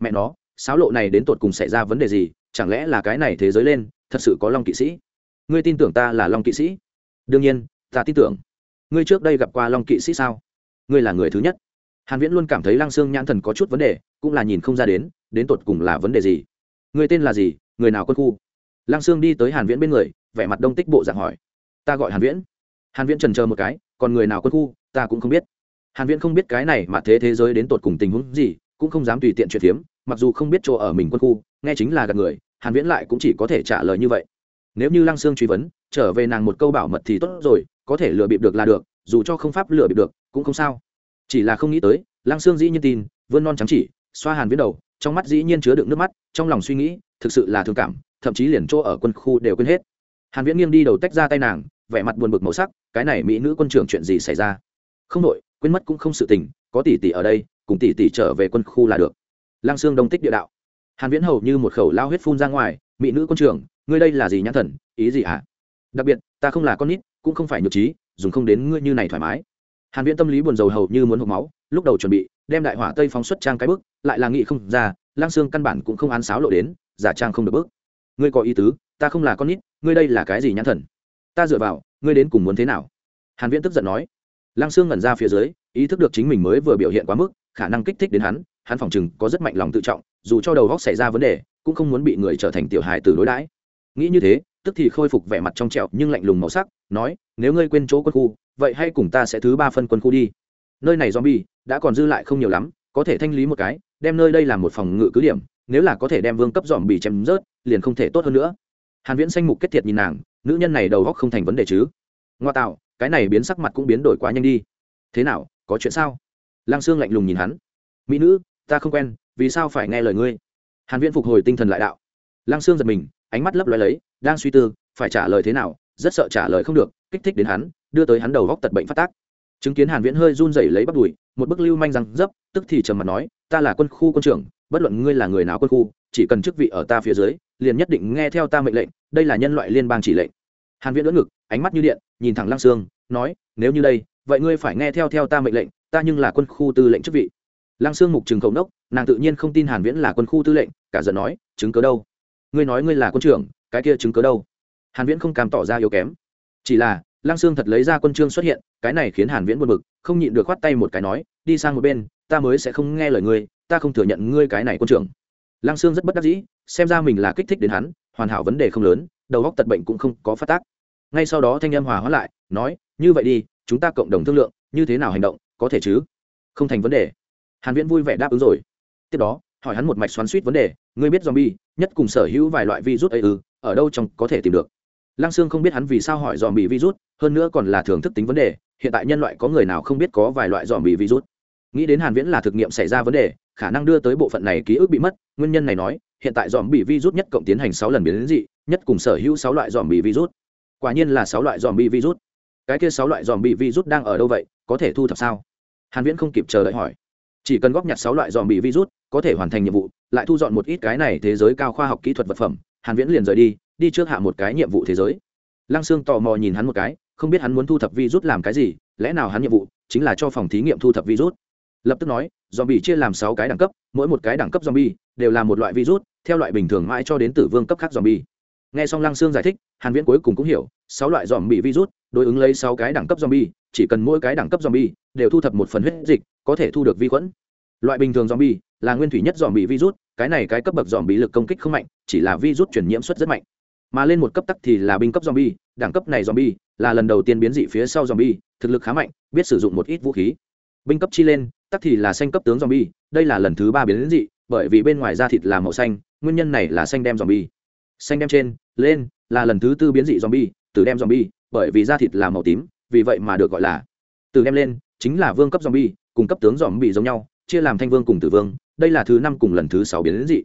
mẹ nó sáo lộ này đến tột cùng xảy ra vấn đề gì? Chẳng lẽ là cái này thế giới lên, thật sự có long kỵ sĩ? Ngươi tin tưởng ta là long kỵ sĩ? Đương nhiên, ta tin tưởng. Ngươi trước đây gặp qua long kỵ sĩ sao? Ngươi là người thứ nhất. Hàn viễn luôn cảm thấy lăng xương nhãn thần có chút vấn đề, cũng là nhìn không ra đến đến tột cùng là vấn đề gì? Ngươi tên là gì? Người nào quân khu? Lăng xương đi tới hàn viễn bên người, vẻ mặt đông tích bộ dạng hỏi. Ta gọi hàn viễn. Hàn viễn trần chờ một cái, còn người nào quân khu, ta cũng không biết. Hàn viễn không biết cái này mà thế thế giới đến tột cùng tình huống gì, cũng không dám tùy tiện chuyện thiếm mặc dù không biết chỗ ở mình quân khu, nghe chính là gạt người, hàn viễn lại cũng chỉ có thể trả lời như vậy. Nếu như lăng xương truy vấn, trở về nàng một câu bảo mật thì tốt rồi, có thể lừa bịp được là được, dù cho không pháp lừa bịp được, cũng không sao. Chỉ là không nghĩ tới, lăng xương dĩ nhiên tin, vươn non trắng chỉ, xoa hàn viễn đầu, trong mắt dĩ nhiên chứa đựng nước mắt, trong lòng suy nghĩ, thực sự là thương cảm, thậm chí liền chỗ ở quân khu đều quên hết. Hàn viễn nghiêng đi đầu tách ra tay nàng, vẻ mặt buồn bực màu sắc, cái này mỹ nữ quân trưởng chuyện gì xảy ra? Không nội quên mất cũng không sự tình, có tỷ tỷ ở đây, cùng tỷ tỷ trở về quân khu là được lăng xương đông tích địa đạo. Hàn viễn hầu như một khẩu lao huyết phun ra ngoài, mỹ nữ quân trưởng, ngươi đây là gì nhãn thần? Ý gì ạ? À? đặc biệt, ta không là con nít, cũng không phải nhược trí, dùng không đến ngươi như này thoải mái. Hàn viễn tâm lý buồn rầu hầu như muốn hộc máu, lúc đầu chuẩn bị đem đại hỏa tây phóng xuất trang cái bước lại là nghị không ra lang xương căn bản cũng không án sáo lộ đến, giả trang không được bước ngươi có ý tứ, ta không là con nít, ngươi đây là cái gì nhãn thần? Ta dựa vào, ngươi đến cùng muốn thế nào? Hàn viễn tức giận nói. Lang xương ngẩn ra phía dưới, ý thức được chính mình mới vừa biểu hiện quá mức, khả năng kích thích đến hắn hắn phỏng chừng có rất mạnh lòng tự trọng, dù cho đầu góc xảy ra vấn đề, cũng không muốn bị người trở thành tiểu hài từ đối đãi. Nghĩ như thế, tức thì khôi phục vẻ mặt trong trẹo nhưng lạnh lùng màu sắc, nói, nếu ngươi quên chỗ quân khu, vậy hay cùng ta sẽ thứ ba phân quân khu đi. Nơi này zombie đã còn dư lại không nhiều lắm, có thể thanh lý một cái, đem nơi đây làm một phòng ngự cứ điểm, nếu là có thể đem vương cấp dòm bị chém rớt, liền không thể tốt hơn nữa. Hàn viễn xanh mục kết thiệt nhìn nàng, nữ nhân này đầu óc không thành vấn đề chứ. Ngoa tạo, cái này biến sắc mặt cũng biến đổi quá nhanh đi. Thế nào, có chuyện sao? Lang xương lạnh lùng nhìn hắn. Mỹ nữ ta không quen, vì sao phải nghe lời ngươi? Hàn viễn phục hồi tinh thần lại đạo. Lăng xương giật mình, ánh mắt lấp lóe lấy, đang suy tư, phải trả lời thế nào, rất sợ trả lời không được, kích thích đến hắn, đưa tới hắn đầu góc tật bệnh phát tác. Chứng kiến hàn viễn hơi run rẩy lấy bắt đùi, một bức lưu manh răng dấp, tức thì trầm mặt nói, ta là quân khu quân trưởng, bất luận ngươi là người nào quân khu, chỉ cần chức vị ở ta phía dưới, liền nhất định nghe theo ta mệnh lệnh, đây là nhân loại liên bang chỉ lệnh. Hàn viễn đỡ ngực, ánh mắt như điện, nhìn thẳng lăng xương nói, nếu như đây, vậy ngươi phải nghe theo theo ta mệnh lệnh, ta nhưng là quân khu tư lệnh chức vị lăng Sương mục trừng khẩu nốc, nàng tự nhiên không tin hàn viễn là quân khu tư lệnh, cả giận nói, chứng cứ đâu? Ngươi nói ngươi là quân trưởng, cái kia chứng cứ đâu? Hàn viễn không cam tỏ ra yếu kém. Chỉ là, lăng Sương thật lấy ra quân trương xuất hiện, cái này khiến hàn viễn buồn bực, không nhịn được khoát tay một cái nói, đi sang một bên, ta mới sẽ không nghe lời ngươi, ta không thừa nhận ngươi cái này quân trưởng. Lăng Sương rất bất đắc dĩ, xem ra mình là kích thích đến hắn, hoàn hảo vấn đề không lớn, đầu óc tật bệnh cũng không có phát tác. Ngay sau đó thanh âm hòa hóa lại, nói, như vậy đi, chúng ta cộng đồng thương lượng, như thế nào hành động, có thể chứ? Không thành vấn đề hàn viễn vui vẻ đáp ứng rồi. Tiếp đó, hỏi hắn một mạch xoắn suýt vấn đề, ngươi biết zombie, nhất cùng sở hữu vài loại virus ấy ư, ở đâu trong có thể tìm được? Lăng sương không biết hắn vì sao hỏi zombie virus, hơn nữa còn là thưởng thức tính vấn đề, hiện tại nhân loại có người nào không biết có vài loại zombie virus? Nghĩ đến hàn viễn là thực nghiệm xảy ra vấn đề, khả năng đưa tới bộ phận này ký ức bị mất, nguyên nhân này nói, hiện tại dòm bị virus nhất cộng tiến hành 6 lần biến đến dị, nhất cùng sở hữu 6 loại dòm bị virus. Quả nhiên là 6 loại dòm bị virus. Cái kia 6 loại dòm bị virus đang ở đâu vậy, có thể thu thập sao? Hàn viễn không kịp chờ đợi hỏi chỉ cần góp nhặt 6 loại dòm bị virus, có thể hoàn thành nhiệm vụ, lại thu dọn một ít cái này thế giới cao khoa học kỹ thuật vật phẩm. Hàn viễn liền rời đi đi trước hạ một cái nhiệm vụ thế giới. Lăng sương tò mò nhìn hắn một cái, không biết hắn muốn thu thập virus làm cái gì, lẽ nào hắn nhiệm vụ chính là cho phòng thí nghiệm thu thập virus? Lập tức nói, zombie chia làm sáu cái đẳng cấp, mỗi một cái đẳng cấp zombie đều là một loại virus, theo loại bình thường mãi cho đến tử vương cấp khác zombie. Nghe xong lăng sương giải thích, hàn viễn cuối cùng cũng hiểu, sáu loại zombie virus, đối ứng lấy sáu cái đẳng cấp zombie, chỉ cần mỗi cái đẳng cấp zombie đều thu thập một phần huyết dịch có thể thu được vi khuẩn. Loại bình thường zombie là nguyên thủy nhất zombie virus, cái này cái cấp bậc zombie lực công kích không mạnh, chỉ là virus truyền nhiễm suất rất mạnh. Mà lên một cấp tắc thì là binh cấp zombie, đẳng cấp này zombie là lần đầu tiên biến dị phía sau zombie, thực lực khá mạnh, biết sử dụng một ít vũ khí. Binh cấp chi lên, tắc thì là xanh cấp tướng zombie, đây là lần thứ ba biến dị, bởi vì bên ngoài da thịt là màu xanh, nguyên nhân này là xanh đem zombie. Xanh đem trên, lên là lần thứ tư biến dị zombie từ đem zombie, bởi vì da thịt là màu tím, vì vậy mà được gọi là từ đem lên, chính là vương cấp zombie cùng cấp tướng zombie giống nhau, chia làm thanh vương cùng tử vương, đây là thứ năm cùng lần thứ sáu biến dị.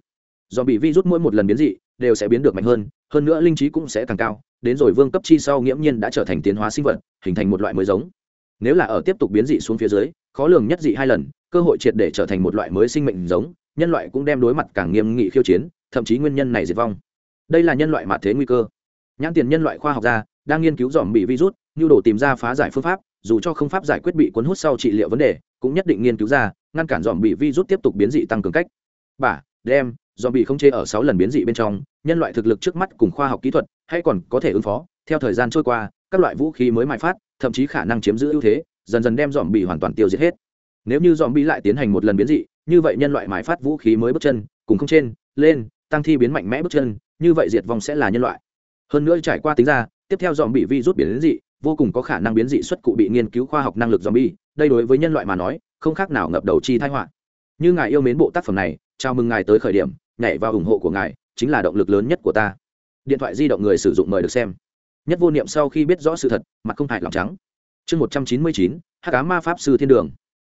Dòm bị virus mỗi một lần biến dị đều sẽ biến được mạnh hơn hơn nữa linh trí cũng sẽ càng cao, đến rồi vương cấp chi sau nghiễm nhiên đã trở thành tiến hóa sinh vật, hình thành một loại mới giống. Nếu là ở tiếp tục biến dị xuống phía dưới, khó lường nhất dị hai lần, cơ hội triệt để trở thành một loại mới sinh mệnh giống, nhân loại cũng đem đối mặt càng nghiêm nghị khiêu chiến, thậm chí nguyên nhân này diệt vong. Đây là nhân loại mạt thế nguy cơ. Nhãn tiền nhân loại khoa học gia đang nghiên cứu dòm bị virus, nhu đồ tìm ra phá giải phương pháp, dù cho không pháp giải quyết bị cuốn hút sau trị liệu vấn đề cũng nhất định nghiên cứu ra, ngăn cản dòm bị vi rút tiếp tục biến dị tăng cường cách. Bả đem dòm bị không chế ở sáu lần biến dị bên trong, nhân loại thực lực trước mắt cùng khoa học kỹ thuật hay còn có thể ứng phó, theo thời gian trôi qua, các loại vũ khí mới mãi phát, thậm chí khả năng chiếm giữ ưu thế, dần dần đem dòm bị hoàn toàn tiêu diệt hết. Nếu như dòm bị lại tiến hành một lần biến dị, như vậy nhân loại mãi phát vũ khí mới bước chân, cùng không trên, lên, tăng thi biến mạnh mẽ bước chân, như vậy diệt vong sẽ là nhân loại. Hơn nữa trải qua tính ra, tiếp theo dòm bị vi rút biến dị vô cùng có khả năng biến dị xuất cụ bị nghiên cứu khoa học năng lực zombie. đây đối với nhân loại mà nói, không khác nào ngập đầu chi tai họa. Như ngài yêu mến bộ tác phẩm này, chào mừng ngài tới khởi điểm, nhảy vào ủng hộ của ngài, chính là động lực lớn nhất của ta. Điện thoại di động người sử dụng mời được xem. Nhất vô niệm sau khi biết rõ sự thật, mặt không hại lỏng trắng. Chương một trăm chín mươi chín cá ma pháp sư thiên đường.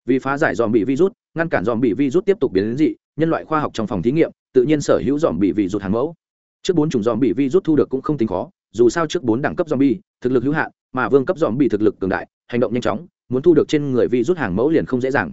Vì phá giải zombie virus, ngăn cản zombie virus tiếp tục biến dị, nhân loại khoa học trong phòng thí nghiệm, tự nhiên sở hữu zombie virus hàng mẫu. Trước bốn chủng zombie virus thu được cũng không tính khó dù sao trước bốn đẳng cấp zombie, thực lực hữu hạn, mà vương cấp zombie thực lực cường đại, hành động nhanh chóng, muốn thu được trên người vi rút hàng mẫu liền không dễ dàng.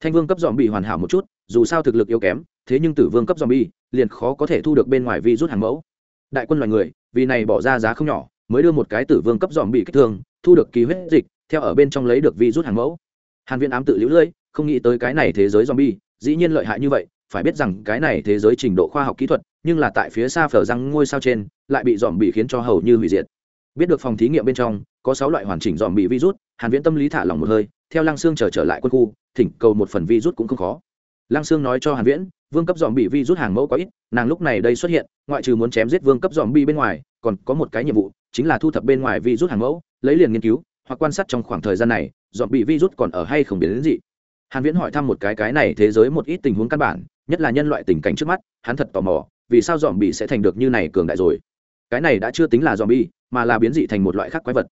Thanh vương cấp zombie hoàn hảo một chút, dù sao thực lực yếu kém, thế nhưng tử vương cấp zombie liền khó có thể thu được bên ngoài vi rút hàng mẫu. Đại quân loài người, vì này bỏ ra giá không nhỏ, mới đưa một cái tử vương cấp zombie kích thương, thu được kỳ huyết dịch, theo ở bên trong lấy được vi rút hàng mẫu. Hàn viễn ám tự liễu lưỡi không nghĩ tới cái này thế giới zombie, dĩ nhiên lợi hại như vậy phải biết rằng cái này thế giới trình độ khoa học kỹ thuật, nhưng là tại phía xa phở răng ngôi sao trên, lại bị dòm bị khiến cho hầu như hủy diệt. Biết được phòng thí nghiệm bên trong, có sáu loại hoàn chỉnh dòm bị virus, hàn viễn tâm lý thả lỏng một hơi, theo lăng xương trở trở lại quân khu, thỉnh cầu một phần virus cũng không khó. Lăng xương nói cho hàn viễn, vương cấp dòm bị virus hàng mẫu có ít, nàng lúc này đây xuất hiện, ngoại trừ muốn chém giết vương cấp dòm bị bên ngoài, còn có một cái nhiệm vụ, chính là thu thập bên ngoài virus hàng mẫu, lấy liền nghiên cứu, hoặc quan sát trong khoảng thời gian này, dòm bị virus còn ở hay không biến đến gì hàn viễn hỏi thăm một cái cái này thế giới một ít tình huống căn bản nhất là nhân loại tình cảnh trước mắt, hắn thật tò mò, vì sao dòm bị sẽ thành được như này cường đại rồi? Cái này đã chưa tính là dòm bị mà là biến dị thành một loại khác quái vật.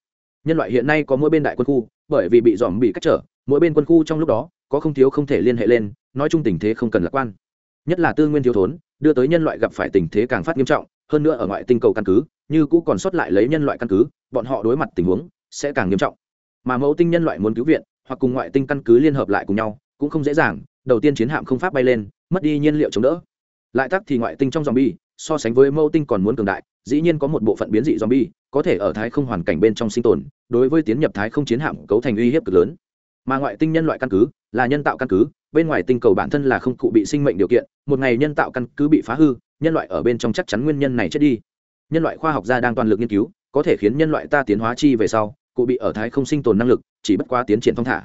Nhân loại hiện nay có mỗi bên đại quân khu, bởi vì bị dòm bị cách trở, mỗi bên quân khu trong lúc đó, có không thiếu không thể liên hệ lên, nói chung tình thế không cần lạc quan. Nhất là tư nguyên thiếu thốn, đưa tới nhân loại gặp phải tình thế càng phát nghiêm trọng, hơn nữa ở ngoại tinh cầu căn cứ, như cũ còn sót lại lấy nhân loại căn cứ, bọn họ đối mặt tình huống sẽ càng nghiêm trọng. Mà mẫu tinh nhân loại muốn cứu viện, hoặc cùng ngoại tinh căn cứ liên hợp lại cùng nhau cũng không dễ dàng, đầu tiên chiến hạm không pháp bay lên, mất đi nhiên liệu chống đỡ. Lại tắc thì ngoại tinh trong zombie, so sánh với mẫu tinh còn muốn cường đại, dĩ nhiên có một bộ phận biến dị zombie, có thể ở thái không hoàn cảnh bên trong sinh tồn, đối với tiến nhập thái không chiến hạm cấu thành uy hiếp cực lớn. Mà ngoại tinh nhân loại căn cứ, là nhân tạo căn cứ, bên ngoài tinh cầu bản thân là không cụ bị sinh mệnh điều kiện, một ngày nhân tạo căn cứ bị phá hư, nhân loại ở bên trong chắc chắn nguyên nhân này chết đi. Nhân loại khoa học gia đang toàn lực nghiên cứu, có thể khiến nhân loại ta tiến hóa chi về sau, cụ bị ở thái không sinh tồn năng lực, chỉ bất quá tiến triển thong thả.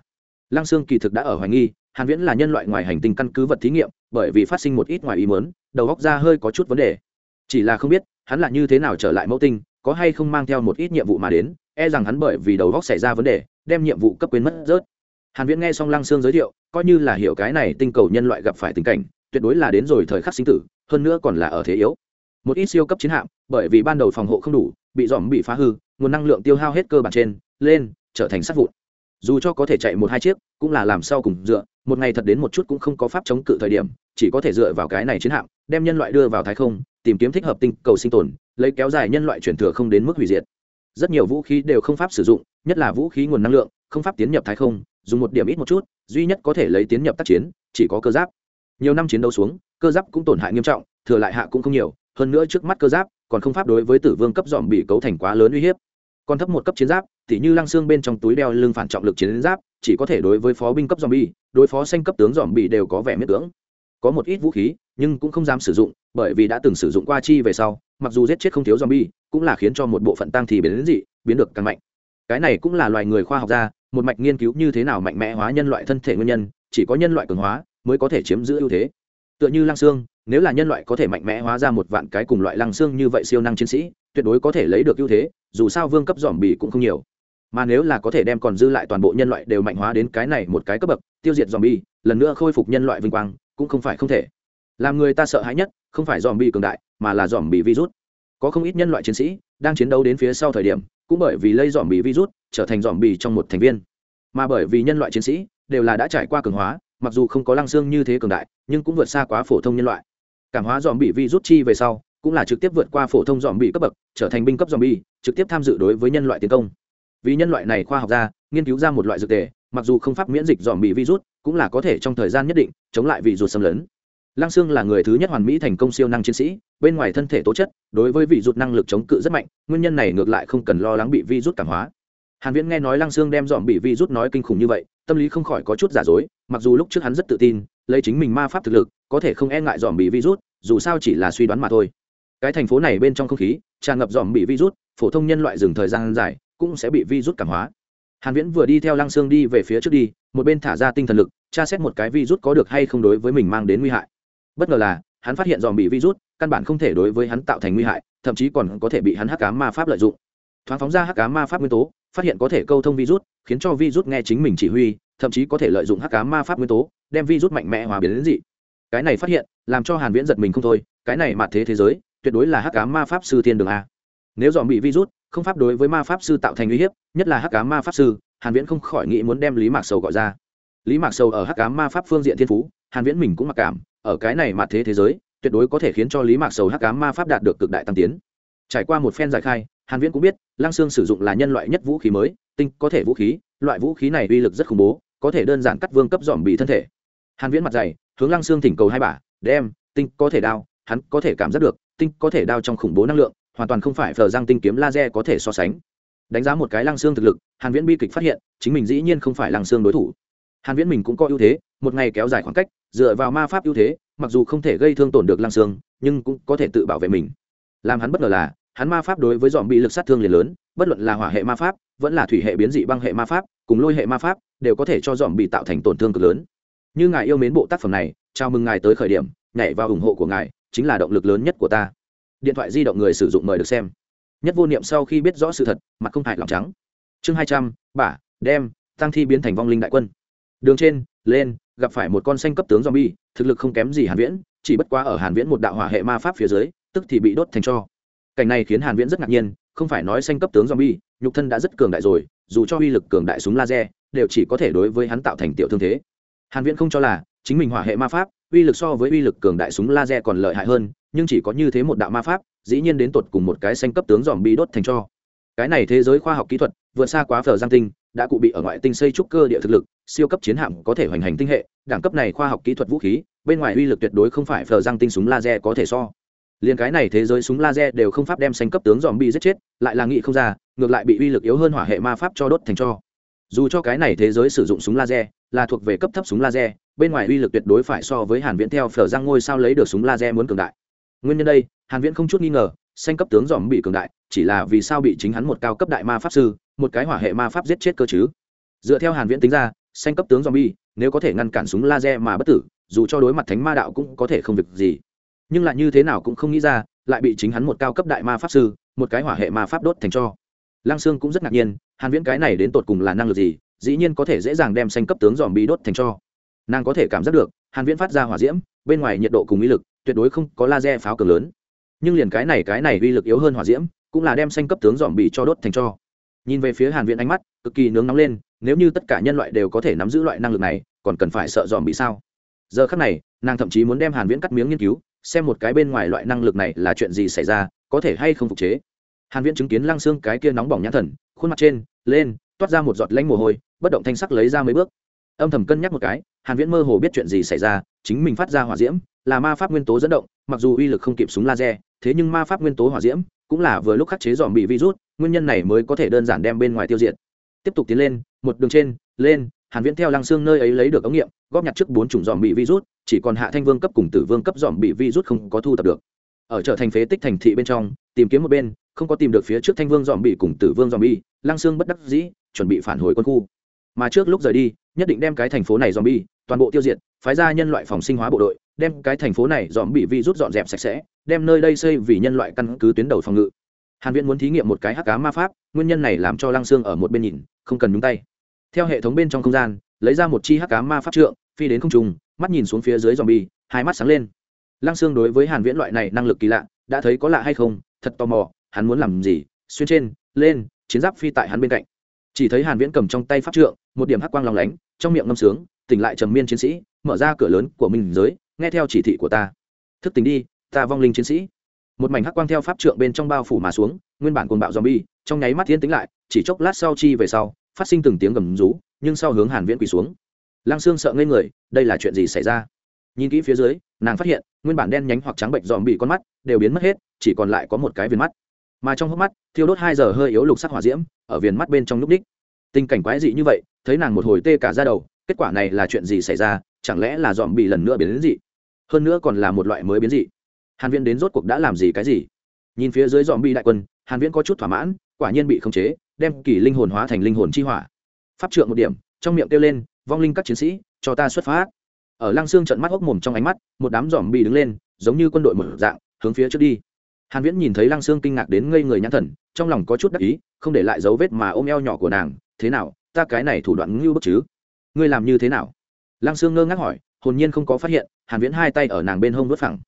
Lăng xương kỳ thực đã ở hoài nghi hàn viễn là nhân loại ngoài hành tinh căn cứ vật thí nghiệm, bởi vì phát sinh một ít ngoài ý muốn, đầu góc ra hơi có chút vấn đề. Chỉ là không biết, hắn là như thế nào trở lại mẫu tinh, có hay không mang theo một ít nhiệm vụ mà đến e rằng hắn bởi vì đầu góc xảy ra vấn đề, đem nhiệm vụ cấp quên mất rớt. Hàn viễn nghe xong lăng xương giới thiệu, coi như là hiểu cái này tinh cầu nhân loại gặp phải tình cảnh, tuyệt đối là đến rồi thời khắc sinh tử, hơn nữa còn là ở thế yếu. Một ít siêu cấp chiến hạm, bởi vì ban đầu phòng hộ không đủ, bị dòm bị phá hư, nguồn năng lượng tiêu hao hết cơ bản trên, lên, trở thành sát vụn. Dù cho có thể chạy một hai chiếc, cũng là làm sao cùng dựa một ngày thật đến một chút cũng không có pháp chống cự thời điểm, chỉ có thể dựa vào cái này chiến hạm, đem nhân loại đưa vào thái không, tìm kiếm thích hợp tinh cầu sinh tồn, lấy kéo dài nhân loại chuyển thừa không đến mức hủy diệt. Rất nhiều vũ khí đều không pháp sử dụng, nhất là vũ khí nguồn năng lượng, không pháp tiến nhập thái không, dùng một điểm ít một chút, duy nhất có thể lấy tiến nhập tác chiến, chỉ có cơ giáp. Nhiều năm chiến đấu xuống, cơ giáp cũng tổn hại nghiêm trọng, thừa lại hạ cũng không nhiều, hơn nữa trước mắt cơ giáp còn không pháp đối với tử vương cấp dòm bị cấu thành quá lớn uy hiếp. Còn thấp một cấp chiến giáp tỉ như lăng xương bên trong túi đeo lưng phản trọng lực chiến giáp, chỉ có thể đối với phó binh cấp zombie, đối phó xanh cấp tướng zombie đều có vẻ miết tướng có một ít vũ khí, nhưng cũng không dám sử dụng, bởi vì đã từng sử dụng qua chi về sau, mặc dù giết chết không thiếu zombie, cũng là khiến cho một bộ phận tăng thì biến đến dị, biến được càng mạnh. Cái này cũng là loài người khoa học gia, một mạch nghiên cứu như thế nào mạnh mẽ hóa nhân loại thân thể nguyên nhân, chỉ có nhân loại cường hóa mới có thể chiếm giữ ưu thế. Tựa như lăng xương, nếu là nhân loại có thể mạnh mẽ hóa ra một vạn cái cùng loại lăng xương như vậy siêu năng chiến sĩ, tuyệt đối có thể lấy được ưu thế, dù sao vương cấp dòm bì cũng không nhiều mà nếu là có thể đem còn dư lại toàn bộ nhân loại đều mạnh hóa đến cái này một cái cấp bậc, tiêu diệt dòm bi lần nữa khôi phục nhân loại vinh quang, cũng không phải không thể. Làm người ta sợ hãi nhất, không phải dòm bi cường đại, mà là dòm bị virus. Có không ít nhân loại chiến sĩ đang chiến đấu đến phía sau thời điểm, cũng bởi vì lây dòm bị virus trở thành dòm bì trong một thành viên. Mà bởi vì nhân loại chiến sĩ đều là đã trải qua cường hóa, mặc dù không có lăng xương như thế cường đại, nhưng cũng vượt xa quá phổ thông nhân loại. Cảm hóa dòm bị vi rút chi về sau, cũng là trực tiếp vượt qua phổ thông dòm bị cấp bậc, trở thành binh cấp dòm bi trực tiếp tham dự đối với nhân loại tiến công vì nhân loại này khoa học gia nghiên cứu ra một loại dược tề, mặc dù không pháp miễn dịch dòm bị virus, cũng là có thể trong thời gian nhất định chống lại vị ruột xâm lấn. Lăng xương là người thứ nhất hoàn mỹ thành công siêu năng chiến sĩ, bên ngoài thân thể tố chất, đối với vị ruột năng lực chống cự rất mạnh, nguyên nhân này ngược lại không cần lo lắng bị virus cảm hóa. Hàn viễn nghe nói lăng xương đem dòm bị virus nói kinh khủng như vậy, tâm lý không khỏi có chút giả dối, mặc dù lúc trước hắn rất tự tin, lấy chính mình ma pháp thực lực, có thể không e ngại dòm bị virus, dù sao chỉ là suy đoán mà thôi. Cái thành phố này bên trong không khí, tràn ngập dòm bị virus, phổ thông nhân loại dừng thời gian dài cũng sẽ bị virus cảm hóa. Hàn viễn vừa đi theo lăng xương đi về phía trước đi, một bên thả ra tinh thần lực, tra xét một cái virus có được hay không đối với mình mang đến nguy hại. Bất ngờ là, hắn phát hiện dòm bị virus, căn bản không thể đối với hắn tạo thành nguy hại, thậm chí còn có thể bị hắn hắc ám ma pháp lợi dụng. Thoáng phóng ra hắc ám ma pháp nguyên tố, phát hiện có thể câu thông virus, khiến cho virus nghe chính mình chỉ huy, thậm chí có thể lợi dụng hắc ám ma pháp nguyên tố, đem virus mạnh mẽ hòa biến đến dị. Cái này phát hiện, làm cho hàn viễn giật mình không thôi, cái này mà thế thế giới, tuyệt đối là hắc ám ma pháp sư thiên đường a. Nếu dòm bị virus không pháp đối với ma pháp sư tạo thành uy hiếp, nhất là hắc ám ma pháp sư, hàn viễn không khỏi nghĩ muốn đem lý mạc sầu gọi ra. Lý mạc sầu ở hắc ám ma pháp phương diện thiên phú, hàn viễn mình cũng mặc cảm, ở cái này mà thế thế giới, tuyệt đối có thể khiến cho lý mạc sầu hắc ám ma pháp đạt được cực đại tăng tiến. Trải qua một phen giải khai, hàn viễn cũng biết, lăng xương sử dụng là nhân loại nhất vũ khí mới, tinh có thể vũ khí, loại vũ khí này uy lực rất khủng bố, có thể đơn giản cắt vương cấp dòm bị thân thể. Hàn viễn mặt dày, hướng lăng xương thỉnh cầu hai bả đem, tinh có thể đao, hắn có thể cảm giác được, tinh có thể đao trong khủng bố năng lượng hoàn toàn không phải phờ giang tinh kiếm laser có thể so sánh. Đánh giá một cái lăng xương thực lực, hàn viễn bi kịch phát hiện, chính mình dĩ nhiên không phải lăng xương đối thủ. Hàn viễn mình cũng có ưu thế, một ngày kéo dài khoảng cách, dựa vào ma pháp ưu thế, mặc dù không thể gây thương tổn được lăng xương, nhưng cũng có thể tự bảo vệ mình. Làm hắn bất ngờ là, hắn ma pháp đối với dòm bị lực sát thương liền lớn, bất luận là hỏa hệ ma pháp, vẫn là thủy hệ biến dị băng hệ ma pháp, cùng lôi hệ ma pháp, đều có thể cho dòm bị tạo thành tổn thương cực lớn. Như ngài yêu mến bộ tác phẩm này, chào mừng ngài tới khởi điểm, nhảy vào ủng hộ của ngài, chính là động lực lớn nhất của ta điện thoại di động người sử dụng mời được xem. Nhất vô niệm sau khi biết rõ sự thật, mặt không hại lòng trắng. Chương hai trăm, bả, đem, tăng thi biến thành vong linh đại quân. Đường trên, lên, gặp phải một con xanh cấp tướng zombie, thực lực không kém gì hàn viễn, chỉ bất quá ở hàn viễn một đạo hỏa hệ ma pháp phía dưới, tức thì bị đốt thành cho. Cảnh này khiến hàn viễn rất ngạc nhiên, không phải nói xanh cấp tướng zombie, nhục thân đã rất cường đại rồi, dù cho uy lực cường đại súng laser, đều chỉ có thể đối với hắn tạo thành tiểu thương thế. Hàn viễn không cho là, chính mình hỏa hệ ma pháp, uy lực so với uy lực cường đại súng laser còn lợi hại hơn nhưng chỉ có như thế một đạo ma pháp, dĩ nhiên đến tột cùng một cái xanh cấp tướng dòm bị đốt thành cho. Cái này thế giới khoa học kỹ thuật, vượt xa quá phở giang tinh, đã cụ bị ở ngoại tinh xây trúc cơ địa thực lực, siêu cấp chiến hạm có thể hoành hành tinh hệ, đẳng cấp này khoa học kỹ thuật vũ khí, bên ngoài uy lực tuyệt đối không phải phở giang tinh súng laser có thể so. Liền cái này thế giới súng laser đều không pháp đem xanh cấp tướng dòm bị giết chết, lại là nghị không ra, ngược lại bị uy lực yếu hơn hỏa hệ ma pháp cho đốt thành cho. Dù cho cái này thế giới sử dụng súng laser, là thuộc về cấp thấp súng laser, bên ngoài uy lực tuyệt đối phải so với hàn viễn theo phở giang ngôi sao lấy được súng laser muốn cường đại nguyên nhân đây, hàn viễn không chút nghi ngờ xanh cấp tướng dòm bị cường đại, chỉ là vì sao bị chính hắn một cao cấp đại ma pháp sư, một cái hỏa hệ ma pháp giết chết cơ chứ? Dựa theo hàn viễn tính ra xanh cấp tướng zombie nếu có thể ngăn cản súng laser mà bất tử, dù cho đối mặt thánh ma đạo cũng có thể không việc gì. Nhưng lại như thế nào cũng không nghĩ ra, lại bị chính hắn một cao cấp đại ma pháp sư, một cái hỏa hệ ma pháp đốt thành cho. Lăng xương cũng rất ngạc nhiên, hàn viễn cái này đến tột cùng là năng lực gì, dĩ nhiên có thể dễ dàng đem xanh cấp tướng giòm bị đốt thành cho. Nàng có thể cảm giác được, hàn viễn phát ra hỏa diễm, bên ngoài nhiệt độ cùng ý lực tuyệt đối không có laser pháo cường lớn. Nhưng liền cái này cái này uy lực yếu hơn hỏa diễm, cũng là đem xanh cấp tướng dòm bị cho đốt thành cho. Nhìn về phía hàn viễn ánh mắt, cực kỳ nướng nóng lên, nếu như tất cả nhân loại đều có thể nắm giữ loại năng lực này, còn cần phải sợ dòm bị sao? Giờ khắc này, nàng thậm chí muốn đem hàn viễn cắt miếng nghiên cứu, xem một cái bên ngoài loại năng lực này là chuyện gì xảy ra, có thể hay không phục chế. Hàn viễn chứng kiến lăng xương cái kia nóng bỏng nhãn thần, khuôn mặt trên, lên, toát ra một giọt lanh mồ hôi, bất động thanh sắc lấy ra mấy bước. Âm thầm cân nhắc một cái hàn viễn mơ hồ biết chuyện gì xảy ra, chính mình phát ra hỏa diễm, là ma pháp nguyên tố dẫn động, mặc dù uy lực không kịp súng laser, thế nhưng ma pháp nguyên tố hỏa diễm cũng là vừa lúc khắc chế dòm bị virus, nguyên nhân này mới có thể đơn giản đem bên ngoài tiêu diệt tiếp tục tiến lên, một đường trên, lên, hàn viễn theo lăng xương nơi ấy lấy được ống nghiệm, góp nhặt trước bốn chủng dòm bị virus, chỉ còn hạ thanh vương cấp cùng tử vương cấp dòm bị virus không có thu thập được ở trở thành phế tích thành thị bên trong, tìm kiếm một bên, không có tìm được phía trước thanh vương dòm bị cùng tử vương dòm bị, lăng xương bất đắc dĩ, chuẩn bị phản hồi quân khu mà trước lúc rời đi, nhất định đem cái thành phố này dòm bị toàn bộ tiêu diệt, phái ra nhân loại phòng sinh hóa bộ đội, đem cái thành phố này dòm bị vi rút dọn dẹp sạch sẽ, đem nơi đây xây vì nhân loại căn cứ tuyến đầu phòng ngự. Hàn viễn muốn thí nghiệm một cái hắc cá ma pháp, nguyên nhân này làm cho lăng xương ở một bên nhìn, không cần nhúng tay. Theo hệ thống bên trong không gian, lấy ra một chi hắc cá ma pháp trượng, phi đến không trung, mắt nhìn xuống phía dưới dòm bi hai mắt sáng lên. Lăng xương đối với hàn viễn loại này năng lực kỳ lạ, đã thấy có lạ hay không, thật tò mò, hắn muốn làm gì, xuyên trên, lên, chiến giáp phi tại hắn bên cạnh. Chỉ thấy hàn viễn cầm trong tay pháp trượng, một điểm hắc quang lóng lánh, trong miệng ngâm sướng tỉnh lại trầm miên chiến sĩ, mở ra cửa lớn của mình giới, nghe theo chỉ thị của ta. Thức tỉnh đi, ta vong linh chiến sĩ. Một mảnh hắc quang theo pháp trượng bên trong bao phủ mà xuống, nguyên bản cuồng bạo zombie, trong nháy mắt thiên tính lại, chỉ chốc lát sau chi về sau, phát sinh từng tiếng gầm rú, nhưng sau hướng hàn viễn quỳ xuống. Lăng xương sợ ngây người, đây là chuyện gì xảy ra? Nhìn kỹ phía dưới, nàng phát hiện, nguyên bản đen nhánh hoặc trắng bệnh dòm bị con mắt đều biến mất hết, chỉ còn lại có một cái viền mắt. Mà trong hốc mắt, thiêu đốt hai giờ hơi yếu lục sắc hỏa diễm, ở viền mắt bên trong núc đích. Tình cảnh quái dị như vậy, thấy nàng một hồi tê cả ra đầu kết quả này là chuyện gì xảy ra, chẳng lẽ là dòm bị lần nữa biến đến dị? Hơn nữa còn là một loại mới biến dị. Hàn viễn đến rốt cuộc đã làm gì cái gì? Nhìn phía dưới dòm bị đại quân, hàn viễn có chút thỏa mãn, quả nhiên bị khống chế, đem kỳ linh hồn hóa thành linh hồn chi hỏa. Pháp trượng một điểm, trong miệng kêu lên, vong linh các chiến sĩ, cho ta xuất phát. Ở lăng xương trận mắt hốc mồm trong ánh mắt, một đám dòm bị đứng lên, giống như quân đội mở dạng, hướng phía trước đi. Hàn viễn nhìn thấy lăng xương kinh ngạc đến ngây người nhãn thần, trong lòng có chút đắc ý, không để lại dấu vết mà ôm eo nhỏ của nàng, thế nào, ta cái này thủ đoạn ngưu bức chứ? Ngươi làm như thế nào? Lăng xương ngơ ngác hỏi, hồn nhiên không có phát hiện, hàn viễn hai tay ở nàng bên hông vớt phẳng.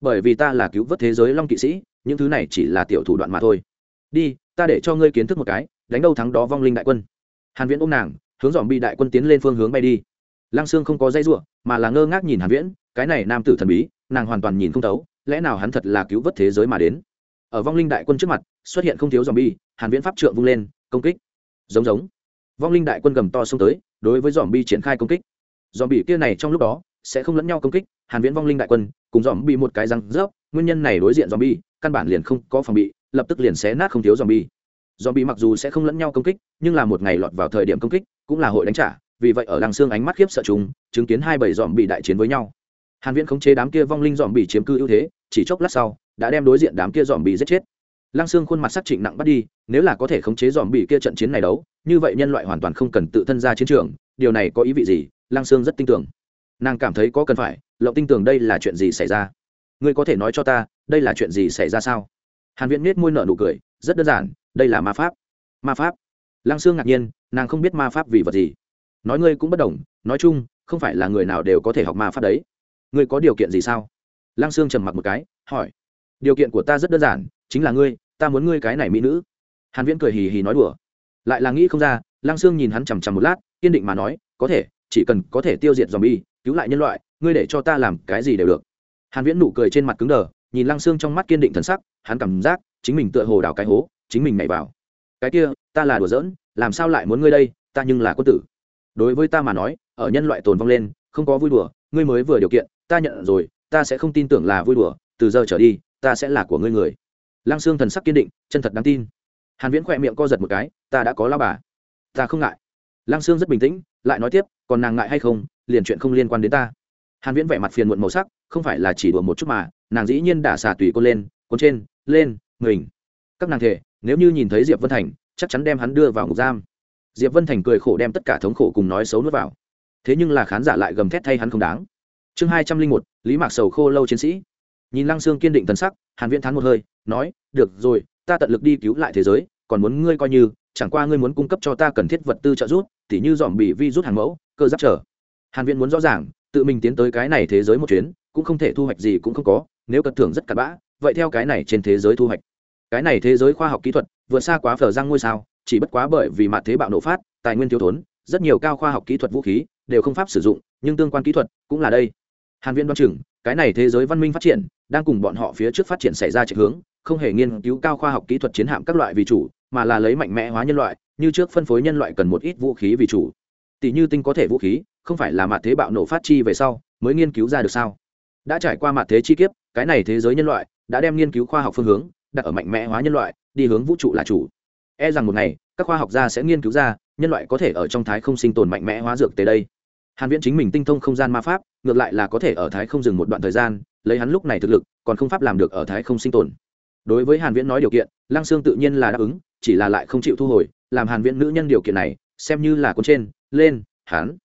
Bởi vì ta là cứu vớt thế giới long kỵ sĩ, những thứ này chỉ là tiểu thủ đoạn mà thôi. Đi, ta để cho ngươi kiến thức một cái, đánh đâu thắng đó vong linh đại quân. Hàn viễn ôm nàng, hướng dòm bị đại quân tiến lên phương hướng bay đi. Lăng xương không có dây rủa, mà là ngơ ngác nhìn hàn viễn, cái này nam tử thần bí, nàng hoàn toàn nhìn không thấu, lẽ nào hắn thật là cứu vớt thế giới mà đến? Ở vong linh đại quân trước mặt, xuất hiện không thiếu dòm bi, hàn viễn pháp trượng vung lên, công kích. Giống giống. Vong linh đại quân gầm to xông tới đối với dòm bi triển khai công kích. Dòm bị kia này trong lúc đó sẽ không lẫn nhau công kích, hàn viễn vong linh đại quân, cùng dòm bị một cái răng rớp, nguyên nhân này đối diện dòm bi, căn bản liền không có phòng bị, lập tức liền xé nát không thiếu dòm bi. Dòm bi mặc dù sẽ không lẫn nhau công kích, nhưng là một ngày lọt vào thời điểm công kích, cũng là hội đánh trả, vì vậy ở đằng xương ánh mắt khiếp sợ chúng chứng kiến hai bảy dòm bị đại chiến với nhau. Hàn viễn khống chế đám kia vong linh dòm bị chiếm cư ưu thế, chỉ chốc lát sau, đã đem đối diện đám kia dòm bị giết chết lăng xương khuôn mặt sắc trịnh nặng bắt đi, nếu là có thể khống chế dòm bị kia trận chiến này đấu, như vậy nhân loại hoàn toàn không cần tự thân ra chiến trường, điều này có ý vị gì? Lăng xương rất tin tưởng. Nàng cảm thấy có cần phải, lộng tin tưởng đây là chuyện gì xảy ra? Ngươi có thể nói cho ta, đây là chuyện gì xảy ra sao? Hàn viễn nhếch môi nở nụ cười, rất đơn giản, đây là ma pháp. Ma pháp? Lăng xương ngạc nhiên, nàng không biết ma pháp vì vật gì. Nói ngươi cũng bất đồng, nói chung, không phải là người nào đều có thể học ma pháp đấy. Ngươi có điều kiện gì sao? Lăng xương trầm mặc một cái, hỏi điều kiện của ta rất đơn giản, chính là ngươi, ta muốn ngươi cái này mỹ nữ. Hàn viễn cười hì hì nói đùa. Lại là nghĩ không ra, lăng xương nhìn hắn chằm chằm một lát, kiên định mà nói, có thể, chỉ cần có thể tiêu diệt zombie, cứu lại nhân loại, ngươi để cho ta làm cái gì đều được. Hàn viễn nụ cười trên mặt cứng đờ, nhìn lăng xương trong mắt kiên định thần sắc, hắn cảm giác chính mình tựa hồ đào cái hố, chính mình nhảy vào. Cái kia, ta là đùa giỡn, làm sao lại muốn ngươi đây, ta nhưng là quân tử. Đối với ta mà nói, ở nhân loại tồn vong lên, không có vui đùa, ngươi mới vừa điều kiện, ta nhận rồi, ta sẽ không tin tưởng là vui đùa từ giờ trở đi, ta sẽ là của ngươi người. Lăng xương thần sắc kiên định, chân thật đáng tin. Hàn viễn khỏe miệng co giật một cái, ta đã có lao bà. Ta không ngại. Lăng xương rất bình tĩnh, lại nói tiếp, còn nàng ngại hay không, liền chuyện không liên quan đến ta. Hàn viễn vẻ mặt phiền muộn màu sắc, không phải là chỉ đùa một chút mà, nàng dĩ nhiên đã xả tùy cô lên cô trên, lên mình các nàng thể, nếu như nhìn thấy diệp vân thành, chắc chắn đem hắn đưa vào ngục giam. Diệp vân thành cười khổ đem tất cả thống khổ cùng nói xấu nuốt vào. Thế nhưng là khán giả lại gầm thét thay hắn không đáng. Chương hai trăm linh một, lý mạc sầu khô lâu chiến sĩ nhìn lăng sương kiên định thần sắc, hàn viễn thán một hơi, nói, được rồi, ta tận lực đi cứu lại thế giới, còn muốn ngươi coi như, chẳng qua ngươi muốn cung cấp cho ta cần thiết vật tư trợ giúp, tỉ như dòm bị vi rút hàng mẫu, cơ giáp trở. Hàn viễn muốn rõ ràng, tự mình tiến tới cái này thế giới một chuyến, cũng không thể thu hoạch gì cũng không có, nếu cật thưởng rất cặn bã, vậy theo cái này trên thế giới thu hoạch. Cái này thế giới khoa học kỹ thuật, vượt xa quá phở răng ngôi sao, chỉ bất quá bởi vì mặt thế bạo nổ phát, tài nguyên thiếu thốn, rất nhiều cao khoa học kỹ thuật vũ khí, đều không pháp sử dụng, nhưng tương quan kỹ thuật cũng là đây. Hàn viễn đoán chừng cái này thế giới văn minh phát triển, đang cùng bọn họ phía trước phát triển xảy ra trạch hướng, không hề nghiên cứu cao khoa học kỹ thuật chiến hạm các loại vì chủ, mà là lấy mạnh mẽ hóa nhân loại, như trước phân phối nhân loại cần một ít vũ khí vì chủ. Tỷ như tinh có thể vũ khí, không phải là mặt thế bạo nổ phát chi về sau, mới nghiên cứu ra được sao? Đã trải qua mặt thế chi kiếp, cái này thế giới nhân loại đã đem nghiên cứu khoa học phương hướng đặt ở mạnh mẽ hóa nhân loại, đi hướng vũ trụ là chủ. E rằng một ngày, các khoa học gia sẽ nghiên cứu ra nhân loại có thể ở trong thái không sinh tồn mạnh mẽ hóa dược tới đây. Hàn viễn chính mình tinh thông không gian ma pháp ngược lại là có thể ở thái không dừng một đoạn thời gian, lấy hắn lúc này thực lực, còn không pháp làm được ở thái không sinh tồn. Đối với hàn viễn nói điều kiện, lăng xương tự nhiên là đáp ứng, chỉ là lại không chịu thu hồi, làm hàn viễn nữ nhân điều kiện này, xem như là con trên, lên, hắn.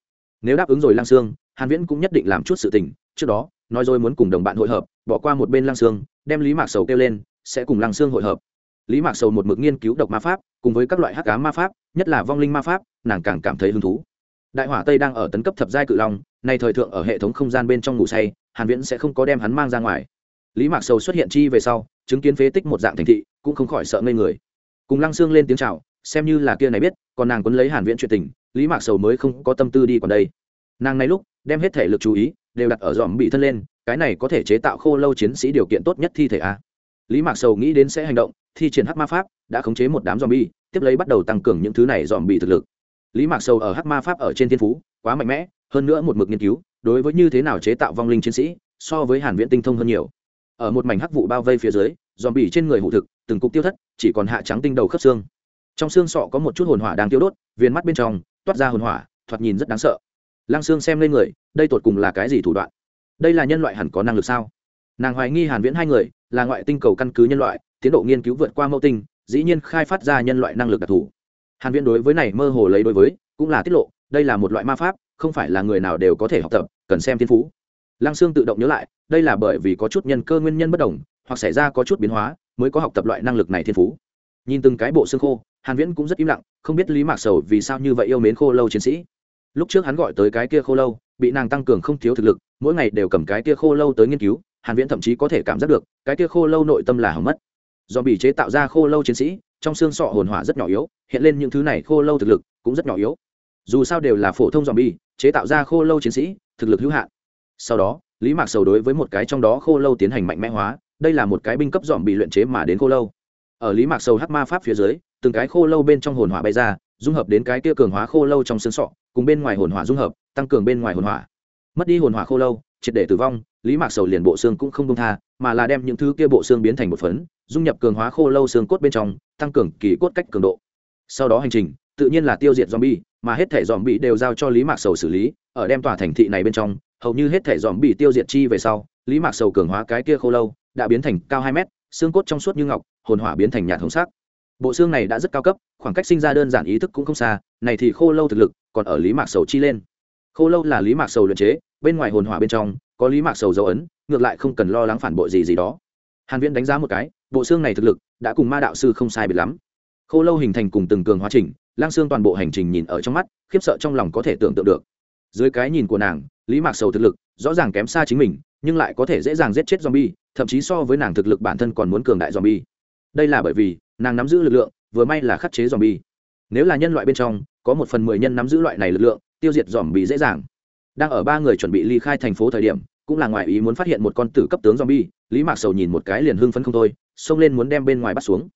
Nếu đáp ứng rồi lăng xương hàn viễn cũng nhất định làm chút sự tình, trước đó, nói rồi muốn cùng đồng bạn hội hợp, bỏ qua một bên lăng xương đem lý mạc sầu kêu lên, sẽ cùng lăng xương hội hợp. Lý mạc sầu một mực nghiên cứu độc ma pháp, cùng với các loại hắc ám ma pháp, nhất là vong linh ma pháp, nàng càng cảm thấy hứng thú. Đại hỏa tây đang ở tấn cấp thập giai cự long nay thời thượng ở hệ thống không gian bên trong ngủ say, hàn viễn sẽ không có đem hắn mang ra ngoài. Lý mạc sầu xuất hiện chi về sau, chứng kiến phế tích một dạng thành thị, cũng không khỏi sợ ngây người. Cùng lăng xương lên tiếng chào, xem như là kia này biết, còn nàng quấn lấy hàn viễn chuyện tình, lý mạc sầu mới không có tâm tư đi còn đây. Nàng này lúc, đem hết thể lực chú ý, đều đặt ở dòm bị thân lên, cái này có thể chế tạo khô lâu chiến sĩ điều kiện tốt nhất thi thể a lý mạc sầu nghĩ đến sẽ hành động, thi triển hắc ma pháp, đã khống chế một đám dòm bi tiếp lấy bắt đầu tăng cường những thứ này dòm bị thực lực. Lý mạc sầu ở hắc ma pháp ở trên thiên phú, quá mạnh mẽ hơn nữa một mực nghiên cứu, đối với như thế nào chế tạo vong linh chiến sĩ, so với hàn viễn tinh thông hơn nhiều. Ở một mảnh hắc vụ bao vây phía dưới dòm bỉ trên người hủ thực, từng cục tiêu thất, chỉ còn hạ trắng tinh đầu khớp xương. Trong xương sọ có một chút hồn hỏa đang tiêu đốt viên mắt bên trong, toát ra hồn hỏa, thoạt nhìn rất đáng sợ. Lăng xương xem lên người, đây tột cùng là cái gì thủ đoạn? Đây là nhân loại hẳn có năng lực sao? Nàng hoài nghi hàn viễn hai người, là ngoại tinh cầu căn cứ nhân loại, tiến độ nghiên cứu vượt qua mẫu tinh, dĩ nhiên khai phát ra nhân loại năng lực đặc thù. Hàn viễn đối với này mơ hồ lấy đối với, cũng là tiết lộ, đây là một loại ma pháp không phải là người nào đều có thể học tập, cần xem thiên phú. Lăng xương tự động nhớ lại, đây là bởi vì có chút nhân cơ nguyên nhân bất đồng, hoặc xảy ra có chút biến hóa, mới có học tập loại năng lực này thiên phú. Nhìn từng cái bộ xương khô, hàn viễn cũng rất im lặng, không biết lý mạc sầu vì sao như vậy yêu mến khô lâu chiến sĩ. Lúc trước hắn gọi tới cái kia khô lâu, bị nàng tăng cường không thiếu thực lực, mỗi ngày đều cầm cái kia khô lâu tới nghiên cứu, hàn viễn thậm chí có thể cảm giác được, cái kia khô lâu nội tâm là hỏng mất. Do bị chế tạo ra khô lâu chiến sĩ, trong xương sọ hồn hỏa rất nhỏ yếu, hiện lên những thứ này khô lâu thực lực cũng rất nhỏ yếu dù sao đều là phổ thông dòm bi chế tạo ra khô lâu chiến sĩ, thực lực hữu hạn. Sau đó, lý mạc sầu đối với một cái trong đó khô lâu tiến hành mạnh mẽ hóa, đây là một cái binh cấp dòm bị luyện chế mà đến khô lâu. Ở lý mạc sầu hắc ma pháp phía dưới, từng cái khô lâu bên trong hồn hỏa bay ra, dung hợp đến cái kia cường hóa khô lâu trong xương sọ, cùng bên ngoài hồn hỏa dung hợp, tăng cường bên ngoài hồn hỏa. Mất đi hồn hỏa khô lâu, triệt để tử vong, lý mạc sầu liền bộ xương cũng không công tha, mà là đem những thứ kia bộ xương biến thành một phấn, dung nhập cường hóa khô lâu xương cốt bên trong, tăng cường kỳ cốt cách cường độ. Sau đó hành trình, tự nhiên là tiêu diệt zombie mà hết thể zombie đều giao cho lý mạc sầu xử lý, ở đem tòa thành thị này bên trong, hầu như hết thể zombie tiêu diệt chi về sau, lý mạc sầu cường hóa cái kia khô lâu, đã biến thành cao hai mét, xương cốt trong suốt như ngọc, hồn hỏa biến thành nhạt hồng sắc. Bộ xương này đã rất cao cấp, khoảng cách sinh ra đơn giản ý thức cũng không xa, này thì khô lâu thực lực còn ở lý mạc sầu chi lên. Khô lâu là lý mạc sầu luyện chế, bên ngoài hồn hỏa bên trong, có lý mạc sầu dấu ấn, ngược lại không cần lo lắng phản bội gì gì đó. Hàn viễn đánh giá một cái, bộ xương này thực lực đã cùng ma đạo sư không sai biệt lắm khô lâu hình thành cùng từng cường hóa trình lang xương toàn bộ hành trình nhìn ở trong mắt, khiếp sợ trong lòng có thể tưởng tượng được. Dưới cái nhìn của nàng, lý mạc sầu thực lực rõ ràng kém xa chính mình, nhưng lại có thể dễ dàng giết chết zombie, thậm chí so với nàng thực lực bản thân còn muốn cường đại zombie. Đây là bởi vì, nàng nắm giữ lực lượng, vừa may là khắc chế zombie. Nếu là nhân loại bên trong, có một phần mười nhân nắm giữ loại này lực lượng, tiêu diệt zombie dễ dàng. Đang ở ba người chuẩn bị ly khai thành phố thời điểm, cũng là ngoài ý muốn phát hiện một con tử cấp tướng zombie, lý mạc sầu nhìn một cái liền hưng phấn không thôi, xông lên muốn đem bên ngoài bắt xuống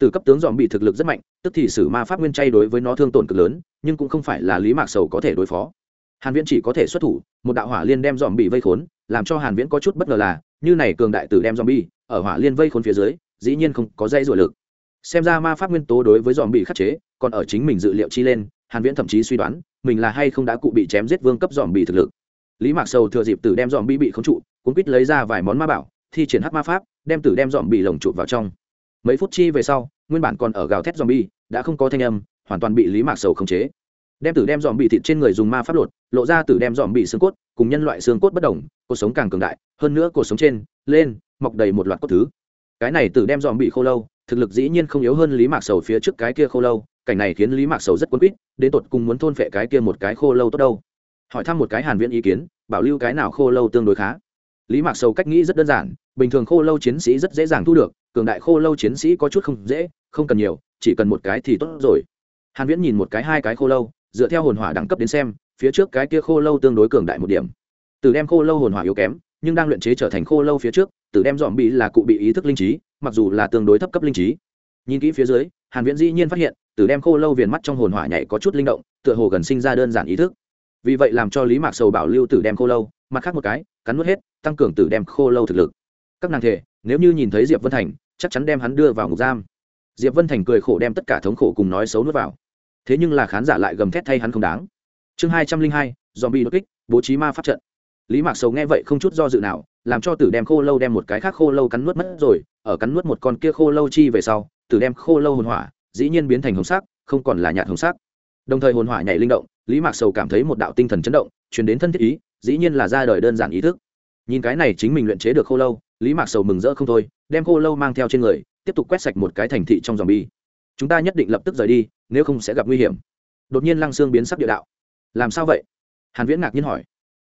từ cấp tướng zombie thực lực rất mạnh, tức thì sử ma pháp nguyên chay đối với nó thương tổn cực lớn, nhưng cũng không phải là lý mạc sầu có thể đối phó. Hàn viễn chỉ có thể xuất thủ, một đạo hỏa liên đem zombie vây khốn, làm cho hàn viễn có chút bất ngờ là, như này cường đại tử đem zombie ở hỏa liên vây khốn phía dưới, dĩ nhiên không có dây rủa lực. Xem ra ma pháp nguyên tố đối với zombie khắc chế, còn ở chính mình dự liệu chi lên, hàn viễn thậm chí suy đoán, mình là hay không đã cụ bị chém giết vương cấp zombie thực lực. Lý mạc sầu thừa dịp tử đem zombie bị bị khống trụ cũng quýt lấy ra vài món ma bảo, thi triển hắc ma pháp, đem tử đem zombie lồng trụ vào trong mấy phút chi về sau, nguyên bản còn ở gào thét zombie, đã không có thanh âm, hoàn toàn bị lý mạc sầu khống chế. Đem tử đem dòm bị thịt trên người dùng ma pháp lột, lộ ra tử đem dòm bị xương cốt, cùng nhân loại xương cốt bất đồng cuộc sống càng cường đại, hơn nữa cuộc sống trên, lên, mọc đầy một loạt cốt thứ. Cái này tử đem dòm bị khô lâu, thực lực dĩ nhiên không yếu hơn lý mạc sầu phía trước cái kia khô lâu, cảnh này khiến lý mạc sầu rất quấn quýt, đến tột cùng muốn thôn phệ cái kia một cái khô lâu tốt đâu. Hỏi thăm một cái hàn viễn ý kiến, bảo lưu cái nào khô lâu tương đối khá lý mạc sầu cách nghĩ rất đơn giản, bình thường khô lâu chiến sĩ rất dễ dàng thu được, cường đại khô lâu chiến sĩ có chút không dễ, không cần nhiều, chỉ cần một cái thì tốt rồi. Hàn viễn nhìn một cái hai cái khô lâu, dựa theo hồn hỏa đẳng cấp đến xem, phía trước cái kia khô lâu tương đối cường đại một điểm. Từ đem khô lâu hồn hỏa yếu kém, nhưng đang luyện chế trở thành khô lâu phía trước, từ đem dòm bị là cụ bị ý thức linh trí, mặc dù là tương đối thấp cấp linh trí. Nhìn kỹ phía dưới, hàn viễn dĩ nhiên phát hiện, từ đem khô lâu viền mắt trong hồn hỏa nhảy có chút linh động, tựa hồ gần sinh ra đơn giản ý thức. Vì vậy làm cho lý mạc sầu bảo lưu tử đem khô lâu, mặt khác một cái cắn nuốt hết, tăng cường tử đem khô lâu thực lực. Các nàng thể, nếu như nhìn thấy diệp vân thành, chắc chắn đem hắn đưa vào ngục giam. Diệp vân thành cười khổ đem tất cả thống khổ cùng nói xấu nuốt vào. Thế nhưng là khán giả lại gầm thét thay hắn không đáng. Chương hai trăm linh hai dòm bị đột kích, bố trí ma pháp trận. Lý mạc sầu nghe vậy không chút do dự nào, làm cho tử đem khô lâu đem một cái khác khô lâu cắn nuốt mất rồi, ở cắn nuốt một con kia khô lâu chi về sau, tử đem khô lâu hồn hỏa, dĩ nhiên biến thành hồng sắc, không còn là nhạt hồng sắc. Đồng thời hồn hỏa nhảy linh động, lý mạc sầu cảm thấy một đạo tinh thần chấn động chuyển đến thân thiết ý dĩ nhiên là ra đời đơn giản ý thức. Nhìn cái này chính mình luyện chế được khô lâu, lý mạc sầu mừng rỡ không thôi, đem khô lâu mang theo trên người, tiếp tục quét sạch một cái thành thị trong dòng bi chúng ta nhất định lập tức rời đi, nếu không sẽ gặp nguy hiểm. Đột nhiên lăng sương biến sắc địa đạo. Làm sao vậy? Hàn viễn ngạc nhiên hỏi.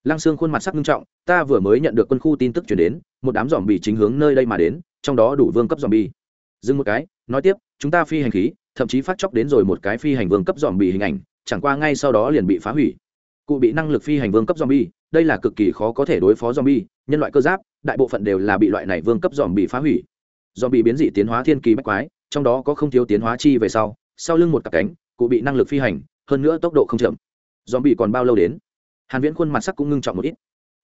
Lăng sương khuôn mặt sắc nghiêm trọng, ta vừa mới nhận được quân khu tin tức chuyển đến, một đám dòm bị chính hướng nơi đây mà đến, trong đó đủ vương cấp dòm bi dừng một cái, nói tiếp, chúng ta phi hành khí, thậm chí phát chóc đến rồi một cái phi hành vương cấp dòm bị hình ảnh, chẳng qua ngay sau đó liền bị phá hủy. Cụ bị năng lực phi hành vương cấp dòm bi đây là cực kỳ khó có thể đối phó zombie, bì nhân loại cơ giáp đại bộ phận đều là bị loại này vương cấp zombie bì phá hủy. Zombie bì biến dị tiến hóa thiên kỳ bách quái trong đó có không thiếu tiến hóa chi về sau sau lưng một cặp cánh cụ bị năng lực phi hành hơn nữa tốc độ không chậm. Zombie còn bao lâu đến? Hàn viễn khuôn mặt sắc cũng ngưng trọng một ít.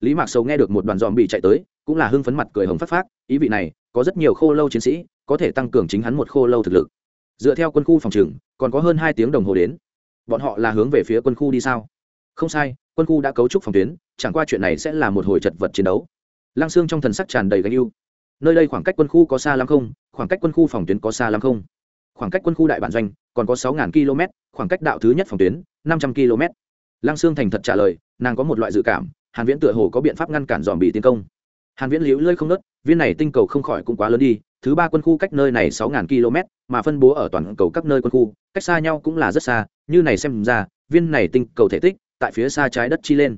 Lý mạc sầu nghe được một đoàn zombie chạy tới cũng là hưng phấn mặt cười hồng phát phát ý vị này có rất nhiều khô lâu chiến sĩ có thể tăng cường chính hắn một khô lâu thực lực. Dựa theo quân khu phòng trường còn có hơn hai tiếng đồng hồ đến. Bọn họ là hướng về phía quân khu đi sao? Không sai, quân khu đã cấu trúc phòng tuyến, chẳng qua chuyện này sẽ là một hồi chật vật chiến đấu. Lăng xương trong thần sắc tràn đầy gánh yêu nơi đây khoảng cách quân khu có xa lắm không? Khoảng cách quân khu phòng tuyến có xa lắm không? Khoảng cách quân khu đại bản doanh còn có sáu km, khoảng cách đạo thứ nhất phòng tuyến, năm trăm km. Lăng xương thành thật trả lời, nàng có một loại dự cảm, hàn viễn tựa hồ có biện pháp ngăn cản dòm bị tiến công. Hàn viễn liễu lơi không nớt, viên này tinh cầu không khỏi cũng quá lớn đi, thứ ba quân khu cách nơi này sáu km, mà phân bố ở toàn cầu các nơi quân khu, cách xa nhau cũng là rất xa, như này xem ra, viên này tinh cầu thể tích tại phía xa trái đất chi lên.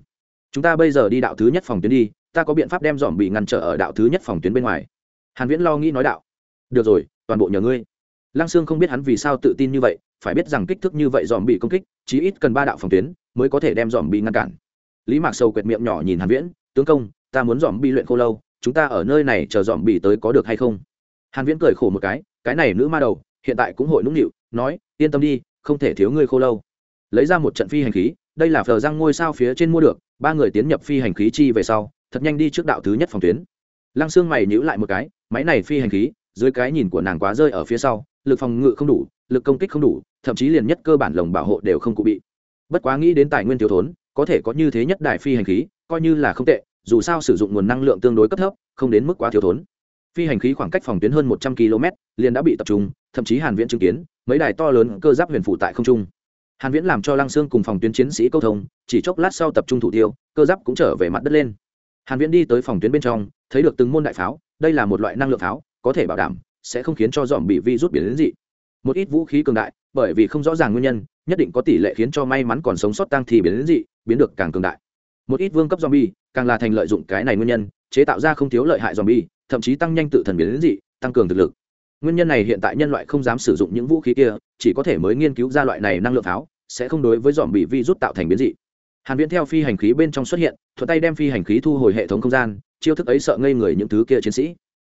Chúng ta bây giờ đi đạo thứ nhất phòng tuyến đi, ta có biện pháp đem dòm bị ngăn trở ở đạo thứ nhất phòng tuyến bên ngoài. Hàn viễn lo nghĩ nói đạo. Được rồi, toàn bộ nhờ ngươi. Lăng sương không biết hắn vì sao tự tin như vậy, phải biết rằng kích thước như vậy dòm bị công kích, chí ít cần ba đạo phòng tuyến mới có thể đem dòm bị ngăn cản. Lý mạc sâu quẹt miệng nhỏ nhìn hàn viễn, tướng công, ta muốn dòm bị luyện khô lâu, chúng ta ở nơi này chờ dòm bị tới có được hay không? Hàn viễn cười khổ một cái cái này nữ ma đầu, hiện tại cũng hội nũng nịu, nói, yên tâm đi, không thể thiếu ngươi khô lâu. Lấy ra một trận phi hành khí đây là phờ răng ngôi sao phía trên mua được, ba người tiến nhập phi hành khí chi về sau, thật nhanh đi trước đạo thứ nhất phòng tuyến. Lăng xương mày nhữ lại một cái, máy này phi hành khí, dưới cái nhìn của nàng quá rơi ở phía sau, lực phòng ngự không đủ, lực công kích không đủ, thậm chí liền nhất cơ bản lồng bảo hộ đều không cụ bị. Bất quá nghĩ đến tài nguyên thiếu thốn, có thể có như thế nhất đài phi hành khí, coi như là không tệ, dù sao sử dụng nguồn năng lượng tương đối cấp thấp, không đến mức quá thiếu thốn. Phi hành khí khoảng cách phòng tuyến hơn một trăm km liền đã bị tập trung, thậm chí hàn viễn chứng kiến, mấy đài to lớn cơ giáp huyền phụ tại không trung hàn viễn làm cho lăng xương cùng phòng tuyến chiến sĩ câu thông, chỉ chốc lát sau tập trung thủ tiêu, cơ giáp cũng trở về mặt đất lên. Hàn viễn đi tới phòng tuyến bên trong, thấy được từng môn đại pháo, đây là một loại năng lượng pháo, có thể bảo đảm, sẽ không khiến cho dòm bị vi rút biển đến dị. Một ít vũ khí cường đại, bởi vì không rõ ràng nguyên nhân, nhất định có tỷ lệ khiến cho may mắn còn sống sót tăng thì biến đến dị, biến được càng cường đại. Một ít vương cấp zombie, càng là thành lợi dụng cái này nguyên nhân, chế tạo ra không thiếu lợi hại zombie, thậm chí tăng nhanh tự thần biến đến dị, tăng cường thực lực nguyên nhân này hiện tại nhân loại không dám sử dụng những vũ khí kia, chỉ có thể mới nghiên cứu ra loại này năng lượng pháo sẽ không đối với dòm bị vi rút tạo thành biến dị. Hàn viễn theo phi hành khí bên trong xuất hiện, thuận tay đem phi hành khí thu hồi hệ thống không gian, chiêu thức ấy sợ ngây người những thứ kia chiến sĩ.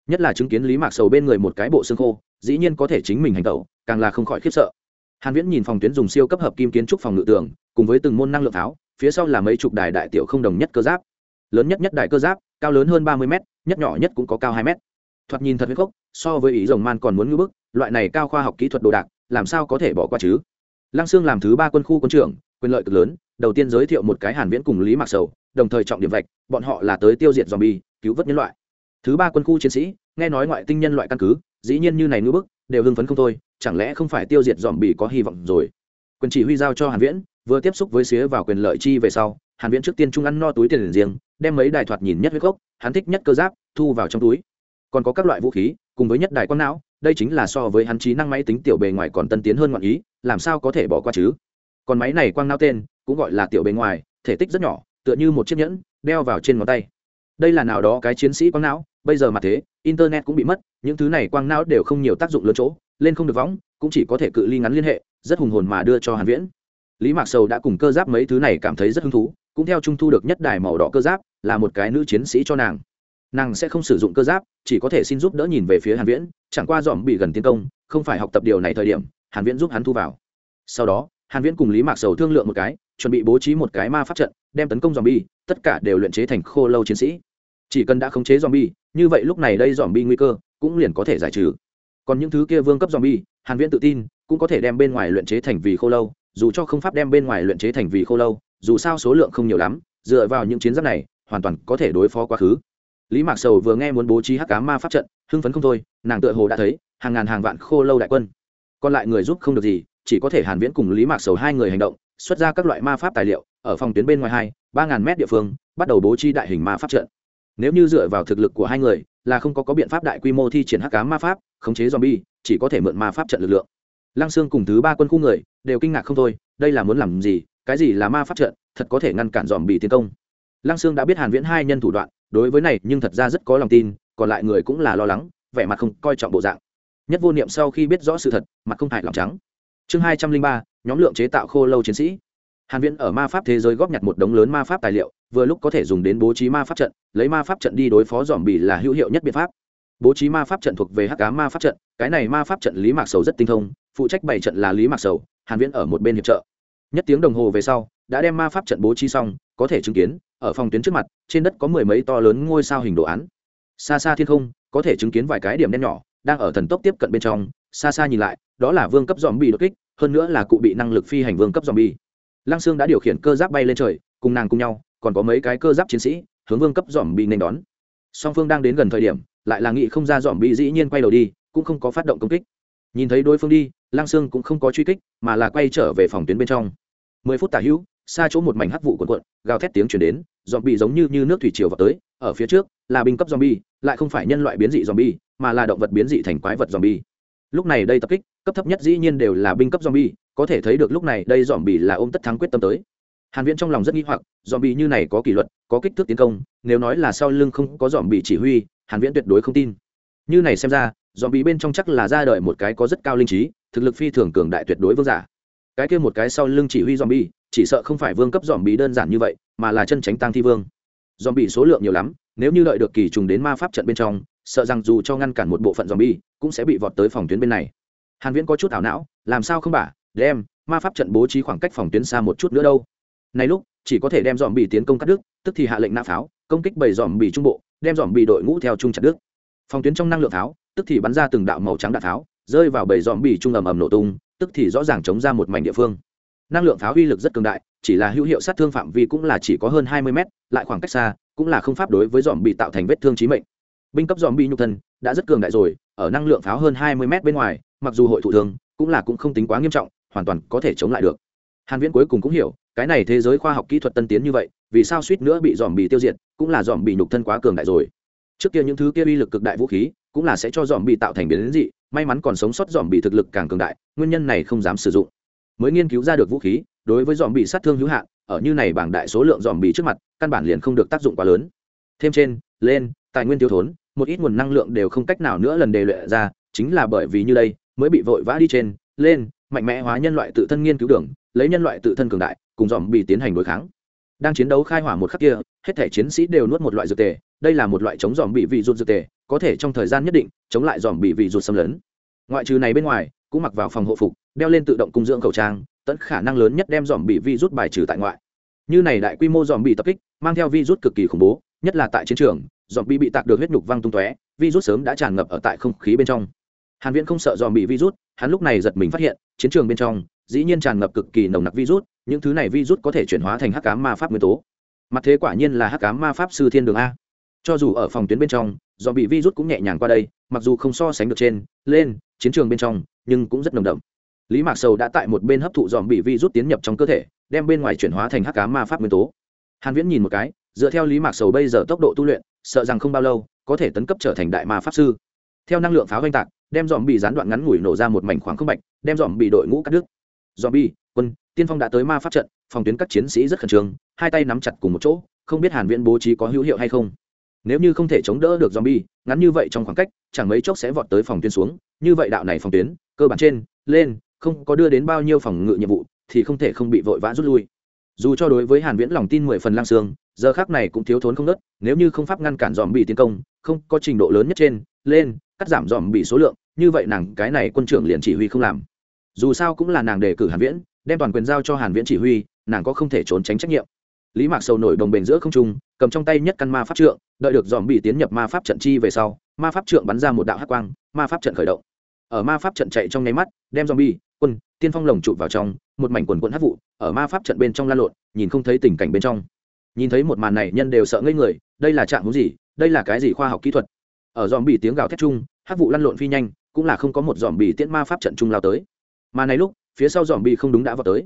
Nhất là chứng kiến lý mạc sầu bên người một cái bộ xương khô, dĩ nhiên có thể chính mình hành tẩu, càng là không khỏi khiếp sợ. Hàn viễn nhìn phòng tuyến dùng siêu cấp hợp kim kiến trúc phòng ngự tường, cùng với từng môn năng lượng pháo phía sau là mấy chục đài đại tiểu không đồng nhất cơ giáp. Lớn nhất nhất đại cơ giáp, cao lớn hơn 30 mét, nhất nhỏ nhất cũng có cao 2 mét. Thoạt nhìn thật huyết gốc so với ý rồng man còn muốn ngưỡng bức, loại này cao khoa học kỹ thuật đồ đạc, làm sao có thể bỏ qua chứ? Lăng xương làm thứ ba quân khu quân trưởng, quyền lợi cực lớn, đầu tiên giới thiệu một cái hàn viễn cùng lý mạc sầu, đồng thời trọng điểm vạch, bọn họ là tới tiêu diệt zombie, cứu vớt nhân loại. Thứ ba quân khu chiến sĩ, nghe nói ngoại tinh nhân loại căn cứ, dĩ nhiên như này ngưỡng bức, đều hưng phấn không thôi, chẳng lẽ không phải tiêu diệt zombie có hy vọng rồi? Quyền chỉ huy giao cho hàn viễn, vừa tiếp xúc với xía vào quyền lợi chi về sau, hàn viễn trước tiên trung ăn no túi tiền riêng, đem mấy đài thoạt nhìn nhất huyết gốc, hắn thích nhất cơ giáp, thu vào trong túi. Còn có các loại vũ khí cùng với nhất đài quang não, đây chính là so với hắn trí năng máy tính tiểu bề ngoài còn tân tiến hơn ngọn ý, làm sao có thể bỏ qua chứ? Còn máy này quang não tên, cũng gọi là tiểu bề ngoài, thể tích rất nhỏ, tựa như một chiếc nhẫn, đeo vào trên ngón tay. Đây là nào đó cái chiến sĩ quang não, bây giờ mà thế, internet cũng bị mất, những thứ này quang não đều không nhiều tác dụng lớn chỗ, lên không được võng, cũng chỉ có thể cự ly ngắn liên hệ, rất hùng hồn mà đưa cho hàn viễn. Lý mạc sầu đã cùng cơ giáp mấy thứ này cảm thấy rất hứng thú, cũng theo trung thu được nhất đài màu đỏ cơ giáp, là một cái nữ chiến sĩ cho nàng nàng sẽ không sử dụng cơ giáp, chỉ có thể xin giúp đỡ nhìn về phía hàn viễn, chẳng qua dòm bị gần tiến công, không phải học tập điều này thời điểm, hàn viễn giúp hắn thu vào. Sau đó, hàn viễn cùng lý mạc sầu thương lượng một cái, chuẩn bị bố trí một cái ma pháp trận, đem tấn công dòm bi, tất cả đều luyện chế thành khô lâu chiến sĩ. Chỉ cần đã khống chế dòm bi, như vậy lúc này đây dòm bi nguy cơ cũng liền có thể giải trừ. Còn những thứ kia vương cấp dòm bi, hàn viễn tự tin, cũng có thể đem bên ngoài luyện chế thành vì khô lâu, dù cho không pháp đem bên ngoài luyện chế thành vì khô lâu, dù sao số lượng không nhiều lắm, dựa vào những chiến giáp này, hoàn toàn có thể đối phó quá khứ lý mạc sầu vừa nghe muốn bố trí hắc cá ma pháp trận, hưng phấn không thôi, nàng tựa hồ đã thấy, hàng ngàn hàng vạn khô lâu đại quân. Còn lại người giúp không được gì, chỉ có thể hàn viễn cùng lý mạc sầu hai người hành động, xuất ra các loại ma pháp tài liệu, ở phòng tuyến bên ngoài hai, ba ngàn mét địa phương, bắt đầu bố trí đại hình ma pháp trận. Nếu như dựa vào thực lực của hai người, là không có có biện pháp đại quy mô thi triển hắc cá ma pháp, khống chế zombie, chỉ có thể mượn ma pháp trận lực lượng. Lăng xương cùng thứ ba quân khu người, đều kinh ngạc không thôi, đây là muốn làm gì, cái gì là ma pháp trận, thật có thể ngăn cản dòm bị tiến công. Lăng sương đã biết hàn viễn hai nhân thủ đoạn đối với này nhưng thật ra rất có lòng tin, còn lại người cũng là lo lắng, vẻ mặt không coi trọng bộ dạng. Nhất vô niệm sau khi biết rõ sự thật, mặt không hại lòng trắng. Chương hai trăm linh ba, nhóm lượng chế tạo khô lâu chiến sĩ. Hàn viễn ở ma pháp thế giới góp nhặt một đống lớn ma pháp tài liệu, vừa lúc có thể dùng đến bố trí ma pháp trận, lấy ma pháp trận đi đối phó dòm bỉ là hữu hiệu nhất biện pháp. Bố trí ma pháp trận thuộc về hắc cá ma pháp trận, cái này ma pháp trận lý mạc sầu rất tinh thông, phụ trách bảy trận là lý mạc sầu, hàn viễn ở một bên hiệp trợ. Nhất tiếng đồng hồ về sau, đã đem ma pháp trận bố trí xong, có thể chứng kiến ở phòng tuyến trước mặt, trên đất có mười mấy to lớn ngôi sao hình đồ án. Xa xa thiên không, có thể chứng kiến vài cái điểm đen nhỏ, đang ở thần tốc tiếp cận bên trong. Xa xa nhìn lại, đó là vương cấp dòm bị đột kích, hơn nữa là cụ bị năng lực phi hành vương cấp dòm bi lăng sương đã điều khiển cơ giáp bay lên trời, cùng nàng cùng nhau, còn có mấy cái cơ giáp chiến sĩ, hướng vương cấp dòm bi nên đón. Song phương đang đến gần thời điểm, lại là nghị không ra dòm bi dĩ nhiên quay đầu đi, cũng không có phát động công kích. Nhìn thấy đối phương đi, lăng sương cũng không có truy kích, mà là quay trở về phòng tuyến bên trong. Mười phút tả hữu xa chỗ một mảnh hắc vụ cuộn cuộn gào thét tiếng truyền đến dòm giống như, như nước thủy triều vào tới ở phía trước là binh cấp zombie lại không phải nhân loại biến dị zombie mà là động vật biến dị thành quái vật zombie. Lúc này đây tập kích cấp thấp nhất dĩ nhiên đều là binh cấp zombie có thể thấy được lúc này đây zombie là ôm tất thắng quyết tâm tới. Hàn viễn trong lòng rất nghi hoặc zombie như này có kỷ luật có kích thước tiến công nếu nói là sau lưng không có zombie chỉ huy hàn viễn tuyệt đối không tin. Như này xem ra zombie bên trong chắc là ra đời một cái có rất cao linh trí thực lực phi thường cường đại tuyệt đối vương giả. Cái kia một cái sau lưng chỉ huy zombie chỉ sợ không phải vương cấp dòm bị đơn giản như vậy, mà là chân tránh tăng thi vương. Dòm bị số lượng nhiều lắm, nếu như đợi được kỳ trùng đến ma pháp trận bên trong, sợ rằng dù cho ngăn cản một bộ phận dòm bi cũng sẽ bị vọt tới phòng tuyến bên này. Hàn viễn có chút ảo não, làm sao không bả đem ma pháp trận bố trí khoảng cách phòng tuyến xa một chút nữa đâu. Này lúc, chỉ có thể đem dòm bị tiến công cắt đứt, tức thì hạ lệnh nã pháo, công kích bảy dòm bị trung bộ, đem dòm bị đội ngũ theo trung chặt đứt. Phòng tuyến trong năng lượng pháo, tức thì bắn ra từng đạo màu trắng đạn pháo, rơi vào bảy dòm bị trung ầm ầm nổ tung, tức thì rõ ràng chống ra một mảnh địa phương năng lượng pháo uy lực rất cường đại, chỉ là hữu hiệu sát thương phạm vi cũng là chỉ có hơn 20 mét, lại khoảng cách xa, cũng là không pháp đối với dòm bị tạo thành vết thương chí mệnh. Binh cấp dòm bị nhục thân đã rất cường đại rồi, ở năng lượng pháo hơn 20 mét bên ngoài, mặc dù hội thủ thương cũng là cũng không tính quá nghiêm trọng, hoàn toàn có thể chống lại được. Hàn viễn cuối cùng cũng hiểu, cái này thế giới khoa học kỹ thuật tân tiến như vậy, vì sao suýt nữa bị dòm bị tiêu diệt, cũng là dòm bị nhục thân quá cường đại rồi. Trước kia những thứ kia uy lực cực đại vũ khí, cũng là sẽ cho dòm bị tạo thành biến dị, may mắn còn sống sót dòm bị thực lực càng cường đại, nguyên nhân này không dám sử dụng mới nghiên cứu ra được vũ khí, đối với dòm bị sát thương hữu hạn, ở như này bảng đại số lượng dòm bị trước mặt, căn bản liền không được tác dụng quá lớn. Thêm trên, lên, tài nguyên tiêu thốn, một ít nguồn năng lượng đều không cách nào nữa lần đề luyện ra, chính là bởi vì như đây, mới bị vội vã đi trên, lên, mạnh mẽ hóa nhân loại tự thân nghiên cứu đường, lấy nhân loại tự thân cường đại, cùng dòm bị tiến hành đối kháng. Đang chiến đấu khai hỏa một khắc kia, hết thể chiến sĩ đều nuốt một loại dược tề, đây là một loại chống dòm bị vị rụt dược tề, có thể trong thời gian nhất định, chống lại dòm bị vị rụt xâm lấn. Ngoại trừ này bên ngoài cũng mặc vào phòng hộ phục, đeo lên tự động cung dưỡng khẩu trang, tận khả năng lớn nhất đem dòm bị vi rút bài trừ tại ngoại. Như này đại quy mô dòm bị tập kích, mang theo vi rút cực kỳ khủng bố, nhất là tại chiến trường dòm bị bị tạc được huyết nhục văng tung tóe vi rút sớm đã tràn ngập ở tại không khí bên trong. Hàn viễn không sợ dòm bị virus, hắn lúc này giật mình phát hiện, chiến trường bên trong, dĩ nhiên tràn ngập cực kỳ nồng nặc virus, những thứ này virus có thể chuyển hóa thành hắc ám ma pháp nguyên tố. Mặt thế quả nhiên là hắc ám ma pháp sư thiên đường a. Cho dù ở phòng tuyến bên trong dòm bị virus cũng nhẹ nhàng qua đây, mặc dù không so sánh được trên, lên chiến trường bên trong, nhưng cũng rất nồng đậm. Lý mạc sầu đã tại một bên hấp thụ dòm bị virus tiến nhập trong cơ thể, đem bên ngoài chuyển hóa thành hắc ám ma pháp nguyên tố. Hàn viễn nhìn một cái, dựa theo lý mạc sầu bây giờ tốc độ tu luyện, sợ rằng không bao lâu, có thể tấn cấp trở thành đại ma pháp sư. Theo năng lượng pháo oanh tạc, đem dòm bị gián đoạn ngắn ngủi nổ ra một mảnh khoảng không bạch, đem dòm bị đội ngũ cắt đứt. Dòm bị quân, tiên phong đã tới ma pháp trận, phòng tuyến các chiến sĩ rất khẩn trương, hai tay nắm chặt cùng một chỗ, không biết hàn viễn bố trí có hữu hiệu hay không. Nếu như không thể chống đỡ được zombie, ngắn như vậy trong khoảng cách, chẳng mấy chốc sẽ vọt tới phòng tuyến xuống như vậy đạo này phòng tuyến, cơ bản trên, lên, không có đưa đến bao nhiêu phòng ngự nhiệm vụ, thì không thể không bị vội vã rút lui. Dù cho đối với hàn viễn lòng tin mười phần lang xương, giờ khắc này cũng thiếu thốn không nớt, nếu như không pháp ngăn cản dòm bị tiến công, không có trình độ lớn nhất trên, lên, cắt giảm dòm bị số lượng, như vậy nàng cái này quân trưởng liền chỉ huy không làm. Dù sao cũng là nàng đề cử hàn viễn, đem toàn quyền giao cho hàn viễn chỉ huy, nàng có không thể trốn tránh trách nhiệm. Lý mạc sầu nổi đồng bền giữa không trung, cầm trong tay nhất căn ma pháp trượng, đợi được dòm bị tiến nhập ma pháp trận chi về sau, ma pháp trượng bắn ra một đạo hắc quang, ma pháp trận khởi động ở ma pháp trận chạy trong nháy mắt, đem zombie, quân, tiên phong lồng chụp vào trong, một mảnh quần quần hắc vụ, ở ma pháp trận bên trong lan lộn, nhìn không thấy tình cảnh bên trong. Nhìn thấy một màn này, nhân đều sợ ngây người, đây là trạng huống gì, đây là cái gì khoa học kỹ thuật? Ở dòm bị tiếng gào thét chung, hắc vụ lăn lộn phi nhanh, cũng là không có một dòm bị tiễn ma pháp trận chung lao tới. Mà này lúc, phía sau dòm bị không đúng đã vào tới.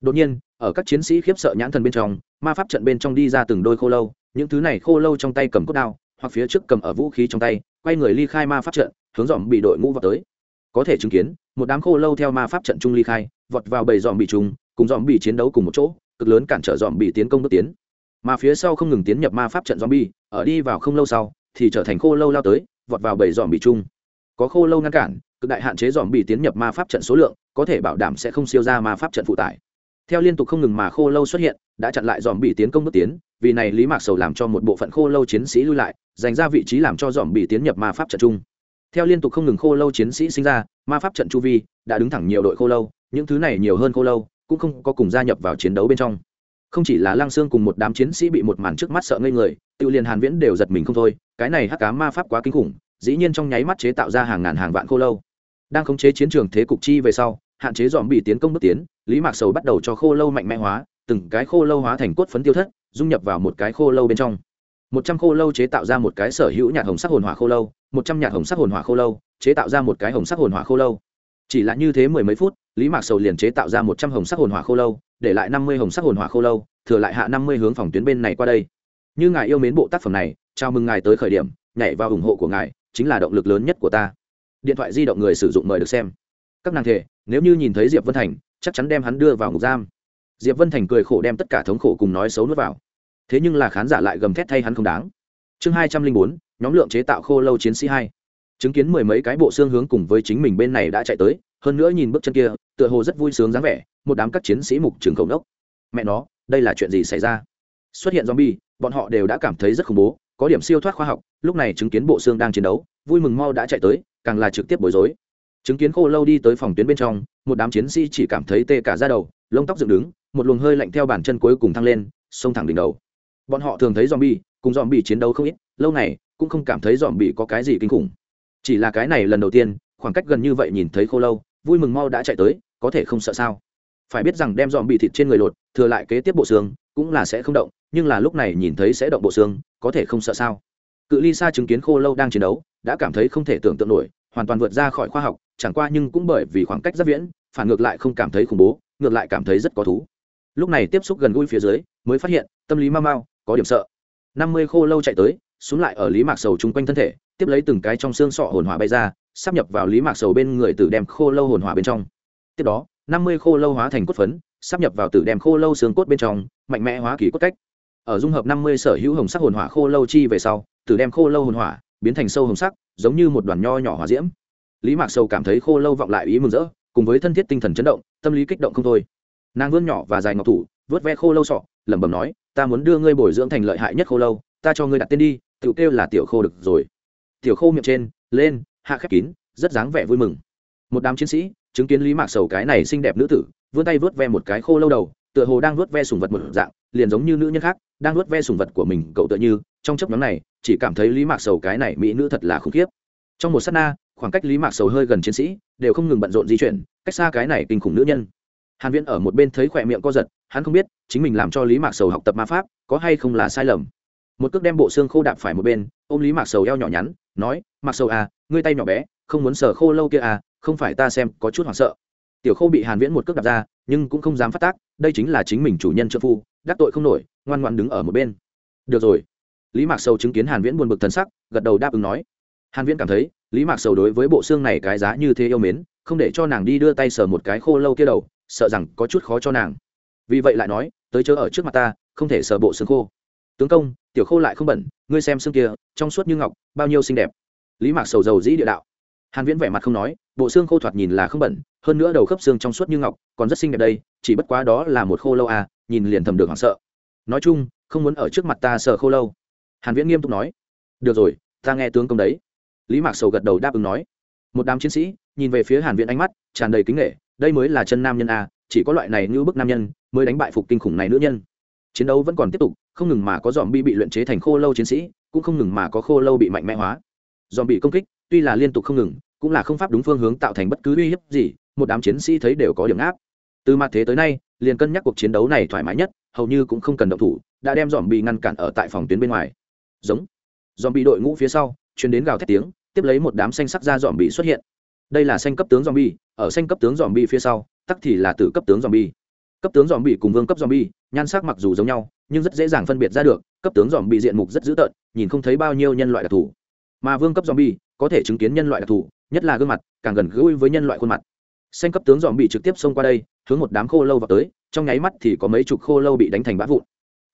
Đột nhiên, ở các chiến sĩ khiếp sợ nhãn thần bên trong, ma pháp trận bên trong đi ra từng đôi khô lâu, những thứ này khô lâu trong tay cầm cốt đao, hoặc phía trước cầm ở vũ khí trong tay, quay người ly khai ma pháp trận, hướng dòm bị đội ngũ vào tới có thể chứng kiến một đám khô lâu theo ma pháp trận chung ly khai vọt vào bầy dòm bị trùng, cùng dòm bị chiến đấu cùng một chỗ cực lớn cản trở dòm bị tiến công bước tiến. Mà phía sau không ngừng tiến nhập ma pháp trận dòm bi ở đi vào không lâu sau thì trở thành khô lâu lao tới vọt vào bầy dòm bị chung có khô lâu ngăn cản cực đại hạn chế dòm bị tiến nhập ma pháp trận số lượng có thể bảo đảm sẽ không siêu ra ma pháp trận phụ tải. Theo liên tục không ngừng mà khô lâu xuất hiện đã chặn lại dòm bị tiến công bước tiến vì này lý mạc sầu làm cho một bộ phận khô lâu chiến sĩ lui lại dành ra vị trí làm cho dòm bị tiến nhập ma pháp trận chung theo liên tục không ngừng khô lâu chiến sĩ sinh ra, ma pháp trận chu vi đã đứng thẳng nhiều đội khô lâu, những thứ này nhiều hơn khô lâu, cũng không có cùng gia nhập vào chiến đấu bên trong. Không chỉ là lang xương cùng một đám chiến sĩ bị một màn trước mắt sợ ngây người tự liền hàn viễn đều giật mình không thôi, cái này hắc cá ma pháp quá kinh khủng, dĩ nhiên trong nháy mắt chế tạo ra hàng ngàn hàng vạn khô lâu. Đang khống chế chiến trường thế cục chi về sau, hạn chế dòm bị tiến công bước tiến, lý mạc sầu bắt đầu cho khô lâu mạnh mẽ hóa, từng cái khô lâu hóa thành cốt phấn tiêu thất, dung nhập vào một cái khô lâu bên trong một trăm khô lâu chế tạo ra một cái sở hữu nhạt hồng sắc hồn hỏa khô lâu, một trăm nhạt hồng sắc hồn hỏa khô lâu, chế tạo ra một cái hồng sắc hồn hỏa khô lâu. Chỉ là như thế mười mấy phút, lý mạc sầu liền chế tạo ra một trăm hồng sắc hồn hỏa khô lâu, để lại năm mươi hồng sắc hồn hỏa khô lâu, thừa lại hạ năm mươi hướng phòng tuyến bên này qua đây. Như ngài yêu mến bộ tác phẩm này, chào mừng ngài tới khởi điểm, nhảy vào ủng hộ của ngài, chính là động lực lớn nhất của ta. Điện thoại di động người sử dụng mời được xem. Các nàng thể nếu như nhìn thấy diệp vân thành, chắc chắn đem hắn đưa vào ngục giam. Diệp vân thành cười khổ đem tất cả thống khổ cùng nói xấu nuốt vào thế nhưng là khán giả lại gầm thét thay hắn không đáng. Chương hai trăm linh bốn, nhóm lượng chế tạo khô lâu chiến sĩ hai. Chứng kiến mười mấy cái bộ xương hướng cùng với chính mình bên này đã chạy tới, hơn nữa nhìn bước chân kia, tựa hồ rất vui sướng dáng vẻ, một đám các chiến sĩ mục trường cầu đốc mẹ nó, đây là chuyện gì xảy ra? Xuất hiện zombie, bọn họ đều đã cảm thấy rất khủng bố, có điểm siêu thoát khoa học, lúc này chứng kiến bộ xương đang chiến đấu, vui mừng mau đã chạy tới, càng là trực tiếp bối rối. Chứng kiến khô lâu đi tới phòng tuyến bên trong, một đám chiến sĩ chỉ cảm thấy tê cả ra đầu, lông tóc dựng đứng, một luồng hơi lạnh theo bàn chân cuối cùng thăng lên, xông thẳng đỉnh đầu bọn họ thường thấy dòm bi cùng dòm bị chiến đấu không ít, lâu này cũng không cảm thấy dòm bị có cái gì kinh khủng. Chỉ là cái này lần đầu tiên, khoảng cách gần như vậy nhìn thấy khô lâu, vui mừng mau đã chạy tới, có thể không sợ sao? Phải biết rằng đem dòm bị thịt trên người lột, thừa lại kế tiếp bộ xương, cũng là sẽ không động, nhưng là lúc này nhìn thấy sẽ động bộ xương, có thể không sợ sao? Cự ly xa chứng kiến khô lâu đang chiến đấu, đã cảm thấy không thể tưởng tượng nổi, hoàn toàn vượt ra khỏi khoa học, chẳng qua nhưng cũng bởi vì khoảng cách rất viễn, phản ngược lại không cảm thấy khủng bố, ngược lại cảm thấy rất có thú. Lúc này tiếp xúc gần gũi phía dưới, mới phát hiện, tâm lý mau mau có điểm sợ. Năm mươi khô lâu chạy tới, xuống lại ở lý mạc sầu chung quanh thân thể, tiếp lấy từng cái trong xương sọ hồn hỏa bay ra, sắp nhập vào lý mạc sầu bên người tử đem khô lâu hồn hỏa bên trong. Tiếp đó, năm mươi khô lâu hóa thành cốt phấn, sắp nhập vào tử đem khô lâu xương cốt bên trong, mạnh mẽ hóa kỳ cốt cách. Ở dung hợp năm mươi sở hữu hồng sắc hồn hỏa khô lâu chi về sau, tử đem khô lâu hồn hỏa biến thành sâu hồng sắc, giống như một đoàn nho nhỏ hỏa diễm. Lý mạc sầu cảm thấy khô lâu vọng lại ý mừng rỡ, cùng với thân thiết tinh thần chấn động, tâm lý kích động không thôi. Nàng vươn nhỏ và dài ngọc thủ vớt ve khô lâu sọ, lẩm bẩm nói, ta muốn đưa ngươi bồi dưỡng thành lợi hại nhất khô lâu, ta cho ngươi đặt tên đi tự kêu là tiểu khô được rồi. Tiểu khô miệng trên, lên, hạ khép kín, rất dáng vẻ vui mừng. Một đám chiến sĩ, chứng kiến lý mạc sầu cái này xinh đẹp nữ tử, vươn tay vớt ve một cái khô lâu đầu, tựa hồ đang vớt ve sùng vật một dạng, liền giống như nữ nhân khác, đang vớt ve sùng vật của mình, cậu tựa như, trong chấp nhóm này, chỉ cảm thấy lý mạc sầu cái này mỹ nữ thật là khủng khiếp. Trong một s á t na, khoảng cách lý mạc sầu hơi gần chiến sĩ, đều không ngừng bận rộn di chuyển, cách xa cái này kinh khủng nữ nhân. Hàn viễn ở một bên thấy khỏe miệng co giật hắn không biết chính mình làm cho lý mạc sầu học tập ma pháp có hay không là sai lầm. Một cước đem bộ xương khô đạp phải một bên, ôm lý mạc sầu eo nhỏ nhắn, nói, mạc sầu à ngươi tay nhỏ bé, không muốn sờ khô lâu kia à không phải ta xem có chút hoảng sợ. Tiểu khô bị hàn viễn một cước đạp ra, nhưng cũng không dám phát tác, đây chính là chính mình chủ nhân trợ phu, đắc tội không nổi, ngoan ngoan đứng ở một bên. Được rồi. Lý mạc sầu chứng kiến hàn viễn buồn bực thần sắc, gật đầu đáp ứng nói. Hàn viễn cảm thấy, lý mạc sầu đối với bộ xương này cái giá như thế yêu mến, không để cho nàng đi đưa tay sờ một cái khô lâu kia đầu, sợ rằng có chút khó cho nàng vì vậy lại nói, tới chớ ở trước mặt ta, không thể sờ bộ xương khô. Tướng công, tiểu khô lại không bẩn, ngươi xem xương kia, trong suốt như ngọc, bao nhiêu xinh đẹp. Lý mạc sầu dầu dĩ địa đạo. Hàn viễn vẻ mặt không nói, bộ xương khô thoạt nhìn là không bẩn, hơn nữa đầu khớp xương trong suốt như ngọc, còn rất xinh đẹp đây, chỉ bất quá đó là một khô lâu à nhìn liền thầm được hoảng sợ. Nói chung, không muốn ở trước mặt ta sờ khô lâu. Hàn viễn nghiêm túc nói. Được rồi, ta nghe tướng công đấy. Lý mạc sầu gật đầu đáp ứng nói. Một đám chiến sĩ, nhìn về phía hàn viễn ánh mắt, tràn đầy kính nghệ đây mới là chân nam nhân a chỉ có loại này như bức nam nhân mới đánh bại phục kinh khủng này nữ nhân. Chiến đấu vẫn còn tiếp tục, không ngừng mà có dòm bi bị luyện chế thành khô lâu chiến sĩ, cũng không ngừng mà có khô lâu bị mạnh mẽ hóa. Dòm bị công kích, tuy là liên tục không ngừng, cũng là không pháp đúng phương hướng tạo thành bất cứ uy hiếp gì, một đám chiến sĩ thấy đều có điểm áp từ mặt thế tới nay, liền cân nhắc cuộc chiến đấu này thoải mái nhất, hầu như cũng không cần động thủ, đã đem dòm bị ngăn cản ở tại phòng tuyến bên ngoài. Giống. Dòm bị đội ngũ phía sau chuyến đến gào thét tiếng, tiếp lấy một đám xanh sắc ra dòm bị xuất hiện. Đây là xanh cấp tướng dòm bi ở xanh cấp tướng dòm bi phía sau, tắc thì là tử cấp tướng dòm bi cấp tướng dòm bị cùng vương cấp dòm bi nhan sắc mặc dù giống nhau, nhưng rất dễ dàng phân biệt ra được, cấp tướng dòm bị diện mục rất dữ tợn, nhìn không thấy bao nhiêu nhân loại đặc thù. Mà vương cấp dòm bi có thể chứng kiến nhân loại đặc thù, nhất là gương mặt, càng gần gũi với nhân loại khuôn mặt. Xanh cấp tướng dòm bị trực tiếp xông qua đây, hướng một đám khô lâu vào tới, trong nháy mắt thì có mấy chục khô lâu bị đánh thành bã vụn.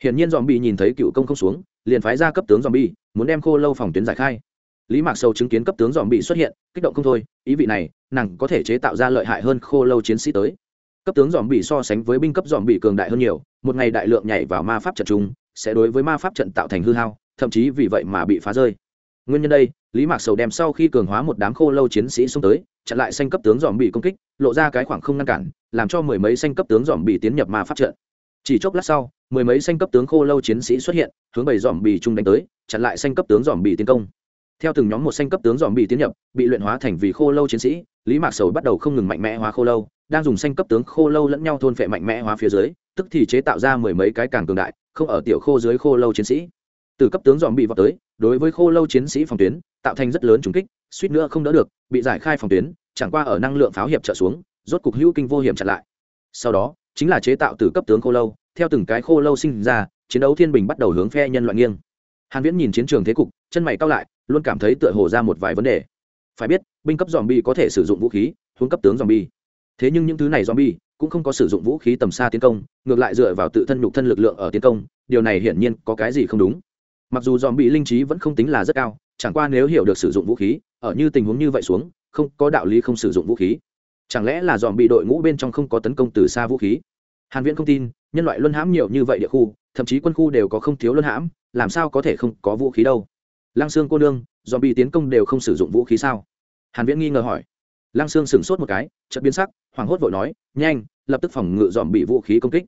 Hiển nhiên dòm bị nhìn thấy cựu công không xuống, liền phái ra cấp tướng dòm bi muốn đem khô lâu phòng tuyến giải khai. Lý mạc sầu chứng kiến cấp tướng dòm bị xuất hiện, kích động không thôi, ý vị này, nàng có thể chế tạo ra lợi hại hơn khô lâu chiến sĩ tới cấp tướng dòm bị so sánh với binh cấp dòm bị cường đại hơn nhiều, một ngày đại lượng nhảy vào ma pháp trận chung, sẽ đối với ma pháp trận tạo thành hư hao, thậm chí vì vậy mà bị phá rơi. Nguyên nhân đây, lý mạc sầu đem sau khi cường hóa một đám khô lâu chiến sĩ xông tới, chặn lại xanh cấp tướng dòm bị công kích, lộ ra cái khoảng không ngăn cản, làm cho mười mấy xanh cấp tướng dòm bị tiến nhập ma pháp trận. Chỉ chốc lát sau, mười mấy xanh cấp tướng khô lâu chiến sĩ xuất hiện, hướng bảy dòm bị chung đánh tới, chặn lại xanh cấp tướng dòm bị tiến công. Theo từng nhóm một xanh cấp tướng dòm bị tiến nhập, bị luyện hóa thành vì khô lâu chiến sĩ, lý mạc sầu bắt đầu không ngừng mạnh mẽ hóa khô lâu đang dùng xanh cấp tướng khô lâu lẫn nhau thôn phệ mạnh mẽ hóa phía dưới, tức thì chế tạo ra mười mấy cái càng cường đại, không ở tiểu khô dưới khô lâu chiến sĩ. Từ cấp tướng dòm bị vào tới, đối với khô lâu chiến sĩ phòng tuyến, tạo thành rất lớn trùng kích, suýt nữa không đỡ được, bị giải khai phòng tuyến, chẳng qua ở năng lượng pháo hiệp trợ xuống, rốt cục hữu kinh vô hiểm chặn lại. Sau đó, chính là chế tạo từ cấp tướng khô lâu, theo từng cái khô lâu sinh ra, chiến đấu thiên bình bắt đầu hướng phe nhân loại nghiêng. Hàn viễn nhìn chiến trường thế cục, chân mày cao lại, luôn cảm thấy tựa hồ ra một vài vấn đề. Phải biết, binh cấp dòm bi có thể sử dụng vũ khí huống cấp tướng dòm bi thế nhưng những thứ này dòm bi cũng không có sử dụng vũ khí tầm xa tiến công, ngược lại dựa vào tự thân nhục thân lực lượng ở tiến công, điều này hiển nhiên có cái gì không đúng. Mặc dù dòm bị linh trí vẫn không tính là rất cao, chẳng qua nếu hiểu được sử dụng vũ khí, ở như tình huống như vậy xuống, không có đạo lý không sử dụng vũ khí. Chẳng lẽ là dòm bị đội ngũ bên trong không có tấn công từ xa vũ khí? Hàn viễn không tin, nhân loại luân hãm nhiều như vậy địa khu, thậm chí quân khu đều có không thiếu luân hãm, làm sao có thể không có vũ khí đâu? Lăng xương cô nương dòm bị tiến công đều không sử dụng vũ khí sao? Hàn viễn nghi ngờ hỏi. Lăng xương sửng sốt một cái, chợt biến sắc hoảng hốt vội nói, nhanh, lập tức phòng ngự dòm bị vũ khí công kích.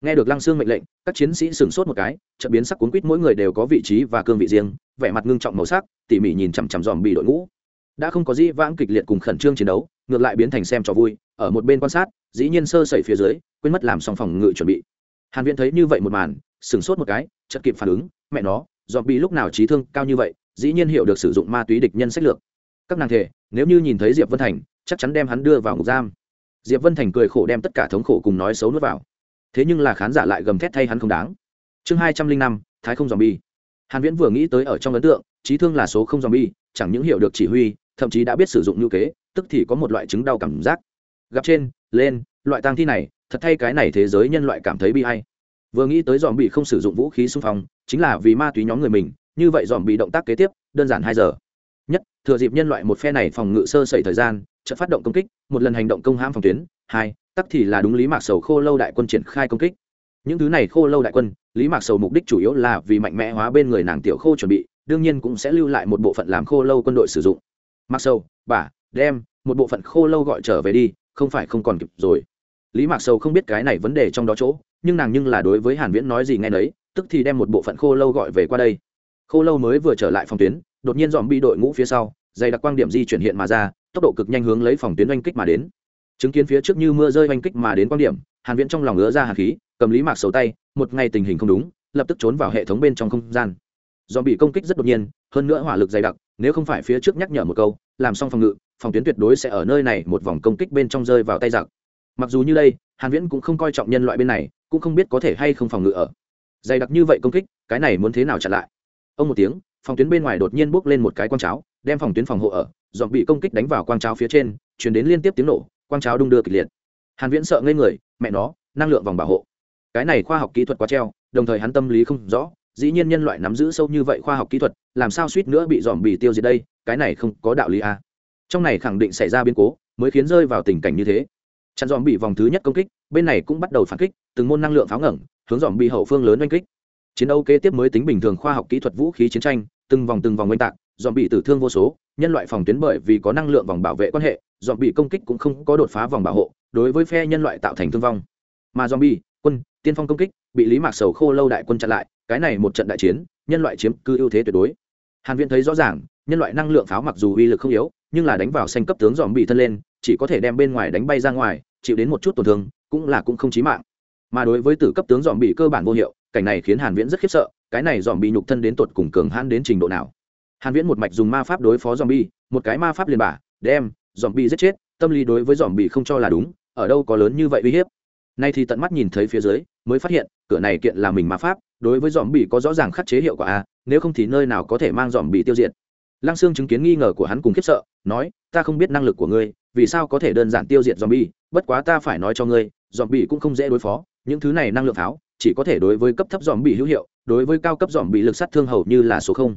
Nghe được lăng xương mệnh lệnh, các chiến sĩ sửng sốt một cái, chợt biến sắc cuốn quýt mỗi người đều có vị trí và cương vị riêng, vẻ mặt ngưng trọng màu sắc, tỉ mỉ nhìn chằm chằm dòm bị đội ngũ. Đã không có dĩ vãng kịch liệt cùng khẩn trương chiến đấu, ngược lại biến thành xem trò vui, ở một bên quan sát, dĩ nhiên sơ sẩy phía dưới, quên mất làm xong phòng ngự chuẩn bị. Hàn viễn thấy như vậy một màn, sửng sốt một cái, chợt kịp phản ứng, mẹ nó dòm bị lúc nào trí thương cao như vậy, dĩ nhiên hiểu được sử dụng ma túy địch nhân sách lược. Các nàng thể, nếu như nhìn thấy diệp vân thành, chắc chắn đem hắn đưa vào ngục giam diệp vân thành cười khổ đem tất cả thống khổ cùng nói xấu nuốt vào. Thế nhưng là khán giả lại gầm thét thay hắn không đáng. Chương hai trăm linh năm, thái không dòm bi hàn viễn vừa nghĩ tới ở trong ấn tượng, trí thương là số không dòm bi chẳng những hiểu được chỉ huy, thậm chí đã biết sử dụng ngữ kế, tức thì có một loại chứng đau cảm giác. Gặp trên, lên, loại tang thi này, thật thay cái này thế giới nhân loại cảm thấy bi hay vừa nghĩ tới dòm bị không sử dụng vũ khí xung phong, chính là vì ma túy nhóm người mình, như vậy dòm bị động tác kế tiếp, đơn giản hai giờ. Nhất, thừa dịp nhân loại một phe này phòng ngự sơ sẩy thời gian chợt phát động công kích, một lần hành động công hãm phòng tuyến, hai, tắc thì là đúng lý mạc sầu khô lâu đại quân triển khai công kích. Những thứ này khô lâu đại quân, lý mạc sầu mục đích chủ yếu là vì mạnh mẽ hóa bên người nàng tiểu khô chuẩn bị, đương nhiên cũng sẽ lưu lại một bộ phận làm khô lâu quân đội sử dụng. Mạc sầu, bà, đem, một bộ phận khô lâu gọi trở về đi, không phải không còn kịp rồi. Lý mạc sầu không biết cái này vấn đề trong đó chỗ, nhưng nàng nhưng là đối với hàn viễn nói gì nghe nấy, tức thì đem một bộ phận khô lâu gọi về qua đây. Khô lâu mới vừa trở lại phòng tuyến, đột nhiên dòm bị đội ngũ phía sau dày đặc quang điểm di chuyển hiện mà ra, tốc độ cực nhanh hướng lấy phòng tuyến oanh kích mà đến. Chứng kiến phía trước như mưa rơi oanh kích mà đến quang điểm, hàn viễn trong lòng ngứa ra hàn khí, cầm lý mạc sầu tay, một ngày tình hình không đúng, lập tức trốn vào hệ thống bên trong không gian. Do bị công kích rất đột nhiên, hơn nữa hỏa lực dày đặc, nếu không phải phía trước nhắc nhở một câu, làm xong phòng ngự, phòng tuyến tuyệt đối sẽ ở nơi này một vòng công kích bên trong rơi vào tay giặc. Mặc dù như đây, hàn viễn cũng không coi trọng nhân loại bên này, cũng không biết có thể hay không phòng ngự ở. Dày đặc như vậy công kích, cái này muốn thế nào chặn lại? Ông một tiếng, phòng tuyến bên ngoài đột nhiên bốc lên một cái quang cháo đem phòng tuyến phòng hộ ở dọn bị công kích đánh vào quang cháo phía trên chuyển đến liên tiếp tiếng nổ, quang cháo đung đưa kịch liệt. Hàn viễn sợ ngây người, mẹ nó, năng lượng vòng bảo hộ. Cái này khoa học kỹ thuật quá treo, đồng thời hắn tâm lý không rõ, dĩ nhiên nhân loại nắm giữ sâu như vậy khoa học kỹ thuật, làm sao suýt nữa bị dòm bị tiêu diệt đây, cái này không có đạo lý à. trong này khẳng định xảy ra biến cố, mới khiến rơi vào tình cảnh như thế. Chặn dòm bị vòng thứ nhất công kích, bên này cũng bắt đầu phản kích, từng môn năng lượng pháo ngẩng, hướng dòm bị hậu phương lớn oanh kích. Chiến đấu kế tiếp mới tính bình thường khoa học kỹ thuật vũ khí chiến tranh, từng vòng từng vòng oanh tạc dòm bị tử thương vô số, nhân loại phòng tuyến bởi vì có năng lượng vòng bảo vệ quan hệ dòm bị công kích cũng không có đột phá vòng bảo hộ, đối với phe nhân loại tạo thành thương vong. Mà dòm bị quân, tiên phong công kích, bị lý mạc sầu khô lâu đại quân chặn lại, cái này một trận đại chiến, nhân loại chiếm cư ưu thế tuyệt đối. Hàn viễn thấy rõ ràng, nhân loại năng lượng pháo mặc dù uy lực không yếu, nhưng là đánh vào xanh cấp tướng dòm bị thân lên, chỉ có thể đem bên ngoài đánh bay ra ngoài, chịu đến một chút tổn thương, cũng là cũng không chí mạng. Mà đối với tử cấp tướng dòm bị cơ bản vô hiệu, cảnh này khiến hàn viễn rất khiếp sợ, cái này dòm bị nhục thân đến tột cùng cường hãn đến trình độ nào? Hàn viễn một mạch dùng ma pháp đối phó dòm bi một cái ma pháp liền bả, đem dòm bi giết chết, tâm lý đối với dòm bi không cho là đúng, ở đâu có lớn như vậy uy hiếp. Nay thì tận mắt nhìn thấy phía dưới, mới phát hiện, cửa này kiện là mình ma pháp, đối với dòm bị có rõ ràng khắc chế hiệu quả a nếu không thì nơi nào có thể mang dòm bị tiêu diệt. Lăng xương chứng kiến nghi ngờ của hắn cùng khiếp sợ, nói, ta không biết năng lực của ngươi, vì sao có thể đơn giản tiêu diệt dòm bi bất quá ta phải nói cho ngươi dòm bị cũng không dễ đối phó, những thứ này năng lượng pháo chỉ có thể đối với cấp thấp dòm bị hữu hiệu, đối với cao cấp dòm bị lực sát thương hầu như là số không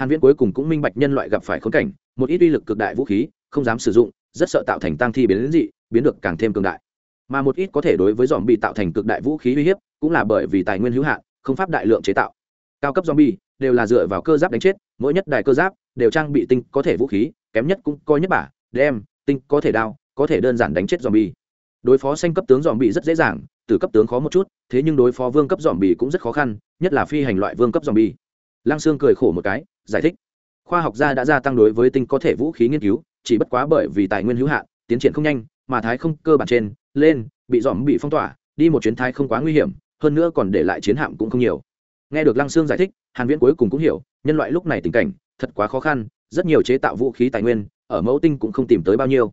hàn viễn cuối cùng cũng minh bạch nhân loại gặp phải khốn cảnh, một ít uy lực cực đại vũ khí, không dám sử dụng, rất sợ tạo thành tăng thi biến dị, biến được càng thêm cường đại. Mà một ít có thể đối với dòm bị tạo thành cực đại vũ khí uy hiếp, cũng là bởi vì tài nguyên hữu hạn, không pháp đại lượng chế tạo. Cao cấp zombie đều là dựa vào cơ giáp đánh chết, mỗi nhất đài cơ giáp đều trang bị tinh có thể vũ khí, kém nhất cũng coi nhất bả, đem tinh có thể đao, có thể đơn giản đánh chết zombie. Đối phó xanh cấp tướng zombie rất dễ dàng từ cấp tướng khó một chút, thế nhưng đối phó vương cấp zombie cũng rất khó khăn, nhất là phi hành loại vương cấp zombie. Lăng xương cười khổ một cái giải thích. Khoa học gia đã gia tăng đối với tinh có thể vũ khí nghiên cứu, chỉ bất quá bởi vì tài nguyên hữu hạn, tiến triển không nhanh, mà thái không cơ bản trên, lên, bị dòm bị phong tỏa, đi một chuyến thái không quá nguy hiểm, hơn nữa còn để lại chiến hạm cũng không nhiều. Nghe được lăng sương giải thích, hàn viễn cuối cùng cũng hiểu, nhân loại lúc này tình cảnh, thật quá khó khăn, rất nhiều chế tạo vũ khí tài nguyên, ở mẫu tinh cũng không tìm tới bao nhiêu.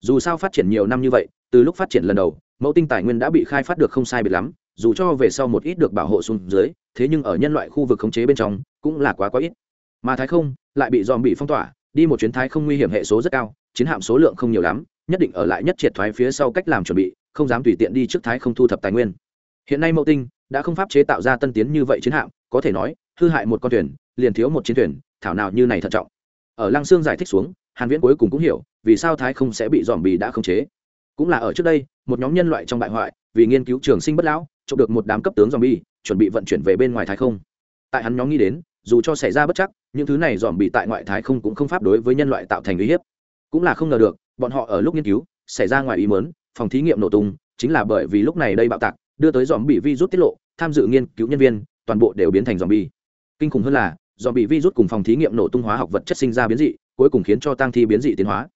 Dù sao phát triển nhiều năm như vậy, từ lúc phát triển lần đầu, mẫu tinh tài nguyên đã bị khai phát được không sai biệt lắm, dù cho về sau một ít được bảo hộ xuống dưới, thế nhưng ở nhân loại khu vực khống chế bên trong, cũng là quá quá ít mà thái không lại bị dòm bị phong tỏa, đi một chuyến thái không nguy hiểm hệ số rất cao, chiến hạm số lượng không nhiều lắm, nhất định ở lại nhất triệt thoái phía sau cách làm chuẩn bị, không dám tùy tiện đi trước thái không thu thập tài nguyên. Hiện nay mẫu tinh đã không pháp chế tạo ra tân tiến như vậy chiến hạm, có thể nói, hư hại một con thuyền, liền thiếu một chiến thuyền, thảo nào như này thận trọng. Ở lăng sương giải thích xuống, hàn viễn cuối cùng cũng hiểu, vì sao thái không sẽ bị dòm bì đã không chế. Cũng là ở trước đây, một nhóm nhân loại trong bại hoại, vì nghiên cứu trường sinh bất lão chụp được một đám cấp tướng dòm bi chuẩn bị vận chuyển về bên ngoài thái không. Tại hắn nhóm nghĩ đến dù cho xảy ra bất chắc, những thứ này dòm bị tại ngoại thái không cũng không pháp đối với nhân loại tạo thành uy hiếp. Cũng là không ngờ được, bọn họ ở lúc nghiên cứu, xảy ra ngoài ý mớn phòng thí nghiệm nổ tung, chính là bởi vì lúc này đây bạo tạc, đưa tới dòm bị virus tiết lộ, tham dự nghiên cứu nhân viên, toàn bộ đều biến thành dòm bi. Kinh khủng hơn là, dòm bị virus cùng phòng thí nghiệm nổ tung hóa học vật chất sinh ra biến dị, cuối cùng khiến cho tăng thi biến dị tiến hóa.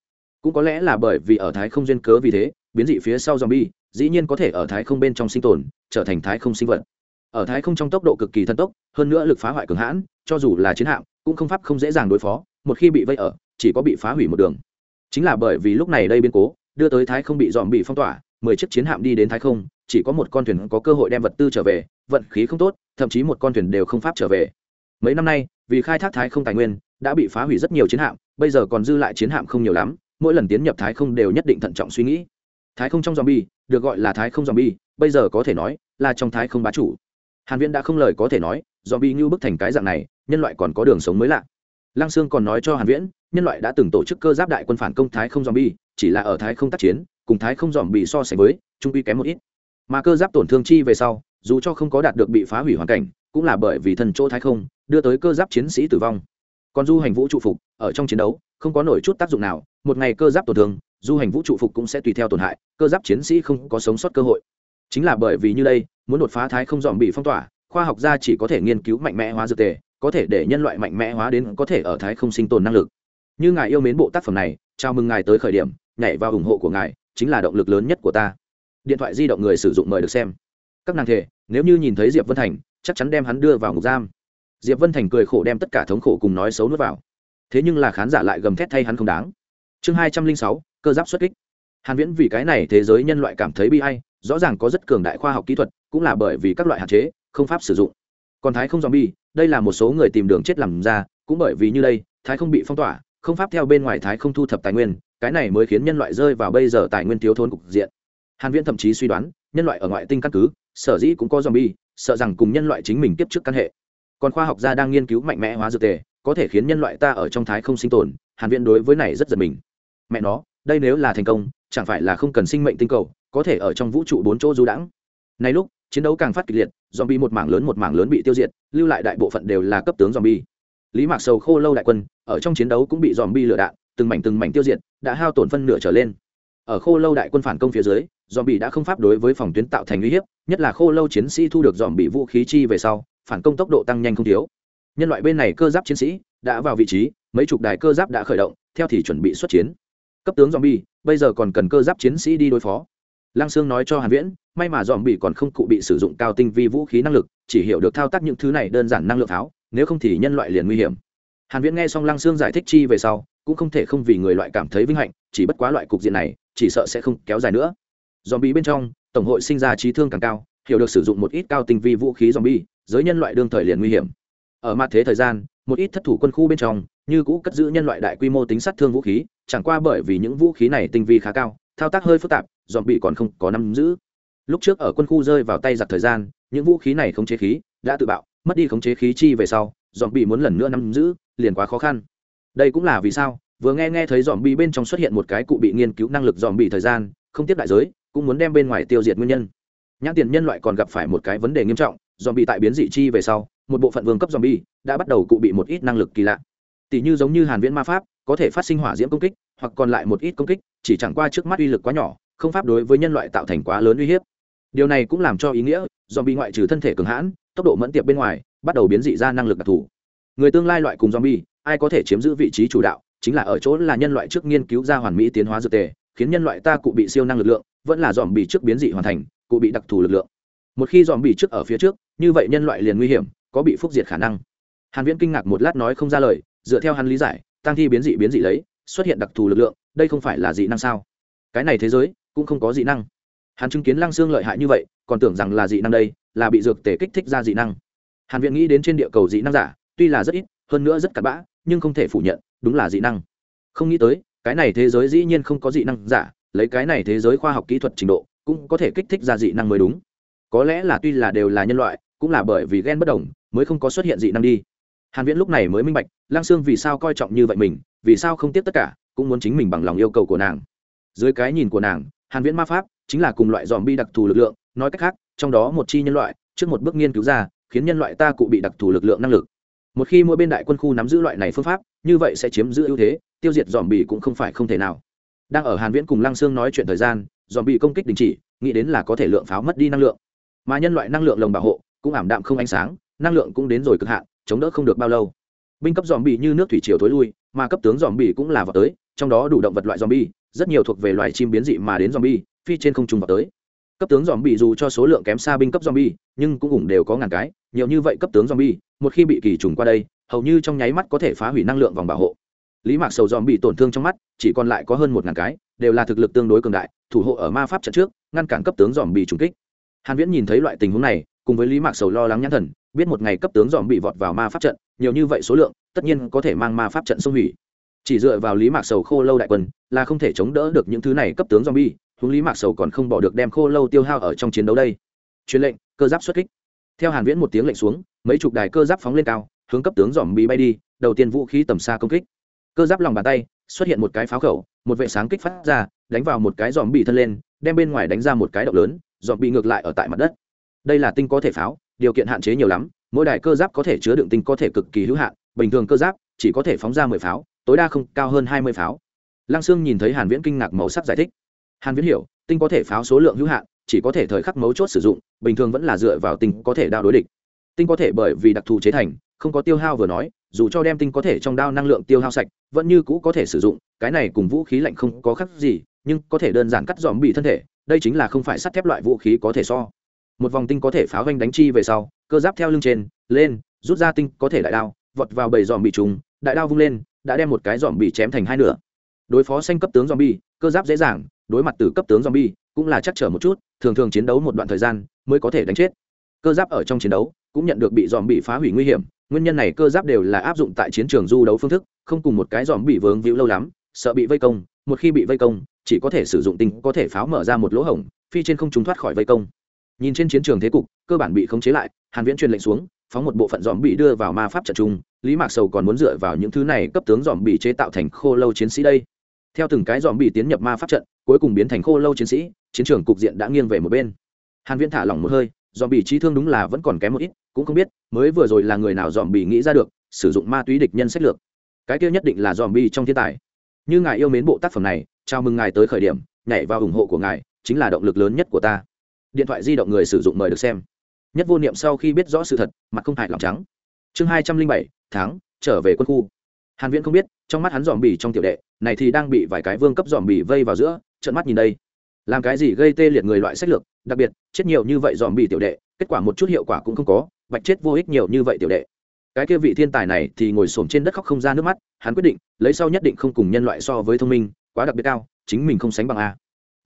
Cũng có lẽ là bởi vì ở thái không duyên cớ vì thế, biến dị phía sau dòm bi, dĩ nhiên có thể ở thái không bên trong sinh tồn, trở thành thái không sinh vật. Ở thái không trong tốc độ cực kỳ thần tốc, hơn nữa lực phá hoại cường hãn cho dù là chiến hạm, cũng không pháp không dễ dàng đối phó, một khi bị vây ở, chỉ có bị phá hủy một đường. Chính là bởi vì lúc này đây biến cố, đưa tới thái không bị dòm bị phong tỏa, mười chiếc chiến hạm đi đến thái không, chỉ có một con thuyền có cơ hội đem vật tư trở về, vận khí không tốt, thậm chí một con thuyền đều không pháp trở về. Mấy năm nay, vì khai thác thái không tài nguyên, đã bị phá hủy rất nhiều chiến hạm, bây giờ còn dư lại chiến hạm không nhiều lắm, mỗi lần tiến nhập thái không đều nhất định thận trọng suy nghĩ. Thái không trong zombie, được gọi là thái không zombie, bây giờ có thể nói là trong thái không bá chủ. Hàn viễn đã không lời có thể nói, zombie như bức thành cái dạng này nhân loại còn có đường sống mới lạ. Lăng sương còn nói cho hàn viễn, nhân loại đã từng tổ chức cơ giáp đại quân phản công thái không zombie, chỉ là ở thái không tác chiến, cùng thái không zombie so sánh với, trung quy kém một ít. Mà cơ giáp tổn thương chi về sau, dù cho không có đạt được bị phá hủy hoàn cảnh, cũng là bởi vì thần chỗ thái không, đưa tới cơ giáp chiến sĩ tử vong. Còn du hành vũ trụ phục, ở trong chiến đấu, không có nổi chút tác dụng nào, một ngày cơ giáp tổn thương, du hành vũ trụ phục cũng sẽ tùy theo tổn hại, cơ giáp chiến sĩ không có sống sót cơ hội. Chính là bởi vì như đây, muốn đột phá thái không dòm bị phong tỏa, khoa học gia chỉ có thể nghiên cứu mạnh mẽ hóa dược tề có thể để nhân loại mạnh mẽ hóa đến có thể ở thái không sinh tồn năng lực. Như ngài yêu mến bộ tác phẩm này, chào mừng ngài tới khởi điểm, nhảy vào ủng hộ của ngài, chính là động lực lớn nhất của ta. Điện thoại di động người sử dụng mời được xem. Các nàng thể nếu như nhìn thấy diệp vân thành, chắc chắn đem hắn đưa vào ngục giam. Diệp vân thành cười khổ đem tất cả thống khổ cùng nói xấu nuốt vào. Thế nhưng là khán giả lại gầm thét thay hắn không đáng. Chương hai trăm linh sáu, cơ giáp xuất kích. Hàn viễn vì cái này thế giới nhân loại cảm thấy bi ai, rõ ràng có rất cường đại khoa học kỹ thuật, cũng là bởi vì các loại hạn chế, không pháp sử dụng còn thái không zombie, đây là một số người tìm đường chết làm ra, cũng bởi vì như đây, thái không bị phong tỏa, không pháp theo bên ngoài thái không thu thập tài nguyên, cái này mới khiến nhân loại rơi vào bây giờ tài nguyên thiếu thốn cục diện. Hàn viễn thậm chí suy đoán, nhân loại ở ngoại tinh căn cứ, sở dĩ cũng có zombie, sợ rằng cùng nhân loại chính mình tiếp trước căn hệ. Còn khoa học gia đang nghiên cứu mạnh mẽ hóa dược tề, có thể khiến nhân loại ta ở trong thái không sinh tồn, hàn viễn đối với này rất giật mình. Mẹ nó, đây nếu là thành công, chẳng phải là không cần sinh mệnh tinh cầu, có thể ở trong vũ trụ bốn chỗ du đãng. Này lúc chiến đấu càng phát kịch liệt, zombie một mảng lớn một mảng lớn bị tiêu diệt, lưu lại đại bộ phận đều là cấp tướng zombie. Lý mạc sầu khô lâu đại quân, ở trong chiến đấu cũng bị zombie lựa đạn, từng mảnh từng mảnh tiêu diệt, đã hao tổn phân nửa trở lên. Ở khô lâu đại quân phản công phía dưới, zombie đã không pháp đối với phòng tuyến tạo thành uy hiếp, nhất là khô lâu chiến sĩ thu được zombie vũ khí chi về sau, phản công tốc độ tăng nhanh không thiếu. Nhân loại bên này cơ giáp chiến sĩ đã vào vị trí, mấy chục đài cơ giáp đã khởi động, theo thì chuẩn bị xuất chiến. Cấp tướng zombie, bây giờ còn cần cơ giáp chiến sĩ đi đối phó. Lăng sương nói cho hàn viễn may mà zombie còn không cụ bị sử dụng cao tinh vi vũ khí năng lực, chỉ hiểu được thao tác những thứ này đơn giản năng lượng pháo, nếu không thì nhân loại liền nguy hiểm. Hàn viễn nghe xong lăng sương giải thích chi về sau, cũng không thể không vì người loại cảm thấy vinh hạnh, chỉ bất quá loại cục diện này, chỉ sợ sẽ không kéo dài nữa. Zombie bên trong, tổng hội sinh ra trí thương càng cao, hiểu được sử dụng một ít cao tinh vi vũ khí zombie giới nhân loại đương thời liền nguy hiểm. Ở mặt thế thời gian, một ít thất thủ quân khu bên trong, như cũ cất giữ nhân loại đại quy mô tính sát thương vũ khí, chẳng qua bởi vì những vũ khí này tinh vi khá cao, thao tác hơi phức tạp, dòm bị còn không có nắm giữ lúc trước ở quân khu rơi vào tay giặc thời gian những vũ khí này không chế khí đã tự bạo mất đi khống chế khí chi về sau dòm bị muốn lần nữa nắm giữ liền quá khó khăn đây cũng là vì sao vừa nghe nghe thấy dòm bị bên trong xuất hiện một cái cụ bị nghiên cứu năng lực dòm bị thời gian không tiếp đại giới cũng muốn đem bên ngoài tiêu diệt nguyên nhân nhãn tiền nhân loại còn gặp phải một cái vấn đề nghiêm trọng dòm bị tại biến dị chi về sau một bộ phận vương cấp zombie đã bắt đầu cụ bị một ít năng lực kỳ lạ. Tỷ như giống như Hàn Viễn ma pháp, có thể phát sinh hỏa diễm công kích, hoặc còn lại một ít công kích, chỉ chẳng qua trước mắt uy lực quá nhỏ, không pháp đối với nhân loại tạo thành quá lớn uy hiếp. Điều này cũng làm cho ý nghĩa, zombie ngoại trừ thân thể cường hãn, tốc độ mẫn tiệp bên ngoài, bắt đầu biến dị ra năng lực đặc thù. Người tương lai loại cùng zombie, ai có thể chiếm giữ vị trí chủ đạo, chính là ở chỗ là nhân loại trước nghiên cứu ra hoàn mỹ tiến hóa dược tề, khiến nhân loại ta cụ bị siêu năng lực lượng vẫn là dòm bị trước biến dị hoàn thành cụ bị đặc thù lực lượng. Một khi dòm bị trước ở phía trước như vậy nhân loại liền nguy hiểm có bị phúc diệt khả năng. Hàn viễn kinh ngạc một lát nói không ra lời dựa theo hắn lý giải tăng thi biến dị biến dị lấy xuất hiện đặc thù lực lượng đây không phải là dị năng sao? Cái này thế giới cũng không có dị năng hắn chứng kiến lăng xương lợi hại như vậy, còn tưởng rằng là dị năng đây, là bị dược tể kích thích ra dị năng. Hàn viện nghĩ đến trên địa cầu dị năng giả, tuy là rất ít, hơn nữa rất cặn bã, nhưng không thể phủ nhận, đúng là dị năng. Không nghĩ tới, cái này thế giới dĩ nhiên không có dị năng giả, lấy cái này thế giới khoa học kỹ thuật trình độ, cũng có thể kích thích ra dị năng mới đúng. Có lẽ là tuy là đều là nhân loại, cũng là bởi vì ghen bất đồng, mới không có xuất hiện dị năng đi. Hàn viễn lúc này mới minh bạch lang sương vì sao coi trọng như vậy mình, vì sao không tiếp tất cả, cũng muốn chính mình bằng lòng yêu cầu của nàng. Dưới cái nhìn của nàng, hàn viễn ma pháp chính là cùng loại dòm bi đặc thù lực lượng, nói cách khác, trong đó một chi nhân loại, trước một bước nghiên cứu ra, khiến nhân loại ta cụ bị đặc thù lực lượng năng lực. Một khi mỗi bên đại quân khu nắm giữ loại này phương pháp, như vậy sẽ chiếm giữ ưu thế, tiêu diệt dòm bi cũng không phải không thể nào. Đang ở hàn viễn cùng lăng sương nói chuyện thời gian dòm bi công kích đình chỉ, nghĩ đến là có thể lượng pháo mất đi năng lượng. Mà nhân loại năng lượng lồng bảo hộ, cũng ảm đạm không ánh sáng, năng lượng cũng đến rồi cực hạn, chống đỡ không được bao lâu. Binh cấp dòm bị như nước thủy triều thối lui, mà cấp tướng dòm bị cũng là vào tới, trong đó đủ động vật loại dòm bi rất nhiều thuộc về loài chim biến dị mà đến dòm bi phi trên không trung vào tới. Cấp tướng dòm bị dù cho số lượng kém xa binh cấp dòm bi nhưng cũng cũng đều có ngàn cái, nhiều như vậy cấp tướng dòm bi một khi bị kỳ trùng qua đây, hầu như trong nháy mắt có thể phá hủy năng lượng vòng bảo hộ. Lý mạc sầu dòm bị tổn thương trong mắt, chỉ còn lại có hơn một ngàn cái, đều là thực lực tương đối cường đại, thủ hộ ở ma pháp trận trước, ngăn cản cấp tướng dòm bị trùng kích. Hàn viễn nhìn thấy loại tình huống này, cùng với lý mạc sầu lo lắng nhãn thần, biết một ngày cấp tướng dòm bị vọt vào ma pháp trận, nhiều như vậy số lượng, tất nhiên có thể mang ma pháp trận xông hủy. Chỉ dựa vào lý mạc sầu khô lâu đại quân, là không thể chống đỡ được những thứ này cấp tướng dòm bi huống lý mạc sầu còn không bỏ được đem khô lâu tiêu hao ở trong chiến đấu đây. Truyền lệnh, cơ giáp xuất kích. Theo hàn viễn một tiếng lệnh xuống, mấy chục đài cơ giáp phóng lên cao, hướng cấp tướng dòm bị bay đi, đầu tiên vũ khí tầm xa công kích. Cơ giáp lòng bàn tay, xuất hiện một cái pháo khẩu, một vệ sáng kích phát ra, đánh vào một cái dòm bị thân lên, đem bên ngoài đánh ra một cái động lớn dòm bị ngược lại ở tại mặt đất. Đây là tinh có thể pháo, điều kiện hạn chế nhiều lắm, mỗi đài cơ giáp có thể chứa đựng tinh có thể cực kỳ hữu hạn, bình thường cơ giáp chỉ có thể phóng ra mười pháo, tối đa không cao hơn hai mươi pháo. Lăng sương nhìn thấy hàn viễn kinh ngạc màu sắc giải thích hàn viễn hiểu tinh có thể pháo số lượng hữu hạn chỉ có thể thời khắc mấu chốt sử dụng bình thường vẫn là dựa vào tinh có thể đao đối địch tinh có thể bởi vì đặc thù chế thành không có tiêu hao vừa nói dù cho đem tinh có thể trong đao năng lượng tiêu hao sạch vẫn như cũ có thể sử dụng cái này cùng vũ khí lạnh không có khác gì nhưng có thể đơn giản cắt dòm bị thân thể đây chính là không phải sắt thép loại vũ khí có thể so một vòng tinh có thể pháo vanh đánh chi về sau cơ giáp theo lưng trên lên rút ra tinh có thể đại đao vọt vào bầy dòm bị trùng đại đao vung lên đã đem một cái dòm bị chém thành hai nửa đối phó xanh cấp tướng dòm bi cơ giáp dễ dàng đối mặt từ cấp tướng zombie, cũng là chắc trở một chút, thường thường chiến đấu một đoạn thời gian mới có thể đánh chết. Cơ giáp ở trong chiến đấu cũng nhận được bị zombie phá hủy nguy hiểm, nguyên nhân này cơ giáp đều là áp dụng tại chiến trường du đấu phương thức, không cùng một cái zombie vướng víu lâu lắm, sợ bị vây công, một khi bị vây công, chỉ có thể sử dụng tinh có thể pháo mở ra một lỗ hổng, phi trên không trung thoát khỏi vây công. Nhìn trên chiến trường thế cục, cơ bản bị khống chế lại, hàn viễn truyền lệnh xuống, phóng một bộ phận dòm bị đưa vào ma pháp trận trung, lý mạc sầu còn muốn dựa vào những thứ này cấp tướng dòm bị chế tạo thành khô lâu chiến sĩ đây theo từng cái dòm bị tiến nhập ma pháp trận, cuối cùng biến thành khô lâu chiến sĩ, chiến trường cục diện đã nghiêng về một bên. Hàn viễn thả lỏng một hơi, dòm bị trí thương đúng là vẫn còn kém một ít, cũng không biết, mới vừa rồi là người nào dòm bị nghĩ ra được, sử dụng ma túy địch nhân sách lược. Cái kia nhất định là dòm bị trong thiên tài. Như ngài yêu mến bộ tác phẩm này, chào mừng ngài tới khởi điểm, nhảy vào ủng hộ của ngài, chính là động lực lớn nhất của ta. Điện thoại di động người sử dụng mời được xem. Nhất vô niệm sau khi biết rõ sự thật, mặt không hại lòng trắng. Chương hai trăm linh bảy, tháng, trở về quân khu. Hàn viễn không biết, trong mắt hắn dòm bỉ trong tiểu đệ này thì đang bị vài cái vương cấp dòm bỉ vây vào giữa trận mắt nhìn đây. Làm cái gì gây tê liệt người loại sách lược, đặc biệt, chết nhiều như vậy dòm bỉ tiểu đệ, kết quả một chút hiệu quả cũng không có, bạch chết vô ích nhiều như vậy tiểu đệ. Cái kia vị thiên tài này thì ngồi xổm trên đất khóc không ra nước mắt, hắn quyết định, lấy sau nhất định không cùng nhân loại so với thông minh, quá đặc biệt cao, chính mình không sánh bằng a.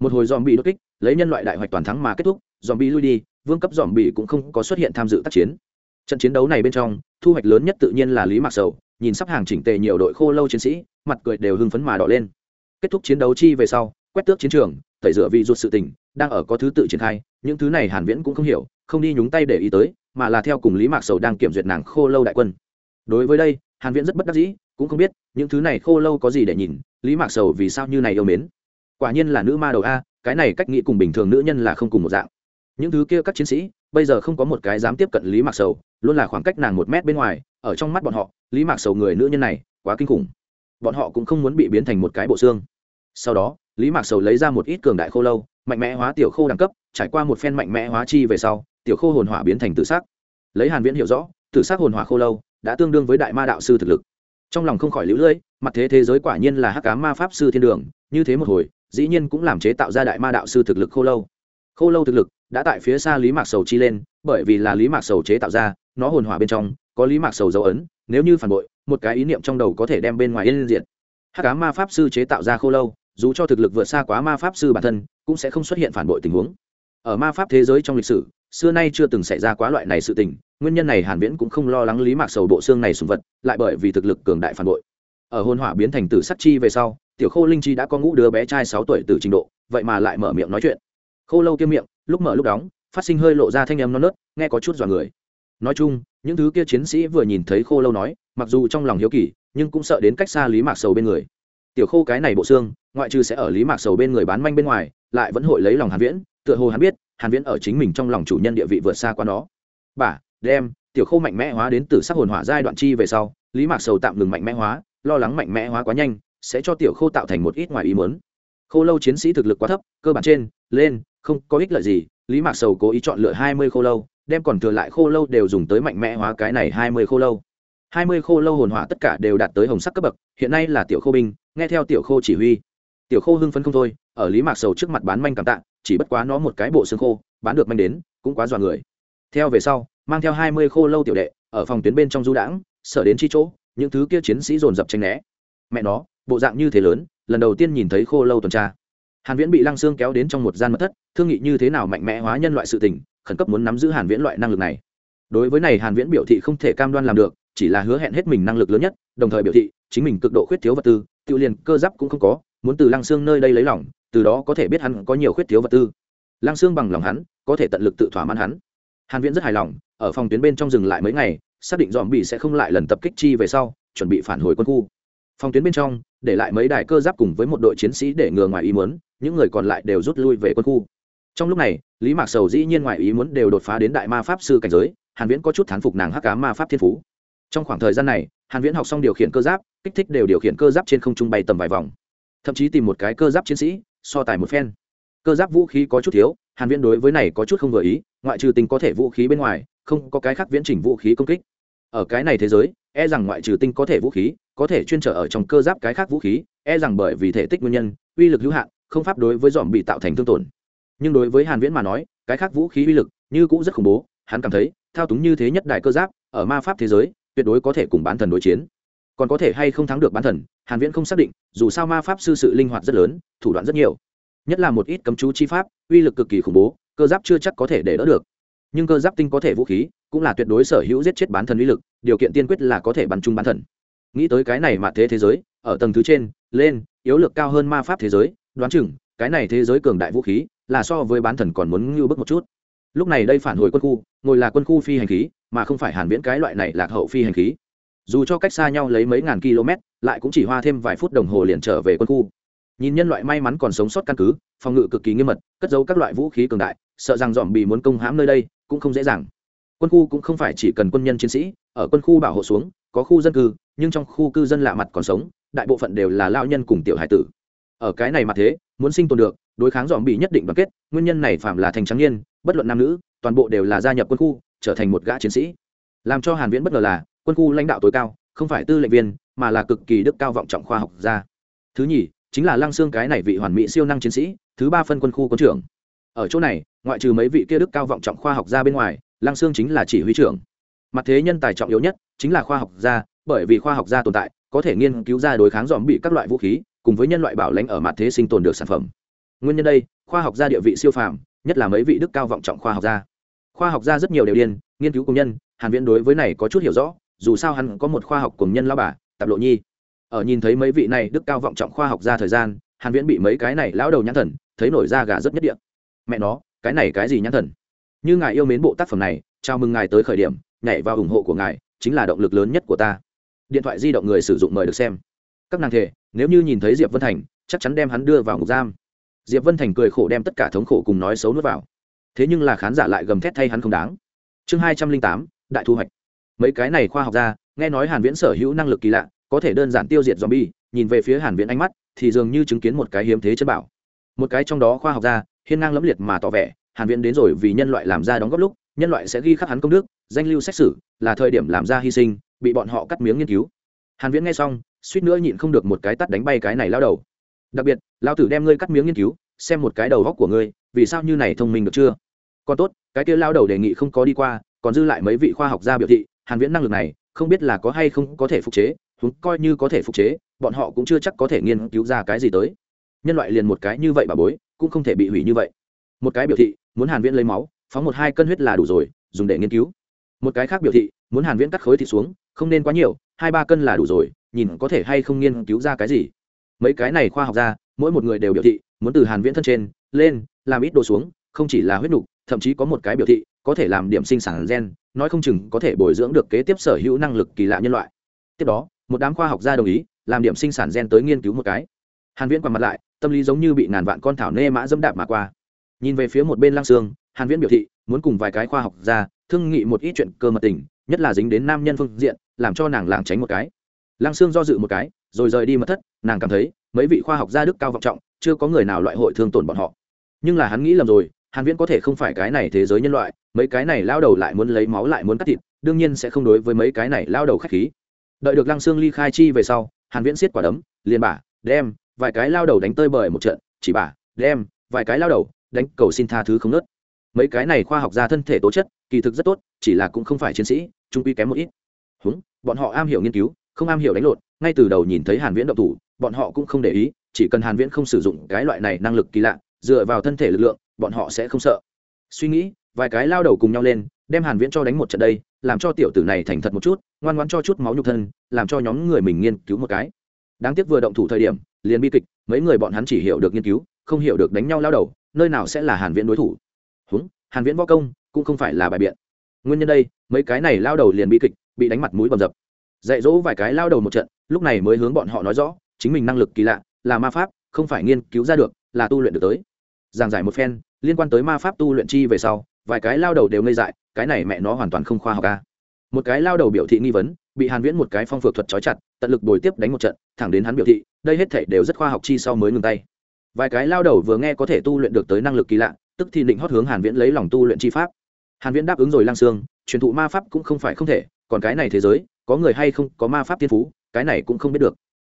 Một hồi dòm bị đột kích, lấy nhân loại đại hoạch toàn thắng mà kết thúc, dòm bị lui đi, vương cấp dòm bị cũng không có xuất hiện tham dự tác chiến trận chiến đấu này bên trong, thu hoạch lớn nhất tự nhiên là lý mạc sầu, nhìn sắp hàng chỉnh tề nhiều đội khô lâu chiến sĩ, mặt cười đều hưng phấn mà đỏ lên. Kết thúc chiến đấu chi về sau, quét tước chiến trường, tẩy rửa vị ruột sự tình, đang ở có thứ tự triển khai, những thứ này hàn viễn cũng không hiểu, không đi nhúng tay để ý tới, mà là theo cùng lý mạc sầu đang kiểm duyệt nàng khô lâu đại quân. Đối với đây, hàn viễn rất bất đắc dĩ, cũng không biết, những thứ này khô lâu có gì để nhìn, lý mạc sầu vì sao như này yêu mến. Quả nhiên là nữ ma đầu a, cái này cách nghĩ cùng bình thường nữ nhân là không cùng một dạng. Những thứ kia các chiến sĩ, bây giờ không có một cái dám tiếp cận lý mạc sầu luôn là khoảng cách nàng một mét bên ngoài, ở trong mắt bọn họ, lý mạc sầu người nữ nhân này quá kinh khủng. Bọn họ cũng không muốn bị biến thành một cái bộ xương. Sau đó, lý mạc sầu lấy ra một ít cường đại khô lâu, mạnh mẽ hóa tiểu khô đẳng cấp, trải qua một phen mạnh mẽ hóa chi về sau, tiểu khô hồn hỏa biến thành tự xác lấy hàn viễn hiểu rõ tự xác hồn hỏa khô lâu đã tương đương với đại ma đạo sư thực lực. Trong lòng không khỏi lũ lưỡi mặt thế thế giới quả nhiên là hắc cá ma pháp sư thiên đường, như thế một hồi, dĩ nhiên cũng làm chế tạo ra đại ma đạo sư thực lực khô lâu. Khô lâu thực lực đã tại phía xa lý mạc sầu chi lên, bởi vì là lý mạc sầu chế tạo ra nó hồn hỏa bên trong, có lý mạc sầu dấu ấn, nếu như phản bội, một cái ý niệm trong đầu có thể đem bên ngoài yên diện hát cá ma pháp sư chế tạo ra khô lâu, dù cho thực lực vượt xa quá ma pháp sư bản thân, cũng sẽ không xuất hiện phản bội tình huống. Ở ma pháp thế giới trong lịch sử, xưa nay chưa từng xảy ra quá loại này sự tình, nguyên nhân này hàn viễn cũng không lo lắng lý mạc sầu bộ xương này sùng vật, lại bởi vì thực lực cường đại phản bội. Ở hôn hỏa biến thành tử sắc chi về sau, tiểu khô linh chi đã có ngũ đứa bé trai 6 tuổi từ trình độ, vậy mà lại mở miệng nói chuyện. Khô lâu kiêm miệng, lúc mở lúc đóng, phát sinh hơi lộ ra thanh âm non nớt, nghe có chút dọa người nói chung, những thứ kia chiến sĩ vừa nhìn thấy khô lâu nói, mặc dù trong lòng hiếu kỳ, nhưng cũng sợ đến cách xa lý mạc sầu bên người. Tiểu khô cái này bộ xương, ngoại trừ sẽ ở lý mạc sầu bên người bán manh bên ngoài, lại vẫn hội lấy lòng hàn viễn, tựa hồ hắn biết, hàn viễn ở chính mình trong lòng chủ nhân địa vị vượt xa qua nó. Bà, đem, tiểu khô mạnh mẽ hóa đến từ sắc hồn hỏa giai đoạn chi về sau, lý mạc sầu tạm ngừng mạnh mẽ hóa, lo lắng mạnh mẽ hóa quá nhanh, sẽ cho tiểu khô tạo thành một ít ngoài ý muốn. Khô lâu chiến sĩ thực lực quá thấp, cơ bản trên, lên, không có ích lợi gì, lý mạc sầu cố ý chọn lựa 20 khô lâu đem còn thừa lại khô lâu đều dùng tới mạnh mẽ hóa cái này 20 khô lâu. 20 khô lâu hồn hỏa tất cả đều đạt tới hồng sắc cấp bậc, hiện nay là tiểu khô binh, nghe theo tiểu khô chỉ huy. Tiểu khô hưng phấn không thôi, ở lý mạc sầu trước mặt bán manh cảm tạ, chỉ bất quá nó một cái bộ xương khô, bán được manh đến, cũng quá dọa người. Theo về sau, mang theo hai mươi khô lâu tiểu đệ, ở phòng tuyến bên trong du đãng, sở đến chi chỗ, những thứ kia chiến sĩ dồn dập tranh né. Mẹ nó, bộ dạng như thế lớn, lần đầu tiên nhìn thấy khô lâu tuần tra hàn viễn bị lăng xương kéo đến trong một gian mật thất, thương nghị như thế nào mạnh mẽ hóa nhân loại sự tình, khẩn cấp muốn nắm giữ hàn viễn loại năng lực này. Đối với này, hàn viễn biểu thị không thể cam đoan làm được, chỉ là hứa hẹn hết mình năng lực lớn nhất, đồng thời biểu thị chính mình cực độ khuyết thiếu vật tư tiêu liền cơ giáp cũng không có, muốn từ lăng xương nơi đây lấy lòng, từ đó có thể biết hắn có nhiều khuyết thiếu vật tư. Lăng xương bằng lòng hắn, có thể tận lực tự thỏa mãn hắn. Hàn viễn rất hài lòng, ở phòng tuyến bên trong dừng lại mấy ngày, xác định dòm bị sẽ không lại lần tập kích chi về sau, chuẩn bị phản hồi quân khu phòng tuyến bên trong, để lại mấy đài cơ giáp cùng với một đội chiến sĩ để ngừa ngoài ý muốn, những người còn lại đều rút lui về quân khu. Trong lúc này, lý mạc sầu dĩ nhiên ngoài ý muốn đều đột phá đến đại ma pháp sư cảnh giới, hàn viễn có chút thán phục nàng hắc cá ma pháp thiên phú. Trong khoảng thời gian này, hàn viễn học xong điều khiển cơ giáp, kích thích đều điều khiển cơ giáp trên không trung bay tầm vài vòng. Thậm chí tìm một cái cơ giáp chiến sĩ, so tài một phen. Cơ giáp vũ khí có chút thiếu, hàn viễn đối với này có chút không vừa ý, ngoại trừ tinh có thể vũ khí bên ngoài, không có cái khác viễn chỉnh vũ khí công kích ở cái này thế giới e rằng ngoại trừ tinh có thể vũ khí, có thể chuyên trở ở trong cơ giáp cái khác vũ khí e rằng bởi vì thể tích nguyên nhân, uy lực hữu hạn, không pháp đối với dòm bị tạo thành thương tổn. Nhưng đối với hàn viễn mà nói, cái khác vũ khí uy lực như cũng rất khủng bố, hắn cảm thấy, thao túng như thế nhất đại cơ giáp, ở ma pháp thế giới, tuyệt đối có thể cùng bán thần đối chiến. Còn có thể hay không thắng được bán thần, hàn viễn không xác định, dù sao ma pháp sư sự linh hoạt rất lớn, thủ đoạn rất nhiều. Nhất là một ít cấm chú chi pháp, uy lực cực kỳ khủng bố, cơ giáp chưa chắc có thể để đỡ được nhưng cơ giáp tinh có thể vũ khí, cũng là tuyệt đối sở hữu giết chết bán thần uy lực, điều kiện tiên quyết là có thể bắn chung bán thần. Nghĩ tới cái này mà thế thế giới, ở tầng thứ trên, lên, yếu lực cao hơn ma pháp thế giới, đoán chừng, cái này thế giới cường đại vũ khí, là so với bán thần còn muốn ngưu bức một chút. Lúc này đây phản hồi quân khu, ngồi là quân khu phi hành khí, mà không phải hàn viễn cái loại này lạc hậu phi hành khí. Dù cho cách xa nhau lấy mấy ngàn km, lại cũng chỉ hoa thêm vài phút đồng hồ liền trở về quân khu. Nhìn nhân loại may mắn còn sống sót căn cứ, phòng ngự cực kỳ nghiêm mật, cất giấu các loại vũ khí cường đại, sợ rằng dòm bị muốn công hãm nơi đây cũng không dễ dàng. Quân khu cũng không phải chỉ cần quân nhân chiến sĩ, ở quân khu bảo hộ xuống, có khu dân cư, nhưng trong khu cư dân lạ mặt còn sống, đại bộ phận đều là lao nhân cùng tiểu hải tử. Ở cái này mà thế, muốn sinh tồn được, đối kháng dòm bị nhất định đoàn kết, nguyên nhân này phạm là thành trắng niên, bất luận nam nữ, toàn bộ đều là gia nhập quân khu, trở thành một gã chiến sĩ. Làm cho hàn viễn bất ngờ là, quân khu lãnh đạo tối cao, không phải tư lệnh viên, mà là cực kỳ đức cao vọng trọng khoa học gia. Thứ nhì, chính là lăng xương cái này vị hoàn mỹ siêu năng chiến sĩ, thứ ba phân quân khu quân trưởng ở chỗ này, ngoại trừ mấy vị kia đức cao vọng trọng khoa học gia bên ngoài, lăng xương chính là chỉ huy trưởng. Mặt thế nhân tài trọng yếu nhất chính là khoa học gia, bởi vì khoa học gia tồn tại, có thể nghiên cứu ra đối kháng dòm bị các loại vũ khí, cùng với nhân loại bảo lãnh ở mặt thế sinh tồn được sản phẩm. Nguyên nhân đây, khoa học gia địa vị siêu phàm, nhất là mấy vị đức cao vọng trọng khoa học gia. Khoa học gia rất nhiều đều điên, nghiên cứu công nhân, hàn viễn đối với này có chút hiểu rõ, dù sao hắn có một khoa học cùng nhân lao bà, tạp lộ nhi. Ở nhìn thấy mấy vị này đức cao vọng trọng khoa học gia thời gian, hàn viễn bị mấy cái này lão đầu nhãn thần, thấy nổi da gà rất nhất địa mẹ nó, cái này cái gì nhãn thần? Như ngài yêu mến bộ tác phẩm này, chào mừng ngài tới khởi điểm, nhảy vào ủng hộ của ngài, chính là động lực lớn nhất của ta. Điện thoại di động người sử dụng mời được xem. Các nàng thể nếu như nhìn thấy diệp vân thành, chắc chắn đem hắn đưa vào ngục giam. Diệp vân thành cười khổ đem tất cả thống khổ cùng nói xấu nuốt vào. Thế nhưng là khán giả lại gầm thét thay hắn không đáng. Chương hai trăm linh tám, đại thu hoạch. Mấy cái này khoa học gia, nghe nói hàn viễn sở hữu năng lực kỳ lạ, có thể đơn giản tiêu diệt zombie, nhìn về phía hàn viễn ánh mắt, thì dường như chứng kiến một cái hiếm thế chân bảo. Một cái trong đó khoa học gia hiên ngang lẫm liệt mà tỏ vẻ, hàn viễn đến rồi vì nhân loại làm ra đóng góp lúc, nhân loại sẽ ghi khắc hắn công đức, danh lưu xét xử là thời điểm làm ra hy sinh, bị bọn họ cắt miếng nghiên cứu. Hàn viễn nghe xong, suýt nữa nhịn không được một cái tát đánh bay cái này lao đầu. Đặc biệt, lao tử đem ngươi cắt miếng nghiên cứu, xem một cái đầu góc của ngươi, vì sao như này thông minh được chưa? Còn tốt, cái kia lao đầu đề nghị không có đi qua, còn dư lại mấy vị khoa học gia biểu thị, hàn viễn năng lực này, không biết là có hay không có thể phục chế chúng coi như có thể phục chế, bọn họ cũng chưa chắc có thể nghiên cứu ra cái gì tới nhân loại liền một cái như vậy bà bối, cũng không thể bị hủy như vậy. Một cái biểu thị, muốn hàn viễn lấy máu, phóng một hai cân huyết là đủ rồi, dùng để nghiên cứu. Một cái khác biểu thị, muốn hàn viễn cắt khối thịt xuống, không nên quá nhiều, hai ba cân là đủ rồi, nhìn có thể hay không nghiên cứu ra cái gì. Mấy cái này khoa học gia mỗi một người đều biểu thị, muốn từ hàn viễn thân trên, lên, làm ít đồ xuống, không chỉ là huyết nục, thậm chí có một cái biểu thị, có thể làm điểm sinh sản gen, nói không chừng có thể bồi dưỡng được kế tiếp sở hữu năng lực kỳ lạ nhân loại. Tiếp đó, một đám khoa học gia đồng ý, làm điểm sinh sản gen tới nghiên cứu một cái hàn viễn quằn mặt lại, tâm lý giống như bị ngàn vạn con thảo nê mã dẫm đạp mà qua. Nhìn về phía một bên lang xương hàn viễn biểu thị, muốn cùng vài cái khoa học gia thương nghị một ít chuyện cơ mật tình, nhất là dính đến nam nhân phương diện, làm cho nàng lảng tránh một cái. Lang xương do dự một cái, rồi rời đi mà thất, nàng cảm thấy, mấy vị khoa học gia đức cao vọng trọng, chưa có người nào loại hội thương tổn bọn họ. Nhưng là hắn nghĩ lầm rồi, hàn viễn có thể không phải cái này thế giới nhân loại, mấy cái này lao đầu lại muốn lấy máu lại muốn cắt thịt, đương nhiên sẽ không đối với mấy cái này lao đầu khách khí. Đợi được lăng xương ly khai chi về sau, hàn viễn siết quả đấm, liền bả đem vài cái lao đầu đánh tơi bời một trận, chỉ bà, đem, vài cái lao đầu, đánh cầu xin tha thứ không nớt. Mấy cái này khoa học gia thân thể tố chất, kỳ thực rất tốt, chỉ là cũng không phải chiến sĩ, trung quy kém một ít. Húng, bọn họ am hiểu nghiên cứu, không am hiểu đánh lộn, ngay từ đầu nhìn thấy hàn viễn động thủ, bọn họ cũng không để ý, chỉ cần hàn viễn không sử dụng cái loại này năng lực kỳ lạ, dựa vào thân thể lực lượng, bọn họ sẽ không sợ. Suy nghĩ, vài cái lao đầu cùng nhau lên, đem hàn viễn cho đánh một trận đây, làm cho tiểu tử này thành thật một chút, ngoan ngoãn cho chút máu nhục thân, làm cho nhóm người mình nghiên cứu một cái đáng tiếc vừa động thủ thời điểm, liền bi kịch, mấy người bọn hắn chỉ hiểu được nghiên cứu, không hiểu được đánh nhau lao đầu, nơi nào sẽ là hàn viễn đối thủ. Húng, hàn viễn võ công cũng không phải là bài biện. Nguyên nhân đây, mấy cái này lao đầu liền bi kịch, bị đánh mặt mũi bầm dập. Dạy dỗ vài cái lao đầu một trận, lúc này mới hướng bọn họ nói rõ, chính mình năng lực kỳ lạ, là ma pháp, không phải nghiên cứu ra được, là tu luyện được tới. Giảng giải một phen, liên quan tới ma pháp tu luyện chi về sau, vài cái lao đầu đều ngây dại, cái này mẹ nó hoàn toàn không khoa học ca một cái lao đầu biểu thị nghi vấn, bị hàn viễn một cái phong phược thuật trói chặt tận lực đổi tiếp đánh một trận, thẳng đến hắn biểu thị, đây hết thể đều rất khoa học chi sau mới ngừng tay. Vài cái lao đầu vừa nghe có thể tu luyện được tới năng lực kỳ lạ, tức thì định hót hướng hàn viễn lấy lòng tu luyện chi pháp. Hàn viễn đáp ứng rồi lang xương truyền thụ ma pháp cũng không phải không thể, còn cái này thế giới, có người hay không, có ma pháp tiên phú, cái này cũng không biết được.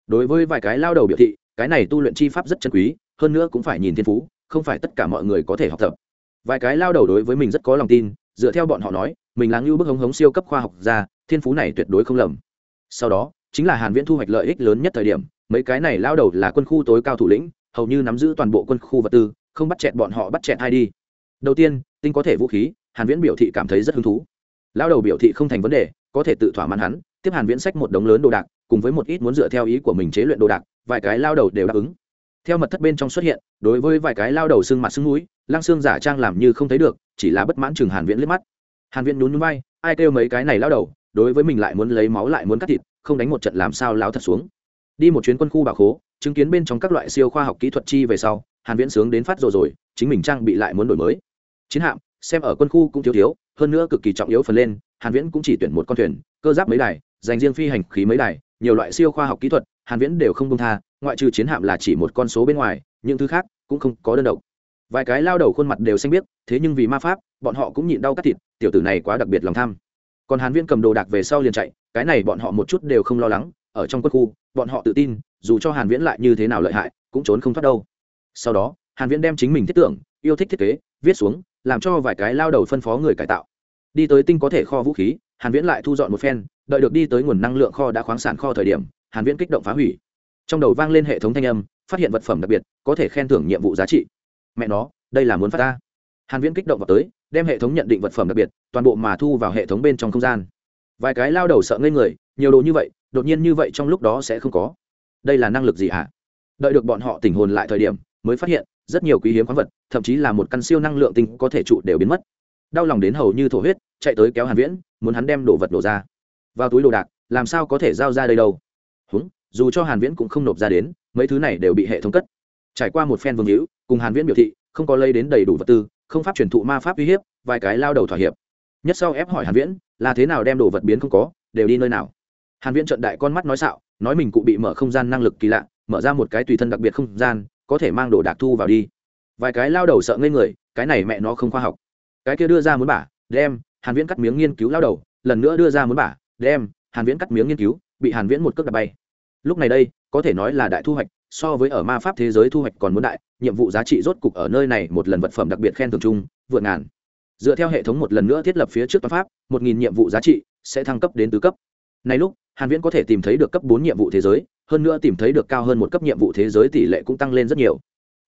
Đối với vài cái lao đầu biểu thị, cái này tu luyện chi pháp rất chân quý, hơn nữa cũng phải nhìn thiên phú, không phải tất cả mọi người có thể học tập. Vài cái lao đầu đối với mình rất có lòng tin, dựa theo bọn họ nói, mình là ngưu bức hống hống siêu cấp khoa học gia, thiên phú này tuyệt đối không lầm. Sau đó chính là hàn viễn thu hoạch lợi ích lớn nhất thời điểm, mấy cái này lao đầu là quân khu tối cao thủ lĩnh, hầu như nắm giữ toàn bộ quân khu vật tư, không bắt chẹt bọn họ bắt chẹt ai đi. Đầu tiên, tinh có thể vũ khí, hàn viễn biểu thị cảm thấy rất hứng thú. Lao đầu biểu thị không thành vấn đề, có thể tự thỏa mãn hắn, tiếp hàn viễn sách một đống lớn đồ đạc, cùng với một ít muốn dựa theo ý của mình chế luyện đồ đạc, vài cái lao đầu đều đáp ứng. Theo mật thất bên trong xuất hiện, đối với vài cái lao đầu xương mặt xương mũi, lăng xương giả trang làm như không thấy được, chỉ là bất mãn chừng hàn viễn liếc mắt. Hàn viễn nhún nhún vai, ai kêu mấy cái này lao đầu, đối với mình lại muốn lấy máu lại muốn cắt thịt không đánh một trận làm sao láo thật xuống. Đi một chuyến quân khu bảo khố, chứng kiến bên trong các loại siêu khoa học kỹ thuật chi về sau, hàn viễn sướng đến phát rồi rồi, chính mình trang bị lại muốn đổi mới. Chiến hạm, xem ở quân khu cũng thiếu thiếu, hơn nữa cực kỳ trọng yếu phần lên, hàn viễn cũng chỉ tuyển một con thuyền, cơ giáp mấy đài, dành riêng phi hành khí mấy đài, nhiều loại siêu khoa học kỹ thuật, hàn viễn đều không buông tha, ngoại trừ chiến hạm là chỉ một con số bên ngoài, những thứ khác cũng không có đơn độc. Vài cái lao đầu khuôn mặt đều xanh biết thế nhưng vì ma pháp, bọn họ cũng nhịn đau cắt thịt, tiểu tử này quá đặc biệt lòng tham. Còn hàn viễn cầm đồ đạc về sau liền chạy cái này bọn họ một chút đều không lo lắng, ở trong quân khu, bọn họ tự tin, dù cho hàn viễn lại như thế nào lợi hại, cũng trốn không thoát đâu. Sau đó, hàn viễn đem chính mình thiết tưởng, yêu thích thiết kế, viết xuống, làm cho vài cái lao đầu phân phó người cải tạo. Đi tới tinh có thể kho vũ khí, hàn viễn lại thu dọn một phen, đợi được đi tới nguồn năng lượng kho đã khoáng sản kho thời điểm, hàn viễn kích động phá hủy. Trong đầu vang lên hệ thống thanh âm, phát hiện vật phẩm đặc biệt, có thể khen thưởng nhiệm vụ giá trị. Mẹ nó, đây là muốn phát ta. Hàn viễn kích động vào tới, đem hệ thống nhận định vật phẩm đặc biệt, toàn bộ mà thu vào hệ thống bên trong không gian vài cái lao đầu sợ ngây người, nhiều đồ như vậy, đột nhiên như vậy trong lúc đó sẽ không có. Đây là năng lực gì hả? Đợi được bọn họ tỉnh hồn lại thời điểm, mới phát hiện, rất nhiều quý hiếm khoáng vật, thậm chí là một căn siêu năng lượng tinh có thể trụ đều biến mất. Đau lòng đến hầu như thổ huyết, chạy tới kéo hàn viễn, muốn hắn đem đồ vật đổ ra. Vào túi đồ đạc, làm sao có thể giao ra đây đâu? Húng, dù cho hàn viễn cũng không nộp ra đến, mấy thứ này đều bị hệ thống cất. Trải qua một phen vương hữu, cùng hàn viễn biểu thị, không có lấy đến đầy đủ vật tư, không pháp truyền thụ ma pháp uy hiếp, vài cái lao đầu thỏa hiệp nhất sau ép hỏi hàn viễn, là thế nào đem đồ vật biến không có, đều đi nơi nào? Hàn viễn trợn đại con mắt nói xạo, nói mình cụ bị mở không gian năng lực kỳ lạ, mở ra một cái tùy thân đặc biệt không gian, có thể mang đồ đạc thu vào đi. Vài cái lao đầu sợ ngây người, cái này mẹ nó không khoa học. Cái kia đưa ra muốn bả, đem. Hàn viễn cắt miếng nghiên cứu lao đầu, lần nữa đưa ra muốn bả, đem. Hàn viễn cắt miếng nghiên cứu, bị hàn viễn một cước đạp bay. Lúc này đây, có thể nói là đại thu hoạch, so với ở ma pháp thế giới thu hoạch còn muốn đại, nhiệm vụ giá trị rốt cục ở nơi này một lần vật phẩm đặc biệt khen thưởng chung, vượt ngàn dựa theo hệ thống một lần nữa thiết lập phía trước toán pháp, một nghìn nhiệm vụ giá trị sẽ thăng cấp đến tứ cấp. Này lúc, hàn viễn có thể tìm thấy được cấp bốn nhiệm vụ thế giới, hơn nữa tìm thấy được cao hơn một cấp nhiệm vụ thế giới tỷ lệ cũng tăng lên rất nhiều.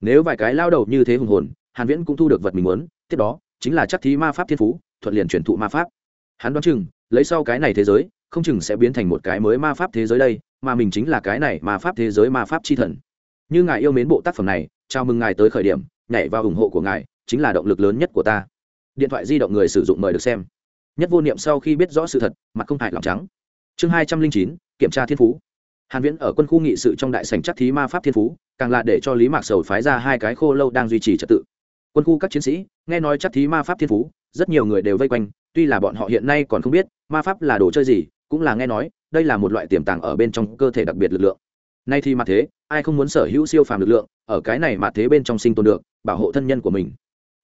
Nếu vài cái lao đầu như thế hùng hồn, hàn viễn cũng thu được vật mình muốn, tiếp đó, chính là chắc thí ma pháp thiên phú, thuận liền truyền thụ ma pháp. Hắn đoán chừng, lấy sau cái này thế giới, không chừng sẽ biến thành một cái mới ma pháp thế giới đây, mà mình chính là cái này ma pháp thế giới ma pháp chi thần. Như ngài yêu mến bộ tác phẩm này, chào mừng ngài tới khởi điểm, nhảy vào ủng hộ của ngài, chính là động lực lớn nhất của ta điện thoại di động người sử dụng mời được xem. Nhất vô niệm sau khi biết rõ sự thật, mặt không hại lòng trắng. Chương hai trăm linh chín, kiểm tra thiên phú. Hàn viễn ở quân khu nghị sự trong đại sảnh chắc thí ma pháp thiên phú, càng là để cho lý mạc sầu phái ra hai cái khô lâu đang duy trì trật tự. Quân khu các chiến sĩ, nghe nói chắc thí ma pháp thiên phú, rất nhiều người đều vây quanh, tuy là bọn họ hiện nay còn không biết ma pháp là đồ chơi gì, cũng là nghe nói, đây là một loại tiềm tàng ở bên trong cơ thể đặc biệt lực lượng. Nay thì mà thế, ai không muốn sở hữu siêu phàm lực lượng, ở cái này mà thế bên trong sinh tồn được, bảo hộ thân nhân của mình.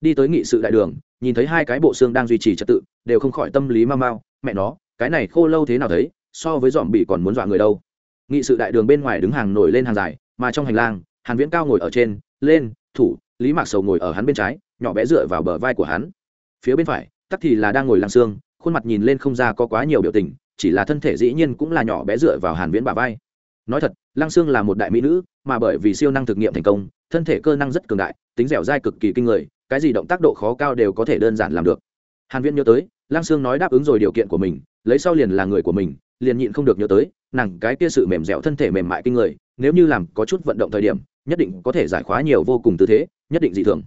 Đi tới nghị sự đại đường nhìn thấy hai cái bộ xương đang duy trì trật tự, đều không khỏi tâm lý mau mau, mẹ nó, cái này khô lâu thế nào thấy, so với dòm bị còn muốn dọa người đâu. Nghị sự đại đường bên ngoài đứng hàng nổi lên hàng dài, mà trong hành lang, hàn viễn cao ngồi ở trên, lên, thủ, lý mạc sầu ngồi ở hắn bên trái, nhỏ bé dựa vào bờ vai của hắn. Phía bên phải, tắc thì là đang ngồi lăng xương, khuôn mặt nhìn lên không ra có quá nhiều biểu tình, chỉ là thân thể dĩ nhiên cũng là nhỏ bé dựa vào hàn viễn bả vai. Nói thật, lăng xương là một đại mỹ nữ, mà bởi vì siêu năng thực nghiệm thành công, thân thể cơ năng rất cường đại, tính dẻo dai cực kỳ kinh người cái gì động tác độ khó cao đều có thể đơn giản làm được. Hàn viễn nhớ tới Lang Sương nói đáp ứng rồi điều kiện của mình, lấy sau liền là người của mình, liền nhịn không được nhớ tới, nàng cái kia sự mềm dẻo thân thể mềm mại kinh người, nếu như làm có chút vận động thời điểm, nhất định có thể giải khóa nhiều vô cùng tư thế, nhất định dị thường.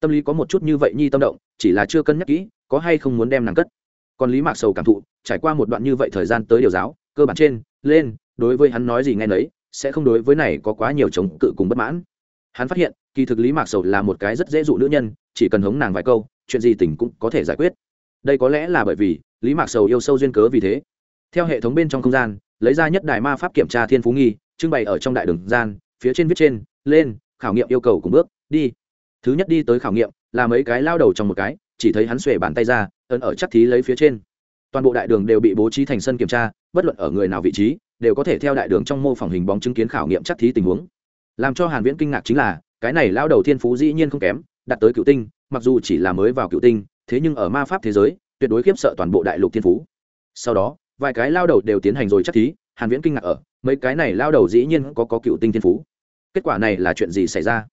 Tâm lý có một chút như vậy nhi tâm động, chỉ là chưa cân nhắc kỹ, có hay không muốn đem nàng cất. Còn lý mạc sầu cảm thụ, trải qua một đoạn như vậy thời gian tới điều giáo, cơ bản trên, lên, đối với hắn nói gì nghe nấy, sẽ không đối với này có quá nhiều chống cự cùng bất mãn. Hắn phát hiện, kỳ thực lý mạc sầu là một cái rất dễ dụ nữ nhân chỉ cần hống nàng vài câu, chuyện gì tình cũng có thể giải quyết. Đây có lẽ là bởi vì lý mạc sầu yêu sâu duyên cớ vì thế. Theo hệ thống bên trong không gian, lấy ra nhất đại ma pháp kiểm tra thiên phú nghi, trưng bày ở trong đại đường gian, phía trên viết trên, lên, khảo nghiệm yêu cầu cùng bước, đi. Thứ nhất đi tới khảo nghiệm, là mấy cái lao đầu trong một cái, chỉ thấy hắn xuề bàn tay ra, ấn ở chắc thí lấy phía trên. Toàn bộ đại đường đều bị bố trí thành sân kiểm tra, bất luận ở người nào vị trí, đều có thể theo đại đường trong mô phỏng hình bóng chứng kiến khảo nghiệm chắc thí tình huống. Làm cho hàn viễn kinh ngạc chính là, cái này lao đầu thiên phú dĩ nhiên không kém đạt tới cựu tinh, mặc dù chỉ là mới vào cựu tinh, thế nhưng ở ma pháp thế giới, tuyệt đối khiếp sợ toàn bộ đại lục thiên phú. Sau đó, vài cái lao đầu đều tiến hành rồi chắc thí, hàn viễn kinh ngạc ở, mấy cái này lao đầu dĩ nhiên có có cựu tinh thiên phú. Kết quả này là chuyện gì xảy ra?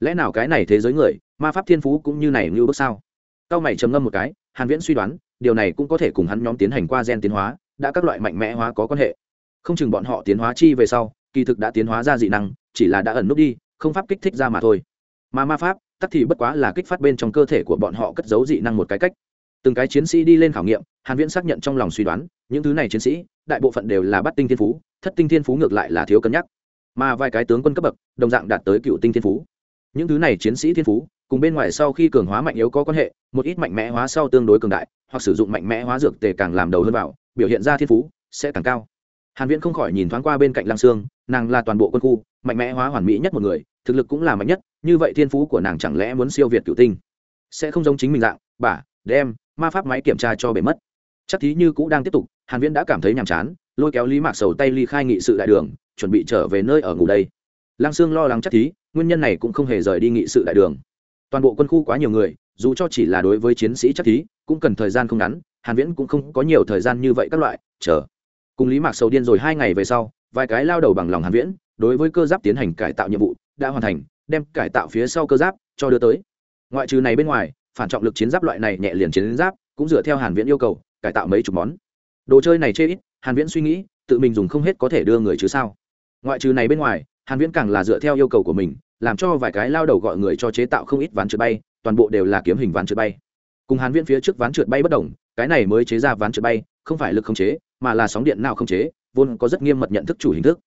Lẽ nào cái này thế giới người, ma pháp thiên phú cũng như này như bước sao? Cao mày trầm ngâm một cái, hàn viễn suy đoán, điều này cũng có thể cùng hắn nhóm tiến hành qua gen tiến hóa, đã các loại mạnh mẽ hóa có quan hệ. Không chừng bọn họ tiến hóa chi về sau, kỳ thực đã tiến hóa ra dị năng, chỉ là đã ẩn nút đi, không pháp kích thích ra mà thôi. Mà ma pháp tắc thì bất quá là kích phát bên trong cơ thể của bọn họ cất giấu dị năng một cái cách. Từng cái chiến sĩ đi lên khảo nghiệm, hàn viễn xác nhận trong lòng suy đoán, những thứ này chiến sĩ, đại bộ phận đều là bắt tinh thiên phú, thất tinh thiên phú ngược lại là thiếu cân nhắc. Mà vài cái tướng quân cấp bậc, đồng dạng đạt tới cựu tinh thiên phú. Những thứ này chiến sĩ thiên phú, cùng bên ngoài sau khi cường hóa mạnh yếu có quan hệ, một ít mạnh mẽ hóa sau tương đối cường đại, hoặc sử dụng mạnh mẽ hóa dược tề càng làm đầu hơn vào, biểu hiện ra thiên phú sẽ càng cao. Hàn viễn không khỏi nhìn thoáng qua bên cạnh lang sương, nàng là toàn bộ quân khu, mạnh mẽ hóa hoàn mỹ nhất một người thực lực cũng là mạnh nhất, như vậy thiên phú của nàng chẳng lẽ muốn siêu việt cựu tinh? Sẽ không giống chính mình dạng, bà, đem ma pháp máy kiểm tra cho bể mất. Chắc thí như cũ đang tiếp tục, hàn viễn đã cảm thấy nhàm chán, lôi kéo lý mạc sầu tay ly khai nghị sự đại đường, chuẩn bị trở về nơi ở ngủ đây. Lang sương lo lắng chắc thí, nguyên nhân này cũng không hề rời đi nghị sự đại đường. Toàn bộ quân khu quá nhiều người, dù cho chỉ là đối với chiến sĩ chắc thí, cũng cần thời gian không ngắn, hàn viễn cũng không có nhiều thời gian như vậy các loại, chờ. Cùng lý mạc sầu điên rồi hai ngày về sau, vài cái lao đầu bằng lòng hàn viễn, đối với cơ giáp tiến hành cải tạo nhiệm vụ đã hoàn thành, đem cải tạo phía sau cơ giáp cho đưa tới. Ngoại trừ này bên ngoài, phản trọng lực chiến giáp loại này nhẹ liền chiến giáp cũng dựa theo hàn viễn yêu cầu, cải tạo mấy chục món. Đồ chơi này chê ít, hàn viễn suy nghĩ, tự mình dùng không hết có thể đưa người chứ sao? Ngoại trừ này bên ngoài, hàn viễn càng là dựa theo yêu cầu của mình, làm cho vài cái lao đầu gọi người cho chế tạo không ít ván trượt bay, toàn bộ đều là kiếm hình ván trượt bay. Cùng hàn viễn phía trước ván trượt bay bất đồng, cái này mới chế ra ván trượt bay, không phải lực không chế, mà là sóng điện nào không chế, vốn có rất nghiêm mật nhận thức chủ hình thức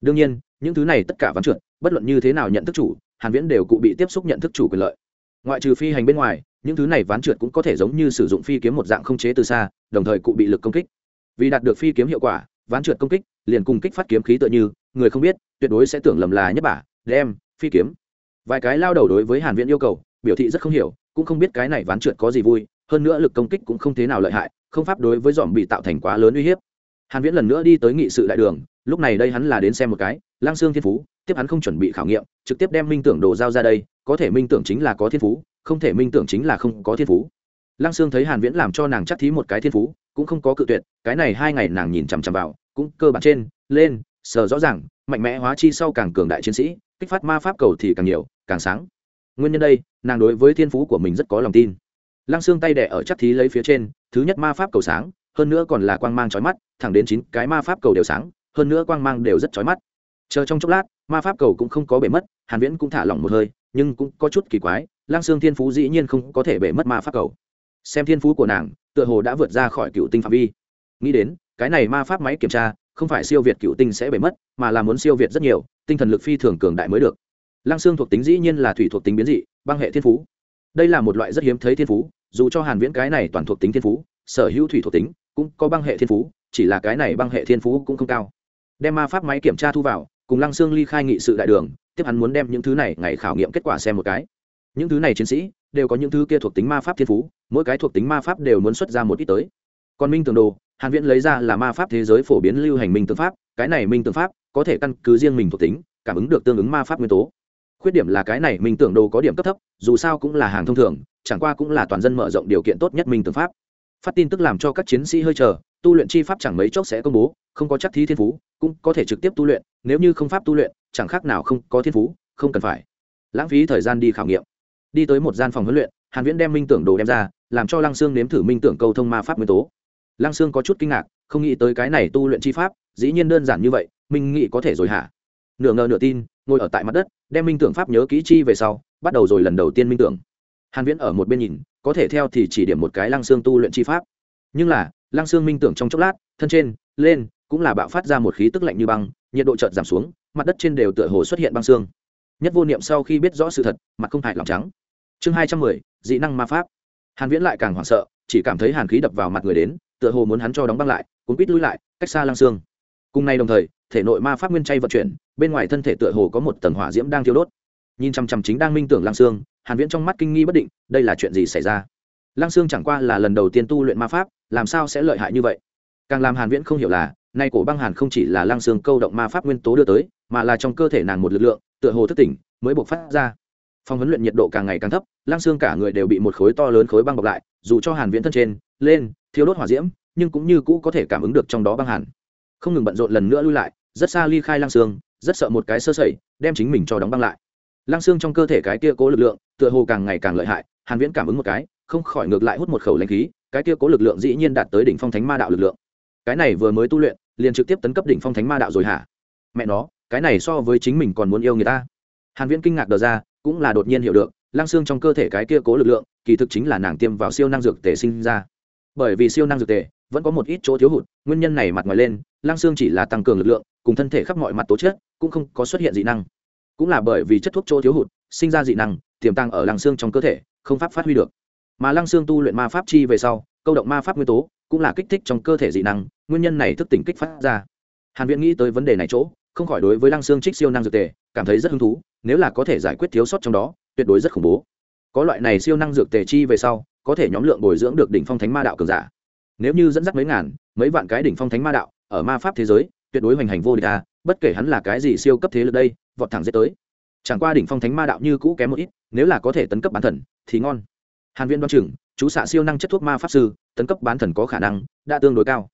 đương nhiên, những thứ này tất cả ván trượt, bất luận như thế nào nhận thức chủ, hàn viễn đều cụ bị tiếp xúc nhận thức chủ quyền lợi. Ngoại trừ phi hành bên ngoài, những thứ này ván trượt cũng có thể giống như sử dụng phi kiếm một dạng không chế từ xa, đồng thời cụ bị lực công kích. Vì đạt được phi kiếm hiệu quả, ván trượt công kích, liền cùng kích phát kiếm khí tựa như, người không biết, tuyệt đối sẽ tưởng lầm là nhất bả, đem, phi kiếm. Vài cái lao đầu đối với hàn viễn yêu cầu, biểu thị rất không hiểu, cũng không biết cái này ván trượt có gì vui, hơn nữa lực công kích cũng không thế nào lợi hại, không pháp đối với dòm bị tạo thành quá lớn uy hiếp hàn viễn lần nữa đi tới nghị sự đại đường, lúc này đây hắn là đến xem một cái lang xương thiên phú, tiếp hắn không chuẩn bị khảo nghiệm, trực tiếp đem minh tưởng đồ giao ra đây, có thể minh tưởng chính là có thiên phú, không thể minh tưởng chính là không có thiên phú. Lăng sương thấy hàn viễn làm cho nàng chắc thí một cái thiên phú, cũng không có cự tuyệt, cái này hai ngày nàng nhìn chằm chằm vào, cũng cơ bản trên, lên, sờ rõ ràng, mạnh mẽ hóa chi sau càng cường đại chiến sĩ, kích phát ma pháp cầu thì càng nhiều, càng sáng. Nguyên nhân đây, nàng đối với thiên phú của mình rất có lòng tin. Lăng xương tay đẻ ở chắc thí lấy phía trên, thứ nhất ma pháp cầu sáng, hơn nữa còn là quang mang chói mắt thẳng đến chín cái ma pháp cầu đều sáng, hơn nữa quang mang đều rất chói mắt. Chờ trong chốc lát, ma pháp cầu cũng không có bể mất, hàn viễn cũng thả lỏng một hơi, nhưng cũng có chút kỳ quái Lang xương thiên phú dĩ nhiên không có thể bể mất ma pháp cầu. Xem thiên phú của nàng, tựa hồ đã vượt ra khỏi cựu tinh phạm vi. Nghĩ đến, cái này ma pháp máy kiểm tra, không phải siêu việt cựu tinh sẽ bể mất, mà là muốn siêu việt rất nhiều, tinh thần lực phi thường cường đại mới được. Lang xương thuộc tính dĩ nhiên là thủy thuộc tính biến dị, băng hệ thiên phú. Đây là một loại rất hiếm thấy thiên phú, dù cho hàn viễn cái này toàn thuộc tính thiên phú, sở hữu thủy thuộc tính cũng có băng hệ thiên phú chỉ là cái này băng hệ thiên phú cũng không cao. Đem ma pháp máy kiểm tra thu vào, cùng lăng xương ly khai nghị sự đại đường, tiếp hắn muốn đem những thứ này ngày khảo nghiệm kết quả xem một cái. Những thứ này chiến sĩ, đều có những thứ kia thuộc tính ma pháp thiên phú, mỗi cái thuộc tính ma pháp đều muốn xuất ra một ít tới. Còn minh tường đồ, hàn viễn lấy ra là ma pháp thế giới phổ biến lưu hành minh tương pháp, cái này minh tương pháp có thể căn cứ riêng mình thuộc tính, cảm ứng được tương ứng ma pháp nguyên tố. Khuyết điểm là cái này minh tưởng đồ có điểm cấp thấp, dù sao cũng là hàng thông thường, chẳng qua cũng là toàn dân mở rộng điều kiện tốt nhất minh tương pháp. Phát tin tức làm cho các chiến sĩ hơi chờ tu luyện chi pháp chẳng mấy chốc sẽ công bố, không có chắc thí thiên phú, cũng có thể trực tiếp tu luyện, nếu như không pháp tu luyện, chẳng khác nào không có thiên phú, không cần phải. Lãng phí thời gian đi khảo nghiệm. Đi tới một gian phòng huấn luyện, hàn viễn đem minh tưởng đồ đem ra, làm cho lăng xương nếm thử minh tưởng câu thông ma pháp nguyên tố. Lăng xương có chút kinh ngạc, không nghĩ tới cái này tu luyện chi pháp, dĩ nhiên đơn giản như vậy minh nghĩ có thể rồi hả? Nửa ngờ nửa tin, ngồi ở tại mặt đất, đem minh tưởng pháp nhớ kỹ chi về sau, bắt đầu rồi lần đầu tiên minh tưởng. Hàn viễn ở một bên nhìn, có thể theo thì chỉ điểm một cái lăng xương tu luyện chi pháp. Nhưng là lăng xương minh tưởng trong chốc lát, thân trên, lên, cũng là bạo phát ra một khí tức lạnh như băng, nhiệt độ chợt giảm xuống, mặt đất trên đều tựa hồ xuất hiện băng xương. Nhất vô niệm sau khi biết rõ sự thật, mặt không hại lòng trắng. Chương hai trăm mười, dị năng ma pháp. Hàn viễn lại càng hoảng sợ, chỉ cảm thấy hàn khí đập vào mặt người đến, tựa hồ muốn hắn cho đóng băng lại, cuốn quít lui lại, cách xa lăng xương cùng nay đồng thời, thể nội ma pháp nguyên chay vận chuyển, bên ngoài thân thể tựa hồ có một tầng hỏa diễm đang thiêu đốt. Nhìn chăm chăm chính đang minh tưởng lăng xương hàn viễn trong mắt kinh nghi bất định, đây là chuyện gì xảy ra? Lăng xương chẳng qua là lần đầu tiên tu luyện ma pháp, làm sao sẽ lợi hại như vậy? Càng làm hàn viễn không hiểu là, nay cổ băng hàn không chỉ là lăng xương câu động ma pháp nguyên tố đưa tới, mà là trong cơ thể nàng một lực lượng, tựa hồ thức tỉnh, mới bộc phát ra. Phòng huấn luyện nhiệt độ càng ngày càng thấp lang xương cả người đều bị một khối to lớn khối băng bọc lại, dù cho hàn viễn thân trên, lên thiếu đốt hỏa diễm, nhưng cũng như cũ có thể cảm ứng được trong đó băng hàn. Không ngừng bận rộn lần nữa lui lại, rất xa ly khai lang xương rất sợ một cái sơ sẩy, đem chính mình cho đóng băng lại. Lang xương trong cơ thể cái kia cố lực lượng, tựa hồ càng ngày càng lợi hại, hàn viễn cảm ứng một cái không khỏi ngược lại hút một khẩu lãnh khí, cái kia cố lực lượng dĩ nhiên đạt tới đỉnh phong thánh ma đạo lực lượng. Cái này vừa mới tu luyện, liền trực tiếp tấn cấp đỉnh phong thánh ma đạo rồi hả? Mẹ nó, cái này so với chính mình còn muốn yêu người ta. Hàn viễn kinh ngạc đờ ra, cũng là đột nhiên hiểu được lang xương trong cơ thể cái kia cố lực lượng, kỳ thực chính là nàng tiêm vào siêu năng dược tề sinh ra. Bởi vì siêu năng dược tề vẫn có một ít chỗ thiếu hụt, nguyên nhân này mặt ngoài lên lang xương chỉ là tăng cường lực lượng, cùng thân thể khắp mọi mặt tố chất, cũng không có xuất hiện dị năng. Cũng là bởi vì chất thuốc chỗ thiếu hụt, sinh ra dị năng, tiềm tàng ở lang xương trong cơ thể, không pháp phát huy được mà lăng xương tu luyện ma pháp chi về sau, câu động ma pháp nguyên tố cũng là kích thích trong cơ thể dị năng, nguyên nhân này thức tỉnh kích phát ra. Hàn viễn nghĩ tới vấn đề này chỗ, không khỏi đối với lăng xương trích siêu năng dược tề, cảm thấy rất hứng thú, nếu là có thể giải quyết thiếu sót trong đó, tuyệt đối rất khủng bố. Có loại này siêu năng dược tề chi về sau, có thể nhóm lượng bồi dưỡng được đỉnh phong thánh ma đạo cường giả. Nếu như dẫn dắt mấy ngàn, mấy vạn cái đỉnh phong thánh ma đạo ở ma pháp thế giới, tuyệt đối hoành hành vô địch à bất kể hắn là cái gì siêu cấp thế lực đây, vọt thẳng dễ tới. Chẳng qua đỉnh phong thánh ma đạo như cũ kém một ít, nếu là có thể tấn cấp bản thần, thì ngon hàn Viễn đoán chừng, chú xạ siêu năng chất thuốc ma pháp sư, tấn cấp bán thần có khả năng, đã tương đối cao.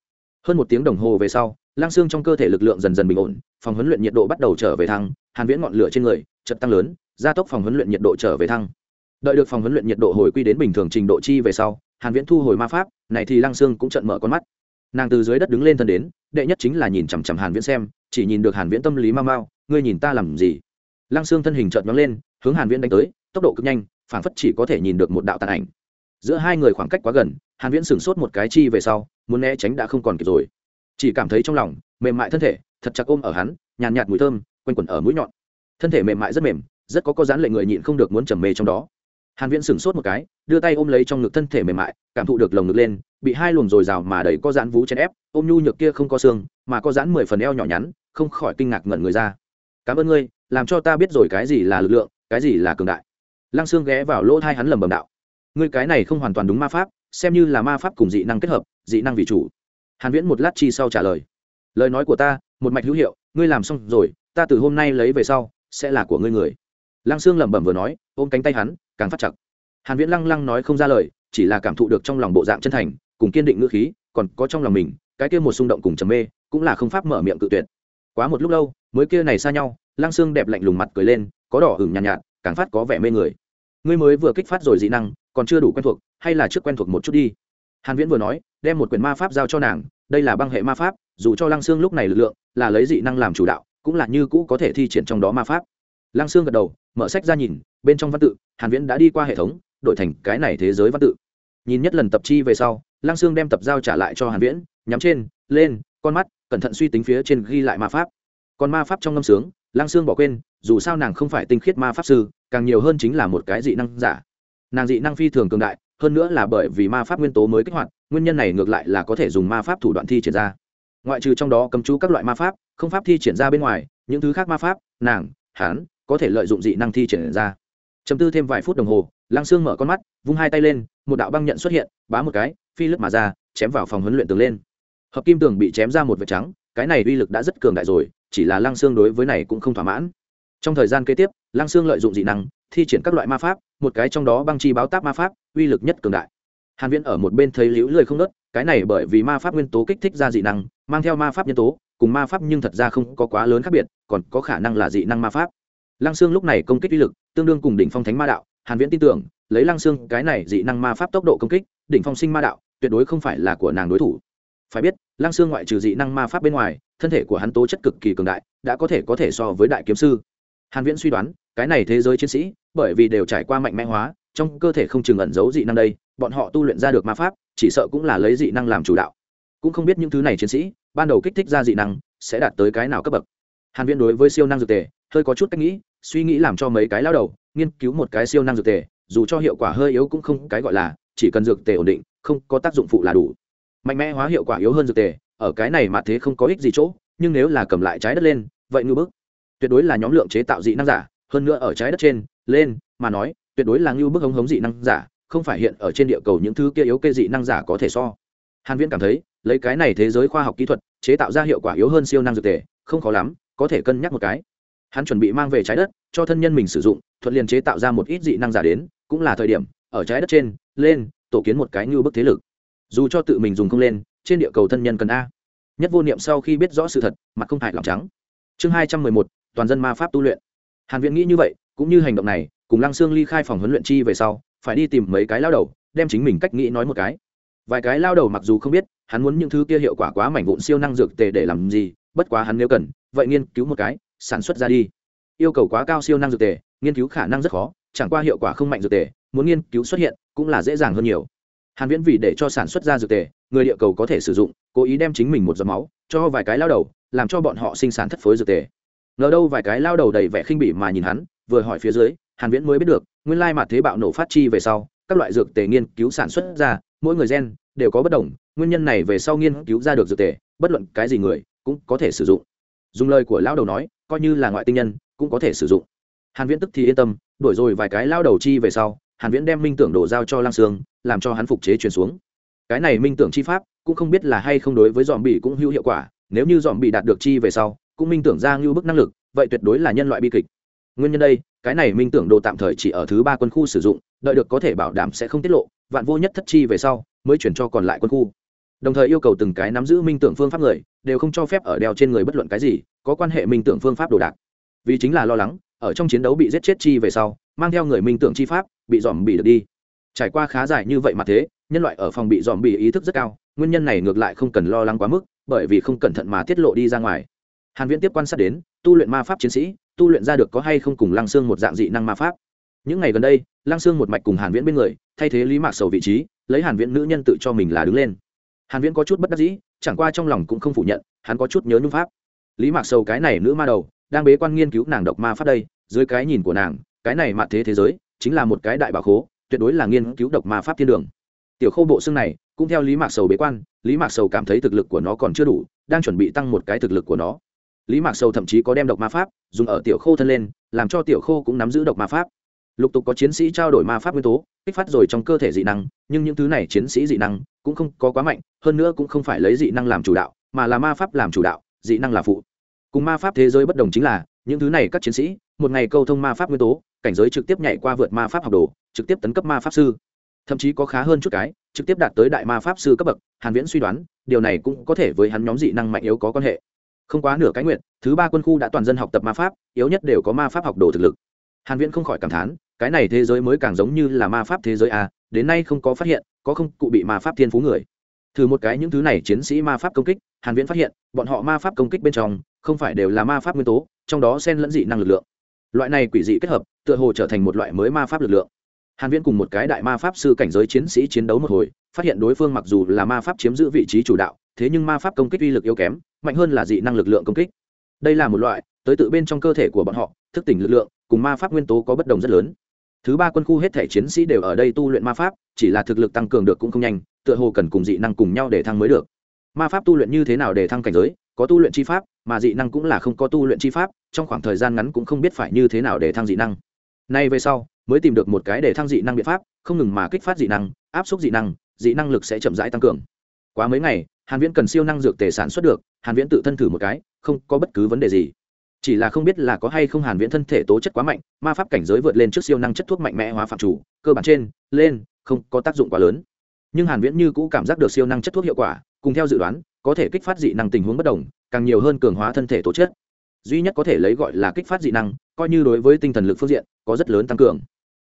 Hơn một tiếng đồng hồ về sau lang xương trong cơ thể lực lượng dần dần bình ổn, phòng huấn luyện nhiệt độ bắt đầu trở về thăng, hàn viễn ngọn lửa trên người, chợt tăng lớn, gia tốc phòng huấn luyện nhiệt độ trở về thăng. Đợi được phòng huấn luyện nhiệt độ hồi quy đến bình thường trình độ chi về sau, hàn viễn thu hồi ma pháp, này thì lang xương cũng trợn mở con mắt. Nàng từ dưới đất đứng lên thân đến, đệ nhất chính là nhìn chằm chằm hàn viễn xem, chỉ nhìn được hàn viễn tâm lý mau mau, ngươi nhìn ta làm gì? Lang xương thân hình chợt nhóng lên, hướng hàn viễn đánh tới, tốc độ cực nhanh phảng phất chỉ có thể nhìn được một đạo tàn ảnh. Giữa hai người khoảng cách quá gần hàn viễn sửng sốt một cái chi về sau muốn né tránh đã không còn kịp rồi. Chỉ cảm thấy trong lòng mềm mại thân thể thật chặt ôm ở hắn nhàn nhạt, mùi thơm quanh quẩn ở mũi nhọn. Thân thể mềm mại rất mềm rất có có dán lệ người nhịn không được muốn trầm mê trong đó. Hàn viễn sửng sốt một cái đưa tay ôm lấy trong ngực thân thể mềm mại cảm thụ được lồng ngực lên bị hai luồng dồi dào mà đầy có dán vú chen ép ôm nhu nhược kia không có xương mà có dán mười phần eo nhỏ nhắn không khỏi kinh ngạc ngẩn người ra. Cảm ơn ngươi làm cho ta biết rồi cái gì là lực lượng cái gì là cường đại lăng xương ghé vào lỗ thai hắn lầm bầm đạo. Ngươi cái này không hoàn toàn đúng ma pháp xem như là ma pháp cùng dị năng kết hợp dị năng vì chủ. Hàn viễn một lát chi sau trả lời. Lời nói của ta một mạch hữu hiệu ngươi làm xong rồi ta từ hôm nay lấy về sau sẽ là của ngươi người. Lăng xương lẩm bẩm vừa nói ôm cánh tay hắn càng phát chặt. Hàn viễn lăng lăng nói không ra lời chỉ là cảm thụ được trong lòng bộ dạng chân thành cùng kiên định ngữ khí còn có trong lòng mình cái kia một xung động cùng trầm mê cũng là không pháp mở miệng cự tuyệt. Quá một lúc lâu mới kia này xa nhau lăng xương đẹp lạnh lùng mặt cười lên có đỏ hửng nhàn nhạt, nhạt càng phát có vẻ mê người. Ngươi mới vừa kích phát rồi dị năng, còn chưa đủ quen thuộc, hay là trước quen thuộc một chút đi. Hàn viễn vừa nói, đem một quyển ma pháp giao cho nàng, đây là băng hệ ma pháp, dù cho lăng xương lúc này lực lượng là lấy dị năng làm chủ đạo, cũng là như cũ có thể thi triển trong đó ma pháp. Lăng xương gật đầu, mở sách ra nhìn, bên trong văn tự, hàn viễn đã đi qua hệ thống, đổi thành cái này thế giới văn tự. Nhìn nhất lần tập chi về sau, lăng xương đem tập giao trả lại cho hàn viễn, nhắm trên, lên, con mắt, cẩn thận suy tính phía trên ghi lại ma pháp. Còn ma pháp trong ngâm sướng, lăng xương bỏ quên, dù sao nàng không phải tinh khiết ma pháp sư càng nhiều hơn chính là một cái dị năng giả. Nàng dị năng phi thường cường đại, hơn nữa là bởi vì ma pháp nguyên tố mới kích hoạt, nguyên nhân này ngược lại là có thể dùng ma pháp thủ đoạn thi triển ra. Ngoại trừ trong đó cấm chú các loại ma pháp, không pháp thi triển ra bên ngoài, những thứ khác ma pháp, nàng hán có thể lợi dụng dị năng thi triển ra. Chấm tư thêm vài phút đồng hồ, lăng sương mở con mắt, vung hai tay lên, một đạo băng nhận xuất hiện, bá một cái, phi lướt mà ra, chém vào phòng huấn luyện tường lên. Hợp kim tường bị chém ra một vệt trắng, cái này uy lực đã rất cường đại rồi, chỉ là lăng sương đối với này cũng không thỏa mãn trong thời gian kế tiếp, lăng sương lợi dụng dị năng, thi triển các loại ma pháp, một cái trong đó băng chi báo táp ma pháp, uy lực nhất cường đại. Hàn viễn ở một bên thấy liễu lười không nớt, cái này bởi vì ma pháp nguyên tố kích thích ra dị năng, mang theo ma pháp nhân tố, cùng ma pháp nhưng thật ra không có quá lớn khác biệt, còn có khả năng là dị năng ma pháp. Lăng xương lúc này công kích uy lực, tương đương cùng đỉnh phong thánh ma đạo, hàn viễn tin tưởng, lấy lăng xương cái này dị năng ma pháp tốc độ công kích, đỉnh phong sinh ma đạo, tuyệt đối không phải là của nàng đối thủ. Phải biết, lăng xương ngoại trừ dị năng ma pháp bên ngoài, thân thể của hắn tố chất cực kỳ cường đại, đã có thể có thể so với đại kiếm sư hàn viễn suy đoán, cái này thế giới chiến sĩ, bởi vì đều trải qua mạnh mẽ hóa, trong cơ thể không chừng ẩn giấu dị năng đây, bọn họ tu luyện ra được ma pháp, chỉ sợ cũng là lấy dị năng làm chủ đạo. Cũng không biết những thứ này chiến sĩ, ban đầu kích thích ra dị năng, sẽ đạt tới cái nào cấp bậc. Hàn viễn đối với siêu năng dược tề, hơi có chút cách nghĩ, suy nghĩ làm cho mấy cái lao đầu, nghiên cứu một cái siêu năng dược tề, dù cho hiệu quả hơi yếu cũng không cái gọi là, chỉ cần dược tề ổn định, không có tác dụng phụ là đủ. Mạnh mẽ hóa hiệu quả yếu hơn dược tề, ở cái này mà thế không có ích gì chỗ, nhưng nếu là cầm lại trái đất lên, vậy ngư bức tuyệt đối là nhóm lượng chế tạo dị năng giả, hơn nữa ở trái đất trên, lên, mà nói, tuyệt đối là ngưu bức hống hống dị năng giả, không phải hiện ở trên địa cầu những thứ kia yếu kê dị năng giả có thể so. Hàn viễn cảm thấy, lấy cái này thế giới khoa học kỹ thuật, chế tạo ra hiệu quả yếu hơn siêu năng dược thể không khó lắm, có thể cân nhắc một cái. Hắn chuẩn bị mang về trái đất, cho thân nhân mình sử dụng, thuận liền chế tạo ra một ít dị năng giả đến, cũng là thời điểm, ở trái đất trên, lên, tổ kiến một cái như bức thế lực. Dù cho tự mình dùng không lên, trên địa cầu thân nhân cần a. Nhất vô niệm sau khi biết rõ sự thật, mặt không hại lòng trắng. Chương hai trăm mười một toàn dân ma pháp tu luyện. Hàn viễn nghĩ như vậy, cũng như hành động này, cùng lăng xương ly khai phòng huấn luyện chi về sau, phải đi tìm mấy cái lao đầu, đem chính mình cách nghĩ nói một cái. Vài cái lao đầu mặc dù không biết, hắn muốn những thứ kia hiệu quả quá mảnh vụn siêu năng dược tề để làm gì, bất quá hắn nếu cần, vậy nghiên cứu một cái, sản xuất ra đi. Yêu cầu quá cao siêu năng dược tề, nghiên cứu khả năng rất khó, chẳng qua hiệu quả không mạnh dược tề, muốn nghiên cứu xuất hiện, cũng là dễ dàng hơn nhiều. Hàn viễn vì để cho sản xuất ra dược tề, người địa cầu có thể sử dụng, cố ý đem chính mình một giọt máu, cho vài cái lao đầu, làm cho bọn họ sinh sản thất phối dược tề ngờ đâu vài cái lao đầu đầy vẻ khinh bỉ mà nhìn hắn, vừa hỏi phía dưới, hàn viễn mới biết được, nguyên lai mặt thế bạo nổ phát chi về sau, các loại dược tề nghiên cứu sản xuất ra, mỗi người gen đều có bất đồng, nguyên nhân này về sau nghiên cứu ra được dược tề, bất luận cái gì người cũng có thể sử dụng. Dùng lời của lao đầu nói, coi như là ngoại tinh nhân cũng có thể sử dụng. Hàn viễn tức thì yên tâm, đổi rồi vài cái lao đầu chi về sau, hàn viễn đem minh tưởng đổ giao cho lang sương, làm cho hắn phục chế truyền xuống. Cái này minh tưởng chi pháp cũng không biết là hay không đối với dòm bị cũng hữu hiệu quả, nếu như dòm bị đạt được chi về sau cũng minh tưởng ra ngưu bức năng lực, vậy tuyệt đối là nhân loại bi kịch. Nguyên nhân đây, cái này minh tưởng đồ tạm thời chỉ ở thứ ba quân khu sử dụng, đợi được có thể bảo đảm sẽ không tiết lộ, vạn vô nhất thất chi về sau, mới chuyển cho còn lại quân khu. Đồng thời yêu cầu từng cái nắm giữ minh tưởng phương pháp người, đều không cho phép ở đeo trên người bất luận cái gì, có quan hệ minh tưởng phương pháp đồ đạc. Vì chính là lo lắng, ở trong chiến đấu bị giết chết chi về sau, mang theo người minh tưởng chi pháp, bị dòm bị được đi. Trải qua khá dài như vậy mà thế, nhân loại ở phòng bị dòm bị ý thức rất cao, nguyên nhân này ngược lại không cần lo lắng quá mức, bởi vì không cẩn thận mà tiết lộ đi ra ngoài hàn viễn tiếp quan sát đến, tu luyện ma pháp chiến sĩ, tu luyện ra được có hay không cùng lăng xương một dạng dị năng ma pháp. Những ngày gần đây, lăng xương một mạch cùng hàn viễn bên người, thay thế lý mạc sầu vị trí, lấy hàn viễn nữ nhân tự cho mình là đứng lên. Hàn viễn có chút bất đắc dĩ, chẳng qua trong lòng cũng không phủ nhận, hắn có chút nhớ nhung pháp. Lý mạc sầu cái này nữ ma đầu, đang bế quan nghiên cứu nàng độc ma pháp đây, dưới cái nhìn của nàng, cái này mạn thế thế giới, chính là một cái đại bảo khố, tuyệt đối là nghiên cứu độc ma pháp thiên đường. Tiểu khâu bộ xương này, cũng theo lý mạc sầu bế quan, lý mạc sầu cảm thấy thực lực của nó còn chưa đủ, đang chuẩn bị tăng một cái thực lực của nó lý mạc sầu thậm chí có đem độc ma pháp dùng ở tiểu khô thân lên, làm cho tiểu khô cũng nắm giữ độc ma pháp. Lục tục có chiến sĩ trao đổi ma pháp nguyên tố, kích phát rồi trong cơ thể dị năng, nhưng những thứ này chiến sĩ dị năng cũng không có quá mạnh, hơn nữa cũng không phải lấy dị năng làm chủ đạo, mà là ma pháp làm chủ đạo, dị năng là phụ. Cùng ma pháp thế giới bất đồng chính là, những thứ này các chiến sĩ, một ngày câu thông ma pháp nguyên tố, cảnh giới trực tiếp nhảy qua vượt ma pháp học đồ, trực tiếp tấn cấp ma pháp sư. Thậm chí có khá hơn chút cái, trực tiếp đạt tới đại ma pháp sư cấp bậc, hàn viễn suy đoán, điều này cũng có thể với hắn nhóm dị năng mạnh yếu có quan hệ không quá nửa cái nguyện, thứ ba quân khu đã toàn dân học tập ma pháp, yếu nhất đều có ma pháp học đồ thực lực. Hàn viễn không khỏi cảm thán, cái này thế giới mới càng giống như là ma pháp thế giới a đến nay không có phát hiện, có không, cụ bị ma pháp thiên phú người. Thử một cái những thứ này chiến sĩ ma pháp công kích, hàn viễn phát hiện, bọn họ ma pháp công kích bên trong, không phải đều là ma pháp nguyên tố, trong đó xen lẫn dị năng lực lượng. Loại này quỷ dị kết hợp, tựa hồ trở thành một loại mới ma pháp lực lượng. Hàn viễn cùng một cái đại ma pháp sư cảnh giới chiến sĩ chiến đấu một hồi, phát hiện đối phương mặc dù là ma pháp chiếm giữ vị trí chủ đạo thế nhưng ma pháp công kích uy lực yếu kém, mạnh hơn là dị năng lực lượng công kích. Đây là một loại, tới tự bên trong cơ thể của bọn họ, thức tỉnh lực lượng, cùng ma pháp nguyên tố có bất đồng rất lớn. Thứ ba quân khu hết thể chiến sĩ đều ở đây tu luyện ma pháp, chỉ là thực lực tăng cường được cũng không nhanh, tựa hồ cần cùng dị năng cùng nhau để thăng mới được. Ma pháp tu luyện như thế nào để thăng cảnh giới, có tu luyện chi pháp, mà dị năng cũng là không có tu luyện chi pháp, trong khoảng thời gian ngắn cũng không biết phải như thế nào để thăng dị năng. Nay về sau, mới tìm được một cái để thăng dị năng biện pháp, không ngừng mà kích phát dị năng, áp suất dị năng dị năng lực sẽ chậm rãi tăng cường. Quá mấy ngày hàn viễn cần siêu năng dược tề sản xuất được, hàn viễn tự thân thử một cái, không có bất cứ vấn đề gì. Chỉ là không biết là có hay không hàn viễn thân thể tố chất quá mạnh, ma pháp cảnh giới vượt lên trước siêu năng chất thuốc mạnh mẽ hóa phạm chủ, cơ bản trên, lên, không có tác dụng quá lớn. Nhưng hàn viễn như cũ cảm giác được siêu năng chất thuốc hiệu quả, cùng theo dự đoán, có thể kích phát dị năng tình huống bất đồng, càng nhiều hơn cường hóa thân thể tố chất. Duy nhất có thể lấy gọi là kích phát dị năng, coi như đối với tinh thần lực phương diện, có rất lớn tăng cường.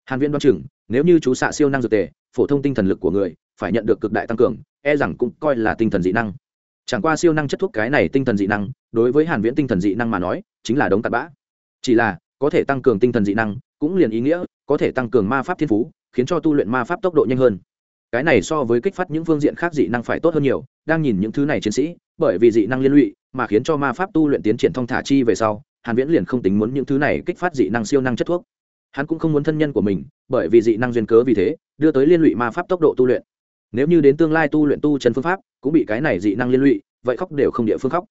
Hàn viễn đoán chừng, nếu như chú xạ siêu năng dược tề, phổ thông tinh thần lực của người phải nhận được cực đại tăng cường e rằng cũng coi là tinh thần dị năng. Chẳng qua siêu năng chất thuốc cái này tinh thần dị năng, đối với hàn viễn tinh thần dị năng mà nói, chính là đống tạt bã. Chỉ là, có thể tăng cường tinh thần dị năng, cũng liền ý nghĩa, có thể tăng cường ma pháp thiên phú, khiến cho tu luyện ma pháp tốc độ nhanh hơn. Cái này so với kích phát những phương diện khác dị năng phải tốt hơn nhiều, đang nhìn những thứ này chiến sĩ, bởi vì dị năng liên lụy, mà khiến cho ma pháp tu luyện tiến triển thông thả chi về sau, hàn viễn liền không tính muốn những thứ này kích phát dị năng siêu năng chất thuốc. Hắn cũng không muốn thân nhân của mình, bởi vì dị năng duyên cớ vì thế, đưa tới liên lụy ma pháp tốc độ tu luyện nếu như đến tương lai tu luyện tu chân phương pháp, cũng bị cái này dị năng liên lụy, vậy khóc đều không địa phương khóc.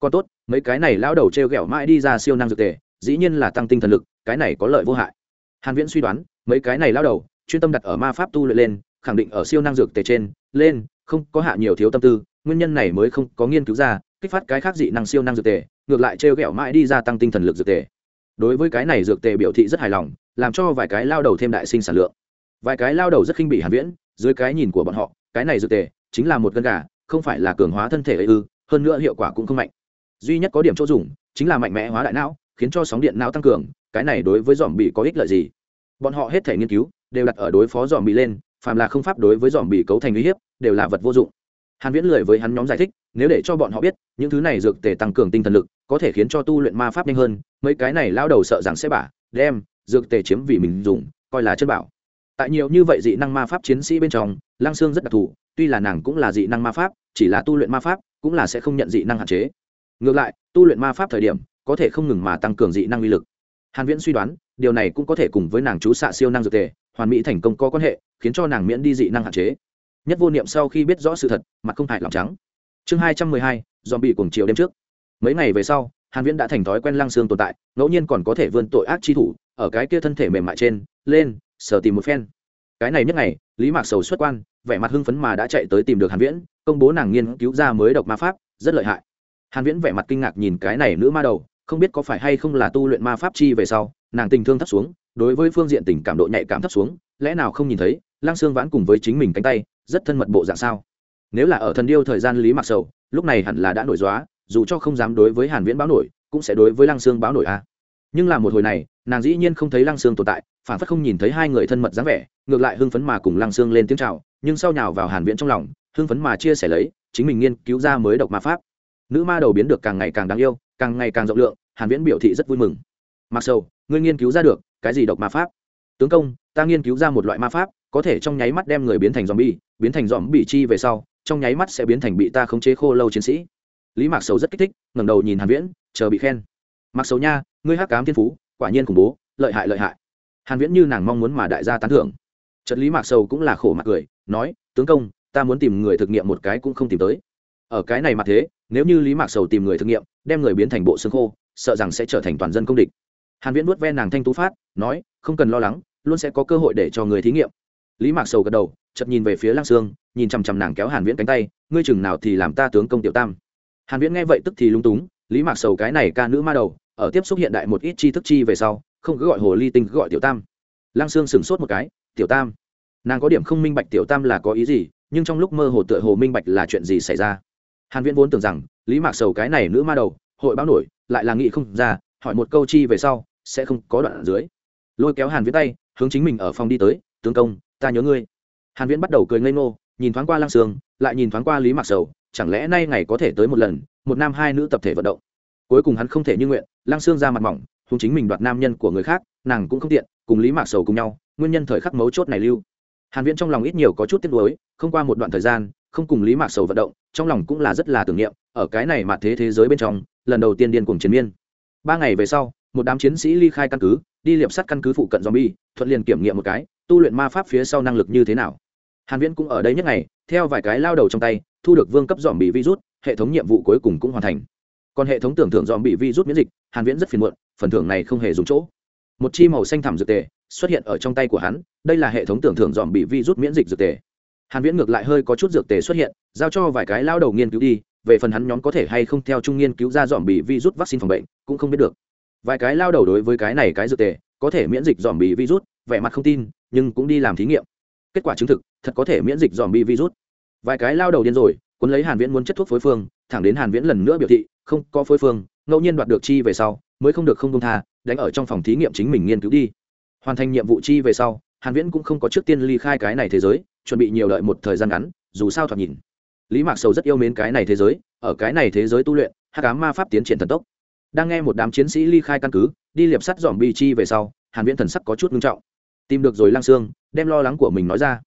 Còn tốt, mấy cái này lão đầu treo o mãi đi ra siêu năng dược tề, dĩ nhiên là tăng tinh thần lực, cái này có lợi vô hại. Hàn viễn suy đoán, mấy cái này lão đầu, chuyên tâm đặt ở ma pháp tu luyện lên, khẳng định ở siêu năng dược tề trên, lên, không có hạ nhiều thiếu tâm tư, nguyên nhân này mới không có nghiên cứu ra, kích phát cái khác dị năng siêu năng dược tề, ngược lại treo o mãi đi ra tăng tinh thần lực dược tề. Đối với cái này dược tề biểu thị rất hài lòng, làm cho vài cái lao đầu thêm đại sinh sản lượng. Vài cái lao đầu rất khinh bị hàn viễn dưới cái nhìn của bọn họ, cái này dược tề chính là một gân gà, không phải là cường hóa thân thể ấy ư, hơn nữa hiệu quả cũng không mạnh. Duy nhất có điểm chỗ dùng chính là mạnh mẽ hóa đại não, khiến cho sóng điện não tăng cường, cái này đối với dòm bị có ích lợi gì? Bọn họ hết thể nghiên cứu đều đặt ở đối phó dòm bị lên, phàm là không pháp đối với dòm bị cấu thành uy hiếp đều là vật vô dụng. Hàn viễn lười với hắn nhóm giải thích, nếu để cho bọn họ biết, những thứ này dược tề tăng cường tinh thần lực, có thể khiến cho tu luyện ma pháp nhanh hơn, mấy cái này lao đầu sợ rằng sẽ bả, đem dược tề chiếm vì mình dùng, coi là chân bảo tại nhiều như vậy dị năng ma pháp chiến sĩ bên trong lang xương rất đặc thù, tuy là nàng cũng là dị năng ma pháp, chỉ là tu luyện ma pháp cũng là sẽ không nhận dị năng hạn chế. Ngược lại, tu luyện ma pháp thời điểm, có thể không ngừng mà tăng cường dị năng uy lực. Hàn viễn suy đoán, điều này cũng có thể cùng với nàng chú xạ siêu năng dược tề, hoàn mỹ thành công có quan hệ, khiến cho nàng miễn đi dị năng hạn chế. Nhất vô niệm sau khi biết rõ sự thật, mặt không hại lòng trắng. Chương hai trăm mười hai dòm bị cuồng chiều đêm trước. Mấy ngày về sau, hàn viễn đã thành thói quen lăng xương tồn tại, ngẫu nhiên còn có thể vươn tội ác chi thủ, ở cái kia thân thể mềm mại trên, lên sờ tìm một phen. Cái này nhất ngày, lý mạc sầu xuất quan, vẻ mặt hưng phấn mà đã chạy tới tìm được hàn viễn, công bố nàng nghiên cứu ra mới độc ma pháp, rất lợi hại. Hàn viễn vẻ mặt kinh ngạc nhìn cái này nữ ma đầu, không biết có phải hay không là tu luyện ma pháp chi về sau, nàng tình thương thấp xuống, đối với phương diện tình cảm độ nhạy cảm thấp xuống, lẽ nào không nhìn thấy lang xương vãn cùng với chính mình cánh tay, rất thân mật bộ dạng sao? Nếu là ở thần điêu thời gian lý mặc sầu, lúc này hẳn là đã nổi dóa dù cho không dám đối với hàn viễn báo nổi, cũng sẽ đối với Lang xương báo nổi a. Nhưng là một hồi này, nàng dĩ nhiên không thấy Lang xương tồn tại phản phất không nhìn thấy hai người thân mật dáng vẻ, ngược lại hưng phấn mà cùng lăng xương lên tiếng chào, nhưng sau nhào vào hàn viễn trong lòng, hưng phấn mà chia sẻ lấy, chính mình nghiên cứu ra mới độc ma pháp. Nữ ma đầu biến được càng ngày càng đáng yêu, càng ngày càng rộng lượng, hàn viễn biểu thị rất vui mừng. Mặc sầu, ngươi nghiên cứu ra được, cái gì độc ma pháp? Tướng công, ta nghiên cứu ra một loại ma pháp, có thể trong nháy mắt đem người biến thành zombie, biến thành zombie chi về sau, trong nháy mắt sẽ biến thành bị ta khống chế khô lâu chiến sĩ. Lý mạc sầu rất kích thích, ngẩng đầu nhìn hàn viễn, chờ bị khen. Mặc sầu nha, ngươi hắc cám thiên phú, quả nhiên khủng bố, lợi hại lợi hại hàn viễn như nàng mong muốn mà đại gia tán thưởng. Chợt lý mạc sầu cũng là khổ mặt cười, nói, tướng công, ta muốn tìm người thực nghiệm một cái cũng không tìm tới. Ở cái này mà thế, nếu như lý mạc sầu tìm người thực nghiệm, đem người biến thành bộ xương khô, sợ rằng sẽ trở thành toàn dân công địch. Hàn viễn nuốt ve nàng thanh tú phát, nói, không cần lo lắng, luôn sẽ có cơ hội để cho người thí nghiệm. Lý mạc sầu gật đầu, chợt nhìn về phía lăng sương, nhìn chằm chằm nàng kéo hàn viễn cánh tay, ngươi chừng nào thì làm ta tướng công tiểu tam. Hàn viễn nghe vậy tức thì lung túng, lý mạc sầu cái này ca nữ ma đầu, ở tiếp xúc hiện đại một ít tri thức chi về sau không cứ gọi hồ ly tinh, cứ gọi tiểu tam. Lăng sương sửng sốt một cái, tiểu tam, nàng có điểm không minh bạch tiểu tam là có ý gì, nhưng trong lúc mơ hồ tựa hồ minh bạch là chuyện gì xảy ra. Hàn viễn vốn tưởng rằng, lý mạc sầu cái này nữ ma đầu, hội báo nổi, lại là nghị không ra, hỏi một câu chi về sau, sẽ không có đoạn ở dưới. Lôi kéo hàn viễn tay, hướng chính mình ở phòng đi tới, tướng công, ta nhớ ngươi. Hàn viễn bắt đầu cười ngây ngô, nhìn thoáng qua lăng sương, lại nhìn thoáng qua lý mạc sầu, chẳng lẽ nay ngày có thể tới một lần, một nam hai nữ tập thể vận động. Cuối cùng hắn không thể như nguyện, lăng sương ra mặt mỏng thùng chính mình đoạt nam nhân của người khác, nàng cũng không tiện, cùng lý mạc sầu cùng nhau, nguyên nhân thời khắc mấu chốt này lưu. Hàn viễn trong lòng ít nhiều có chút tiếc nuối, không qua một đoạn thời gian, không cùng lý mạc sầu vận động, trong lòng cũng là rất là tưởng niệm, ở cái này mà thế thế giới bên trong, lần đầu tiên điên cuồng chiến miên. Ba ngày về sau, một đám chiến sĩ ly khai căn cứ, đi liệp sắt căn cứ phụ cận zombie, thuận liền kiểm nghiệm một cái, tu luyện ma pháp phía sau năng lực như thế nào. Hàn viễn cũng ở đây nhất ngày, theo vài cái lao đầu trong tay, thu được vương cấp dòm bị virus, hệ thống nhiệm vụ cuối cùng cũng hoàn thành còn hệ thống tưởng thưởng dòm bị virus miễn dịch, hàn viễn rất phiền muộn, phần thưởng này không hề dùng chỗ. Một chi màu xanh thẳm dược tề xuất hiện ở trong tay của hắn, đây là hệ thống tưởng thưởng dòm bị virus miễn dịch dược tề. Hàn viễn ngược lại hơi có chút dược tề xuất hiện, giao cho vài cái lao đầu nghiên cứu đi, về phần hắn nhóm có thể hay không theo trung nghiên cứu ra dòm bị virus vaccine phòng bệnh, cũng không biết được. Vài cái lao đầu đối với cái này cái dược tề, có thể miễn dịch dòm bị virus, vẻ mặt không tin, nhưng cũng đi làm thí nghiệm. Kết quả chứng thực, thật có thể miễn dịch dòm bị virus. Vài cái lao đầu điên rồi, cuốn lấy hàn viễn muốn chất thuốc phối phương, thẳng đến hàn viễn lần nữa biểu thị không có phối phương, ngẫu nhiên đoạt được chi về sau, mới không được không công tha, đánh ở trong phòng thí nghiệm chính mình nghiên cứu đi. Hoàn thành nhiệm vụ chi về sau, hàn viễn cũng không có trước tiên ly khai cái này thế giới, chuẩn bị nhiều đợi một thời gian ngắn, dù sao thoạt nhìn, lý mạc sầu rất yêu mến cái này thế giới, ở cái này thế giới tu luyện, hắc ám ma pháp tiến triển thần tốc. Đang nghe một đám chiến sĩ ly khai căn cứ, đi liệp sắt dòm bi chi về sau, hàn viễn thần sắc có chút nghiêm trọng. Tìm được rồi lang xương đem lo lắng của mình nói ra.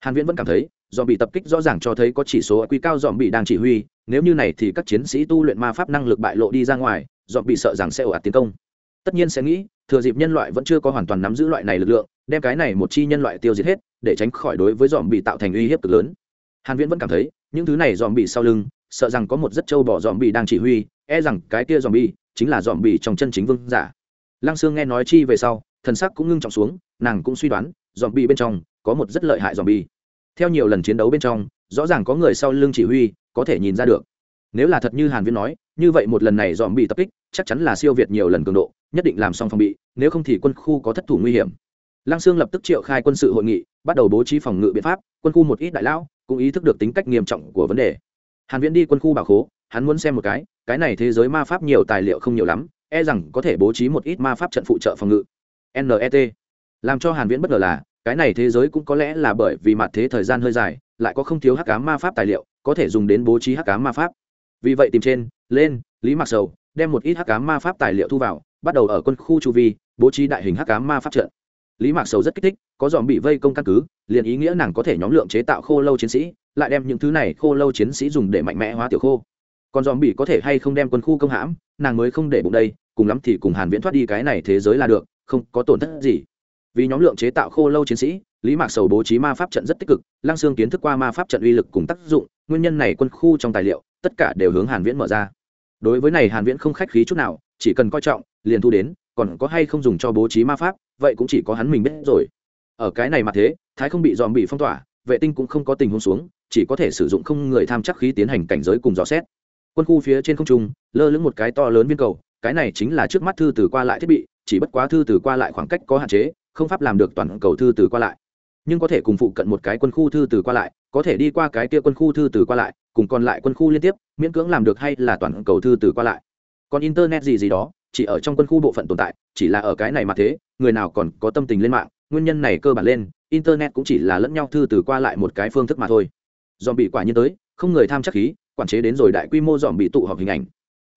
Hàn viễn vẫn cảm thấy dòm bị tập kích rõ ràng cho thấy có chỉ số quy cao dòm bị đang chỉ huy, nếu như này thì các chiến sĩ tu luyện ma pháp năng lực bại lộ đi ra ngoài dòm bị sợ rằng sẽ ồ ạt tiến công. Tất nhiên sẽ nghĩ, thừa dịp nhân loại vẫn chưa có hoàn toàn nắm giữ loại này lực lượng, đem cái này một chi nhân loại tiêu diệt hết, để tránh khỏi đối với dòm bị tạo thành uy hiếp cực lớn. Hàn viễn vẫn cảm thấy, những thứ này dòm bị sau lưng, sợ rằng có một rất trâu bỏ dòm bị đang chỉ huy e rằng cái kia dòm bị chính là dòm bị trong chân chính vương giả. Lăng sương nghe nói chi về sau, thần sắc cũng ngưng trọng xuống, nàng cũng suy đoán dòm bị bên trong có một rất lợi hại dòm bị theo nhiều lần chiến đấu bên trong, rõ ràng có người sau lưng chỉ huy, có thể nhìn ra được. Nếu là thật như hàn viễn nói, như vậy một lần này dòm bị tập kích, chắc chắn là siêu việt nhiều lần cường độ, nhất định làm xong phòng bị, nếu không thì quân khu có thất thủ nguy hiểm. Lăng sương lập tức triệu khai quân sự hội nghị, bắt đầu bố trí phòng ngự biện pháp, quân khu một ít đại lão cũng ý thức được tính cách nghiêm trọng của vấn đề. Hàn viễn đi quân khu bảo khố, hắn muốn xem một cái cái này thế giới ma pháp nhiều tài liệu không nhiều lắm e rằng có thể bố trí một ít ma pháp trận phụ trợ phòng ngự. Net làm cho hàn viễn bất ngờ là cái này thế giới cũng có lẽ là bởi vì mặt thế thời gian hơi dài, lại có không thiếu hắc ám ma pháp tài liệu, có thể dùng đến bố trí hắc ám ma pháp. Vì vậy tìm trên, lên, lý mặc sầu, đem một ít hắc ám ma pháp tài liệu thu vào, bắt đầu ở quân khu chu vi, bố trí đại hình hắc ám ma pháp trận. Lý mạc sầu rất kích thích, có dòm bị vây công căn cứ, liền ý nghĩa nàng có thể nhóm lượng chế tạo khô lâu chiến sĩ, lại đem những thứ này khô lâu chiến sĩ dùng để mạnh mẽ hóa tiểu khô. Còn dòm bị có thể hay không đem quân khu công hãm, nàng mới không để bụng đây, cùng lắm thì cùng hàn viễn thoát đi cái này thế giới là được, không có tổn thất gì vì nhóm lượng chế tạo khô lâu chiến sĩ, lý mạc sầu bố trí ma pháp trận rất tích cực, lăng xương kiến thức qua ma pháp trận uy lực cùng tác dụng, nguyên nhân này quân khu trong tài liệu, tất cả đều hướng hàn viễn mở ra. Đối với này hàn viễn không khách khí chút nào, chỉ cần coi trọng, liền thu đến, còn có hay không dùng cho bố trí ma pháp, vậy cũng chỉ có hắn mình biết rồi. Ở cái này mà thế, thái không bị dòm bị phong tỏa, vệ tinh cũng không có tình huống xuống, chỉ có thể sử dụng không người tham chắc khí tiến hành cảnh giới cùng dò xét. Quân khu phía trên không trung, lơ lửng một cái to lớn viên cầu, cái này chính là trước mắt thư từ qua lại thiết bị, chỉ bất quá thư từ qua lại khoảng cách có hạn chế không pháp làm được toàn cầu thư từ qua lại. Nhưng có thể cùng phụ cận một cái quân khu thư từ qua lại, có thể đi qua cái kia quân khu thư từ qua lại, cùng còn lại quân khu liên tiếp, miễn cưỡng làm được hay là toàn cầu thư từ qua lại. Còn internet gì gì đó, chỉ ở trong quân khu bộ phận tồn tại, chỉ là ở cái này mà thế, người nào còn có tâm tình lên mạng, nguyên nhân này cơ bản lên, internet cũng chỉ là lẫn nhau thư từ qua lại một cái phương thức mà thôi. Dòm bị quả nhiên tới, không người tham chắc khí, quản chế đến rồi đại quy mô dòm bị tụ họp hình ảnh.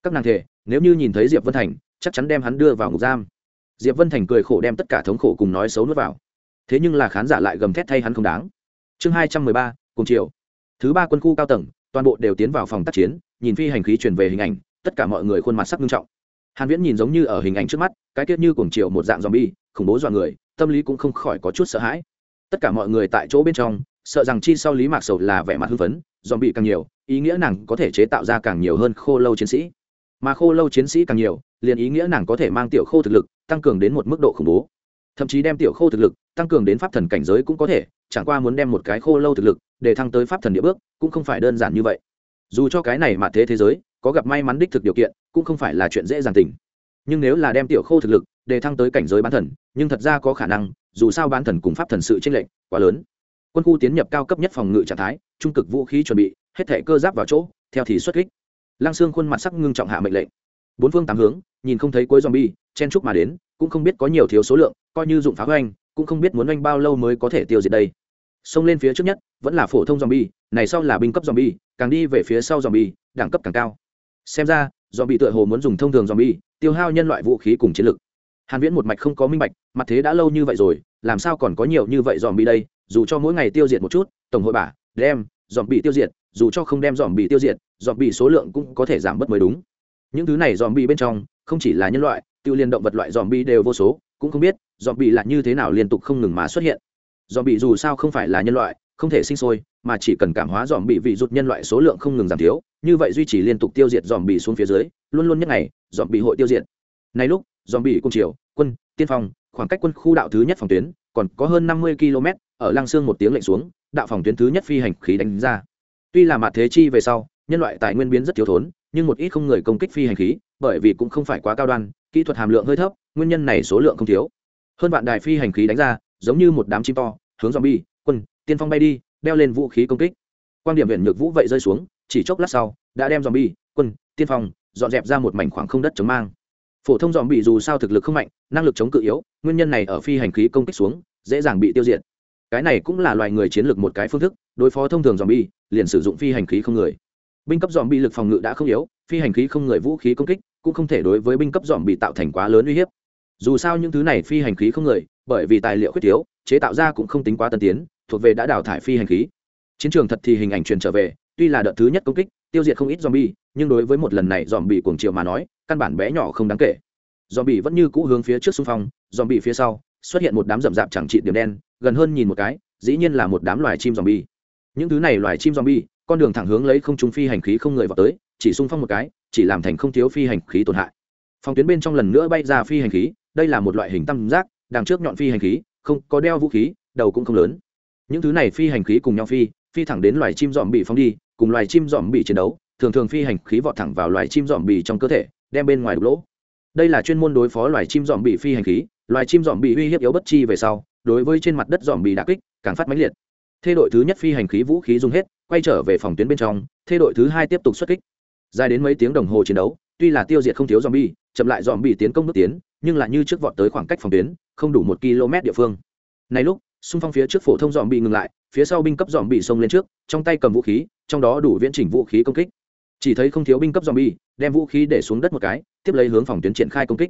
Các nàng thể, nếu như nhìn thấy diệp vân thành, chắc chắn đem hắn đưa vào ngục giam diệp vân thành cười khổ đem tất cả thống khổ cùng nói xấu nuốt vào. Thế nhưng là khán giả lại gầm thét thay hắn không đáng. Chương hai trăm mười ba, cùng chiều. Thứ ba quân khu cao tầng, toàn bộ đều tiến vào phòng tác chiến, nhìn phi hành khí truyền về hình ảnh, tất cả mọi người khuôn mặt sắc nghiêm trọng. Hàn viễn nhìn giống như ở hình ảnh trước mắt, cái tiết như cùng chiều một dạng zombie, khủng bố dọa người, tâm lý cũng không khỏi có chút sợ hãi. Tất cả mọi người tại chỗ bên trong, sợ rằng chi sau lý mạc sầu là vẻ mặt hưng phấn, zombie càng nhiều, ý nghĩa nàng có thể chế tạo ra càng nhiều hơn khô lâu chiến sĩ. Mà khô lâu chiến sĩ càng nhiều, liền ý nghĩa nàng có thể mang tiểu khô thực lực tăng cường đến một mức độ khủng bố. Thậm chí đem tiểu khô thực lực, tăng cường đến pháp thần cảnh giới cũng có thể, chẳng qua muốn đem một cái khô lâu thực lực, để thăng tới pháp thần địa bước, cũng không phải đơn giản như vậy. Dù cho cái này mà thế thế giới, có gặp may mắn đích thực điều kiện, cũng không phải là chuyện dễ dàng tình. Nhưng nếu là đem tiểu khô thực lực, để thăng tới cảnh giới bán thần, nhưng thật ra có khả năng, dù sao bán thần cùng pháp thần sự tranh lệch quá lớn. Quân khu tiến nhập cao cấp nhất phòng ngự trạng thái, trung cực vũ khí chuẩn bị, hết thể cơ giáp vào chỗ, theo thì xuất kích. Lăng xương khuôn mặt sắc ngưng trọng hạ mệnh lệnh bốn phương tám hướng, nhìn không thấy cuối zombie, chen chúc mà đến, cũng không biết có nhiều thiếu số lượng, coi như dụng phá oanh cũng không biết muốn oanh bao lâu mới có thể tiêu diệt đây. Xông lên phía trước nhất, vẫn là phổ thông zombie, này sau là binh cấp zombie, càng đi về phía sau zombie, đẳng cấp càng cao. Xem ra, zombie tựa hồ muốn dùng thông thường zombie, tiêu hao nhân loại vũ khí cùng chiến lực. Hàn viễn một mạch không có minh bạch, mặt thế đã lâu như vậy rồi, làm sao còn có nhiều như vậy zombie đây? Dù cho mỗi ngày tiêu diệt một chút, tổng hội bả đem, zombie tiêu diệt, dù cho không đem zombie tiêu diệt, zombie số lượng cũng có thể giảm bớt mới đúng những thứ này zombie bên trong, không chỉ là nhân loại, tiêu liên động vật loại zombie đều vô số, cũng không biết zombie là như thế nào liên tục không ngừng mà xuất hiện. Zombie dù sao không phải là nhân loại, không thể sinh sôi, mà chỉ cần cảm hóa dòm bị vị rụt nhân loại số lượng không ngừng giảm thiếu, như vậy duy trì liên tục tiêu diệt dòm bị xuống phía dưới, luôn luôn nhất ngày dòm bị hội tiêu diệt. Nay lúc dòm bị cung triều, quân, tiên phong, khoảng cách quân khu đạo thứ nhất phòng tuyến, còn có hơn năm mươi km, ở lăng xương một tiếng lệnh xuống, đạo phòng tuyến thứ nhất phi hành khí đánh ra. Tuy là mặt thế chi về sau, nhân loại tài nguyên biến rất thiếu thốn nhưng một ít không người công kích phi hành khí bởi vì cũng không phải quá cao đoan kỹ thuật hàm lượng hơi thấp nguyên nhân này số lượng không thiếu. Hơn vạn đài phi hành khí đánh ra giống như một đám chim to hướng bi, quân tiên phong bay đi đeo lên vũ khí công kích. Quan điểm viện nhược vũ vậy rơi xuống chỉ chốc lát sau đã đem zombie quân tiên phong dọn dẹp ra một mảnh khoảng không đất chống mang. Phổ thông dòm bị dù sao thực lực không mạnh năng lực chống cự yếu nguyên nhân này ở phi hành khí công kích xuống dễ dàng bị tiêu diệt. Cái này cũng là loài người chiến lược một cái phương thức đối phó thông thường dòm bi liền sử dụng phi hành khí không người binh cấp dòm bị lực phòng ngự đã không yếu, phi hành khí không người vũ khí công kích, cũng không thể đối với binh cấp dòm bị tạo thành quá lớn uy hiếp. Dù sao những thứ này phi hành khí không người, bởi vì tài liệu khuyết thiếu, chế tạo ra cũng không tính quá tân tiến, thuộc về đã đào thải phi hành khí. Chiến trường thật thì hình ảnh truyền trở về, tuy là đợt thứ nhất công kích, tiêu diệt không ít dòm bi nhưng đối với một lần này dòm bị cuồng chiều mà nói, căn bản bé nhỏ không đáng kể. Dòm bị vẫn như cũ hướng phía trước xung phong dòm bị phía sau, xuất hiện một đám rậm rạp chẳng trị điểm đen, gần hơn nhìn một cái, dĩ nhiên là một đám loài chim dòm bi những thứ này loài chim dòm bi con đường thẳng hướng lấy không trung phi hành khí không người vào tới, chỉ xung phong một cái, chỉ làm thành không thiếu phi hành khí tổn hại. Phòng tuyến bên trong lần nữa bay ra phi hành khí, đây là một loại hình tam giác, đằng trước nhọn phi hành khí, không có đeo vũ khí, đầu cũng không lớn. Những thứ này phi hành khí cùng nhau phi phi thẳng đến loài chim dòm bị phóng đi, cùng loài chim dòm bị chiến đấu, thường thường phi hành khí vọt thẳng vào loài chim dòm bị trong cơ thể, đem bên ngoài đục lỗ. Đây là chuyên môn đối phó loài chim dòm bị phi hành khí, loài chim dòm bị uy hiếp yếu bất chi về sau, đối với trên mặt đất dòm bị đà kích, càng phát mãnh liệt. Thê đội thứ nhất phi hành khí vũ khí dùng hết quay trở về phòng tuyến bên trong, thê đội thứ hai tiếp tục xuất kích. Dài đến mấy tiếng đồng hồ chiến đấu, tuy là tiêu diệt không thiếu zombie, chậm lại zombie tiến công bước tiến, nhưng là như trước vọt tới khoảng cách phòng tuyến, không đủ một km địa phương. Này lúc, xung phong phía trước phổ thông dòm bị ngừng lại, phía sau binh cấp dòm bị xông lên trước, trong tay cầm vũ khí, trong đó đủ viễn chỉnh vũ khí công kích. Chỉ thấy không thiếu binh cấp dòm bi đem vũ khí để xuống đất một cái, tiếp lấy hướng phòng tuyến triển khai công kích.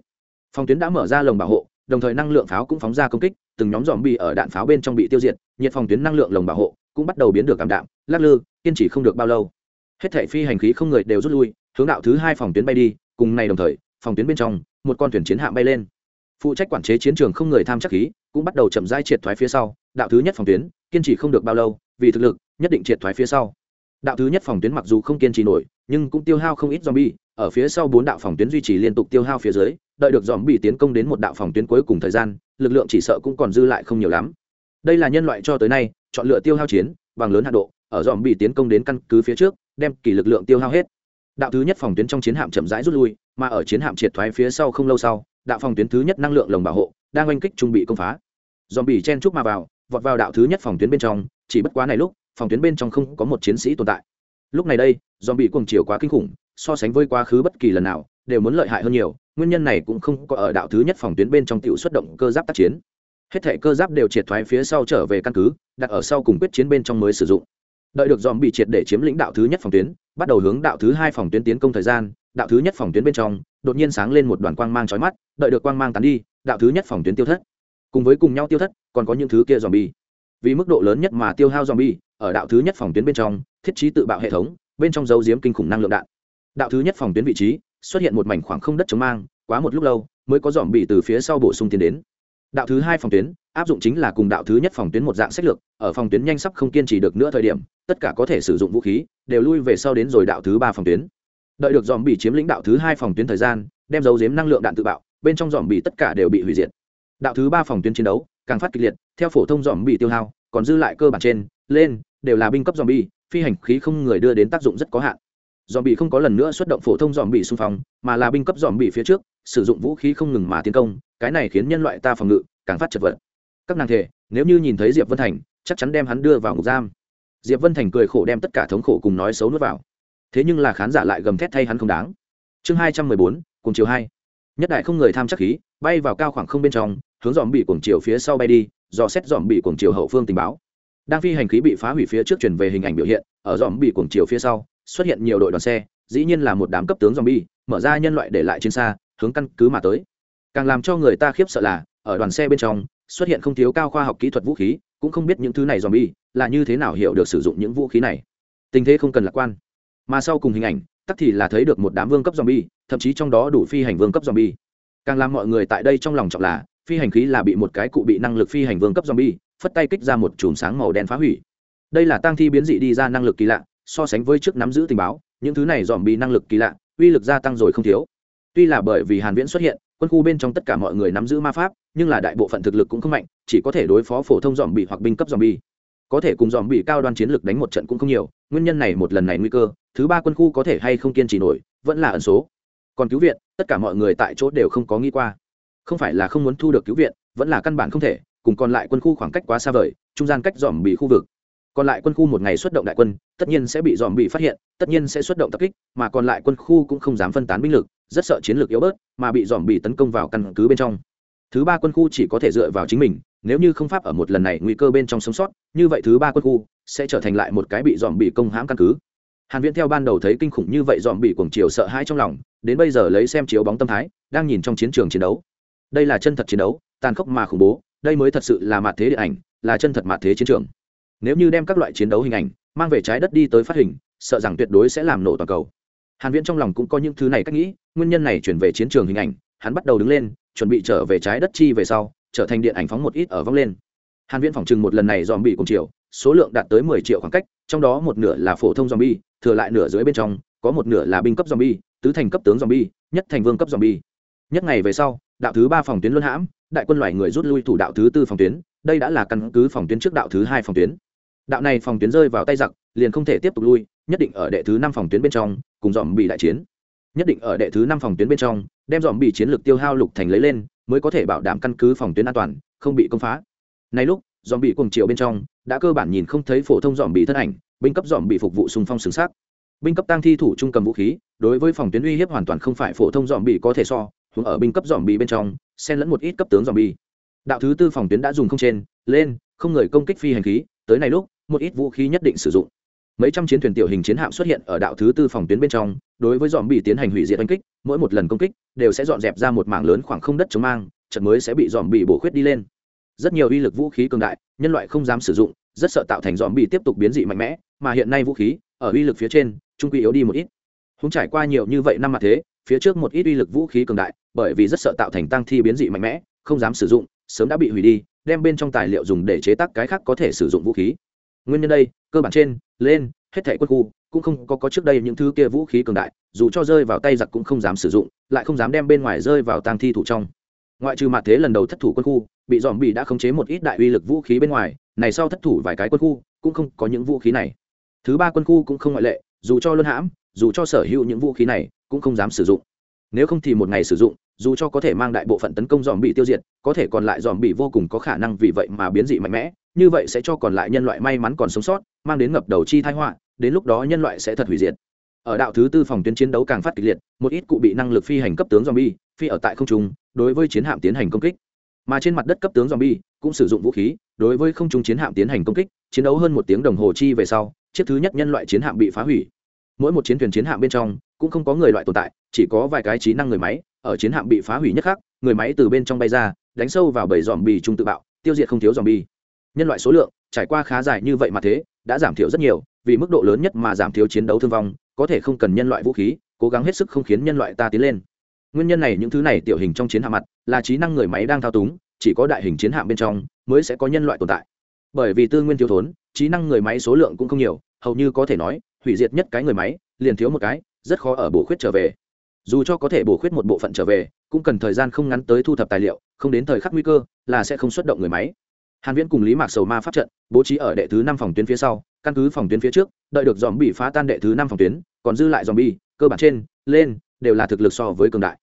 Phòng tuyến đã mở ra lồng bảo hộ, đồng thời năng lượng pháo cũng phóng ra công kích, từng nhóm dòm bi ở đạn pháo bên trong bị tiêu diệt, nhiệt phòng tuyến năng lượng lồng bảo hộ cũng bắt đầu biến được cảm đạm, lắc lư, kiên trì không được bao lâu. Hết thể phi hành khí không người đều rút lui, hướng đạo thứ hai phòng tuyến bay đi, cùng ngày đồng thời, phòng tuyến bên trong, một con thuyền chiến hạm bay lên. Phụ trách quản chế chiến trường không người tham chắc khí, cũng bắt đầu chậm rãi triệt thoái phía sau, đạo thứ nhất phòng tuyến, kiên trì không được bao lâu, vì thực lực, nhất định triệt thoái phía sau. Đạo thứ nhất phòng tuyến mặc dù không kiên trì nổi, nhưng cũng tiêu hao không ít zombie, ở phía sau bốn đạo phòng tuyến duy trì liên tục tiêu hao phía dưới, đợi được zombie tiến công đến một đạo phòng tuyến cuối cùng thời gian, lực lượng chỉ sợ cũng còn dư lại không nhiều lắm đây là nhân loại cho tới nay, chọn lựa tiêu hao chiến, bằng lớn hạ độ, ở zombie tiến công đến căn cứ phía trước, đem kỳ lực lượng tiêu hao hết. Đạo thứ nhất phòng tuyến trong chiến hạm chậm rãi rút lui, mà ở chiến hạm triệt thoái phía sau không lâu sau, đạo phòng tuyến thứ nhất năng lượng lồng bảo hộ, đang oanh kích trung bị công phá. Dòm bị chen chúc mà vào, vọt vào đạo thứ nhất phòng tuyến bên trong, chỉ bất quá này lúc, phòng tuyến bên trong không có một chiến sĩ tồn tại. Lúc này đây, dòm bị cuồng chiều quá kinh khủng, so sánh với quá khứ bất kỳ lần nào, đều muốn lợi hại hơn nhiều, nguyên nhân này cũng không có ở đạo thứ nhất phòng tuyến bên trong tiểu xuất động cơ giáp tác chiến hết thể cơ giáp đều triệt thoái phía sau trở về căn cứ, đặt ở sau cùng quyết chiến bên trong mới sử dụng. Đợi được dòm bị triệt để chiếm lĩnh đạo thứ nhất phòng tuyến, bắt đầu hướng đạo thứ hai phòng tuyến tiến công thời gian, đạo thứ nhất phòng tuyến bên trong, đột nhiên sáng lên một đoàn quang mang chói mắt, đợi được quang mang tán đi, đạo thứ nhất phòng tuyến tiêu thất. Cùng với cùng nhau tiêu thất, còn có những thứ kia dòm bi vì mức độ lớn nhất mà tiêu hao dòm bi ở đạo thứ nhất phòng tuyến bên trong, thiết trí tự bạo hệ thống, bên trong dấu diếm kinh khủng năng lượng đạn. Đạo thứ nhất phòng tuyến vị trí, xuất hiện một mảnh khoảng không đất chống mang, quá một lúc lâu, mới có dòm bị từ phía sau bổ sung tiến đến đạo thứ hai phòng tuyến, áp dụng chính là cùng đạo thứ nhất phòng tuyến một dạng sách lược, ở phòng tuyến nhanh sắp không kiên trì được nữa thời điểm, tất cả có thể sử dụng vũ khí, đều lui về sau đến rồi đạo thứ ba phòng tuyến. Đợi được dòm bị chiếm lĩnh đạo thứ hai phòng tuyến thời gian, đem dấu giếm năng lượng đạn tự bạo, bên trong dòm bị tất cả đều bị hủy diệt. Đạo thứ ba phòng tuyến chiến đấu, càng phát kịch liệt, theo phổ thông dòm bị tiêu hao, còn dư lại cơ bản trên, lên, đều là binh cấp zombie, phi hành khí không người đưa đến tác dụng rất có hạn zombie không có lần nữa xuất động phổ thông zombie xung phong, mà là binh cấp zombie phía trước, sử dụng vũ khí không ngừng mà tiến công, cái này khiến nhân loại ta phòng ngự càng phát chật vật. Các nàng thể, nếu như nhìn thấy diệp vân thành, chắc chắn đem hắn đưa vào ngục giam. Diệp vân thành cười khổ đem tất cả thống khổ cùng nói xấu nuốt vào. Thế nhưng là khán giả lại gầm thét thay hắn không đáng. Chương hai trăm mười bốn cùng chiều hai. Nhất đại không người tham chắc khí, bay vào cao khoảng không bên trong, hướng dòm bị cuồng chiều phía sau bay đi, dò xét dòm bị cuồng chiều hậu phương tình báo. Đang phi hành khí bị phá hủy phía trước chuyển về hình ảnh biểu hiện, ở dòm bị cuồng chiều phía sau xuất hiện nhiều đội đoàn xe dĩ nhiên là một đám cấp tướng zombie mở ra nhân loại để lại trên xa hướng căn cứ mà tới càng làm cho người ta khiếp sợ là ở đoàn xe bên trong xuất hiện không thiếu cao khoa học kỹ thuật vũ khí cũng không biết những thứ này zombie là như thế nào hiểu được sử dụng những vũ khí này tình thế không cần lạc quan mà sau cùng hình ảnh tắc thì là thấy được một đám vương cấp zombie, thậm chí trong đó đủ phi hành vương cấp zombie. Càng làm mọi người tại đây trong lòng trọng là, phi hành khí là bị một cái cụ bị năng lực phi hành vương cấp zombie, phất tay kích ra một chùm sáng màu đen phá hủy. Đây là tăng thi biến dị đi ra năng lực kỳ lạ, so sánh với trước nắm giữ tình báo, những thứ này zombie năng lực kỳ lạ, uy lực gia tăng rồi không thiếu. Tuy là bởi vì Hàn Viễn xuất hiện, quân khu bên trong tất cả mọi người nắm giữ ma pháp, nhưng là đại bộ phận thực lực cũng không mạnh, chỉ có thể đối phó phổ thông zombie hoặc binh cấp zombie có thể cùng dòm bị cao đoan chiến lược đánh một trận cũng không nhiều nguyên nhân này một lần này nguy cơ thứ ba quân khu có thể hay không kiên trì nổi vẫn là ẩn số. Còn cứu viện tất cả mọi người tại chỗ đều không có nghĩ qua. Không phải là không muốn thu được cứu viện vẫn là căn bản không thể cùng còn lại quân khu khoảng cách quá xa vời trung gian cách dòm bị khu vực còn lại quân khu một ngày xuất động đại quân, tất nhiên sẽ bị dòm bị phát hiện, tất nhiên sẽ xuất động tập kích, mà còn lại quân khu cũng không dám phân tán binh lực, rất sợ chiến lược yếu bớt, mà bị dòm bị tấn công vào căn cứ bên trong. Thứ ba quân khu chỉ có thể dựa vào chính mình, nếu như không pháp ở một lần này nguy cơ bên trong sống sót, như vậy thứ ba quân khu sẽ trở thành lại một cái bị dòm bị công hãm căn cứ. Hàn viễn theo ban đầu thấy kinh khủng như vậy dòm bị cuồng chiều sợ hãi trong lòng, đến bây giờ lấy xem chiếu bóng tâm thái, đang nhìn trong chiến trường chiến đấu. Đây là chân thật chiến đấu, tàn khốc mà khủng bố, đây mới thật sự là mặt thế điện ảnh, là chân thật mặt thế chiến trường nếu như đem các loại chiến đấu hình ảnh mang về trái đất đi tới phát hình, sợ rằng tuyệt đối sẽ làm nổ toàn cầu. Hàn viễn trong lòng cũng có những thứ này cách nghĩ, nguyên nhân này chuyển về chiến trường hình ảnh, hắn bắt đầu đứng lên, chuẩn bị trở về trái đất chi về sau, trở thành điện ảnh phóng một ít ở vong lên. Hàn viễn phòng trừng một lần này dòm bị cùng chiều, số lượng đạt tới 10 triệu khoảng cách, trong đó một nửa là phổ thông zombie, thừa lại nửa dưới bên trong, có một nửa là binh cấp zombie, tứ thành cấp tướng zombie, nhất thành vương cấp zombie. Nhất ngày về sau, đạo thứ ba phòng tuyến luân hãm, đại quân loài người rút lui thủ đạo thứ tư phòng tuyến, đây đã là căn cứ phòng tuyến trước đạo thứ hai phòng tuyến đạo này phòng tuyến rơi vào tay giặc, liền không thể tiếp tục lui, nhất định ở đệ thứ năm phòng tuyến bên trong, cùng dòm bị đại chiến. Nhất định ở đệ thứ năm phòng tuyến bên trong, đem dòm bị chiến lược tiêu hao lục thành lấy lên, mới có thể bảo đảm căn cứ phòng tuyến an toàn, không bị công phá. Nay lúc dòm bị cùng chiều bên trong, đã cơ bản nhìn không thấy phổ thông dòm bị thân ảnh, binh cấp dòm bị phục vụ xung phong xứng xác. Binh cấp tăng thi thủ trung cầm vũ khí, đối với phòng tuyến uy hiếp hoàn toàn không phải phổ thông dòm bị có thể so hướng ở binh cấp dòm bị bên trong, xen lẫn một ít cấp tướng dòm bị đạo thứ tư phòng tuyến đã dùng không trên, lên, không người công kích phi hành khí, tới này lúc một ít vũ khí nhất định sử dụng. Mấy trăm chiến thuyền tiểu hình chiến hạm xuất hiện ở đạo thứ tư phòng tuyến bên trong, đối với dòm bị tiến hành hủy diệt oanh kích, mỗi một lần công kích đều sẽ dọn dẹp ra một mảng lớn khoảng không đất chống mang, trận mới sẽ bị dòm bị bổ khuyết đi lên. Rất nhiều uy lực vũ khí cường đại, nhân loại không dám sử dụng, rất sợ tạo thành dòm bị tiếp tục biến dị mạnh mẽ, mà hiện nay vũ khí, ở uy lực phía trên, trung quy yếu đi một ít. Không trải qua nhiều như vậy năm mặt thế, phía trước một ít uy lực vũ khí cường đại, bởi vì rất sợ tạo thành tăng thi biến dị mạnh mẽ, không dám sử dụng, sớm đã bị hủy đi, đem bên trong tài liệu dùng để chế tác cái khác có thể sử dụng vũ khí nguyên nhân đây cơ bản trên lên hết thẻ quân khu cũng không có, có trước đây những thứ kia vũ khí cường đại dù cho rơi vào tay giặc cũng không dám sử dụng lại không dám đem bên ngoài rơi vào tang thi thủ trong. Ngoại trừ mặt thế lần đầu thất thủ quân khu bị dòm bị đã khống chế một ít đại uy lực vũ khí bên ngoài này sau thất thủ vài cái quân khu cũng không có những vũ khí này. Thứ ba quân khu cũng không ngoại lệ dù cho luân hãm dù cho sở hữu những vũ khí này cũng không dám sử dụng. Nếu không thì một ngày sử dụng dù cho có thể mang đại bộ phận tấn công dòm bị tiêu diệt, có thể còn lại dòm bị vô cùng có khả năng vì vậy mà biến dị mạnh mẽ, như vậy sẽ cho còn lại nhân loại may mắn còn sống sót, mang đến ngập đầu chi thái họa, đến lúc đó nhân loại sẽ thật hủy diệt. Ở đạo thứ tư phòng tuyến chiến đấu càng phát kịch liệt, một ít cụ bị năng lực phi hành cấp tướng zombie phi ở tại không trung, đối với chiến hạm tiến hành công kích. Mà trên mặt đất cấp tướng zombie cũng sử dụng vũ khí, đối với không trung chiến hạm tiến hành công kích, chiến đấu hơn một tiếng đồng hồ chi về sau, chiếc thứ nhất nhân loại chiến hạm bị phá hủy. Mỗi một chiến thuyền chiến hạm bên trong cũng không có người loại tồn tại, chỉ có vài cái trí năng người máy ở chiến hạm bị phá hủy nhất khác người máy từ bên trong bay ra, đánh sâu vào bầy dòm bì trung tự bạo, tiêu diệt không thiếu dòm bì nhân loại số lượng trải qua khá dài như vậy mà thế, đã giảm thiểu rất nhiều, vì mức độ lớn nhất mà giảm thiếu chiến đấu thương vong, có thể không cần nhân loại vũ khí, cố gắng hết sức không khiến nhân loại ta tiến lên. Nguyên nhân này những thứ này tiểu hình trong chiến hạm mặt, là trí năng người máy đang thao túng, chỉ có đại hình chiến hạm bên trong mới sẽ có nhân loại tồn tại. Bởi vì tư nguyên thiếu thốn, trí năng người máy số lượng cũng không nhiều, hầu như có thể nói, hủy diệt nhất cái người máy, liền thiếu một cái, rất khó ở bổ khuyết trở về dù cho có thể bổ khuyết một bộ phận trở về, cũng cần thời gian không ngắn tới thu thập tài liệu, không đến thời khắc nguy cơ là sẽ không xuất động người máy. Hàn viễn cùng lý mạc sầu ma pháp trận, bố trí ở đệ thứ năm phòng tuyến phía sau, căn cứ phòng tuyến phía trước, đợi được dòm bị phá tan đệ thứ năm phòng tuyến, còn dư lại dòm bi cơ bản trên, lên, đều là thực lực so với cường đại.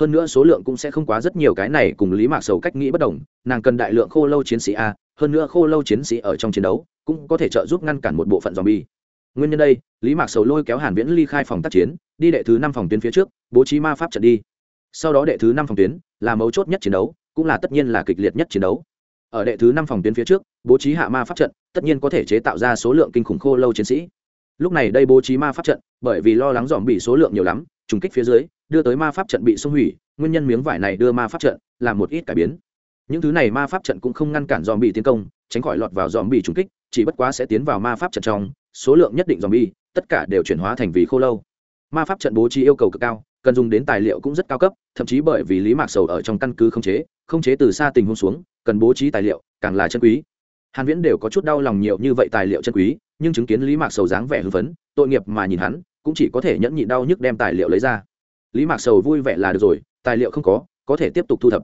Hơn nữa số lượng cũng sẽ không quá rất nhiều cái này cùng lý mạc sầu cách nghĩ bất đồng, nàng cần đại lượng khô lâu chiến sĩ a, hơn nữa khô lâu chiến sĩ ở trong chiến đấu, cũng có thể trợ giúp ngăn cản một bộ phận dòm bi nguyên nhân đây, lý mạc sầu lôi kéo hàn viễn ly khai phòng tác chiến, đi đệ thứ năm phòng tuyến phía trước, bố trí ma pháp trận đi. Sau đó đệ thứ năm phòng tuyến là mấu chốt nhất chiến đấu, cũng là tất nhiên là kịch liệt nhất chiến đấu. Ở đệ thứ năm phòng tuyến phía trước, bố trí hạ ma pháp trận, tất nhiên có thể chế tạo ra số lượng kinh khủng khô lâu chiến sĩ. Lúc này đây bố trí ma pháp trận, bởi vì lo lắng dòm bị số lượng nhiều lắm, trùng kích phía dưới, đưa tới ma pháp trận bị xung hủy, nguyên nhân miếng vải này đưa ma pháp trận làm một ít cải biến. Những thứ này ma pháp trận cũng không ngăn cản dòm bị tiến công, tránh khỏi lọt vào dòm bị trùng kích, chỉ bất quá sẽ tiến vào ma pháp trận trong số lượng nhất định zombie, bi tất cả đều chuyển hóa thành vì khô lâu. Ma pháp trận bố trí yêu cầu cực cao cần dùng đến tài liệu cũng rất cao cấp thậm chí bởi vì lý mạc sầu ở trong căn cứ không chế không chế từ xa tình huống xuống cần bố trí tài liệu càng là chân quý. Hàn viễn đều có chút đau lòng nhiều như vậy tài liệu chân quý nhưng chứng kiến lý mạc sầu dáng vẻ hưng phấn tội nghiệp mà nhìn hắn cũng chỉ có thể nhẫn nhịn đau nhức đem tài liệu lấy ra. Lý mạc sầu vui vẻ là được rồi tài liệu không có có thể tiếp tục thu thập.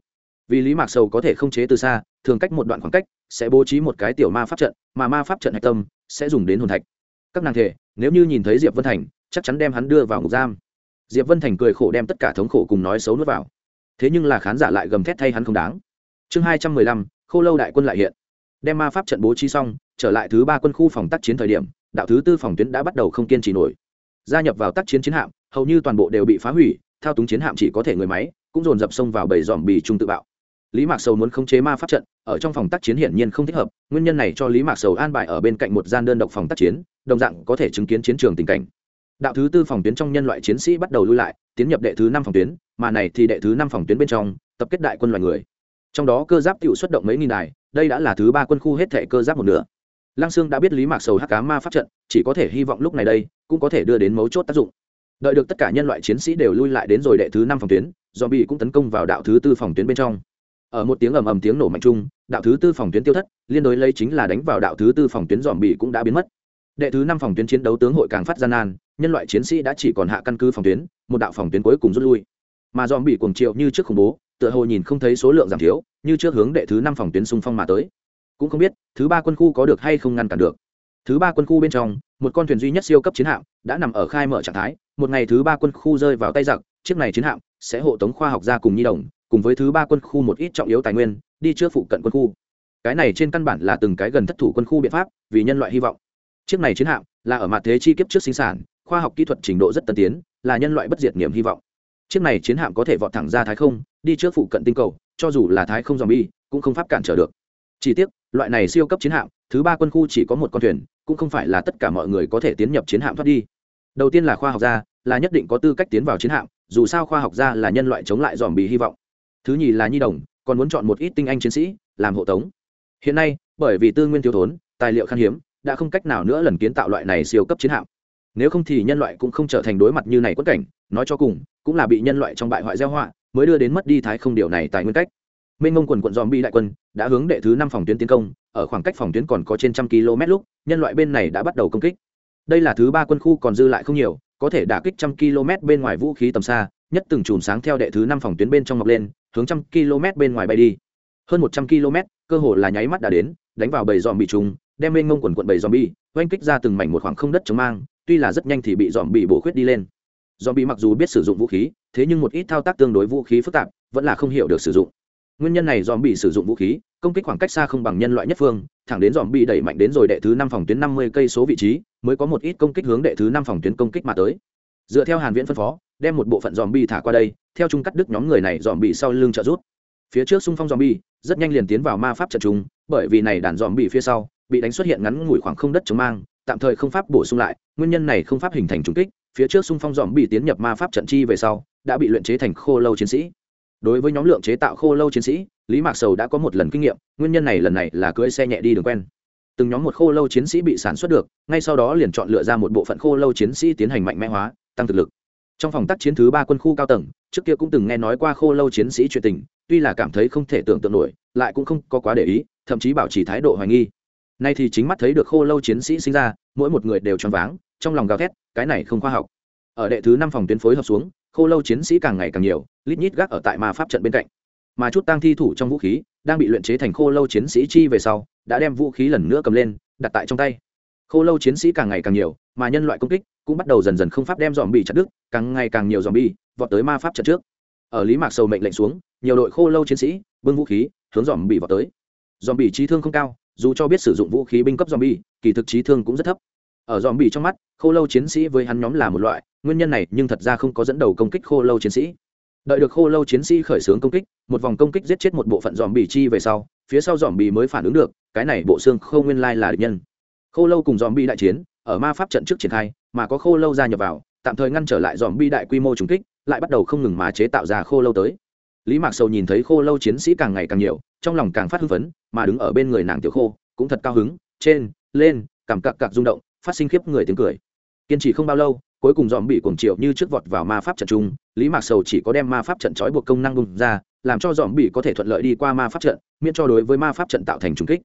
Vì lý mạc sầu có thể không chế từ xa thường cách một đoạn khoảng cách sẽ bố trí một cái tiểu ma pháp trận mà ma pháp trận hạch tâm sẽ dùng đến hồn thạch các nàng thể nếu như nhìn thấy diệp vân thành, chắc chắn đem hắn đưa vào ngục giam. Diệp vân thành cười khổ đem tất cả thống khổ cùng nói xấu nuốt vào. Thế nhưng là khán giả lại gầm thét thay hắn không đáng. Chương hai trăm mười lăm, khô lâu đại quân lại hiện. Đem ma pháp trận bố trí xong, trở lại thứ ba quân khu phòng tác chiến thời điểm, đạo thứ tư phòng tuyến đã bắt đầu không kiên trì nổi. Gia nhập vào tác chiến chiến hạm, hầu như toàn bộ đều bị phá hủy, thao túng chiến hạm chỉ có thể người máy, cũng dồn dập xông vào bầy dòm bì trung tự bạo. Lý mạc sầu muốn khống chế ma pháp trận, ở trong phòng tác chiến hiển nhiên không thích hợp, nguyên nhân này cho lý mạc sầu an bài ở bên cạnh một gian đơn độc phòng tác chiến đồng dạng có thể chứng kiến chiến trường tình cảnh. Đạo thứ tư phòng tuyến trong nhân loại chiến sĩ bắt đầu lui lại, tiến nhập đệ thứ năm phòng tuyến, mà này thì đệ thứ năm phòng tuyến bên trong, tập kết đại quân loài người. Trong đó cơ giáp tự xuất động mấy nghìn đài, đây đã là thứ ba quân khu hết thể cơ giáp một nửa. Lăng sương đã biết lý mạc sầu hắc cá ma pháp trận, chỉ có thể hy vọng lúc này đây, cũng có thể đưa đến mấu chốt tác dụng. Đợi được tất cả nhân loại chiến sĩ đều lui lại đến rồi đệ thứ năm phòng tuyến do bị cũng tấn công vào đạo thứ tư phòng tuyến bên trong. Ở một tiếng ầm ầm tiếng nổ mạnh chung, đạo thứ tư phòng tuyến tiêu thất, liên đối lấy chính là đánh vào đạo thứ tư phòng tuyến dòm bị cũng đã biến mất đệ thứ năm phòng tuyến chiến đấu tướng hội càng phát gian nan, nhân loại chiến sĩ đã chỉ còn hạ căn cứ phòng tuyến, một đạo phòng tuyến cuối cùng rút lui. Mà dòm bị cuồng triệu như trước khủng bố, tựa hồ nhìn không thấy số lượng giảm thiếu, như trước hướng đệ thứ năm phòng tuyến xung phong mà tới. Cũng không biết, thứ ba quân khu có được hay không ngăn cản được. Thứ ba quân khu bên trong, một con thuyền duy nhất siêu cấp chiến hạm đã nằm ở khai mở trạng thái, một ngày thứ ba quân khu rơi vào tay giặc, chiếc này chiến hạm sẽ hộ tống khoa học gia cùng nhi đồng, cùng với thứ ba quân khu một ít trọng yếu tài nguyên, đi trước phụ cận quân khu. Cái này trên căn bản là từng cái gần thất thủ quân khu biện pháp, vì nhân loại hy vọng chiếc này chiến hạm là ở mặt thế chi kiếp trước sinh sản, khoa học kỹ thuật trình độ rất tân tiến, là nhân loại bất diệt niềm hy vọng. Chiếc này chiến hạm có thể vọt thẳng ra thái không, đi trước phụ cận tinh cầu, cho dù là thái không dòm bi cũng không pháp cản trở được. Chỉ tiếc, loại này siêu cấp chiến hạm, thứ ba quân khu chỉ có một con thuyền, cũng không phải là tất cả mọi người có thể tiến nhập chiến hạm thoát đi. Đầu tiên là khoa học gia, là nhất định có tư cách tiến vào chiến hạm, dù sao khoa học gia là nhân loại chống lại dòm bị hy vọng. Thứ nhì là nhi đồng, còn muốn chọn một ít tinh anh chiến sĩ, làm hộ tống. Hiện nay, bởi vì tư nguyên thiếu thốn, tài liệu khan hiếm đã không cách nào nữa lần kiến tạo loại này siêu cấp chiến hạm. Nếu không thì nhân loại cũng không trở thành đối mặt như này quất cảnh, nói cho cùng, cũng là bị nhân loại trong bại hoại gieo họa, mới đưa đến mất đi thái không điều này tại nguyên cách. Minh ngông quần quận dòm bi đại quân đã hướng đệ thứ năm phòng tuyến tiến công, ở khoảng cách phòng tuyến còn có trên trăm km lúc, nhân loại bên này đã bắt đầu công kích. Đây là thứ ba quân khu còn dư lại không nhiều, có thể đả kích trăm km bên ngoài vũ khí tầm xa, nhất từng chùm sáng theo đệ thứ năm phòng tuyến bên trong mọc lên, hướng trăm km bên ngoài bay đi. Hơn một trăm km, cơ hồ là nháy mắt đã đến, đánh vào bầy dòm bị trùng đem mênh ngông quần quận bảy dòm bi oanh kích ra từng mảnh một khoảng không đất chống mang, tuy là rất nhanh thì bị dòm bị bổ khuyết đi lên. Dòm bị mặc dù biết sử dụng vũ khí, thế nhưng một ít thao tác tương đối vũ khí phức tạp, vẫn là không hiểu được sử dụng. Nguyên nhân này dòm bị sử dụng vũ khí, công kích khoảng cách xa không bằng nhân loại nhất phương, thẳng đến dòm bị đẩy mạnh đến rồi đệ thứ năm phòng tuyến năm mươi cây số vị trí, mới có một ít công kích hướng đệ thứ năm phòng tuyến công kích mà tới. Dựa theo hàn viễn phân phó, đem một bộ phận dòm bi thả qua đây, theo chung cắt đứt nhóm người này dòm bị sau lưng trợ rút phía trước xung phong dòm bi rất nhanh liền tiến vào ma pháp trận chúng bởi vì này đàn dòm bị phía sau bị đánh xuất hiện ngắn ngủi khoảng không đất chống mang, tạm thời không pháp bổ sung lại, nguyên nhân này không pháp hình thành trùng kích, phía trước xung phong dòm bị tiến nhập ma pháp trận chi về sau, đã bị luyện chế thành khô lâu chiến sĩ. Đối với nhóm lượng chế tạo khô lâu chiến sĩ, lý mạc sầu đã có một lần kinh nghiệm, nguyên nhân này lần này là cưỡi xe nhẹ đi đường quen. Từng nhóm một khô lâu chiến sĩ bị sản xuất được, ngay sau đó liền chọn lựa ra một bộ phận khô lâu chiến sĩ tiến hành mạnh mẽ hóa, tăng thực lực. Trong phòng tác chiến thứ ba quân khu cao tầng, trước kia cũng từng nghe nói qua khô lâu chiến sĩ chuyện tình, tuy là cảm thấy không thể tưởng tượng nổi, lại cũng không có quá để ý, thậm chí bảo trì thái độ hoài nghi nay thì chính mắt thấy được khô lâu chiến sĩ sinh ra, mỗi một người đều choáng váng, trong lòng gào thét, cái này không khoa học. Ở đệ thứ năm phòng tuyến phối hợp xuống, khô lâu chiến sĩ càng ngày càng nhiều, lít nhít gác ở tại ma pháp trận bên cạnh. Mà chút tang thi thủ trong vũ khí, đang bị luyện chế thành khô lâu chiến sĩ chi về sau, đã đem vũ khí lần nữa cầm lên, đặt tại trong tay. Khô lâu chiến sĩ càng ngày càng nhiều, mà nhân loại công kích cũng bắt đầu dần dần không pháp đem dòm bị chặt đứt, càng ngày càng nhiều dòm bi vọt tới ma pháp trận trước. Ở lý mạc sầu mệnh lệnh xuống, nhiều đội khô lâu chiến sĩ, bưng vũ khí, hướng dòm bị vọt tới. Dòm bị trí thương không cao dù cho biết sử dụng vũ khí binh cấp zombie, kỳ thực trí thương cũng rất thấp. Ở zombie trong mắt khô lâu chiến sĩ với hắn nhóm là một loại nguyên nhân này nhưng thật ra không có dẫn đầu công kích khô lâu chiến sĩ. Đợi được khô lâu chiến sĩ khởi xướng công kích một vòng công kích giết chết một bộ phận zombie chi về sau phía sau zombie mới phản ứng được cái này bộ xương không nguyên lai là địch nhân. Khô lâu cùng zombie đại chiến ở ma pháp trận trước triển khai mà có khô lâu gia nhập vào tạm thời ngăn trở lại zombie đại quy mô trùng kích lại bắt đầu không ngừng mà chế tạo ra khô lâu tới lý mạc sầu nhìn thấy khô lâu chiến sĩ càng ngày càng nhiều, trong lòng càng phát hưng phấn, mà đứng ở bên người nàng tiểu khô, cũng thật cao hứng, trên, lên, cảm cặc cặc rung động, phát sinh khiếp người tiếng cười. Kiên trì không bao lâu, cuối cùng dòm bị cuồng triệu như trước vọt vào ma pháp trận chung lý mạc sầu chỉ có đem ma pháp trận trói buộc công năng bùng ra, làm cho dòm bị có thể thuận lợi đi qua ma pháp trận, miễn cho đối với ma pháp trận tạo thành trùng kích.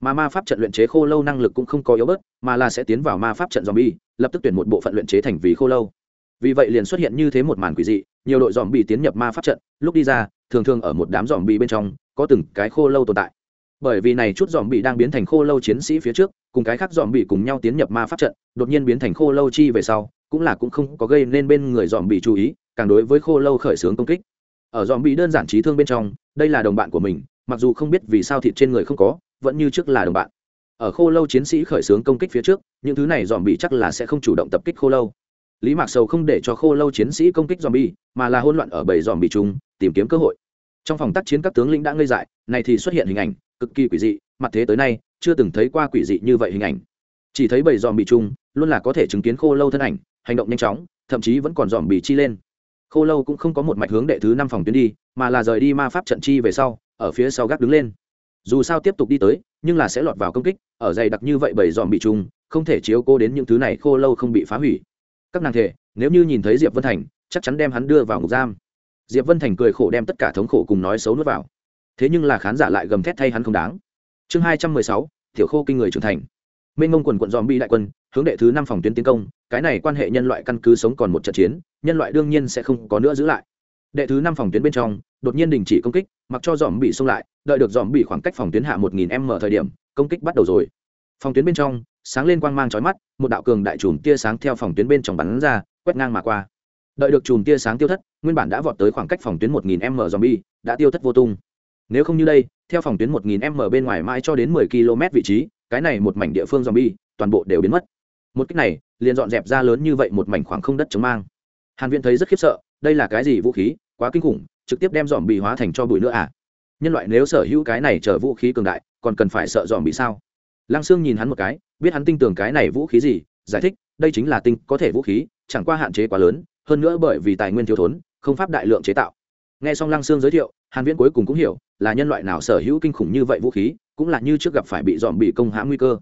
Mà ma pháp trận luyện chế khô lâu năng lực cũng không có yếu bớt, mà là sẽ tiến vào ma pháp trận dòm bi lập tức tuyển một bộ phận luyện chế thành vì khô lâu vì vậy liền xuất hiện như thế một màn quỷ dị, nhiều đội dòm bị tiến nhập ma pháp trận, lúc đi ra, thường thường ở một đám dòm bị bên trong, có từng cái khô lâu tồn tại. Bởi vì này chút dòm bị đang biến thành khô lâu chiến sĩ phía trước, cùng cái khác dòm bị cùng nhau tiến nhập ma pháp trận, đột nhiên biến thành khô lâu chi về sau, cũng là cũng không có gây nên bên người dòm bị chú ý, càng đối với khô lâu khởi xướng công kích. Ở dòm bị đơn giản trí thương bên trong, đây là đồng bạn của mình, mặc dù không biết vì sao thịt trên người không có, vẫn như trước là đồng bạn. Ở khô lâu chiến sĩ khởi xướng công kích phía trước, những thứ này dòm bị chắc là sẽ không chủ động tập kích khô lâu lý mạc sầu không để cho khô lâu chiến sĩ công kích zombie, mà là hôn loạn ở bầy zombie chúng tìm kiếm cơ hội. Trong phòng tác chiến các tướng lĩnh đã ngây dại, này thì xuất hiện hình ảnh, cực kỳ quỷ dị, mặt thế tới nay, chưa từng thấy qua quỷ dị như vậy hình ảnh. Chỉ thấy bầy dòm bị chung, luôn là có thể chứng kiến khô lâu thân ảnh, hành động nhanh chóng, thậm chí vẫn còn dòm bị chi lên. Khô lâu cũng không có một mạch hướng đệ thứ năm phòng tuyến đi, mà là rời đi ma pháp trận chi về sau, ở phía sau gác đứng lên. Dù sao tiếp tục đi tới, nhưng là sẽ lọt vào công kích, ở dày đặc như vậy bầy dòm bị chung, không thể chiếu cô đến những thứ này khô lâu không bị phá hủy các nàng thể nếu như nhìn thấy diệp vân thành, chắc chắn đem hắn đưa vào ngục giam. Diệp vân thành cười khổ đem tất cả thống khổ cùng nói xấu nuốt vào. Thế nhưng là khán giả lại gầm thét thay hắn không đáng. Chương hai trăm mười sáu, tiểu khô kinh người trưởng thành. Minh mông quần quận dòm bi đại quân, hướng đệ thứ năm phòng tuyến tiến công, cái này quan hệ nhân loại căn cứ sống còn một trận chiến, nhân loại đương nhiên sẽ không có nữa giữ lại. Đệ thứ năm phòng tuyến bên trong, đột nhiên đình chỉ công kích, mặc cho dòm bị xông lại, đợi được dòm bị khoảng cách phòng tuyến hạ một nghìn m thời điểm, công kích bắt đầu rồi. Phòng tuyến bên trong sáng lên quang mang chói mắt, một đạo cường đại chùm tia sáng theo phòng tuyến bên trong bắn ra, quét ngang mà qua. Đợi được chùm tia sáng tiêu thất, nguyên bản đã vọt tới khoảng cách phòng tuyến một nghìn m dòm bi đã tiêu thất vô tung. Nếu không như đây, theo phòng tuyến một nghìn m bên ngoài mãi cho đến mười km vị trí, cái này một mảnh địa phương dòm bi toàn bộ đều biến mất. Một cách này, liền dọn dẹp ra lớn như vậy một mảnh khoảng không đất chống mang. Hàn viễn thấy rất khiếp sợ, đây là cái gì vũ khí, quá kinh khủng, trực tiếp đem dòm bị hóa thành cho bụi nữa à? Nhân loại nếu sở hữu cái này trở vũ khí cường đại, còn cần phải sợ dòm bị sao? Lăng sương nhìn hắn một cái biết hắn tin tưởng cái này vũ khí gì, giải thích, đây chính là tinh có thể vũ khí, chẳng qua hạn chế quá lớn, hơn nữa bởi vì tài nguyên thiếu thốn, không pháp đại lượng chế tạo. Nghe xong lăng sương giới thiệu, hàn viễn cuối cùng cũng hiểu, là nhân loại nào sở hữu kinh khủng như vậy vũ khí, cũng là như trước gặp phải bị dòm bị công hãm nguy cơ.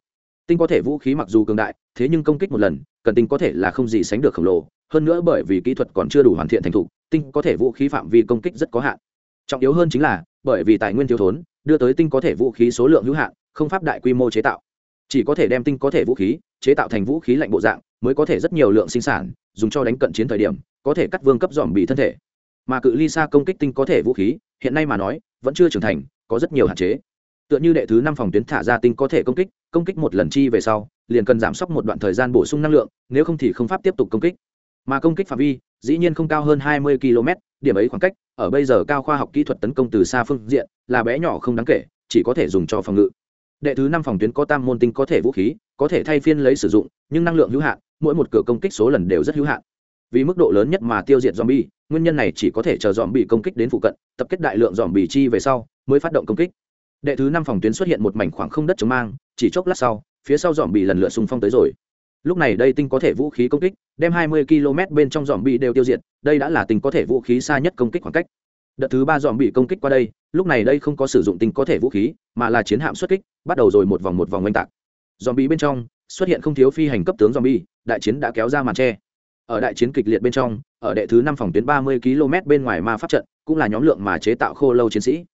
Tinh có thể vũ khí mặc dù cường đại, thế nhưng công kích một lần, cần tinh có thể là không gì sánh được khổng lồ, hơn nữa bởi vì kỹ thuật còn chưa đủ hoàn thiện thành thục, tinh có thể vũ khí phạm vi công kích rất có hạn. Trọng yếu hơn chính là, bởi vì tài nguyên thiếu thốn, đưa tới tinh có thể vũ khí số lượng hữu hạn, không pháp đại quy mô chế tạo chỉ có thể đem tinh có thể vũ khí, chế tạo thành vũ khí lạnh bộ dạng, mới có thể rất nhiều lượng sinh sản, dùng cho đánh cận chiến thời điểm, có thể cắt vương cấp dòm bị thân thể. Mà cự ly xa công kích tinh có thể vũ khí, hiện nay mà nói, vẫn chưa trưởng thành, có rất nhiều hạn chế. Tựa như đệ thứ năm phòng tuyến thả ra tinh có thể công kích công kích một lần chi về sau, liền cần giảm sốc một đoạn thời gian bổ sung năng lượng, nếu không thì không pháp tiếp tục công kích. Mà công kích phạm vi, dĩ nhiên không cao hơn hai mươi km điểm ấy khoảng cách, ở bây giờ cao khoa học kỹ thuật tấn công từ xa phương diện, là bé nhỏ không đáng kể, chỉ có thể dùng cho phòng ngự đệ thứ năm phòng tuyến có tam môn tinh có thể vũ khí, có thể thay phiên lấy sử dụng, nhưng năng lượng hữu hạn, mỗi một cửa công kích số lần đều rất hữu hạn. Vì mức độ lớn nhất mà tiêu diệt zombie, nguyên nhân này chỉ có thể chờ dòm bị công kích đến phụ cận, tập kết đại lượng dòm bị chi về sau, mới phát động công kích. Đệ thứ năm phòng tuyến xuất hiện một mảnh khoảng không đất chống mang, chỉ chốc lát sau, phía sau dòm bị lần lượt xung phong tới rồi. Lúc này đây tinh có thể vũ khí công kích, đem 20 km bên trong dòm bị đều tiêu diệt, đây đã là tinh có thể vũ khí xa nhất công kích khoảng cách đợt thứ ba dòm bị công kích qua đây, lúc này đây không có sử dụng tinh có thể vũ khí, mà là chiến hạm xuất kích, bắt đầu rồi một vòng một vòng oanh tạc. Dòm bị bên trong, xuất hiện không thiếu phi hành cấp tướng dòm bị, đại chiến đã kéo ra màn tre. Ở đại chiến kịch liệt bên trong, ở đệ thứ năm phòng tuyến 30 km bên ngoài ma pháp trận, cũng là nhóm lượng mà chế tạo khô lâu chiến sĩ.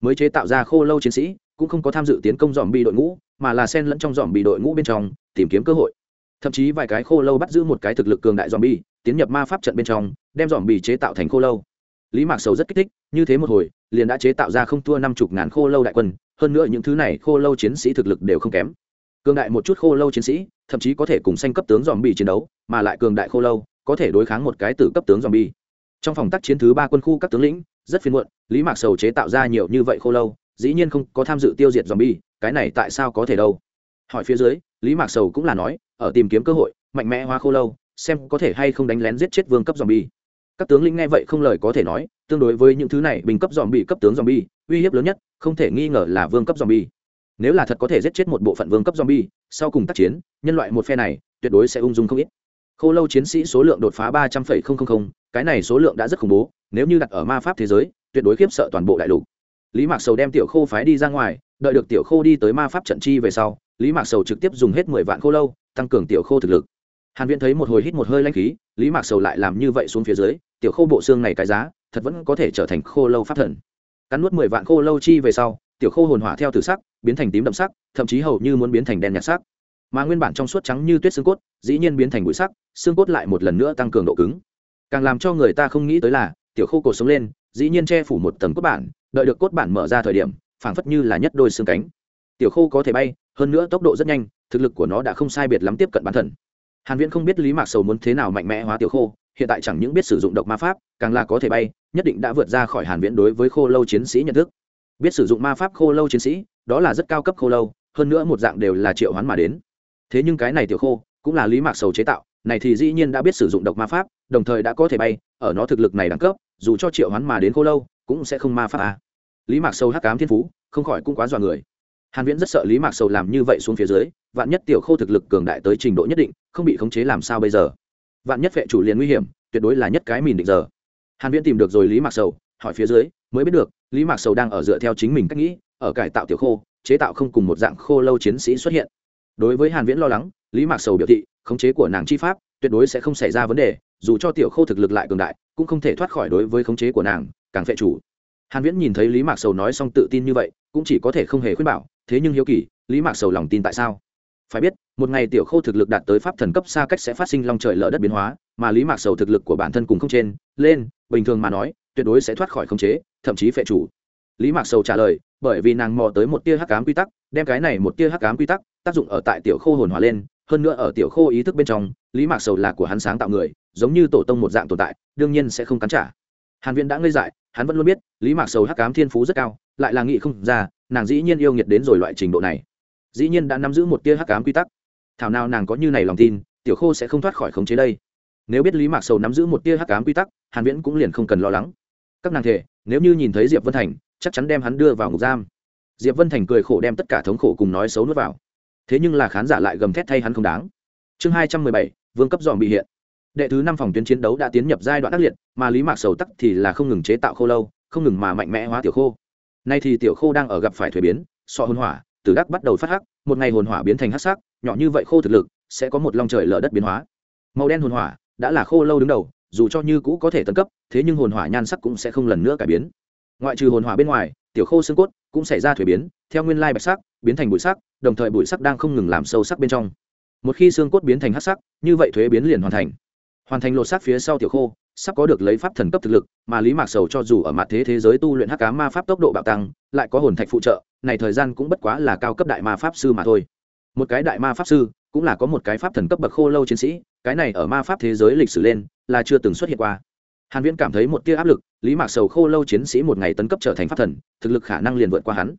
Mới chế tạo ra khô lâu chiến sĩ, cũng không có tham dự tiến công dòm bị đội ngũ, mà là xen lẫn trong dòm bị đội ngũ bên trong, tìm kiếm cơ hội. Thậm chí vài cái khô lâu bắt giữ một cái thực lực cường đại dòm bi tiến nhập ma pháp trận bên trong, đem dòm bị chế tạo thành khô lâu lý mạc sầu rất kích thích, như thế một hồi, liền đã chế tạo ra không thua năm chục ngàn khô lâu đại quân, hơn nữa những thứ này khô lâu chiến sĩ thực lực đều không kém. Cường đại một chút khô lâu chiến sĩ, thậm chí có thể cùng sanh cấp tướng dòm bị chiến đấu, mà lại cường đại khô lâu, có thể đối kháng một cái từ cấp tướng dòm bi trong phòng tác chiến thứ ba quân khu các tướng lĩnh, rất phiền muộn, lý mạc sầu chế tạo ra nhiều như vậy khô lâu, dĩ nhiên không có tham dự tiêu diệt dòm bi cái này tại sao có thể đâu? Hỏi phía dưới, lý mạc sầu cũng là nói, ở tìm kiếm cơ hội, mạnh mẽ hóa khô lâu, xem có thể hay không đánh lén giết chết vương cấp dòm bi các tướng lĩnh nghe vậy không lời có thể nói, tương đối với những thứ này bình cấp dòm bị cấp tướng dòm bi uy hiếp lớn nhất, không thể nghi ngờ là vương cấp dòm bi nếu là thật có thể giết chết một bộ phận vương cấp dòm bi sau cùng tác chiến, nhân loại một phe này, tuyệt đối sẽ ung dung không ít. Khô lâu chiến sĩ số lượng đột phá ba trăm linh cái này số lượng đã rất khủng bố, nếu như đặt ở ma pháp thế giới, tuyệt đối khiếp sợ toàn bộ đại lục. Lý mạc sầu đem tiểu khô phái đi ra ngoài, đợi được tiểu khô đi tới ma pháp trận chi về sau, lý mạc sầu trực tiếp dùng hết mười vạn khô lâu, tăng cường tiểu khô thực lực hàn viễn thấy một hồi hít một hơi lanh khí, lý mạc sầu lại làm như vậy xuống phía dưới, tiểu khô bộ xương này cái giá, thật vẫn có thể trở thành khô lâu pháp thần. Cắn nuốt mười vạn khô lâu chi về sau, tiểu khô hồn hỏa theo tử sắc, biến thành tím đậm sắc, thậm chí hầu như muốn biến thành đen nhạt sắc. Mà nguyên bản trong suốt trắng như tuyết xương cốt, dĩ nhiên biến thành bụi sắc, xương cốt lại một lần nữa tăng cường độ cứng. Càng làm cho người ta không nghĩ tới là, tiểu khô cột sống lên, dĩ nhiên che phủ một tầng cốt bản, đợi được cốt bản mở ra thời điểm, phảng phất như là nhất đôi xương cánh. Tiểu khô có thể bay, hơn nữa tốc độ rất nhanh, thực lực của nó đã không sai biệt lắm tiếp cận bán thần hàn viễn không biết lý mạc sầu muốn thế nào mạnh mẽ hóa tiểu khô, hiện tại chẳng những biết sử dụng độc ma pháp, càng là có thể bay, nhất định đã vượt ra khỏi hàn viễn đối với khô lâu chiến sĩ nhận thức. Biết sử dụng ma pháp khô lâu chiến sĩ, đó là rất cao cấp khô lâu, hơn nữa một dạng đều là triệu hoán mà đến. Thế nhưng cái này tiểu khô, cũng là lý mạc sầu chế tạo, này thì dĩ nhiên đã biết sử dụng độc ma pháp, đồng thời đã có thể bay, ở nó thực lực này đẳng cấp, dù cho triệu hoán mà đến khô lâu, cũng sẽ không ma pháp à. lý mạc sầu hắc cám thiên phú, không khỏi cũng quá dọa người hàn viễn rất sợ lý mạc sầu làm như vậy xuống phía dưới, vạn nhất tiểu khô thực lực cường đại tới trình độ nhất định, không bị khống chế làm sao bây giờ? Vạn nhất vệ chủ liền nguy hiểm, tuyệt đối là nhất cái mìn định giờ. Hàn viễn tìm được rồi lý mạc sầu, hỏi phía dưới, mới biết được, lý mạc sầu đang ở dựa theo chính mình cách nghĩ, ở cải tạo tiểu khô, chế tạo không cùng một dạng khô lâu chiến sĩ xuất hiện. Đối với hàn viễn lo lắng, lý mạc sầu biểu thị, khống chế của nàng chi pháp, tuyệt đối sẽ không xảy ra vấn đề, dù cho tiểu khô thực lực lại cường đại, cũng không thể thoát khỏi đối với khống chế của nàng, càng phệ chủ. Hàn viễn nhìn thấy lý mạc sầu nói xong tự tin như vậy, cũng chỉ có thể không hề khuyên bảo thế nhưng hiếu kỳ, lý mạc sầu lòng tin tại sao? Phải biết, một ngày tiểu khô thực lực đạt tới pháp thần cấp xa cách sẽ phát sinh long trời lở đất biến hóa, mà lý mạc sầu thực lực của bản thân cùng không trên, lên, bình thường mà nói, tuyệt đối sẽ thoát khỏi khống chế, thậm chí phệ chủ. Lý mạc sầu trả lời, bởi vì nàng mò tới một tia hắc ám quy tắc, đem cái này một tia hắc ám quy tắc tác dụng ở tại tiểu khô hồn hòa lên, hơn nữa ở tiểu khô ý thức bên trong, lý mạc sầu là của hắn sáng tạo người, giống như tổ tông một dạng tồn tại, đương nhiên sẽ không cắn trả. Hàn viễn đã ngây dại, hắn vẫn luôn biết, lý mạc sầu hắc ám thiên phú rất cao, lại là nghị không ra nàng dĩ nhiên yêu nghiệt đến rồi loại trình độ này. Dĩ nhiên đã nắm giữ một tia hắc ám quy tắc. Thảo nào nàng có như này lòng tin, tiểu khô sẽ không thoát khỏi khống chế đây. Nếu biết lý mạc sầu nắm giữ một tia hắc ám quy tắc, hàn viễn cũng liền không cần lo lắng. Các nàng thể, nếu như nhìn thấy diệp vân thành, chắc chắn đem hắn đưa vào ngục giam. Diệp vân thành cười khổ đem tất cả thống khổ cùng nói xấu nuốt vào. Thế nhưng là khán giả lại gầm thét thay hắn không đáng. Chương hai trăm mười bảy, vương cấp dòm bị hiện. Đệ thứ năm phòng tuyến chiến đấu đã tiến nhập giai đoạn ác liệt, mà lý mạc sầu tắc thì là không ngừng chế tạo khô lâu, không ngừng mà mạnh mẽ hóa tiểu khô nay thì tiểu khô đang ở gặp phải thuế biến so hồn hỏa, từ đắc bắt đầu phát hắc, một ngày hồn hỏa biến thành hắc sắc, nhỏ như vậy khô thực lực, sẽ có một lòng trời lở đất biến hóa. Màu đen hồn hỏa đã là khô lâu đứng đầu, dù cho như cũ có thể tấn cấp, thế nhưng hồn hỏa nhan sắc cũng sẽ không lần nữa cải biến. Ngoại trừ hồn hỏa bên ngoài, tiểu khô xương cốt cũng xảy ra thuế biến, theo nguyên lai bạch sắc, biến thành bụi sắc, đồng thời bụi sắc đang không ngừng làm sâu sắc bên trong. Một khi xương cốt biến thành hắc sắc, như vậy thuế biến liền hoàn thành. Hoàn thành lột xác phía sau tiểu khô sắp có được lấy pháp thần cấp thực lực, mà lý mạc sầu cho dù ở mặt thế thế giới tu luyện hắc cá ma pháp tốc độ bạo tăng, lại có hồn thạch phụ trợ, này thời gian cũng bất quá là cao cấp đại ma pháp sư mà thôi. Một cái đại ma pháp sư, cũng là có một cái pháp thần cấp bậc khô lâu chiến sĩ, cái này ở ma pháp thế giới lịch sử lên, là chưa từng xuất hiện qua. Hàn viễn cảm thấy một tia áp lực, lý mạc sầu khô lâu chiến sĩ một ngày tấn cấp trở thành pháp thần, thực lực khả năng liền vượt qua hắn.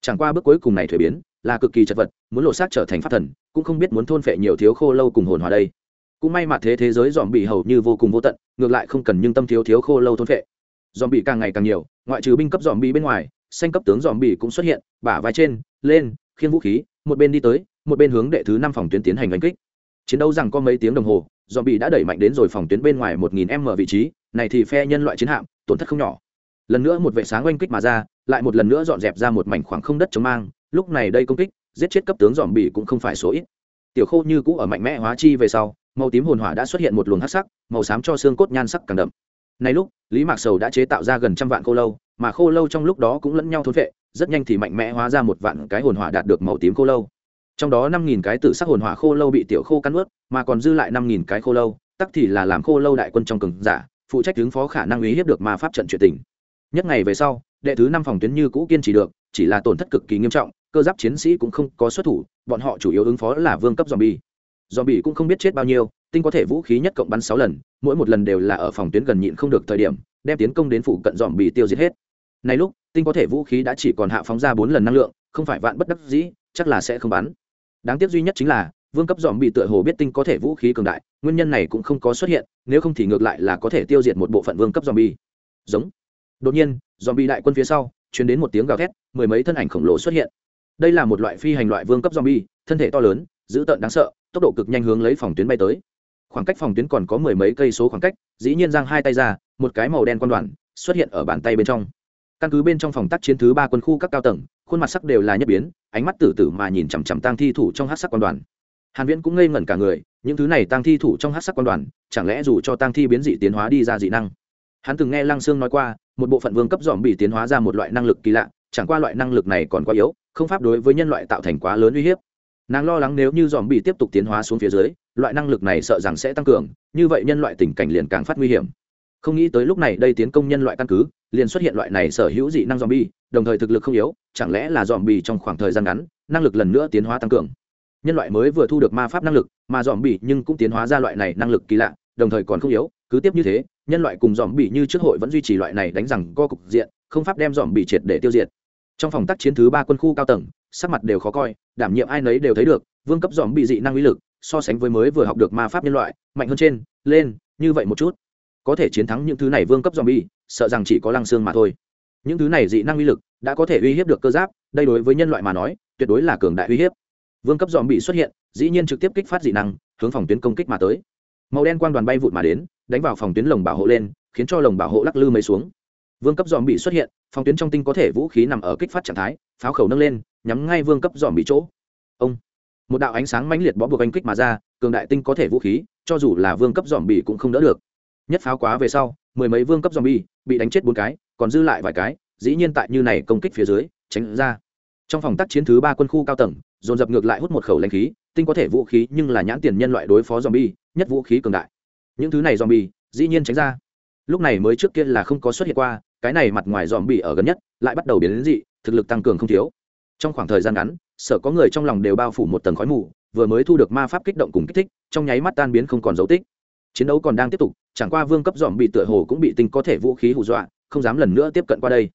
Chẳng qua bước cuối cùng này thuế biến, là cực kỳ chật vật, muốn lộ xác trở thành pháp thần, cũng không biết muốn thôn phệ nhiều thiếu khô lâu cùng hồn hòa đây cũng may mà thế thế giới dòm bị hầu như vô cùng vô tận, ngược lại không cần nhưng tâm thiếu thiếu khô lâu thôn phệ. Dòm bị càng ngày càng nhiều, ngoại trừ binh cấp dòm bị bên ngoài, xanh cấp tướng dòm bị cũng xuất hiện, bả vai trên, lên khiên vũ khí, một bên đi tới, một bên hướng đệ thứ năm phòng tuyến tiến hành đánh kích. Chiến đấu rằng có mấy tiếng đồng hồ dòm bị đã đẩy mạnh đến rồi phòng tuyến bên ngoài một nghìn m vị trí, này thì phe nhân loại chiến hạm, tổn thất không nhỏ. Lần nữa một vệ sáng oanh kích mà ra, lại một lần nữa dọn dẹp ra một mảnh khoảng không đất chống mang, lúc này đây công kích, giết chết cấp tướng dòm bỉ cũng không phải số ít. Tiểu khô như cũ ở mạnh mẽ hóa chi về sau màu tím hồn hỏa đã xuất hiện một luồng hắc sắc, màu xám cho xương cốt nhan sắc càng đậm. Này lúc, lý mạc sầu đã chế tạo ra gần trăm vạn khô lâu, mà khô lâu trong lúc đó cũng lẫn nhau thốn vệ rất nhanh thì mạnh mẽ hóa ra một vạn cái hồn hỏa đạt được màu tím khô lâu. Trong đó năm nghìn cái tự sắc hồn hỏa khô lâu bị tiểu khô cắn ướt, mà còn dư lại năm nghìn cái khô lâu, tắc thì là làm khô lâu đại quân trong cường giả, phụ trách ứng phó khả năng uy hiếp được ma pháp trận chuyện tình. Nhất ngày về sau, đệ thứ năm phòng tuyến như cũ kiên trì được, chỉ là tổn thất cực kỳ nghiêm trọng, cơ giáp chiến sĩ cũng không có xuất thủ, bọn họ chủ yếu ứng phó là vương cấp zombie bị cũng không biết chết bao nhiêu, tinh có thể vũ khí nhất cộng bắn sáu lần, mỗi một lần đều là ở phòng tuyến gần nhịn không được thời điểm, đem tiến công đến phụ cận dòm bị tiêu diệt hết. Này lúc, tinh có thể vũ khí đã chỉ còn hạ phóng ra bốn lần năng lượng, không phải vạn bất đắc dĩ, chắc là sẽ không bắn. Đáng tiếc duy nhất chính là, vương cấp dòm bị tựa hồ biết tinh có thể vũ khí cường đại, nguyên nhân này cũng không có xuất hiện, nếu không thì ngược lại là có thể tiêu diệt một bộ phận vương cấp dòm bi giống. Đột nhiên dòm bi đại quân phía sau chuyển đến một tiếng gào thét, mười mấy thân ảnh khổng lồ xuất hiện. Đây là một loại phi hành loại vương cấp dòm bi thân thể to lớn, dữ tợn đáng sợ tốc độ cực nhanh hướng lấy phòng tuyến bay tới. Khoảng cách phòng tuyến còn có mười mấy cây số khoảng cách, dĩ nhiên giang hai tay ra, một cái màu đen quan đoàn xuất hiện ở bàn tay bên trong. Căn cứ bên trong phòng tác chiến thứ ba quân khu các cao tầng, khuôn mặt sắc đều là nhất biến, ánh mắt tử tử mà nhìn chằm chằm tang thi thủ trong hát sắc quan đoàn. Hàn viễn cũng ngây ngẩn cả người, những thứ này tang thi thủ trong hát sắc quan đoàn, chẳng lẽ dù cho tang thi biến dị tiến hóa đi ra dị năng? Hắn từng nghe lăng sương nói qua, một bộ phận vương cấp dòm bị tiến hóa ra một loại năng lực kỳ lạ, chẳng qua loại năng lực này còn quá yếu, không pháp đối với nhân loại tạo thành quá lớn uy hiếp nàng lo lắng nếu như dòm bị tiếp tục tiến hóa xuống phía dưới loại năng lực này sợ rằng sẽ tăng cường như vậy nhân loại tình cảnh liền càng phát nguy hiểm không nghĩ tới lúc này đây tiến công nhân loại căn cứ liền xuất hiện loại này sở hữu dị năng zombie, đồng thời thực lực không yếu, chẳng lẽ là zombie trong khoảng thời gian ngắn, năng lực lần nữa tiến hóa tăng cường. Nhân loại mới vừa thu được ma pháp năng lực, mà zombie nhưng cũng tiến hóa ra loại này năng lực kỳ lạ, đồng thời còn không yếu, cứ tiếp như thế, nhân loại cùng zombie như trước hội vẫn duy trì loại này đánh rằng co cục diện, không pháp đem zombie triệt để tiêu diệt. Trong phòng tác chiến thứ ba quân khu cao tầng, sắc mặt đều khó coi, đảm nhiệm ai nấy đều thấy được, vương cấp zombie dị năng uy lực, so sánh với mới vừa học được ma pháp nhân loại, mạnh hơn trên, lên, như vậy một chút có thể chiến thắng những thứ này vương cấp zombie, sợ rằng chỉ có lăng xương mà thôi. Những thứ này dị năng uy lực đã có thể uy hiếp được cơ giáp, đây đối với nhân loại mà nói, tuyệt đối là cường đại uy hiếp. Vương cấp zombie xuất hiện, dĩ nhiên trực tiếp kích phát dị năng, hướng phòng tuyến công kích mà tới. Màu đen quang đoàn bay vụt mà đến, đánh vào phòng tuyến lồng bảo hộ lên, khiến cho lồng bảo hộ lắc lư mấy xuống. Vương cấp zombie xuất hiện, phòng tuyến trong tinh có thể vũ khí nằm ở kích phát trạng thái, pháo khẩu nâng lên, nhắm ngay vương cấp dòm bị chỗ. Ông. Một đạo ánh sáng mãnh liệt bó buộc anh kích mà ra, cường đại tinh có thể vũ khí, cho dù là vương cấp dòm bị cũng không đỡ được. Nhất pháo quá về sau, mười mấy vương cấp dòm bị bị đánh chết bốn cái, còn dư lại vài cái, dĩ nhiên tại như này công kích phía dưới, tránh ra. Trong phòng tác chiến thứ ba quân khu cao tầng, dồn dập ngược lại hút một khẩu lãnh khí, tinh có thể vũ khí nhưng là nhãn tiền nhân loại đối phó dòm bi nhất vũ khí cường đại. Những thứ này dòm bi dĩ nhiên tránh ra. Lúc này mới trước kia là không có xuất hiện qua, cái này mặt ngoài dòm bi ở gần nhất, lại bắt đầu biến đến dị, thực lực tăng cường không thiếu trong khoảng thời gian ngắn sợ có người trong lòng đều bao phủ một tầng khói mù, vừa mới thu được ma pháp kích động cùng kích thích, trong nháy mắt tan biến không còn dấu tích. Chiến đấu còn đang tiếp tục, chẳng qua vương cấp dòm bị tựa hồ cũng bị tinh có thể vũ khí hù dọa, không dám lần nữa tiếp cận qua đây.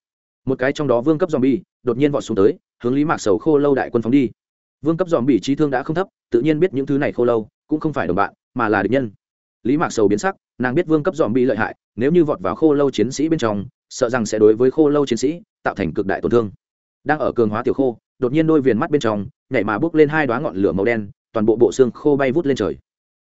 Một cái trong đó vương cấp dòm bi đột nhiên vọt xuống tới, hướng lý mạc sầu khô lâu đại quân phóng đi. Vương cấp dòm bị trí thương đã không thấp, tự nhiên biết những thứ này khô lâu cũng không phải đồng bạn, mà là địch nhân. Lý mạc sầu biến sắc, nàng biết vương cấp dòm bị lợi hại, nếu như vọt vào khô lâu chiến sĩ bên trong, sợ rằng sẽ đối với khô lâu chiến sĩ tạo thành cực đại tổn thương đang ở cường hóa tiểu khô, đột nhiên đôi viền mắt bên trong nhảy mà bước lên hai đoá ngọn lửa màu đen, toàn bộ bộ xương khô bay vút lên trời.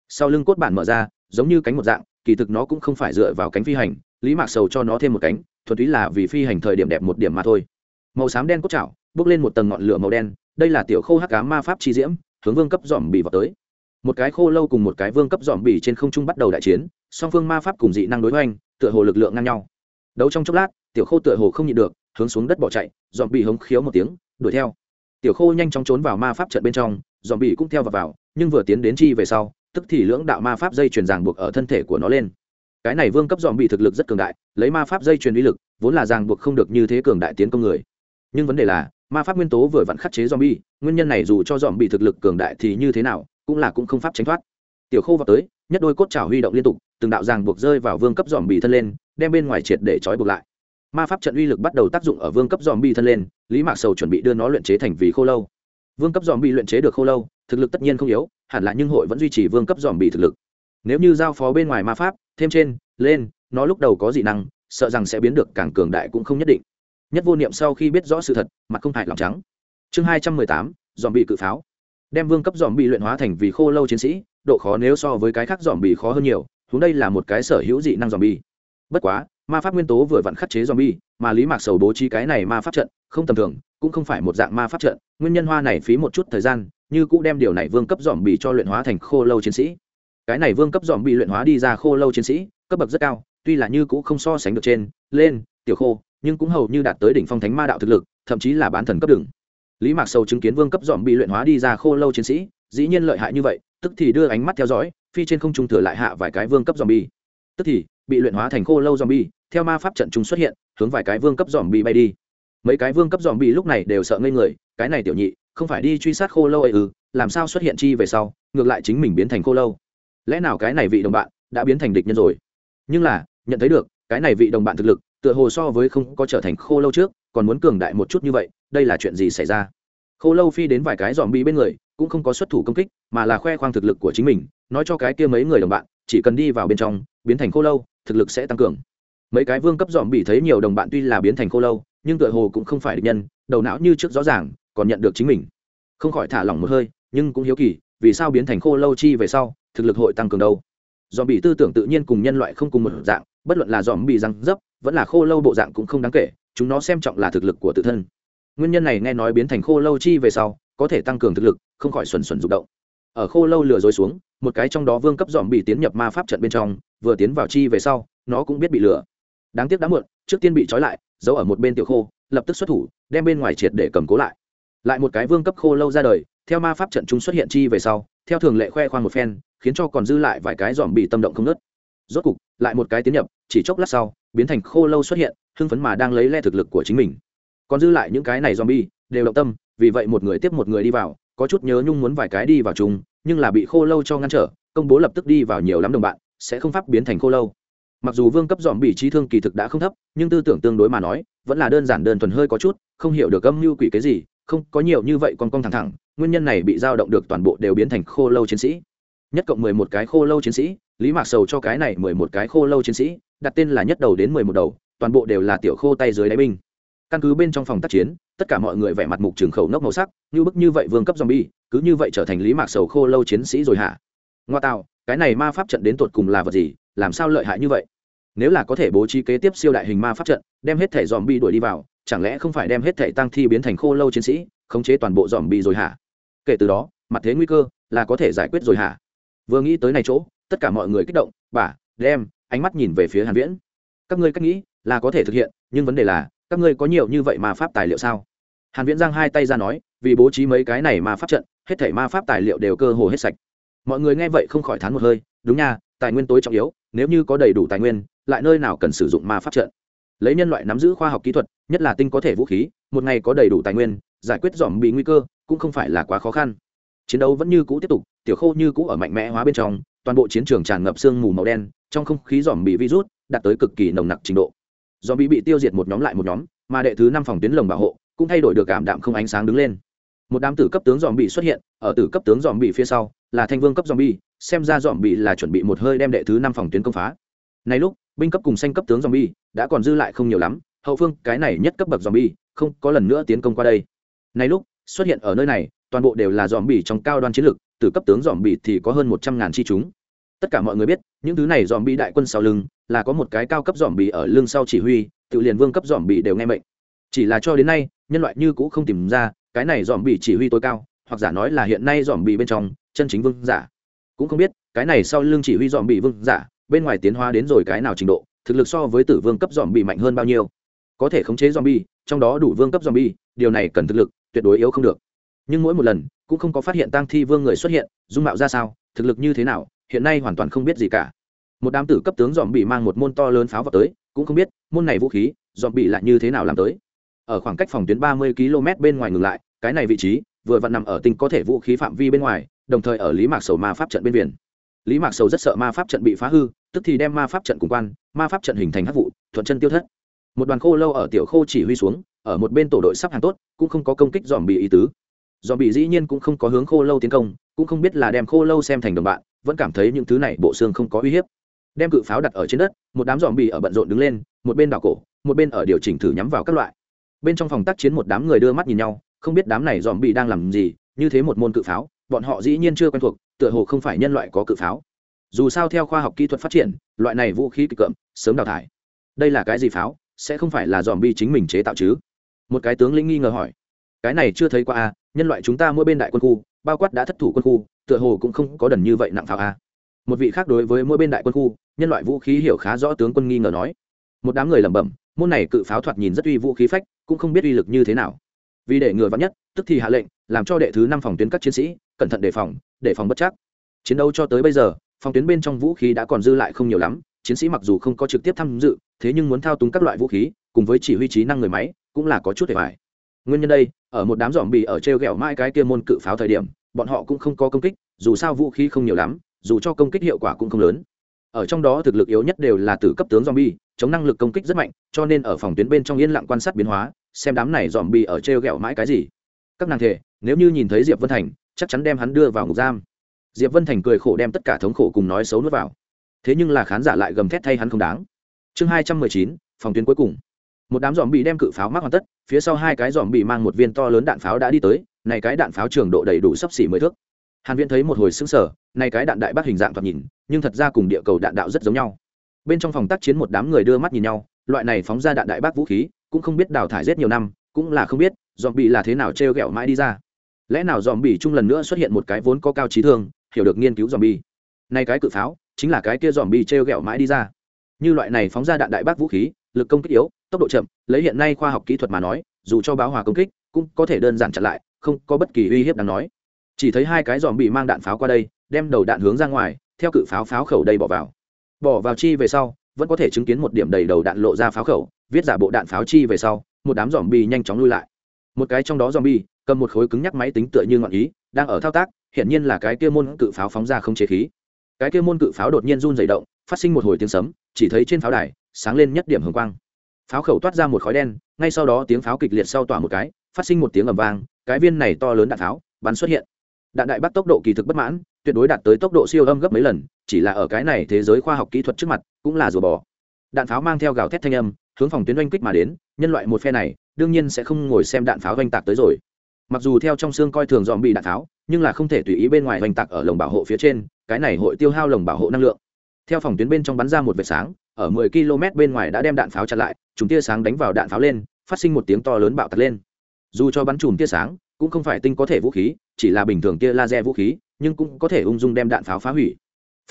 Sau lưng cốt bản mở ra, giống như cánh một dạng, kỳ thực nó cũng không phải dựa vào cánh phi hành, lý mạc sầu cho nó thêm một cánh, thuần túy là vì phi hành thời điểm đẹp một điểm mà thôi. Màu xám đen cốt chảo, bước lên một tầng ngọn lửa màu đen, đây là tiểu khô hắc cá ma pháp chi diễm, hướng vương cấp dòm bì vào tới. Một cái khô lâu cùng một cái vương cấp dòm bì trên không trung bắt đầu đại chiến, song phương ma pháp cùng dị năng đối hoành, tựa hồ lực lượng ngang nhau. Đấu trong chốc lát, tiểu khô tựa hồ không nhịn được hướng xuống đất bỏ chạy dòm bị hống khiếu một tiếng đuổi theo. Tiểu khô nhanh chóng trốn vào ma pháp trận bên trong dòm bị cũng theo vào, vào nhưng vừa tiến đến chi về sau tức thì lưỡng đạo ma pháp dây truyền ràng buộc ở thân thể của nó lên. Cái này vương cấp dòm bị thực lực rất cường đại lấy ma pháp dây truyền uy lực vốn là ràng buộc không được như thế cường đại tiến công người. Nhưng vấn đề là ma pháp nguyên tố vừa vặn khắc chế dòm bi nguyên nhân này dù cho dòm bị thực lực cường đại thì như thế nào cũng là cũng không pháp tránh thoát. Tiểu khô vào tới nhất đôi cốt trào huy động liên tục từng đạo ràng buộc rơi vào vương cấp dòm bị thân lên đem bên ngoài triệt để trói buộc lại ma pháp trận uy lực bắt đầu tác dụng ở vương cấp dòm bi thân lên, lý mạc sầu chuẩn bị đưa nó luyện chế thành vì khô lâu. Vương cấp dòm bi luyện chế được khô lâu, thực lực tất nhiên không yếu, hẳn là nhưng hội vẫn duy trì vương cấp dòm bị thực lực. Nếu như giao phó bên ngoài ma pháp, thêm trên, lên, nó lúc đầu có dị năng, sợ rằng sẽ biến được càng cường đại cũng không nhất định. Nhất vô niệm sau khi biết rõ sự thật, mặt không hại lòng trắng. Chương hai trăm mười tám dòm bị cự pháo. Đem vương cấp dòm bị luyện hóa thành vì khô lâu chiến sĩ, độ khó nếu so với cái khác dòm bị khó hơn nhiều chúng đây là một cái sở hữu dị năng dòm bi bất quá ma pháp nguyên tố vừa vặn khắc chế zombie, mà lý mạc sầu bố trí cái này ma pháp trận không tầm thường cũng không phải một dạng ma pháp trận. Nguyên nhân hoa này phí một chút thời gian như cũ đem điều này vương cấp zombie cho luyện hóa thành khô lâu chiến sĩ. Cái này vương cấp zombie luyện hóa đi ra khô lâu chiến sĩ cấp bậc rất cao tuy là như cũ không so sánh được trên lên tiểu khô nhưng cũng hầu như đạt tới đỉnh phong thánh ma đạo thực lực thậm chí là bán thần cấp đường. Lý mạc sầu chứng kiến vương cấp zombie luyện hóa đi ra khô lâu chiến sĩ dĩ nhiên lợi hại như vậy tức thì đưa ánh mắt theo dõi phi trên không trung thừa lại hạ vài cái vương cấp zombie, tức thì bị luyện hóa thành khô lâu zombie theo ma pháp trận chúng xuất hiện, hướng vài cái vương cấp zombie bay đi. Mấy cái vương cấp zombie lúc này đều sợ ngây người, cái này tiểu nhị, không phải đi truy sát khô lâu ấy ư, làm sao xuất hiện chi về sau, ngược lại chính mình biến thành khô lâu. Lẽ nào cái này vị đồng bạn đã biến thành địch nhân rồi? Nhưng là, nhận thấy được, cái này vị đồng bạn thực lực, tựa hồ so với không có trở thành khô lâu trước, còn muốn cường đại một chút như vậy, đây là chuyện gì xảy ra? Khô lâu phi đến vài cái dòm bị bên người, cũng không có xuất thủ công kích, mà là khoe khoang thực lực của chính mình, nói cho cái kia mấy người đồng bạn, chỉ cần đi vào bên trong, biến thành khô lâu, thực lực sẽ tăng cường mấy cái vương cấp dòm bị thấy nhiều đồng bạn tuy là biến thành khô lâu, nhưng tựa hồ cũng không phải địch nhân, đầu não như trước rõ ràng, còn nhận được chính mình. Không khỏi thả lỏng một hơi, nhưng cũng hiếu kỳ, vì sao biến thành khô lâu chi về sau, thực lực hội tăng cường đâu? Dòm bị tư tưởng tự nhiên cùng nhân loại không cùng một dạng, bất luận là dòm bị răng dấp, vẫn là khô lâu bộ dạng cũng không đáng kể, chúng nó xem trọng là thực lực của tự thân. Nguyên nhân này nghe nói biến thành khô lâu chi về sau, có thể tăng cường thực lực, không khỏi xuẩn xuẩn rụng động. Ở khô lâu lừa dối xuống, một cái trong đó vương cấp dòm bị tiến nhập ma pháp trận bên trong, vừa tiến vào chi về sau, nó cũng biết bị lừa đáng tiếc đã muộn, trước tiên bị trói lại, giấu ở một bên tiểu khô, lập tức xuất thủ, đem bên ngoài triệt để cầm cố lại. Lại một cái vương cấp khô lâu ra đời, theo ma pháp trận chúng xuất hiện chi về sau, theo thường lệ khoe khoang một phen, khiến cho còn dư lại vài cái dòm bị tâm động không nớt rốt cục, lại một cái tiến nhập, chỉ chốc lát sau, biến thành khô lâu xuất hiện, hưng phấn mà đang lấy le thực lực của chính mình. Còn dư lại những cái này dòm bi đều động tâm, vì vậy một người tiếp một người đi vào, có chút nhớ nhung muốn vài cái đi vào chung, nhưng là bị khô lâu cho ngăn trở, công bố lập tức đi vào nhiều lắm đồng bạn, sẽ không pháp biến thành khô lâu mặc dù vương cấp dòm bị trí thương kỳ thực đã không thấp, nhưng tư tưởng tương đối mà nói, vẫn là đơn giản đơn thuần hơi có chút, không hiểu được âm mưu quỷ cái gì, không, có nhiều như vậy còn cong thẳng thẳng, nguyên nhân này bị dao động được toàn bộ đều biến thành khô lâu chiến sĩ. Nhất cộng mười một cái khô lâu chiến sĩ, lý mạc sầu cho cái này mười một cái khô lâu chiến sĩ, đặt tên là nhất đầu đến mười một đầu, toàn bộ đều là tiểu khô tay dưới đáy binh. Căn cứ bên trong phòng tác chiến, tất cả mọi người vẻ mặt mục trường khẩu nốc màu sắc, như bức như vậy vương cấp zombie, cứ như vậy trở thành lý mạc sầu khô lâu chiến sĩ rồi hả? Ngoa tạo, cái này ma pháp trận đến tột cùng là vật gì, làm sao lợi hại như vậy? Nếu là có thể bố trí kế tiếp siêu đại hình ma pháp trận, đem hết thẻ dòm bi đuổi đi vào, chẳng lẽ không phải đem hết thẻ tăng thi biến thành khô lâu chiến sĩ, khống chế toàn bộ dòm bi rồi hả? Kể từ đó, mặt thế nguy cơ là có thể giải quyết rồi hả? Vừa nghĩ tới này chỗ, tất cả mọi người kích động, bà, đem ánh mắt nhìn về phía hàn viễn. Các ngươi cách nghĩ là có thể thực hiện, nhưng vấn đề là, các ngươi có nhiều như vậy mà pháp tài liệu sao? Hàn viễn giang hai tay ra nói, vì bố trí mấy cái này mà pháp trận, hết thảy ma pháp tài liệu đều cơ hồ hết sạch. Mọi người nghe vậy không khỏi thán một hơi, đúng nha, tài nguyên tối trọng yếu, nếu như có đầy đủ tài nguyên lại nơi nào cần sử dụng ma pháp trận. Lấy nhân loại nắm giữ khoa học kỹ thuật, nhất là tinh có thể vũ khí, một ngày có đầy đủ tài nguyên, giải quyết dòm bị nguy cơ, cũng không phải là quá khó khăn. Chiến đấu vẫn như cũ tiếp tục, tiểu khô như cũ ở mạnh mẽ hóa bên trong, toàn bộ chiến trường tràn ngập sương mù màu đen, trong không khí dòm bị virus đạt tới cực kỳ nồng nặc trình độ. Dòm bị bị tiêu diệt một nhóm lại một nhóm, mà đệ thứ năm phòng tuyến lồng bảo hộ cũng thay đổi được cảm đạm không ánh sáng đứng lên. Một đám tử cấp tướng dòm bị xuất hiện, ở tử cấp tướng dòm bị phía sau là thanh vương cấp dòm bị, xem ra dòm bị là chuẩn bị một hơi đem đệ thứ năm phòng tuyến công phá. Này lúc binh cấp cùng xanh cấp tướng zombie đã còn dư lại không nhiều lắm hậu phương cái này nhất cấp bậc zombie, không có lần nữa tiến công qua đây. Nay lúc xuất hiện ở nơi này toàn bộ đều là zombie trong cao đoan chiến lực. từ cấp tướng zombie thì có hơn một trăm ngàn chi chúng. Tất cả mọi người biết những thứ này zombie đại quân sau lưng là có một cái cao cấp zombie ở lưng sau chỉ huy tự liền vương cấp zombie đều nghe mệnh. Chỉ là cho đến nay nhân loại như cũ không tìm ra cái này zombie chỉ huy tối cao hoặc giả nói là hiện nay zombie bên trong chân chính vương giả. Cũng không biết cái này sau lưng chỉ huy zombie vương giả bên ngoài tiến hóa đến rồi cái nào trình độ, thực lực so với tử vương cấp dòm bị mạnh hơn bao nhiêu? Có thể khống chế dòm bi trong đó đủ vương cấp dòm bi điều này cần thực lực, tuyệt đối yếu không được. Nhưng mỗi một lần, cũng không có phát hiện tăng thi vương người xuất hiện, dung mạo ra sao, thực lực như thế nào, hiện nay hoàn toàn không biết gì cả. Một đám tử cấp tướng dòm bị mang một môn to lớn pháo vào tới, cũng không biết, môn này vũ khí dòm bị lại như thế nào làm tới. Ở khoảng cách phòng tuyến ba mươi km bên ngoài ngừng lại, cái này vị trí, vừa vặn nằm ở tinh có thể vũ khí phạm vi bên ngoài, đồng thời ở lý mạc sầu ma pháp trận bên biển. Lý mạc sầu rất sợ ma pháp trận bị phá hư tức thì đem ma pháp trận cùng quan, ma pháp trận hình thành hắc vụ, thuận chân tiêu thất. Một đoàn khô lâu ở tiểu khô chỉ huy xuống, ở một bên tổ đội sắp hàng tốt, cũng không có công kích dòm bị ý tứ. Dòm bị dĩ nhiên cũng không có hướng khô lâu tiến công, cũng không biết là đem khô lâu xem thành đồng bạn, vẫn cảm thấy những thứ này bộ xương không có uy hiếp. Đem cự pháo đặt ở trên đất, một đám dòm bị ở bận rộn đứng lên, một bên đảo cổ, một bên ở điều chỉnh thử nhắm vào các loại. Bên trong phòng tác chiến một đám người đưa mắt nhìn nhau, không biết đám này dòm bị đang làm gì, như thế một môn cự pháo, bọn họ dĩ nhiên chưa quen thuộc, tựa hồ không phải nhân loại có cự pháo dù sao theo khoa học kỹ thuật phát triển, loại này vũ khí kịch cợm sớm đào thải. Đây là cái gì pháo? Sẽ không phải là dòm bi chính mình chế tạo chứ? Một cái tướng lĩnh nghi ngờ hỏi. Cái này chưa thấy qua a nhân loại chúng ta mỗi bên đại quân khu, bao quát đã thất thủ quân khu, tựa hồ cũng không có đần như vậy nặng pháo a một vị khác đối với mỗi bên đại quân khu, nhân loại vũ khí hiểu khá rõ tướng quân nghi ngờ nói. Một đám người lẩm bẩm, môn này cự pháo thoạt nhìn rất uy vũ khí phách, cũng không biết uy lực như thế nào. Vì để ngừa vắn nhất, tức thì hạ lệnh, làm cho đệ thứ năm phòng tuyến các chiến sĩ, cẩn thận đề phòng đề phòng bất chắc. Chiến đấu cho tới bây giờ phòng tuyến bên trong vũ khí đã còn dư lại không nhiều lắm, chiến sĩ mặc dù không có trực tiếp tham dự, thế nhưng muốn thao túng các loại vũ khí, cùng với chỉ huy trí năng người máy, cũng là có chút để phải nguyên nhân đây, ở một đám dòm bị ở t r e o g ẹ o mãi cái kia môn cự pháo thời điểm, bọn họ cũng không có công kích, dù sao vũ khí không nhiều lắm, dù cho công kích hiệu quả cũng không lớn. Ở trong đó thực lực yếu nhất đều là từ cấp tướng dòm bi chống năng lực công kích rất mạnh, cho nên ở phòng tuyến bên trong yên lặng quan sát biến hóa, xem đám này dòm bi ở t r e o g ẹ o mãi cái gì. Các nàng thể, nếu như nhìn thấy diệp vân thành, chắc chắn đem hắn đưa vào ngục giam diệp vân thành cười khổ đem tất cả thống khổ cùng nói xấu nuốt vào. Thế nhưng là khán giả lại gầm thét thay hắn không đáng. Chương hai trăm mười chín, phòng tuyến cuối cùng. Một đám dòm bị đem cự pháo mắc hoàn tất, phía sau hai cái dòm bị mang một viên to lớn đạn pháo đã đi tới, này cái đạn pháo trường độ đầy đủ sấp xỉ mười thước. Hàn viễn thấy một hồi sững sờ, này cái đạn đại bác hình dạng thoạt nhìn, nhưng thật ra cùng địa cầu đạn đạo rất giống nhau. Bên trong phòng tác chiến một đám người đưa mắt nhìn nhau, loại này phóng ra đạn đại bác vũ khí, cũng không biết đào thải rất nhiều năm, cũng là không biết dòm bị là thế nào treo gẹo mãi đi ra. Lẽ nào dòm bị chung lần nữa xuất hiện một cái vốn có cao trí thương hiểu được nghiên cứu dòm bi này cái cự pháo chính là cái kia dòm bi treo gẹo mãi đi ra. Như loại này phóng ra đạn đại bác vũ khí, lực công kích yếu, tốc độ chậm, lấy hiện nay khoa học kỹ thuật mà nói, dù cho báo hòa công kích, cũng có thể đơn giản chặn lại, không có bất kỳ uy hiếp đáng nói. Chỉ thấy hai cái dòm bị mang đạn pháo qua đây, đem đầu đạn hướng ra ngoài, theo cự pháo pháo khẩu đây bỏ vào. Bỏ vào chi về sau, vẫn có thể chứng kiến một điểm đầy đầu đạn lộ ra pháo khẩu, viết giả bộ đạn pháo chi về sau, một đám dòm bi nhanh chóng lui lại. Một cái trong đó dòm bi cầm một khối cứng nhắc máy tính tựa như ngọn ý, đang ở thao tác hiển nhiên là cái kia môn cự pháo phóng ra không chế khí. Cái kia môn cự pháo đột nhiên run dày động, phát sinh một hồi tiếng sấm, chỉ thấy trên pháo đài, sáng lên nhất điểm hồng quang. Pháo khẩu toát ra một khói đen, ngay sau đó tiếng pháo kịch liệt sau tỏa một cái, phát sinh một tiếng ầm vang, cái viên này to lớn đạn pháo, bắn xuất hiện. Đạn đại bắt tốc độ kỳ thực bất mãn, tuyệt đối đạt tới tốc độ siêu âm gấp mấy lần, chỉ là ở cái này thế giới khoa học kỹ thuật trước mặt, cũng là rùa bò. Đạn pháo mang theo gào thét thanh âm, hướng phòng tuyến oanh kích mà đến, nhân loại một phe này, đương nhiên sẽ không ngồi xem đạn pháo oanh tạc tới rồi. Mặc dù theo trong xương coi thường dòm bị đạn pháo nhưng là không thể tùy ý bên ngoài hoành tạc ở lồng bảo hộ phía trên, cái này hội tiêu hao lồng bảo hộ năng lượng. Theo phòng tuyến bên trong bắn ra một vệt sáng, ở 10 km bên ngoài đã đem đạn pháo chặn lại chúng tia sáng đánh vào đạn pháo lên, phát sinh một tiếng to lớn bạo tạc lên. Dù cho bắn chùm tia sáng, cũng không phải tinh có thể vũ khí, chỉ là bình thường tia laser vũ khí, nhưng cũng có thể ung dung đem đạn pháo phá hủy.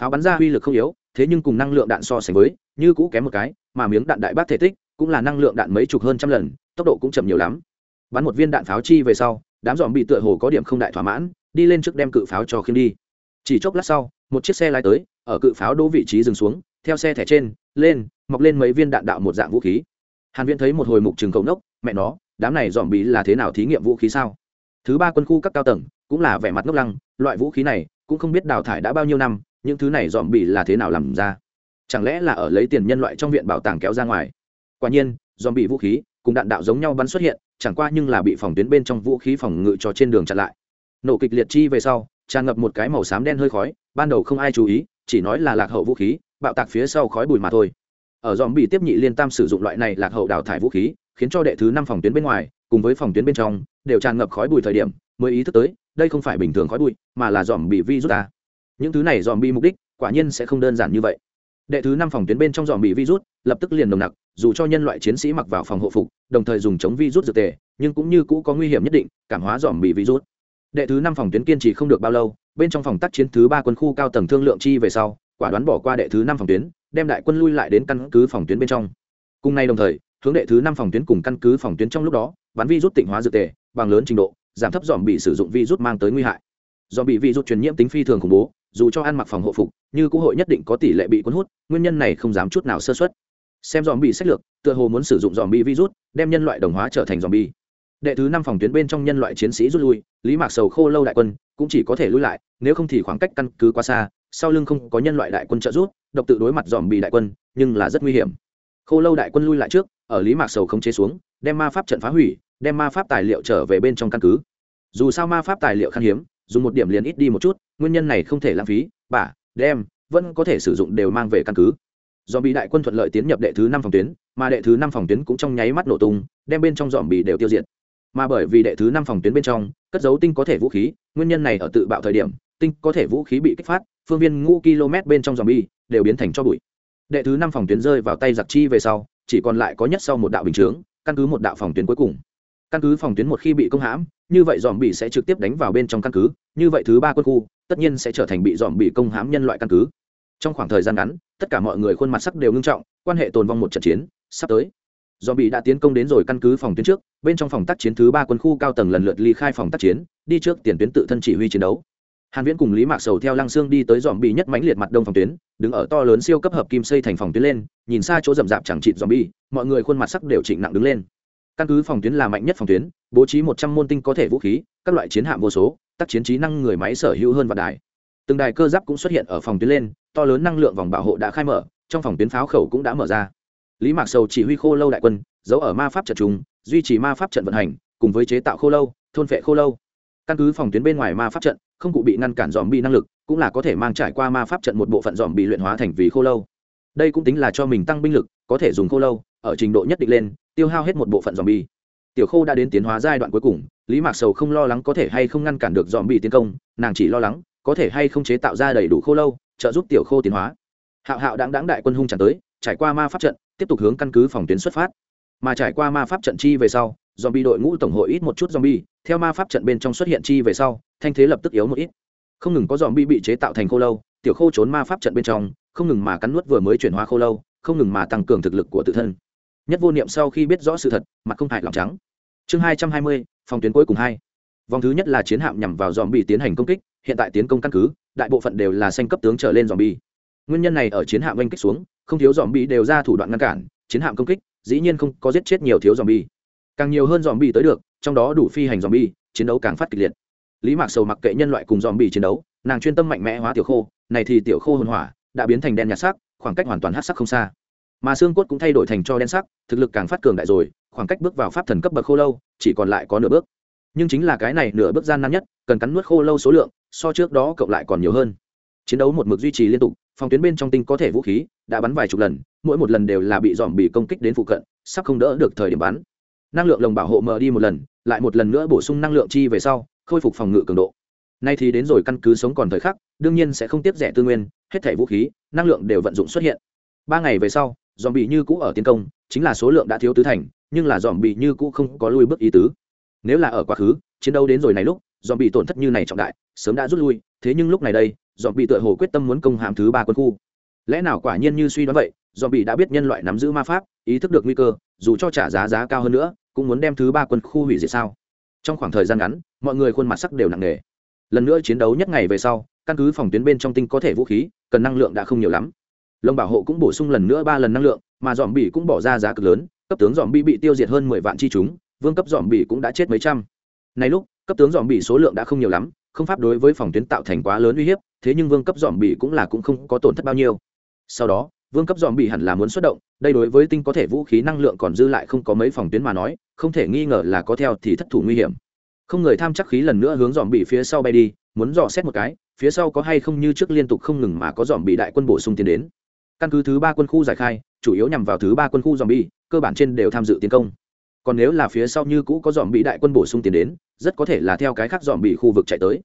Pháo bắn ra uy lực không yếu, thế nhưng cùng năng lượng đạn so sánh với, như cũ kém một cái, mà miếng đạn đại bác thể tích cũng là năng lượng đạn mấy chục hơn trăm lần, tốc độ cũng chậm nhiều lắm. Bắn một viên đạn pháo chi về sau, đám dòm bị tựa hồ có điểm không đại thỏa mãn đi lên trước đem cự pháo cho khiêm đi. Chỉ chốc lát sau, một chiếc xe lái tới, ở cự pháo đỗ vị trí dừng xuống, theo xe thẻ trên, lên, mọc lên mấy viên đạn đạo một dạng vũ khí. Hàn viễn thấy một hồi mục trường cầu nốc, mẹ nó, đám này dòm bị là thế nào thí nghiệm vũ khí sao? Thứ ba quân khu các cao tầng, cũng là vẻ mặt ngốc lăng, loại vũ khí này, cũng không biết đào thải đã bao nhiêu năm, những thứ này dòm bị là thế nào làm ra? Chẳng lẽ là ở lấy tiền nhân loại trong viện bảo tàng kéo ra ngoài? Quả nhiên, dòm bị vũ khí, cùng đạn đạo giống nhau bắn xuất hiện, chẳng qua nhưng là bị phòng tuyến bên trong vũ khí phòng ngự cho trên đường chặn lại nổ kịch liệt chi về sau, tràn ngập một cái màu xám đen hơi khói, ban đầu không ai chú ý, chỉ nói là lạc hậu vũ khí, bạo tạc phía sau khói bụi mà thôi. Ở dòm bị tiếp nhị liên tam sử dụng loại này lạc hậu đào thải vũ khí, khiến cho đệ thứ năm phòng tuyến bên ngoài, cùng với phòng tuyến bên trong, đều tràn ngập khói bụi thời điểm, mới ý thức tới, đây không phải bình thường khói bụi, mà là dòm bị virus ta. Những thứ này dòm bị mục đích, quả nhiên sẽ không đơn giản như vậy. Đệ thứ năm phòng tuyến bên trong dòm bị virus, lập tức liền nồng nặc, dù cho nhân loại chiến sĩ mặc vào phòng hộ phục, đồng thời dùng chống virus dược tề, nhưng cũng như cũ có nguy hiểm nhất định, cảm hóa dòm bị virus đệ thứ năm phòng tuyến kiên trì không được bao lâu, bên trong phòng tác chiến thứ ba quân khu cao tầng thương lượng chi về sau, quả đoán bỏ qua đệ thứ năm phòng tuyến, đem đại quân lui lại đến căn cứ phòng tuyến bên trong. Cùng nay đồng thời, hướng đệ thứ năm phòng tuyến cùng căn cứ phòng tuyến trong lúc đó bắn vi rút tịnh hóa dược tề, bằng lớn trình độ, giảm thấp dòm bị sử dụng vi rút mang tới nguy hại. Do bị vi rút truyền nhiễm tính phi thường khủng bố, dù cho ăn mặc phòng hộ phục, như quốc hội nhất định có tỷ lệ bị cuốn hút, nguyên nhân này không dám chút nào sơ xuất xem dòm bị sách lược, tựa hồ muốn sử dụng dòm bị virus, đem nhân loại đồng hóa trở thành dòm bị đệ thứ năm phòng tuyến bên trong nhân loại chiến sĩ rút lui, lý mạc sầu khô lâu đại quân cũng chỉ có thể lui lại, nếu không thì khoảng cách căn cứ quá xa, sau lưng không có nhân loại đại quân trợ giúp, độc tự đối mặt dòm bị đại quân, nhưng là rất nguy hiểm. Khô lâu đại quân lui lại trước, ở lý mạc sầu không chế xuống, đem ma pháp trận phá hủy, đem ma pháp tài liệu trở về bên trong căn cứ. Dù sao ma pháp tài liệu khan hiếm, dùng một điểm liền ít đi một chút, nguyên nhân này không thể lãng phí bả đem, vẫn có thể sử dụng đều mang về căn cứ. Dòm bị đại quân thuận lợi tiến nhập đệ thứ năm phòng tuyến, mà đệ thứ năm phòng tuyến cũng trong nháy mắt nổ tung, đem bên trong dòm bị đều tiêu diệt mà bởi vì đệ thứ năm phòng tuyến bên trong, cất dấu tinh có thể vũ khí, nguyên nhân này ở tự bạo thời điểm, tinh có thể vũ khí bị kích phát, phương viên ngũ km bên trong dòm bi đều biến thành cho bụi. Đệ thứ năm phòng tuyến rơi vào tay giặc chi về sau, chỉ còn lại có nhất sau một đạo bình chướng, căn cứ một đạo phòng tuyến cuối cùng. Căn cứ phòng tuyến một khi bị công hãm, như vậy dòm bị sẽ trực tiếp đánh vào bên trong căn cứ, như vậy thứ ba quân khu, tất nhiên sẽ trở thành bị dòm bị công hãm nhân loại căn cứ. Trong khoảng thời gian ngắn, tất cả mọi người khuôn mặt sắc đều ngưng trọng, quan hệ tồn vong một trận chiến sắp tới do bị đã tiến công đến rồi căn cứ phòng tuyến trước bên trong phòng tác chiến thứ ba quân khu cao tầng lần lượt ly khai phòng tác chiến đi trước tiền tuyến tự thân chỉ huy chiến đấu. Hàn viễn cùng lý mạc sầu theo lăng xương đi tới dòm bị nhất mãnh liệt mặt đông phòng tuyến đứng ở to lớn siêu cấp hợp kim xây thành phòng tuyến lên nhìn xa chỗ rậm rạp chẳng chịt dòm Bị, mọi người khuôn mặt sắc đều chỉnh nặng đứng lên. Căn cứ phòng tuyến là mạnh nhất phòng tuyến bố trí một trăm môn tinh có thể vũ khí các loại chiến hạm vô số tác chiến trí năng người máy sở hữu hơn vạn đài. Từng đài cơ giáp cũng xuất hiện ở phòng tuyến lên to lớn năng lượng vòng bảo hộ đã khai mở trong phòng tuyến pháo khẩu cũng đã mở ra lý mạc sầu chỉ huy khô lâu đại quân, giấu ở ma pháp trận trung duy trì ma pháp trận vận hành, cùng với chế tạo khô lâu, thôn vệ khô lâu. Căn cứ phòng tuyến bên ngoài ma pháp trận, không cụ bị ngăn cản dòm bị năng lực, cũng là có thể mang trải qua ma pháp trận một bộ phận dòm bị luyện hóa thành vì khô lâu. Đây cũng tính là cho mình tăng binh lực, có thể dùng khô lâu, ở trình độ nhất định lên, tiêu hao hết một bộ phận dòm bi tiểu khô đã đến tiến hóa giai đoạn cuối cùng, lý mạc sầu không lo lắng có thể hay không ngăn cản được dòm bị tiến công, nàng chỉ lo lắng, có thể hay không chế tạo ra đầy đủ khô lâu, trợ giúp tiểu khô tiến hóa. Hạo hạo đáng đáng đại quân hung tràn tới, trải qua ma pháp trận tiếp tục hướng căn cứ phòng tuyến xuất phát. Mà trải qua ma pháp trận chi về sau, zombie đội ngũ tổng hội ít một chút zombie bi theo ma pháp trận bên trong xuất hiện chi về sau, thanh thế lập tức yếu một ít. Không ngừng có zombie bi bị chế tạo thành khô lâu, tiểu khô trốn ma pháp trận bên trong, không ngừng mà cắn nuốt vừa mới chuyển hóa khô lâu, không ngừng mà tăng cường thực lực của tự thân. Nhất vô niệm sau khi biết rõ sự thật, mặt không hại lòng trắng. Chương hai trăm hai mươi, phòng tuyến cuối cùng hai. Vòng thứ nhất là chiến hạm nhằm vào dòm bị tiến hành công kích, hiện tại tiến công căn cứ, đại bộ phận đều là xanh cấp tướng trở lên dòm bi nguyên nhân này ở chiến hạm oanh kích xuống không thiếu dòm bi đều ra thủ đoạn ngăn cản, chiến hạm công kích, dĩ nhiên không có giết chết nhiều thiếu dòm bi càng nhiều hơn dòm bi tới được, trong đó đủ phi hành dòm bi chiến đấu càng phát kịch liệt. Lý mạc sầu mặc kệ nhân loại cùng dòm bi chiến đấu, nàng chuyên tâm mạnh mẽ hóa tiểu khô, này thì tiểu khô hồn hỏa đã biến thành đen nhạt sắc, khoảng cách hoàn toàn hát sắc không xa. Mà xương cốt cũng thay đổi thành cho đen sắc, thực lực càng phát cường đại rồi, khoảng cách bước vào pháp thần cấp bậc khô lâu, chỉ còn lại có nửa bước. Nhưng chính là cái này nửa bước gian nan nhất, cần cắn nuốt khô lâu số lượng, so trước đó cộng lại còn nhiều hơn. Chiến đấu một mực duy trì liên tục, phòng tuyến bên trong tinh có thể vũ khí đã bắn vài chục lần, mỗi một lần đều là bị dòm bị công kích đến phụ cận, sắp không đỡ được thời điểm bắn. Năng lượng lồng bảo hộ mờ đi một lần, lại một lần nữa bổ sung năng lượng chi về sau, khôi phục phòng ngự cường độ. Nay thì đến rồi căn cứ sống còn thời khắc, đương nhiên sẽ không tiếp rẻ tư nguyên, hết thẻ vũ khí, năng lượng đều vận dụng xuất hiện. Ba ngày về sau, dòm bị như cũ ở tiến công, chính là số lượng đã thiếu tứ thành, nhưng là dòm bị như cũ không có lui bước ý tứ. Nếu là ở quá khứ, chiến đấu đến rồi này lúc, dòm bị tổn thất như này trọng đại, sớm đã rút lui, thế nhưng lúc này đây, dòm bị tựa hồ quyết tâm muốn công hàm thứ ba quân khu lẽ nào quả nhiên như suy đoán vậy do bị đã biết nhân loại nắm giữ ma pháp, ý thức được nguy cơ, dù cho trả giá giá cao hơn nữa, cũng muốn đem thứ ba quân khu hủy diệt sao? Trong khoảng thời gian ngắn, mọi người khuôn mặt sắc đều nặng nề. Lần nữa chiến đấu nhất ngày về sau, căn cứ phòng tuyến bên trong tinh có thể vũ khí, cần năng lượng đã không nhiều lắm. Lồng bảo hộ cũng bổ sung lần nữa ba lần năng lượng, mà dòm bỉ cũng bỏ ra giá cực lớn, cấp tướng dòm bỉ bị tiêu diệt hơn mười vạn chi chúng, vương cấp dòm bỉ cũng đã chết mấy trăm. Này lúc, cấp tướng dòm bỉ số lượng đã không nhiều lắm, không pháp đối với phòng tuyến tạo thành quá lớn uy hiếp, thế nhưng vương cấp dòm bỉ cũng là cũng không có tổn thất bao nhiêu sau đó, vương cấp dòm bị hẳn là muốn xuất động, đây đối với tinh có thể vũ khí năng lượng còn dư lại không có mấy phòng tuyến mà nói, không thể nghi ngờ là có theo thì thất thủ nguy hiểm. Không người tham chắc khí lần nữa hướng dòm bị phía sau bay đi, muốn dò xét một cái, phía sau có hay không như trước liên tục không ngừng mà có dòm bị đại quân bổ sung tiến đến. Căn cứ thứ ba quân khu giải khai, chủ yếu nhằm vào thứ ba quân khu dòm bị cơ bản trên đều tham dự tiến công. Còn nếu là phía sau như cũ có dòm bị đại quân bổ sung tiến đến, rất có thể là theo cái khác dòm bị khu vực chạy tới.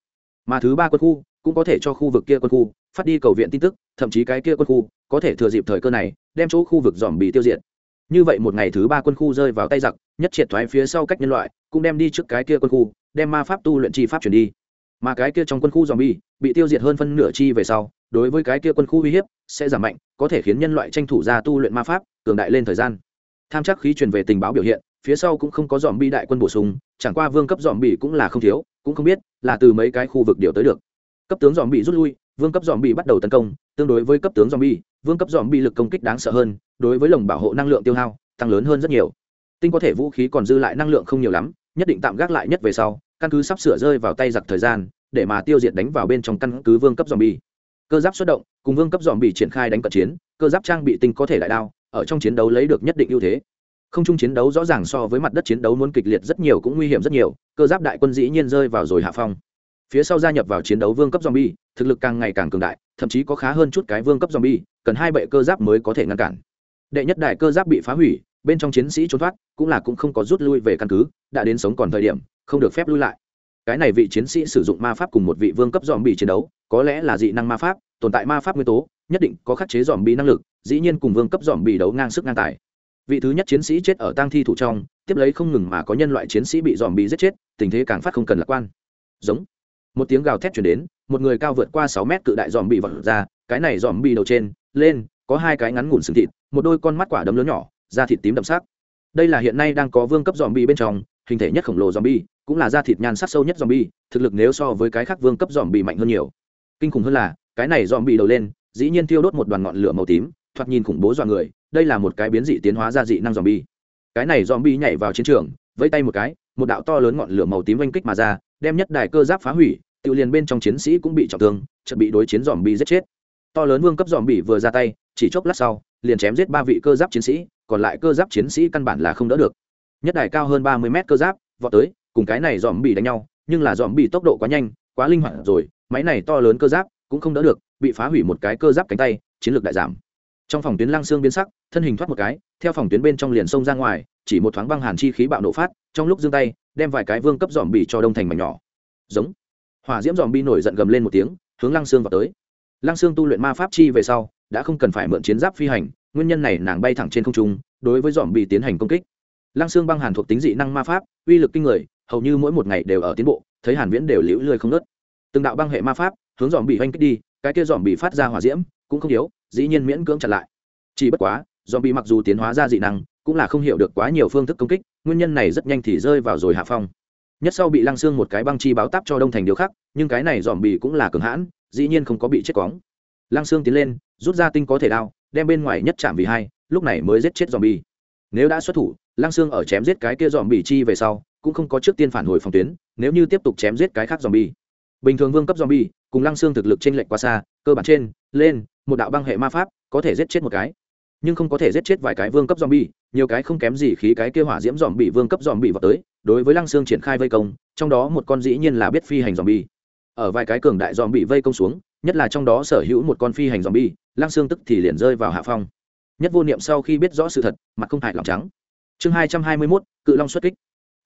Mà thứ ba quân khu cũng có thể cho khu vực kia quân khu phát đi cầu viện tin tức, thậm chí cái kia quân khu có thể thừa dịp thời cơ này đem chỗ khu vực dòm bị tiêu diệt. Như vậy một ngày thứ ba quân khu rơi vào tay giặc, nhất triệt thoái phía sau cách nhân loại, cũng đem đi trước cái kia quân khu, đem ma pháp tu luyện chi pháp chuyển đi. Mà cái kia trong quân khu dòm bi bị tiêu diệt hơn phân nửa chi về sau, đối với cái kia quân khu uy hiếp sẽ giảm mạnh, có thể khiến nhân loại tranh thủ ra tu luyện ma pháp, cường đại lên thời gian. Tham chắc khí truyền về tình báo biểu hiện, phía sau cũng không có dòm bi đại quân bổ sung, chẳng qua vương cấp dòm bị cũng là không thiếu, cũng không biết là từ mấy cái khu vực điều tới được cấp tướng dòm bị rút lui vương cấp dòm bị bắt đầu tấn công tương đối với cấp tướng dòm bị, vương cấp dòm bị lực công kích đáng sợ hơn đối với lồng bảo hộ năng lượng tiêu hao tăng lớn hơn rất nhiều. Tinh có thể vũ khí còn dư lại năng lượng không nhiều lắm nhất định tạm gác lại nhất về sau căn cứ sắp sửa rơi vào tay giặc thời gian để mà tiêu diệt đánh vào bên trong căn cứ vương cấp dòm bị. cơ giáp xuất động cùng vương cấp dòm bị triển khai đánh cận chiến cơ giáp trang bị tinh có thể đại đao ở trong chiến đấu lấy được nhất định ưu thế. Không chung chiến đấu rõ ràng so với mặt đất chiến đấu muốn kịch liệt rất nhiều cũng nguy hiểm rất nhiều cơ giáp đại quân dĩ nhiên rơi vào rồi hạ phong phía sau gia nhập vào chiến đấu vương cấp zombie, thực lực càng ngày càng cường đại, thậm chí có khá hơn chút cái vương cấp zombie, cần hai bệ cơ giáp mới có thể ngăn cản. Đệ nhất đại cơ giáp bị phá hủy, bên trong chiến sĩ trốn thoát, cũng là cũng không có rút lui về căn cứ, đã đến sống còn thời điểm, không được phép lui lại. Cái này vị chiến sĩ sử dụng ma pháp cùng một vị vương cấp zombie chiến đấu, có lẽ là dị năng ma pháp, tồn tại ma pháp nguyên tố, nhất định có khắc chế zombie năng lực, dĩ nhiên cùng vương cấp zombie đấu ngang sức ngang tài. Vị thứ nhất chiến sĩ chết ở tang thi thủ trong, tiếp lấy không ngừng mà có nhân loại chiến sĩ bị dòm bị giết chết, tình thế càng phát không cần lạc quan. Giống một tiếng gào thét chuyển đến, một người cao vượt qua sáu mét cự đại dòm bị vật ra, cái này dòm bị đầu trên, lên, có hai cái ngắn ngủn sừng thịt, một đôi con mắt quả đấm lớn nhỏ, da thịt tím đậm sắc. Đây là hiện nay đang có vương cấp dòm bị bên trong, hình thể nhất khổng lồ dòm bi cũng là da thịt nhan sắc sâu nhất dòm bi thực lực nếu so với cái khác vương cấp dòm bị mạnh hơn nhiều. Kinh khủng hơn là, cái này dòm bị đầu lên, dĩ nhiên thiêu đốt một đoàn ngọn lửa màu tím, thoạt nhìn khủng bố dọa người, đây là một cái biến dị tiến hóa ra dị năng dòm bi cái này dòm bi nhảy vào chiến trường, vẫy tay một cái, một đạo to lớn ngọn lửa màu tím oanh kích mà ra, đem nhất đài cơ giáp phá hủy tự liền bên trong chiến sĩ cũng bị trọng thương chuẩn bị đối chiến dòm bị giết chết. To lớn vương cấp dòm bị vừa ra tay, chỉ chốc lát sau, liền chém giết ba vị cơ giáp chiến sĩ, còn lại cơ giáp chiến sĩ căn bản là không đỡ được. Nhất đài cao hơn ba mươi mét cơ giáp, vọt tới, cùng cái này dòm bị đánh nhau, nhưng là dòm bị tốc độ quá nhanh, quá linh hoạt rồi, máy này to lớn cơ giáp cũng không đỡ được, bị phá hủy một cái cơ giáp cánh tay, chiến lược đại giảm. Trong phòng tuyến lăng xương biến sắc, thân hình thoát một cái, theo phòng tuyến bên trong liền xông ra ngoài, chỉ một thoáng băng hàn chi khí bạo nổ phát, trong lúc giương tay, đem vài cái vương cấp dòm bị cho đông thành mảnh nhỏ. Giống hỏa diễm dòm bi nổi giận gầm lên một tiếng, hướng lăng xương vào tới. Lăng xương tu luyện ma pháp chi về sau, đã không cần phải mượn chiến giáp phi hành, nguyên nhân này nàng bay thẳng trên không trung, đối với dòm bị tiến hành công kích. Lăng xương băng hàn thuộc tính dị năng ma pháp, uy lực kinh người, hầu như mỗi một ngày đều ở tiến bộ, thấy hàn viễn đều liễu lười không nớt từng đạo băng hệ ma pháp, hướng dòm bị hoanh kích đi, cái kia dòm bị phát ra hỏa diễm, cũng không yếu, dĩ nhiên miễn cưỡng chặn lại. Chỉ bất quá, dòm bị mặc dù tiến hóa ra dị năng, cũng là không hiểu được quá nhiều phương thức công kích, nguyên nhân này rất nhanh thì rơi vào rồi hạ phong nhất sau bị lăng xương một cái băng chi báo táp cho đông thành điều khắc, nhưng cái này dòm bì cũng là cường hãn, dĩ nhiên không có bị chết cóng lăng xương tiến lên, rút ra tinh có thể đao, đem bên ngoài nhất chạm vì hai, lúc này mới giết chết dòm bì. Nếu đã xuất thủ, lăng xương ở chém giết cái kia dòm bì chi về sau, cũng không có trước tiên phản hồi phòng tuyến, nếu như tiếp tục chém giết cái khác dòm bì. Bình thường vương cấp dòm bì, cùng lăng xương thực lực trên lệnh quá xa, cơ bản trên, lên, một đạo băng hệ ma pháp, có thể giết chết một cái. Nhưng không có thể giết chết vài cái vương cấp dòm bì nhiều cái không kém gì khí cái kia hỏa diễm dòm bị vương cấp dòm bị vào tới, đối với lăng xương triển khai vây công, trong đó một con dĩ nhiên là biết phi hành dòm bi ở vài cái cường đại dòm bị vây công xuống, nhất là trong đó sở hữu một con phi hành dòm bi lăng xương tức thì liền rơi vào hạ phong. Nhất vô niệm sau khi biết rõ sự thật, mặt không hại lòng trắng. Chương hai trăm hai mươi mốt, cự long xuất kích.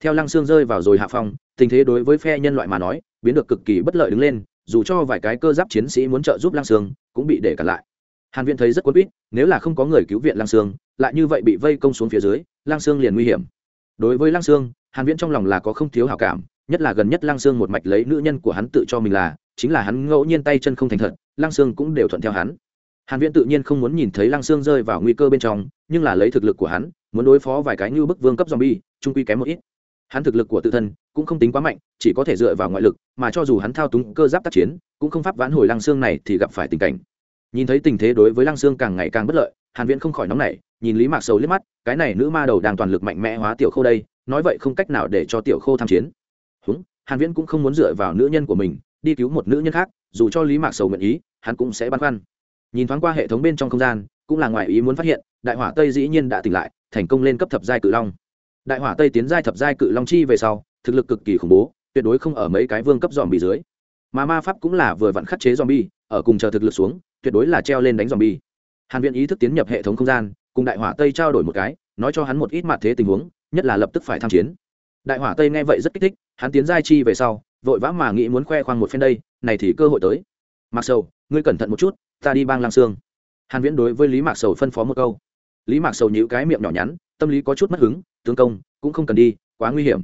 Theo lăng xương rơi vào rồi hạ phong, tình thế đối với phe nhân loại mà nói, biến được cực kỳ bất lợi đứng lên, dù cho vài cái cơ giáp chiến sĩ muốn trợ giúp lăng xương, cũng bị để cản lại hàn viện thấy rất quấn quýt nếu là không có người cứu viện lăng Sương, lại như vậy bị vây công xuống phía dưới lăng Sương liền nguy hiểm. Đối với lăng Sương, hàn viễn trong lòng là có không thiếu hảo cảm nhất là gần nhất lăng Sương một mạch lấy nữ nhân của hắn tự cho mình là chính là hắn ngẫu nhiên tay chân không thành thật lăng Sương cũng đều thuận theo hắn. Hàn viễn tự nhiên không muốn nhìn thấy lăng Sương rơi vào nguy cơ bên trong nhưng là lấy thực lực của hắn muốn đối phó vài cái như bức vương cấp zombie trung quy kém một ít. Hắn thực lực của tự thân cũng không tính quá mạnh chỉ có thể dựa vào ngoại lực mà cho dù hắn thao túng cơ giáp tác chiến cũng không pháp vãn hồi lăng xương này thì gặp phải tình cảnh nhìn thấy tình thế đối với lăng xương càng ngày càng bất lợi, hàn viễn không khỏi nóng nảy, nhìn lý mạc sầu liếc mắt, cái này nữ ma đầu đang toàn lực mạnh mẽ hóa tiểu khô đây, nói vậy không cách nào để cho tiểu khô tham chiến. Húng, hàn viễn cũng không muốn dựa vào nữ nhân của mình, đi cứu một nữ nhân khác, dù cho lý mạc sầu nguyện ý, hắn cũng sẽ băn khoăn. Nhìn thoáng qua hệ thống bên trong không gian, cũng là ngoài ý muốn phát hiện, đại hỏa tây dĩ nhiên đã tỉnh lại, thành công lên cấp thập giai cự long. Đại hỏa tây tiến giai thập giai cự long chi về sau, thực lực cực kỳ khủng bố, tuyệt đối không ở mấy cái vương cấp dòm bị dưới. Mà ma pháp cũng là vừa vặn khắc chế dòm bi ở cùng chờ thực lực xuống tuyệt đối là treo lên đánh dòm bi. Hàn viện ý thức tiến nhập hệ thống không gian, cùng đại hỏa tây trao đổi một cái, nói cho hắn một ít mặt thế tình huống, nhất là lập tức phải tham chiến. Đại hỏa tây nghe vậy rất kích thích, hắn tiến giai chi về sau, vội vã mà nghĩ muốn khoe khoang một phen đây, này thì cơ hội tới. Mặc sầu, ngươi cẩn thận một chút, ta đi bang lang sương. Hàn viễn đối với lý mạc sầu phân phó một câu. Lý mạc sầu nhíu cái miệng nhỏ nhắn, tâm lý có chút mất hứng, tướng công, cũng không cần đi, quá nguy hiểm.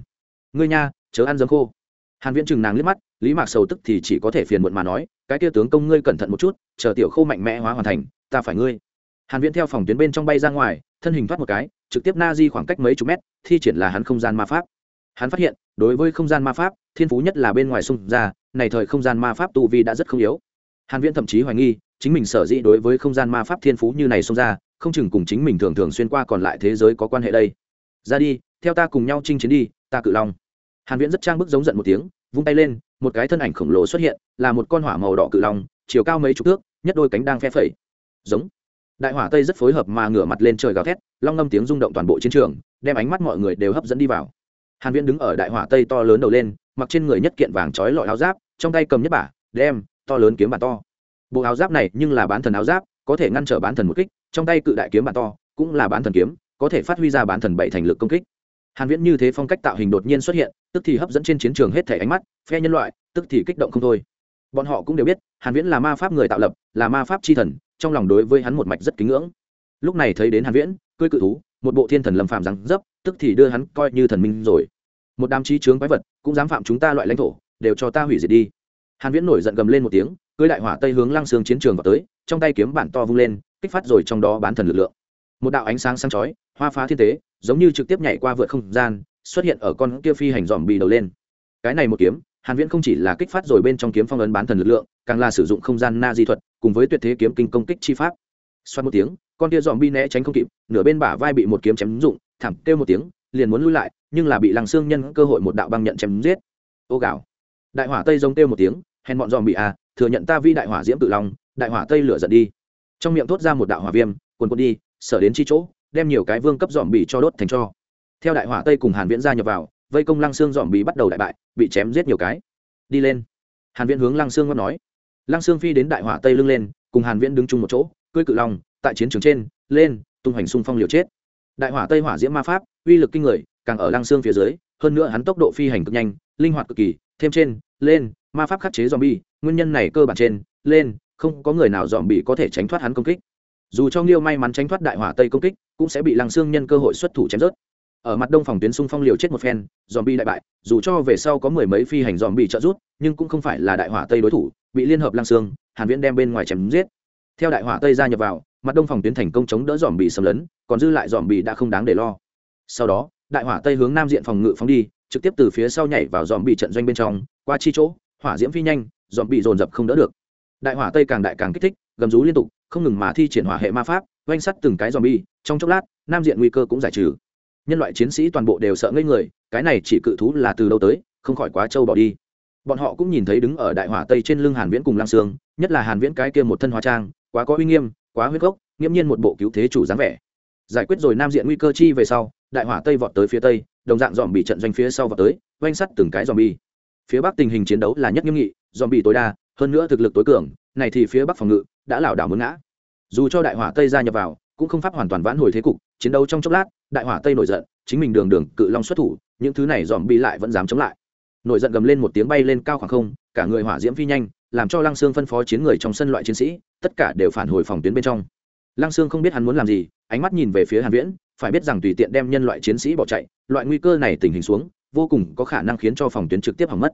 Ngươi nha, chớ ăn dấm khô. Hàn viễn chừng nàng liếc mắt lý mạc sầu tức thì chỉ có thể phiền muộn mà nói, cái kia tướng công ngươi cẩn thận một chút, chờ tiểu khô mạnh mẽ hóa hoàn thành, ta phải ngươi. Hàn viễn theo phòng tuyến bên trong bay ra ngoài, thân hình thoát một cái, trực tiếp na di khoảng cách mấy chục mét, thi triển là hắn không gian ma pháp. Hắn phát hiện, đối với không gian ma pháp, thiên phú nhất là bên ngoài xung ra, này thời không gian ma pháp tu vi đã rất không yếu. Hàn viễn thậm chí hoài nghi, chính mình sở dĩ đối với không gian ma pháp thiên phú như này xung ra, không chừng cùng chính mình thường thường xuyên qua còn lại thế giới có quan hệ đây. Ra đi, theo ta cùng nhau chinh chiến đi, ta cự long. Hàn viễn rất trang bức giống giận một tiếng vung tay lên, một cái thân ảnh khổng lồ xuất hiện, là một con hỏa màu đỏ cự long, chiều cao mấy chục thước, nhất đôi cánh đang phe phẩy. Giống. Đại hỏa tây rất phối hợp mà ngửa mặt lên trời gào thét, long ngâm tiếng rung động toàn bộ chiến trường, đem ánh mắt mọi người đều hấp dẫn đi vào. Hàn viễn đứng ở đại hỏa tây to lớn đầu lên, mặc trên người nhất kiện vàng trói lọi áo giáp, trong tay cầm nhất bả, đem, to lớn kiếm bản to. Bộ áo giáp này nhưng là bán thần áo giáp, có thể ngăn trở bán thần một kích, trong tay cự đại kiếm bản to, cũng là bán thần kiếm, có thể phát huy ra bán thần bảy thành lực công kích hàn viễn như thế phong cách tạo hình đột nhiên xuất hiện, tức thì hấp dẫn trên chiến trường hết thảy ánh mắt, phe nhân loại, tức thì kích động không thôi. Bọn họ cũng đều biết, hàn viễn là ma pháp người tạo lập, là ma pháp chi thần, trong lòng đối với hắn một mạch rất kính ngưỡng. Lúc này thấy đến hàn viễn cưỡi cự thú, một bộ thiên thần lâm phàm rằng dấp, tức thì đưa hắn coi như thần minh rồi. Một đám trí chướng quái vật, cũng dám phạm chúng ta loại lãnh thổ, đều cho ta hủy diệt đi. Hàn viễn nổi giận gầm lên một tiếng cưỡi đại hỏa tây hướng lăng xương chiến trường vào tới, trong tay kiếm bản to vung lên, kích phát rồi trong đó bán thần lực lượng. Một đạo ánh sáng sáng chói, hoa phá thiên tế giống như trực tiếp nhảy qua vượt không gian, xuất hiện ở con kia phi hành dòm bì đầu lên. Cái này một kiếm, hàn viễn không chỉ là kích phát rồi bên trong kiếm phong ấn bán thần lực lượng, càng là sử dụng không gian na di thuật, cùng với tuyệt thế kiếm kinh công kích chi pháp. Xoát một tiếng, con kia dòm bi né tránh không kịp, nửa bên bả vai bị một kiếm chém rụng, thảm kêu một tiếng, liền muốn lui lại, nhưng là bị lăng xương nhân cơ hội một đạo băng nhận chém giết. Ô gạo đại hỏa tây giống kêu một tiếng, hèn bọn dòm bị à thừa nhận ta vi đại hỏa diễm tự long, đại hỏa tây lửa giận đi. Trong miệng thốt ra một đạo hỏa viêm, cuồn cuộn đi, sở đến chi chỗ đem nhiều cái vương cấp dòm bị cho đốt thành cho. Theo đại hỏa tây cùng hàn viễn gia nhập vào, vây công lăng xương dòm bị bắt đầu đại bại, bị chém giết nhiều cái. Đi lên. Hàn viễn hướng lăng xương ngót nói. Lăng xương phi đến đại hỏa tây lưng lên, cùng hàn viễn đứng chung một chỗ, cưỡi cự long, tại chiến trường trên, lên, tung hoành xung phong liều chết. Đại hỏa tây hỏa diễm ma pháp, uy lực kinh người, càng ở lăng xương phía dưới, hơn nữa hắn tốc độ phi hành cực nhanh, linh hoạt cực kỳ, thêm trên, lên, ma pháp khắc chế zombie, nguyên nhân này cơ bản trên, lên, không có người nào dòm bị có thể tránh thoát hắn công kích. Dù cho nghiêu may mắn tránh thoát đại hỏa tây công kích cũng sẽ bị lăng xương nhân cơ hội xuất thủ chém rớt. Ở mặt đông phòng tuyến xung phong liều chết một phen dòm bi đại bại, dù cho về sau có mười mấy phi hành dòm bị trợ rút nhưng cũng không phải là đại hỏa tây đối thủ, bị liên hợp lăng xương, hàn viễn đem bên ngoài chém giết. Theo đại hỏa tây gia nhập vào, mặt đông phòng tuyến thành công chống đỡ dòm bị xâm lấn, còn dư lại dòm bị đã không đáng để lo. Sau đó, đại hỏa tây hướng nam diện phòng ngự phóng đi, trực tiếp từ phía sau nhảy vào dòm bị trận doanh bên trong, qua chi chỗ, hỏa diễm phi nhanh dòm bị dồn dập không đỡ được. Đại hỏa tây càng đại càng kích thích, gầm rú liên tục, không ngừng mà thi triển hỏa hệ ma pháp oanh sắt từng cái dòm bi trong chốc lát, nam diện nguy cơ cũng giải trừ. Nhân loại chiến sĩ toàn bộ đều sợ ngây người, cái này chỉ cự thú là từ đâu tới, không khỏi quá trâu bỏ đi. Bọn họ cũng nhìn thấy đứng ở đại hỏa tây trên lưng hàn viễn cùng lang sương, nhất là hàn viễn cái kia một thân hóa trang, quá có uy nghiêm, quá huyết gốc, nghiễm nhiên một bộ cứu thế chủ dáng vẻ. Giải quyết rồi nam diện nguy cơ chi về sau, đại hỏa tây vọt tới phía tây, đồng dạng dòm bị trận doanh phía sau vọt tới oanh sắt từng cái dòm bi phía bắc tình hình chiến đấu là nhất nghiêm nghị, dòm bị tối đa, hơn nữa thực lực tối cường, này thì phía bắc phòng ngự đã lảo đảo muốn ngã. Dù cho đại hỏa tây gia nhập vào cũng không pháp hoàn toàn vãn hồi thế cục, chiến đấu trong chốc lát, đại hỏa tây nổi giận, chính mình đường đường cự long xuất thủ, những thứ này dòm bi lại vẫn dám chống lại. Nổi giận gầm lên một tiếng bay lên cao khoảng không, cả người hỏa diễm phi nhanh, làm cho lăng sương phân phó chiến người trong sân loại chiến sĩ, tất cả đều phản hồi phòng tuyến bên trong. Lăng sương không biết hắn muốn làm gì, ánh mắt nhìn về phía hàn viễn, phải biết rằng tùy tiện đem nhân loại chiến sĩ bỏ chạy, loại nguy cơ này tình hình xuống, vô cùng có khả năng khiến cho phòng tuyến trực tiếp hỏng mất.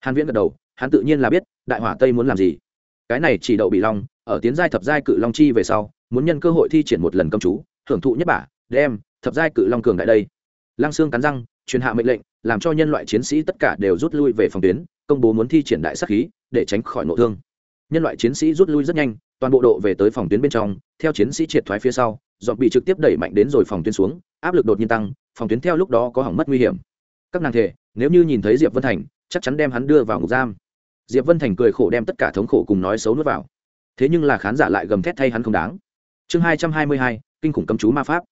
Hàn viễn gật đầu, hắn tự nhiên là biết, đại hỏa tây muốn làm gì. Cái này chỉ đậu bị long, ở tiến giai thập giai cự long chi về sau muốn nhân cơ hội thi triển một lần công chú, hưởng thụ nhất bả, đem, thập giai cự long cường đại đây. Lăng xương cắn răng, truyền hạ mệnh lệnh, làm cho nhân loại chiến sĩ tất cả đều rút lui về phòng tuyến, công bố muốn thi triển đại sát khí, để tránh khỏi nội thương. Nhân loại chiến sĩ rút lui rất nhanh, toàn bộ độ về tới phòng tuyến bên trong, theo chiến sĩ triệt thoái phía sau dọn bị trực tiếp đẩy mạnh đến rồi phòng tuyến xuống, áp lực đột nhiên tăng, phòng tuyến theo lúc đó có hỏng mất nguy hiểm. Các nàng thể, nếu như nhìn thấy diệp vân thành, chắc chắn đem hắn đưa vào ngục giam. Diệp vân thành cười khổ đem tất cả thống khổ cùng nói xấu nuốt vào. Thế nhưng là khán giả lại gầm thét thay hắn không đáng chương hai trăm hai mươi hai, kinh khủng cấm chú ma pháp.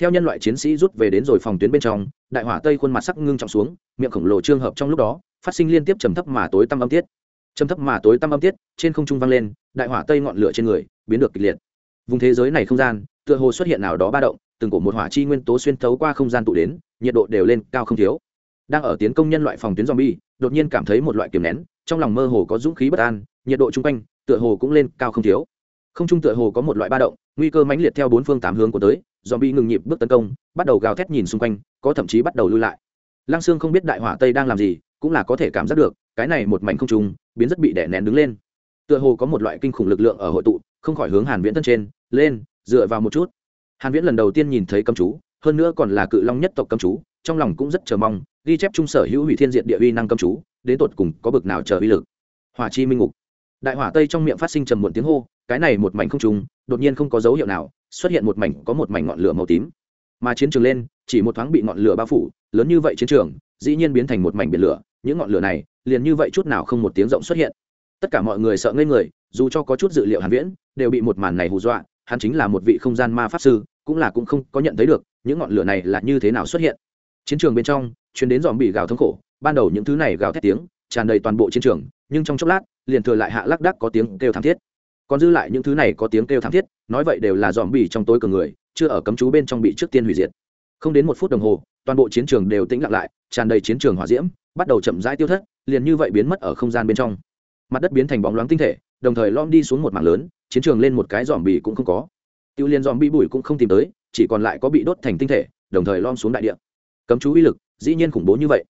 Theo nhân loại chiến sĩ rút về đến rồi phòng tuyến bên trong, đại hỏa tây khuôn mặt sắc ngưng trọng xuống, miệng khổng lồ trương hợp trong lúc đó, phát sinh liên tiếp trầm thấp mà tối tăm âm tiết. Trầm thấp mà tối tăm âm tiết, trên không trung vang lên, đại hỏa tây ngọn lửa trên người, biến được kịch liệt. Vùng thế giới này không gian, tựa hồ xuất hiện nào đó ba động, từng cổ một hỏa chi nguyên tố xuyên thấu qua không gian tụ đến, nhiệt độ đều lên cao không thiếu. Đang ở tiến công nhân loại phòng tuyến zombie, đột nhiên cảm thấy một loại kiềm nén, trong lòng mơ hồ có dũng khí bất an, nhiệt độ chung quanh, tựa hồ cũng lên cao không thiếu không trung tựa hồ có một loại ba động, nguy cơ mãnh liệt theo bốn phương tám hướng của tới, zombie ngừng nhịp bước tấn công, bắt đầu gào thét nhìn xung quanh, có thậm chí bắt đầu lui lại. Lăng xương không biết đại hỏa tây đang làm gì, cũng là có thể cảm giác được, cái này một mảnh không trung, biến rất bị đè nén đứng lên. Tựa hồ có một loại kinh khủng lực lượng ở hội tụ, không khỏi hướng hàn viễn thân trên, lên, dựa vào một chút. Hàn viễn lần đầu tiên nhìn thấy cấm chú, hơn nữa còn là cự long nhất tộc cấm chú, trong lòng cũng rất chờ mong, ghi chép trung sở hữu hủy thiên diện địa uy năng cấm chú, đến tột cùng có bực nào chờ uy lực. Hỏa chi minh ngục. Đại hỏa tây trong miệng phát sinh trầm muộn tiếng hô cái này một mảnh không trùng, đột nhiên không có dấu hiệu nào, xuất hiện một mảnh có một mảnh ngọn lửa màu tím. Mà chiến trường lên, chỉ một thoáng bị ngọn lửa bao phủ, lớn như vậy chiến trường, dĩ nhiên biến thành một mảnh biển lửa, những ngọn lửa này, liền như vậy chút nào không một tiếng rộng xuất hiện. Tất cả mọi người sợ ngây người, dù cho có chút dự liệu hàn viễn, đều bị một màn này hù dọa, hắn chính là một vị không gian ma pháp sư, cũng là cũng không có nhận thấy được, những ngọn lửa này là như thế nào xuất hiện. Chiến trường bên trong chuyến đến dòm bị gào thống khổ, ban đầu những thứ này gào thét tiếng, tràn đầy toàn bộ chiến trường, nhưng trong chốc lát, liền thừa lại hạ lắc đắc có tiếng kêu thảm thiết còn dư lại những thứ này có tiếng kêu thảm thiết, nói vậy đều là dòm bì trong tối cường người, chưa ở cấm chú bên trong bị trước tiên hủy diệt. Không đến một phút đồng hồ, toàn bộ chiến trường đều tĩnh lặng lại, tràn đầy chiến trường hỏa diễm, bắt đầu chậm rãi tiêu thất, liền như vậy biến mất ở không gian bên trong. Mặt đất biến thành bóng loáng tinh thể, đồng thời lom đi xuống một mảng lớn, chiến trường lên một cái dòm bì cũng không có. Tiêu liên dòm bì bụi cũng không tìm tới, chỉ còn lại có bị đốt thành tinh thể, đồng thời lom xuống đại địa. Cấm chú uy lực, dĩ nhiên khủng bố như vậy.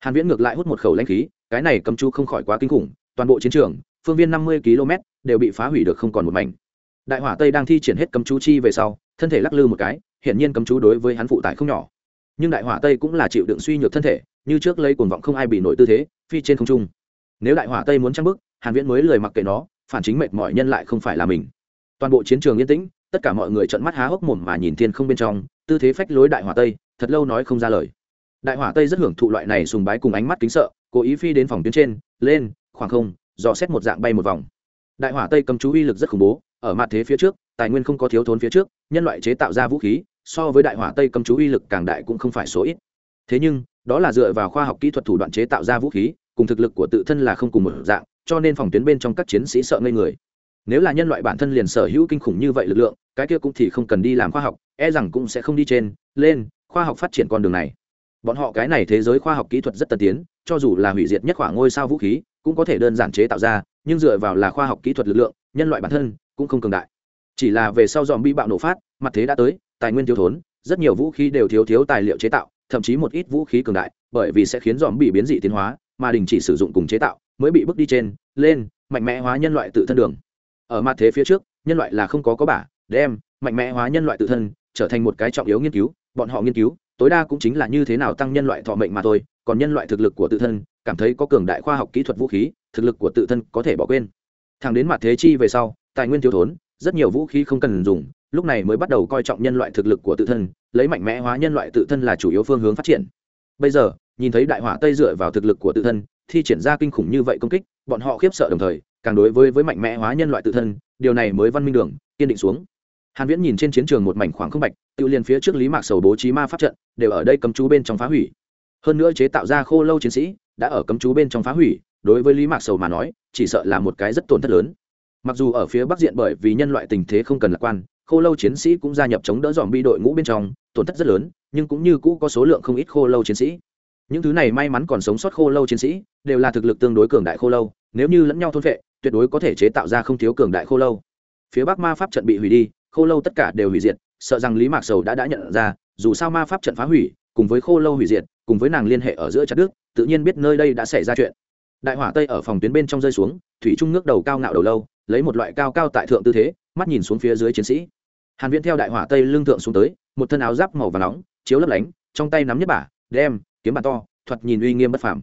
Hàn viễn ngược lại hút một khẩu lãnh khí, cái này cấm chú không khỏi quá kinh khủng, toàn bộ chiến trường phương viên 50 km, đều bị phá hủy được không còn một mảnh. Đại hỏa tây đang thi triển hết cấm chú chi về sau, thân thể lắc lư một cái hiện nhiên cấm chú đối với hắn phụ tải không nhỏ. Nhưng đại hỏa tây cũng là chịu đựng suy nhược thân thể, như trước lấy cuồng vọng không ai bị nổi tư thế, phi trên không trung. Nếu đại hỏa tây muốn trăng bức hàn viễn mới lười mặc kệ nó, phản chính mệt mỏi nhân lại không phải là mình. Toàn bộ chiến trường yên tĩnh, tất cả mọi người trợn mắt há hốc mồm mà nhìn thiên không bên trong, tư thế phách lối đại hỏa tây, thật lâu nói không ra lời. Đại hỏa tây rất hưởng thụ loại này sùng bái cùng ánh mắt kính sợ, cố ý phi đến phòng tuyến trên, lên, khoảng không dò xét một dạng bay một vòng. Đại hỏa tây cầm chú uy lực rất khủng bố, ở mặt thế phía trước, tài nguyên không có thiếu thốn phía trước, nhân loại chế tạo ra vũ khí, so với đại hỏa tây cầm chú uy lực càng đại cũng không phải số ít. Thế nhưng, đó là dựa vào khoa học kỹ thuật thủ đoạn chế tạo ra vũ khí, cùng thực lực của tự thân là không cùng một dạng, cho nên phòng tuyến bên trong các chiến sĩ sợ ngây người. Nếu là nhân loại bản thân liền sở hữu kinh khủng như vậy lực lượng, cái kia cũng thì không cần đi làm khoa học e rằng cũng sẽ không đi trên, lên, khoa học phát triển con đường này. Bọn họ cái này thế giới khoa học kỹ thuật rất tân tiến, cho dù là hủy diệt nhất khoảng ngôi sao vũ khí cũng có thể đơn giản chế tạo ra, nhưng dựa vào là khoa học kỹ thuật lực lượng, nhân loại bản thân cũng không cường đại. Chỉ là về sau dòm bi bạo nổ phát, mặt thế đã tới, tài nguyên thiếu thốn, rất nhiều vũ khí đều thiếu thiếu tài liệu chế tạo, thậm chí một ít vũ khí cường đại, bởi vì sẽ khiến dòm bị biến dị tiến hóa, mà đình chỉ sử dụng cùng chế tạo mới bị bước đi trên, lên, mạnh mẽ hóa nhân loại tự thân đường. Ở mặt thế phía trước, nhân loại là không có có bả, đem, mạnh mẽ hóa nhân loại tự thân, trở thành một cái trọng yếu nghiên cứu, bọn họ nghiên cứu, tối đa cũng chính là như thế nào tăng nhân loại thọ mệnh mà thôi, còn nhân loại thực lực của tự thân cảm thấy có cường đại khoa học kỹ thuật vũ khí, thực lực của tự thân có thể bỏ quên. Thẳng đến mặt thế chi về sau, tài nguyên thiếu thốn, rất nhiều vũ khí không cần dùng, lúc này mới bắt đầu coi trọng nhân loại thực lực của tự thân, lấy mạnh mẽ hóa nhân loại tự thân là chủ yếu phương hướng phát triển. Bây giờ, nhìn thấy đại hỏa tây dựa vào thực lực của tự thân, thi triển ra kinh khủng như vậy công kích, bọn họ khiếp sợ đồng thời, càng đối với với mạnh mẽ hóa nhân loại tự thân, điều này mới văn minh đường, kiên định xuống. Hàn viễn nhìn trên chiến trường một mảnh khoảng không bạch, tự liền phía trước lý mạc sầu bố trí ma pháp trận, đều ở đây cấm chú bên trong phá hủy. Hơn nữa chế tạo ra khô lâu chiến sĩ đã ở cấm chú bên trong phá hủy, đối với lý mạc sầu mà nói, chỉ sợ là một cái rất tổn thất lớn. Mặc dù ở phía bắc diện bởi vì nhân loại tình thế không cần lạc quan, khô lâu chiến sĩ cũng gia nhập chống đỡ dòm bi đội ngũ bên trong, tổn thất rất lớn, nhưng cũng như cũ có số lượng không ít khô lâu chiến sĩ. Những thứ này may mắn còn sống sót khô lâu chiến sĩ, đều là thực lực tương đối cường đại khô lâu, nếu như lẫn nhau thôn vệ tuyệt đối có thể chế tạo ra không thiếu cường đại khô lâu. Phía bắc ma pháp trận bị hủy đi, khô lâu tất cả đều hủy diệt, sợ rằng lý mạc sầu đã đã nhận ra, dù sao ma pháp trận phá hủy, cùng với khô lâu hủy diệt, cùng với nàng liên hệ ở giữa chặt đức tự nhiên biết nơi đây đã xảy ra chuyện. Đại hỏa tây ở phòng tuyến bên trong rơi xuống, thủy trung nước đầu cao ngạo đầu lâu, lấy một loại cao cao tại thượng tư thế, mắt nhìn xuống phía dưới chiến sĩ. Hàn viễn theo đại hỏa tây lưng thượng xuống tới, một thân áo giáp màu vàng nóng, chiếu lấp lánh, trong tay nắm nhất bả, đem, kiếm bàn to, thuật nhìn uy nghiêm bất phàm.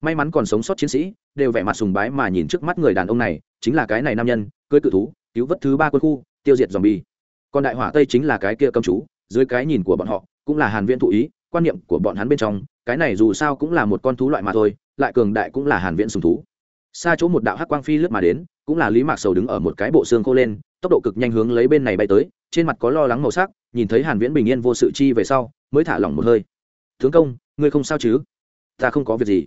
May mắn còn sống sót chiến sĩ, đều vẻ mặt sùng bái mà nhìn trước mắt người đàn ông này, chính là cái này nam nhân, cưới cự thú, cứu vớt thứ ba quân khu, tiêu diệt zombie. Bi còn đại hỏa tây chính là cái kia cầm chú, dưới cái nhìn của bọn họ, cũng là hàn viễn thụ ý quan niệm của bọn hắn bên trong, cái này dù sao cũng là một con thú loại mà thôi, lại cường đại cũng là hàn viễn sùng thú. Xa chỗ một đạo hắc quang phi lướt mà đến, cũng là lý mạc sầu đứng ở một cái bộ xương khô lên, tốc độ cực nhanh hướng lấy bên này bay tới, trên mặt có lo lắng màu sắc, nhìn thấy hàn viễn bình yên vô sự chi về sau, mới thả lỏng một hơi. Tướng công, ngươi không sao chứ? Ta không có việc gì.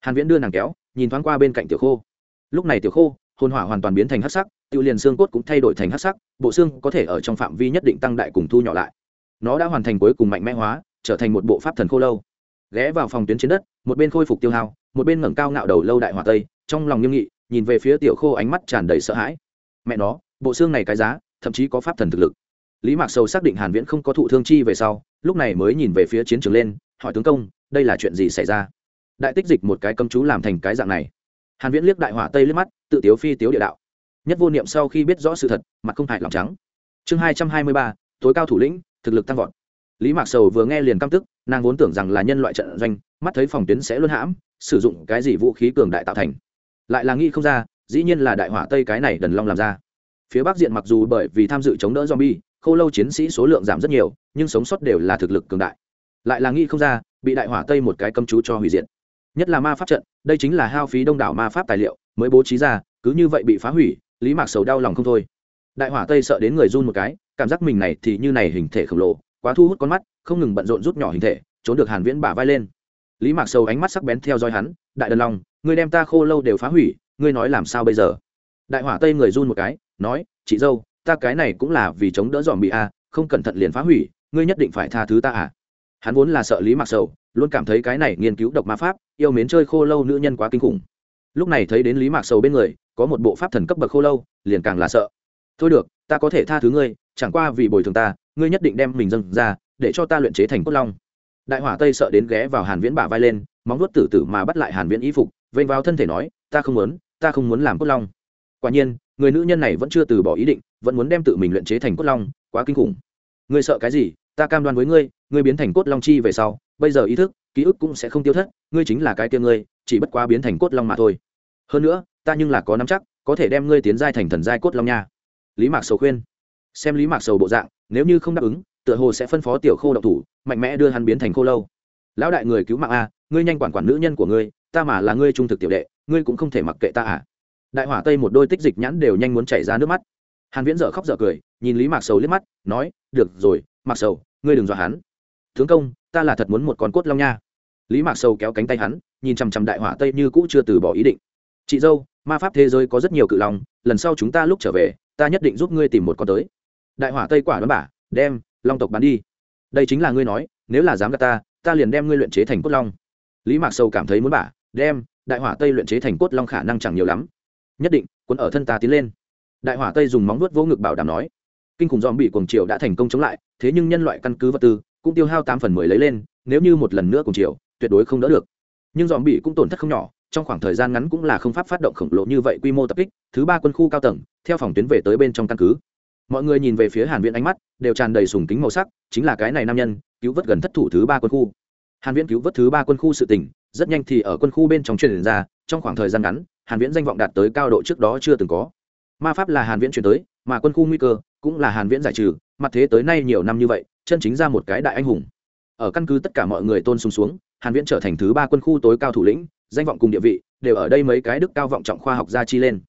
Hàn viễn đưa nàng kéo, nhìn thoáng qua bên cạnh tiểu khô. Lúc này tiểu khô, hồn hỏa hoàn toàn biến thành hắc sắc tiêu liền xương cốt cũng thay đổi thành hắc sắc, bộ xương có thể ở trong phạm vi nhất định tăng đại cùng thu nhỏ lại. Nó đã hoàn thành cuối cùng mạnh mẽ hóa trở thành một bộ pháp thần khô lâu. Ghé vào phòng tuyến trên đất một bên khôi phục tiêu hao một bên ngẩng cao ngạo đầu lâu đại hỏa tây trong lòng nghiêm nghị nhìn về phía tiểu khô ánh mắt tràn đầy sợ hãi. Mẹ nó bộ xương này cái giá thậm chí có pháp thần thực lực. Lý mạc sầu xác định hàn viễn không có thụ thương chi về sau lúc này mới nhìn về phía chiến trường lên hỏi tướng công đây là chuyện gì xảy ra? Đại tích dịch một cái cấm chú làm thành cái dạng này. Hàn viễn liếc đại hỏa tây liếc mắt tự tiếu phi tiếu địa đạo. Nhất vô niệm sau khi biết rõ sự thật mặt không hại lòng trắng. Chương 223, tối cao thủ lĩnh thực lực tăng vọt lý mạc sầu vừa nghe liền căm tức, nàng vốn tưởng rằng là nhân loại trận doanh, mắt thấy phòng tuyến sẽ luôn hãm, sử dụng cái gì vũ khí cường đại tạo thành. Lại là nghĩ không ra, dĩ nhiên là đại hỏa tây cái này đần long làm ra. Phía bắc diện mặc dù bởi vì tham dự chống đỡ zombie, khô lâu chiến sĩ số lượng giảm rất nhiều, nhưng sống sót đều là thực lực cường đại. Lại là nghĩ không ra, bị đại hỏa tây một cái cấm chú cho hủy diệt. Nhất là ma pháp trận, đây chính là hao phí đông đảo ma pháp tài liệu, mới bố trí ra, cứ như vậy bị phá hủy, lý mạc sầu đau lòng không thôi. Đại hỏa tây sợ đến người run một cái, cảm giác mình này thì như này hình thể khổng lồ quá thu hút con mắt, không ngừng bận rộn rút nhỏ hình thể, trốn được hàn viễn bả vai lên. Lý mạc sầu ánh mắt sắc bén theo dõi hắn, đại đần long, ngươi đem ta khô lâu đều phá hủy, ngươi nói làm sao bây giờ? Đại hỏa tây người run một cái, nói, chị dâu, ta cái này cũng là vì chống đỡ dòm bị a, không cẩn thận liền phá hủy, ngươi nhất định phải tha thứ ta à. Hắn vốn là sợ lý mạc sầu, luôn cảm thấy cái này nghiên cứu độc ma pháp, yêu mến chơi khô lâu nữ nhân quá kinh khủng. Lúc này thấy đến lý mạc sầu bên người, có một bộ pháp thần cấp bậc khô lâu, liền càng là sợ. Thôi được, ta có thể tha thứ ngươi, chẳng qua vì bồi thường ta ngươi nhất định đem mình dâng ra, để cho ta luyện chế thành cốt long. Đại hỏa tây sợ đến ghé vào hàn viễn bả vai lên, móng nuốt tử tử mà bắt lại hàn viễn y phục, vênh vào thân thể nói, ta không muốn, ta không muốn làm cốt long. Quả nhiên, người nữ nhân này vẫn chưa từ bỏ ý định, vẫn muốn đem tự mình luyện chế thành cốt long, quá kinh khủng. Ngươi sợ cái gì? Ta cam đoan với ngươi ngươi biến thành cốt long chi về sau, bây giờ ý thức, ký ức cũng sẽ không tiêu thất, ngươi chính là cái kia ngươi, chỉ bất quá biến thành cốt long mà thôi. Hơn nữa, ta nhưng là có nắm chắc, có thể đem ngươi tiến giai thành thần giai cốt long nha. Lý mạc sầu khuyên xem lý mạc sầu bộ dạng, nếu như không đáp ứng, tựa hồ sẽ phân phó tiểu khô độc thủ, mạnh mẽ đưa hắn biến thành khô lâu. Lão đại người cứu mạng a, ngươi nhanh quản quản nữ nhân của ngươi, ta mà là ngươi trung thực tiểu đệ, ngươi cũng không thể mặc kệ ta à. Đại hỏa tây một đôi tích dịch nhãn đều nhanh muốn chảy ra nước mắt. Hàn viễn dở khóc dở cười, nhìn lý mạc sầu liếc mắt, nói, được rồi, mạc sầu, ngươi đừng dọa hắn. Tướng công, ta là thật muốn một con cốt long nha. Lý mạc sầu kéo cánh tay hắn, nhìn chằm chằm đại hỏa tây như cũ chưa từ bỏ ý định. Chị dâu, ma pháp thế giới có rất nhiều cự long, lần sau chúng ta lúc trở về, ta nhất định giúp ngươi tìm một con tới đại hỏa tây quả đoán bả, đem long tộc bán đi. Đây chính là ngươi nói, nếu là dám gạt ta ta liền đem ngươi luyện chế thành cốt long. Lý mạc sầu cảm thấy muốn bả, đem đại hỏa tây luyện chế thành cốt long khả năng chẳng nhiều lắm. Nhất định quân ở thân ta tiến lên. Đại hỏa tây dùng móng vuốt vô ngực bảo đảm nói. Kinh khủng dòm bị cuồng triều đã thành công chống lại, thế nhưng nhân loại căn cứ vật tư cũng tiêu hao tám phần mười lấy lên, nếu như một lần nữa cùng triều, tuyệt đối không đỡ được. Nhưng dòm bị cũng tổn thất không nhỏ, trong khoảng thời gian ngắn cũng là không pháp phát động khổng lồ như vậy quy mô tập kích, thứ ba quân khu cao tầng, theo phòng tuyến về tới bên trong căn cứ mọi người nhìn về phía hàn viễn ánh mắt đều tràn đầy sùng kính màu sắc, chính là cái này nam nhân, cứu vớt gần thất thủ thứ ba quân khu. Hàn viễn cứu vớt thứ ba quân khu sự tình, rất nhanh thì ở quân khu bên trong truyền ra, trong khoảng thời gian ngắn, hàn viễn danh vọng đạt tới cao độ trước đó chưa từng có. Ma pháp là hàn viễn truyền tới, mà quân khu nguy cơ cũng là hàn viễn giải trừ, mặt thế tới nay nhiều năm như vậy, chân chính ra một cái đại anh hùng. Ở căn cứ tất cả mọi người tôn sùng xuống, hàn viễn trở thành thứ ba quân khu tối cao thủ lĩnh, danh vọng cùng địa vị đều ở đây mấy cái đức cao vọng trọng khoa học gia chi lên.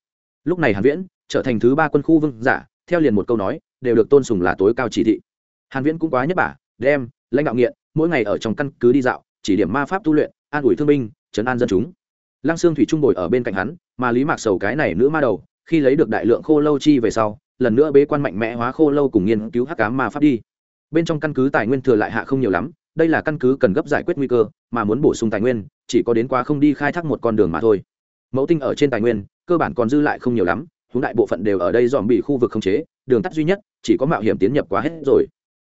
Lúc này hàn viễn trở thành thứ ba quân khu vương giả theo liền một câu nói, đều được tôn sùng là tối cao chỉ thị. Hàn viễn cũng quá nhất bả, đem lãnh đạo nghiện, mỗi ngày ở trong căn cứ đi dạo, chỉ điểm ma pháp tu luyện, an ủi thương binh, trấn an dân chúng. Lăng xương thủy trung bồi ở bên cạnh hắn, mà lý mạc sầu cái này nữ ma đầu, khi lấy được đại lượng khô lâu chi về sau, lần nữa bế quan mạnh mẽ hóa khô lâu cùng nghiên cứu hắc cám ma pháp đi. Bên trong căn cứ tài nguyên thừa lại hạ không nhiều lắm, đây là căn cứ cần gấp giải quyết nguy cơ, mà muốn bổ sung tài nguyên, chỉ có đến quá không đi khai thác một con đường mà thôi. Mẫu tinh ở trên tài nguyên, cơ bản còn dư lại không nhiều lắm hướng đại bộ phận đều ở đây dòm bị khu vực không chế, đường tắt duy nhất, chỉ có mạo hiểm tiến nhập quá hết rồi.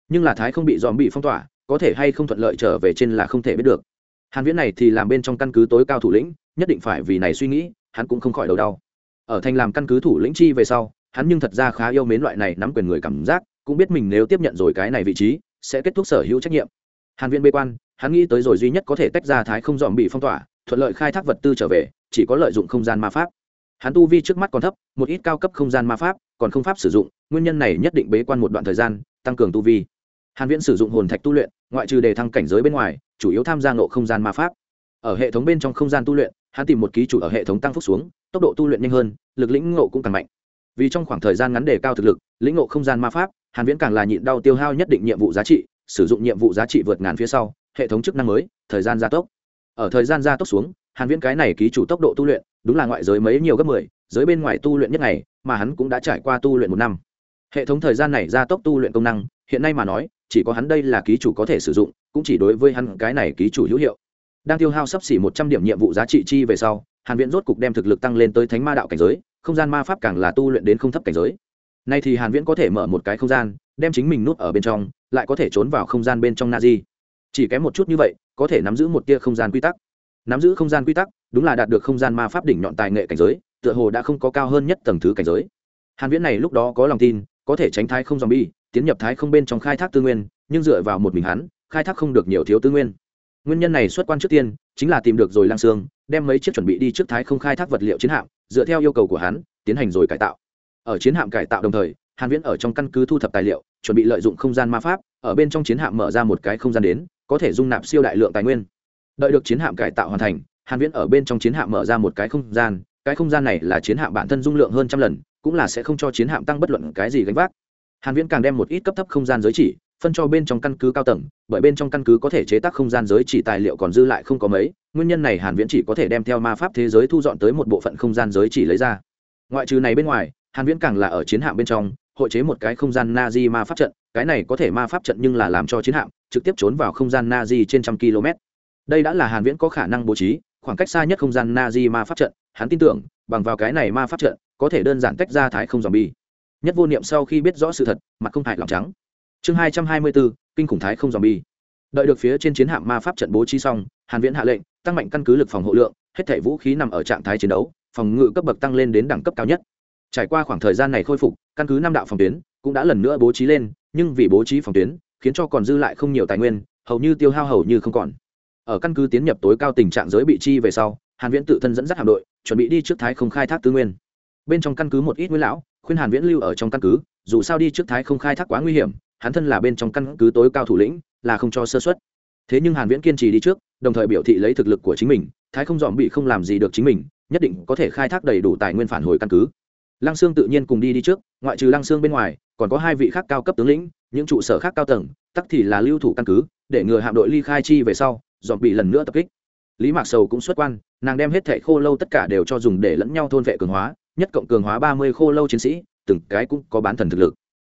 Nhưng là thái không bị dòm bị phong tỏa, có thể hay không thuận lợi trở về trên là không thể biết được. Hàn viễn này thì làm bên trong căn cứ tối cao thủ lĩnh, nhất định phải vì này suy nghĩ, hắn cũng không khỏi đầu đau. Ở thành làm căn cứ thủ lĩnh chi về sau, hắn nhưng thật ra khá yêu mến loại này nắm quyền người cảm giác, cũng biết mình nếu tiếp nhận rồi cái này vị trí, sẽ kết thúc sở hữu trách nhiệm. Hàn viễn bê quan, hắn nghĩ tới rồi duy nhất có thể tách ra thái không dòm bị phong tỏa, thuận lợi khai thác vật tư trở về, chỉ có lợi dụng không gian ma pháp hắn tu vi trước mắt còn thấp, một ít cao cấp không gian ma pháp, còn không pháp sử dụng, nguyên nhân này nhất định bế quan một đoạn thời gian, tăng cường tu vi. Hàn viễn sử dụng hồn thạch tu luyện, ngoại trừ đề thăng cảnh giới bên ngoài, chủ yếu tham gia ngộ không gian ma pháp. Ở hệ thống bên trong không gian tu luyện, hắn tìm một ký chủ ở hệ thống tăng phúc xuống, tốc độ tu luyện nhanh hơn, lực lĩnh ngộ cũng càng mạnh. Vì trong khoảng thời gian ngắn đề cao thực lực, lĩnh ngộ không gian ma pháp, hàn viễn càng là nhịn đau tiêu hao nhất định nhiệm vụ giá trị, sử dụng nhiệm vụ giá trị vượt ngàn phía sau, hệ thống chức năng mới, thời gian gia tốc. Ở thời gian gia tốc xuống hàn viễn cái này ký chủ tốc độ tu luyện đúng là ngoại giới mấy nhiều gấp 10, giới bên ngoài tu luyện nhất ngày mà hắn cũng đã trải qua tu luyện một năm. Hệ thống thời gian này gia tốc tu luyện công năng hiện nay mà nói chỉ có hắn đây là ký chủ có thể sử dụng cũng chỉ đối với hắn cái này ký chủ hữu hiệu. Đang tiêu hao sắp xỉ một trăm điểm nhiệm vụ giá trị chi về sau hàn viễn rốt cục đem thực lực tăng lên tới thánh ma đạo cảnh giới không gian ma pháp càng là tu luyện đến không thấp cảnh giới. Nay thì hàn viễn có thể mở một cái không gian đem chính mình nút ở bên trong lại có thể trốn vào không gian bên trong na di. Chỉ kém một chút như vậy có thể nắm giữ một tia không gian quy tắc nắm giữ không gian quy tắc, đúng là đạt được không gian ma pháp đỉnh nhọn tài nghệ cảnh giới, tựa hồ đã không có cao hơn nhất tầng thứ cảnh giới. Hàn viễn này lúc đó có lòng tin, có thể tránh thái không zombie, tiến nhập thái không bên trong khai thác tư nguyên, nhưng dựa vào một mình hắn, khai thác không được nhiều thiếu tư nguyên. Nguyên nhân này xuất quan trước tiên, chính là tìm được rồi lang xương đem mấy chiếc chuẩn bị đi trước thái không khai thác vật liệu chiến hạm, dựa theo yêu cầu của hắn, tiến hành rồi cải tạo. Ở chiến hạm cải tạo đồng thời, hàn viễn ở trong căn cứ thu thập tài liệu, chuẩn bị lợi dụng không gian ma pháp, ở bên trong chiến hạm mở ra một cái không gian đến, có thể dung nạp siêu đại lượng tài nguyên đợi được chiến hạm cải tạo hoàn thành, hàn viễn ở bên trong chiến hạm mở ra một cái không gian, cái không gian này là chiến hạm bản thân dung lượng hơn trăm lần, cũng là sẽ không cho chiến hạm tăng bất luận cái gì gánh vác. Hàn viễn càng đem một ít cấp thấp không gian giới chỉ, phân cho bên trong căn cứ cao tầng, bởi bên trong căn cứ có thể chế tác không gian giới chỉ tài liệu còn dư lại không có mấy, nguyên nhân này hàn viễn chỉ có thể đem theo ma pháp thế giới thu dọn tới một bộ phận không gian giới chỉ lấy ra. Ngoại trừ này bên ngoài, hàn viễn càng là ở chiến hạm bên trong, hội chế một cái không gian nazi ma pháp trận, cái này có thể ma pháp trận nhưng là làm cho chiến hạm trực tiếp trốn vào không gian nazi trên trăm km đây đã là hàn viễn có khả năng bố trí khoảng cách xa nhất không gian nazi ma pháp trận hắn tin tưởng bằng vào cái này ma pháp trận có thể đơn giản tách ra thái không zombie. Nhất vô niệm sau khi biết rõ sự thật mặt không hại lòng trắng. Chương 224, kinh khủng thái không zombie. Đợi được phía trên chiến hạm ma pháp trận bố trí xong hàn viễn hạ lệnh tăng mạnh căn cứ lực phòng hộ lượng hết thảy vũ khí nằm ở trạng thái chiến đấu phòng ngự cấp bậc tăng lên đến đẳng cấp cao nhất. Trải qua khoảng thời gian này khôi phục căn cứ năm đạo phòng tuyến cũng đã lần nữa bố trí lên nhưng vì bố trí phòng tuyến khiến cho còn dư lại không nhiều tài nguyên hầu như tiêu hao hầu như không còn ở căn cứ tiến nhập tối cao tình trạng giới bị chi về sau, hàn viễn tự thân dẫn dắt hạm đội, chuẩn bị đi trước thái không khai thác tư nguyên. Bên trong căn cứ một ít nguyên lão, khuyên hàn viễn lưu ở trong căn cứ, dù sao đi trước thái không khai thác quá nguy hiểm, hắn thân là bên trong căn cứ tối cao thủ lĩnh, là không cho sơ suất. Thế nhưng hàn viễn kiên trì đi trước, đồng thời biểu thị lấy thực lực của chính mình, thái không dòm bị không làm gì được chính mình, nhất định có thể khai thác đầy đủ tài nguyên phản hồi căn cứ. Lăng xương tự nhiên cùng đi đi trước, ngoại trừ lăng xương bên ngoài, còn có hai vị khác cao cấp tướng lĩnh, những trụ sở khác cao tầng, tắc thì là lưu thủ căn cứ, để ngừa hạm đội ly khai chi về sau dòm bị lần nữa tập kích. Lý mạc sầu cũng xuất quan, nàng đem hết thẻ khô lâu tất cả đều cho dùng để lẫn nhau thôn vệ cường hóa, nhất cộng cường hóa ba mươi khô lâu chiến sĩ, từng cái cũng có bán thần thực lực.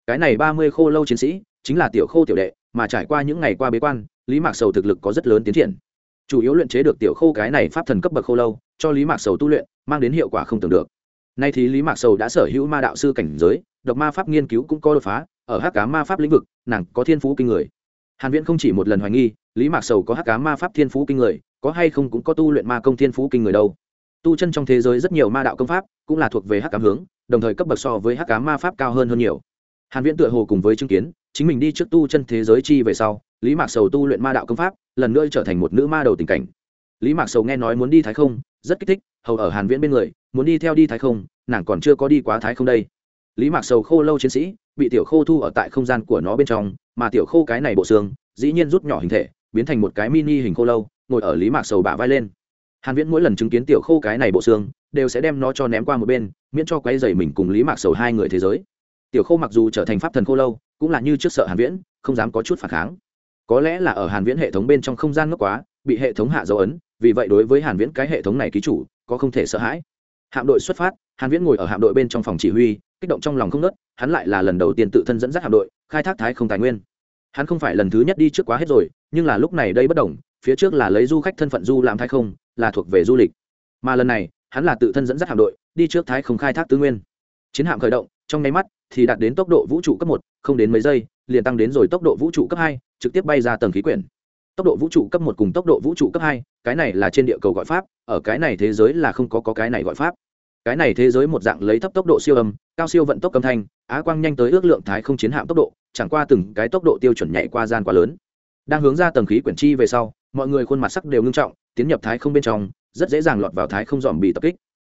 Cái này ba mươi khô lâu chiến sĩ, chính là tiểu khô tiểu đệ, mà trải qua những ngày qua bế quan, lý mạc sầu thực lực có rất lớn tiến triển. Chủ yếu luyện chế được tiểu khô cái này pháp thần cấp bậc khô lâu, cho lý mạc sầu tu luyện, mang đến hiệu quả không tưởng được. Nay thì lý mạc sầu đã sở hữu ma đạo sư cảnh giới, độc ma pháp nghiên cứu cũng có đột phá, ở hắc cá ma pháp lĩnh vực, nàng có thiên phú kinh người hàn viễn không chỉ một lần hoài nghi, lý mạc sầu có hắc cá ma pháp thiên phú kinh người, có hay không cũng có tu luyện ma công thiên phú kinh người đâu. Tu chân trong thế giới rất nhiều ma đạo công pháp, cũng là thuộc về hắc cám hướng, đồng thời cấp bậc so với hắc cám ma pháp cao hơn hơn nhiều. Hàn viễn tựa hồ cùng với chứng kiến, chính mình đi trước tu chân thế giới chi về sau, lý mạc sầu tu luyện ma đạo công pháp, lần nữa trở thành một nữ ma đầu tình cảnh. Lý mạc sầu nghe nói muốn đi thái không, rất kích thích, hầu ở hàn viễn bên người, muốn đi theo đi thái không, nàng còn chưa có đi quá thái không đây. Lý mạc sầu khô lâu chiến sĩ, bị tiểu khô thu ở tại không gian của nó bên trong mà tiểu khô cái này bộ xương, dĩ nhiên rút nhỏ hình thể, biến thành một cái mini hình khô lâu, ngồi ở lý mạc sầu bả vai lên. Hàn viễn mỗi lần chứng kiến tiểu khô cái này bộ xương, đều sẽ đem nó cho ném qua một bên, miễn cho quấy rầy mình cùng lý mạc sầu hai người thế giới. Tiểu khô mặc dù trở thành pháp thần khô lâu, cũng là như trước sợ hàn viễn, không dám có chút phản kháng. Có lẽ là ở hàn viễn hệ thống bên trong không gian ngốc quá, bị hệ thống hạ dấu ấn, vì vậy đối với hàn viễn cái hệ thống này ký chủ, có không thể sợ hãi. Hạm đội xuất phát, hàn viễn ngồi ở hạm đội bên trong phòng chỉ huy, kích động trong lòng không nớt hắn lại là lần đầu tiên tự thân dẫn dắt hạm đội, khai thác thái không tài nguyên hắn không phải lần thứ nhất đi trước quá hết rồi nhưng là lúc này đây bất đồng phía trước là lấy du khách thân phận du làm thái không là thuộc về du lịch. Mà lần này hắn là tự thân dẫn dắt hạm đội đi trước thái không khai thác tư nguyên. Chiến hạm khởi động trong nháy mắt thì đạt đến tốc độ vũ trụ cấp một không đến mấy giây liền tăng đến rồi tốc độ vũ trụ cấp hai trực tiếp bay ra tầng khí quyển. Tốc độ vũ trụ cấp một cùng tốc độ vũ trụ cấp hai cái này là trên địa cầu gọi pháp ở cái này thế giới là không có, có cái này gọi pháp. Cái này thế giới một dạng lấy thấp tốc độ siêu âm cao siêu vận tốc âm thanh á quang nhanh tới ước lượng thái không chiến hạm tốc độ chẳng qua từng cái tốc độ tiêu chuẩn nhảy qua gian quá lớn. Đang hướng ra tầng khí quyển chi về sau, mọi người khuôn mặt sắc đều ngưng trọng, tiến nhập thái không bên trong, rất dễ dàng lọt vào thái không dòm bị tập kích.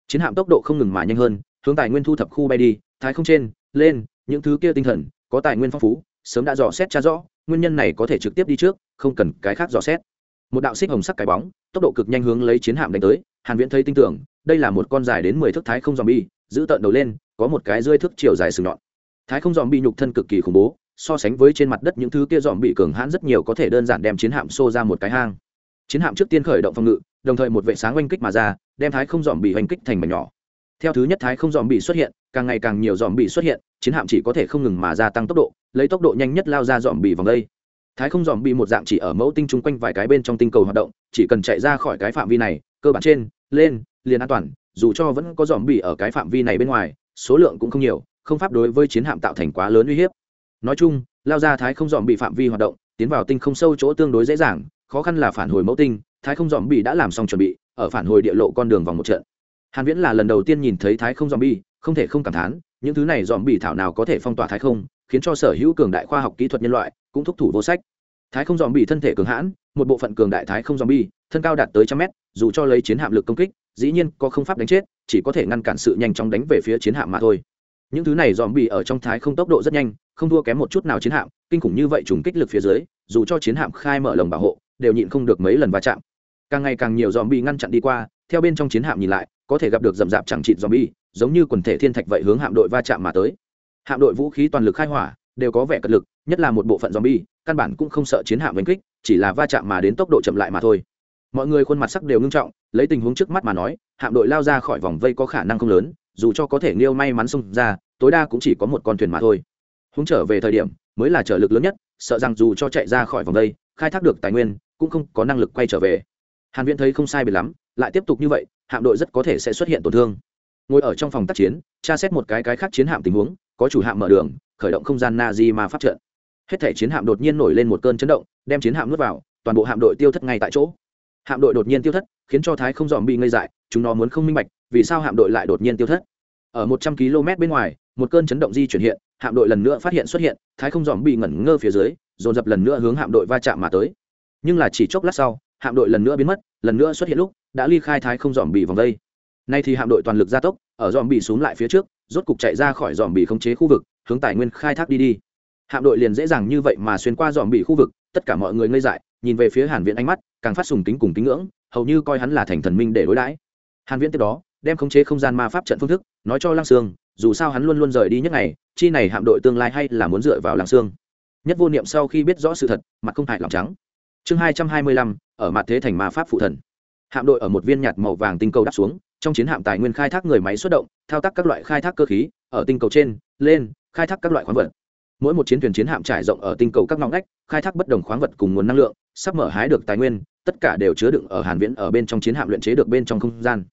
Chiến hạm tốc độ không ngừng mà nhanh hơn, hướng tài nguyên thu thập khu bay đi, thái không trên, lên, những thứ kia tinh thần, có tài nguyên phong phú, sớm đã dò xét tra rõ, nguyên nhân này có thể trực tiếp đi trước, không cần cái khác dò xét. Một đạo xích hồng sắc cái bóng, tốc độ cực nhanh hướng lấy chiến hạm đánh tới, hàn viễn thấy tin tưởng, đây là một con dài đến 10 thước thái không dòm bi giữ tận đầu lên, có một cái rơi thước chiều dài sừng nhọn. Thái không dòm bi nhục thân cực kỳ khủng bố so sánh với trên mặt đất những thứ kia dòm bị cường hãn rất nhiều có thể đơn giản đem chiến hạm xô ra một cái hang. Chiến hạm trước tiên khởi động phòng ngự, đồng thời một vệ sáng oanh kích mà ra, đem thái không dòm bị oanh kích thành mảnh nhỏ. Theo thứ nhất thái không dòm bị xuất hiện, càng ngày càng nhiều dòm bị xuất hiện, chiến hạm chỉ có thể không ngừng mà gia tăng tốc độ, lấy tốc độ nhanh nhất lao ra dòm bị vòng đây. Thái không dòm bị một dạng chỉ ở mẫu tinh chung quanh vài cái bên trong tinh cầu hoạt động, chỉ cần chạy ra khỏi cái phạm vi này, cơ bản trên, lên, liền an toàn, dù cho vẫn có dòm bị ở cái phạm vi này bên ngoài, số lượng cũng không nhiều, không pháp đối với chiến hạm tạo thành quá lớn uy hiếp nói chung lao ra thái không dòm bị phạm vi hoạt động tiến vào tinh không sâu chỗ tương đối dễ dàng khó khăn là phản hồi mẫu tinh thái không dòm bị đã làm xong chuẩn bị ở phản hồi địa lộ con đường vòng một trận. Hàn viễn là lần đầu tiên nhìn thấy thái không dòm bị, không thể không cảm thán những thứ này dòm bị thảo nào có thể phong tỏa thái không khiến cho sở hữu cường đại khoa học kỹ thuật nhân loại cũng thúc thủ vô sách. Thái không dòm bị thân thể cường hãn một bộ phận cường đại thái không dòm bi thân cao đạt tới trăm mét dù cho lấy chiến hạm lực công kích dĩ nhiên có không pháp đánh chết chỉ có thể ngăn cản sự nhanh chóng đánh về phía chiến hạm mà thôi những thứ này dòm bị ở trong thái không tốc độ rất nhanh, không thua kém một chút nào chiến hạm, kinh khủng như vậy trùng kích lực phía dưới, dù cho chiến hạm khai mở lồng bảo hộ, đều nhịn không được mấy lần va chạm. Càng ngày càng nhiều dòm bị ngăn chặn đi qua, theo bên trong chiến hạm nhìn lại, có thể gặp được rậm rạp chẳng chịt dòm bi giống như quần thể thiên thạch vậy hướng hạm đội va chạm mà tới. Hạm đội vũ khí toàn lực khai hỏa, đều có vẻ cật lực, nhất là một bộ phận dòm bi căn bản cũng không sợ chiến hạm đánh kích, chỉ là va chạm mà đến tốc độ chậm lại mà thôi. Mọi người khuôn mặt sắc đều ngưng trọng, lấy tình huống trước mắt mà nói, hạm đội lao ra khỏi vòng vây có khả năng không lớn dù cho có thể nêu may mắn xông ra, tối đa cũng chỉ có một con thuyền mà thôi. Hướng trở về thời điểm, mới là trở lực lớn nhất, sợ rằng dù cho chạy ra khỏi vòng đây, khai thác được tài nguyên, cũng không có năng lực quay trở về. Hàn viễn thấy không sai biệt lắm, lại tiếp tục như vậy, hạm đội rất có thể sẽ xuất hiện tổn thương. Ngồi ở trong phòng tác chiến, tra xét một cái cái khác chiến hạm tình huống, có chủ hạm mở đường, khởi động không gian na di ma pháp trận. Hết thể chiến hạm đột nhiên nổi lên một cơn chấn động, đem chiến hạm nuốt vào, toàn bộ hạm đội tiêu thất ngay tại chỗ. Hạm đội đột nhiên tiêu thất, khiến cho thái không dòm bị ngây dại, chúng nó muốn không minh bạch, vì sao hạm đội lại đột nhiên tiêu thất? Ở một trăm km bên ngoài, một cơn chấn động di chuyển hiện, hạm đội lần nữa phát hiện xuất hiện, thái không dòm bị ngẩn ngơ phía dưới, dồn dập lần nữa hướng hạm đội va chạm mà tới. Nhưng là chỉ chốc lát sau, hạm đội lần nữa biến mất, lần nữa xuất hiện lúc, đã ly khai thái không dòm bị vòng vây nay thì hạm đội toàn lực gia tốc, ở dòm bị xuống lại phía trước, rốt cục chạy ra khỏi dòm bị khống chế khu vực, hướng tài nguyên khai thác đi đi. Hạm đội liền dễ dàng như vậy mà xuyên qua dòm bị khu vực, tất cả mọi người ngây dại, nhìn về phía hàn viễn ánh mắt, càng phát sùng kính cùng kính ngưỡng, hầu như coi hắn là thành thần minh để đối đãi. Hàn viễn tiếp đó đem khống chế không gian ma pháp trận phương thức, nói cho lăng sương, dù sao hắn luôn luôn rời đi nhất ngày, chi này hạm đội tương lai hay là muốn dựa vào lăng sương. Nhất vô niệm sau khi biết rõ sự thật, mặt không hại lòng trắng. Chương hai trăm hai mươi lăm, ở mặt thế thành ma pháp phụ thần. Hạm đội ở một viên nhạt màu vàng tinh cầu đáp xuống, trong chiến hạm tài nguyên khai thác người máy xuất động, thao tác các loại khai thác cơ khí, ở tinh cầu trên, lên, khai thác các loại khoáng vật. Mỗi một chiến thuyền chiến hạm trải rộng ở tinh cầu các ngõ ngách, khai thác bất đồng khoáng vật cùng nguồn năng lượng, sắp mở hái được tài nguyên, tất cả đều chứa đựng ở hàn viễn ở bên trong chiến hạm luyện chế được bên trong không gian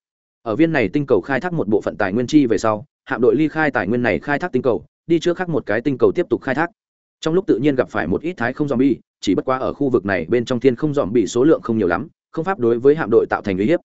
ở viên này tinh cầu khai thác một bộ phận tài nguyên chi về sau, hạm đội ly khai tài nguyên này khai thác tinh cầu, đi trước khác một cái tinh cầu tiếp tục khai thác. Trong lúc tự nhiên gặp phải một ít thái không dòm bi chỉ bất quá ở khu vực này bên trong thiên không dòm bị số lượng không nhiều lắm, không pháp đối với hạm đội tạo thành uy hiếp.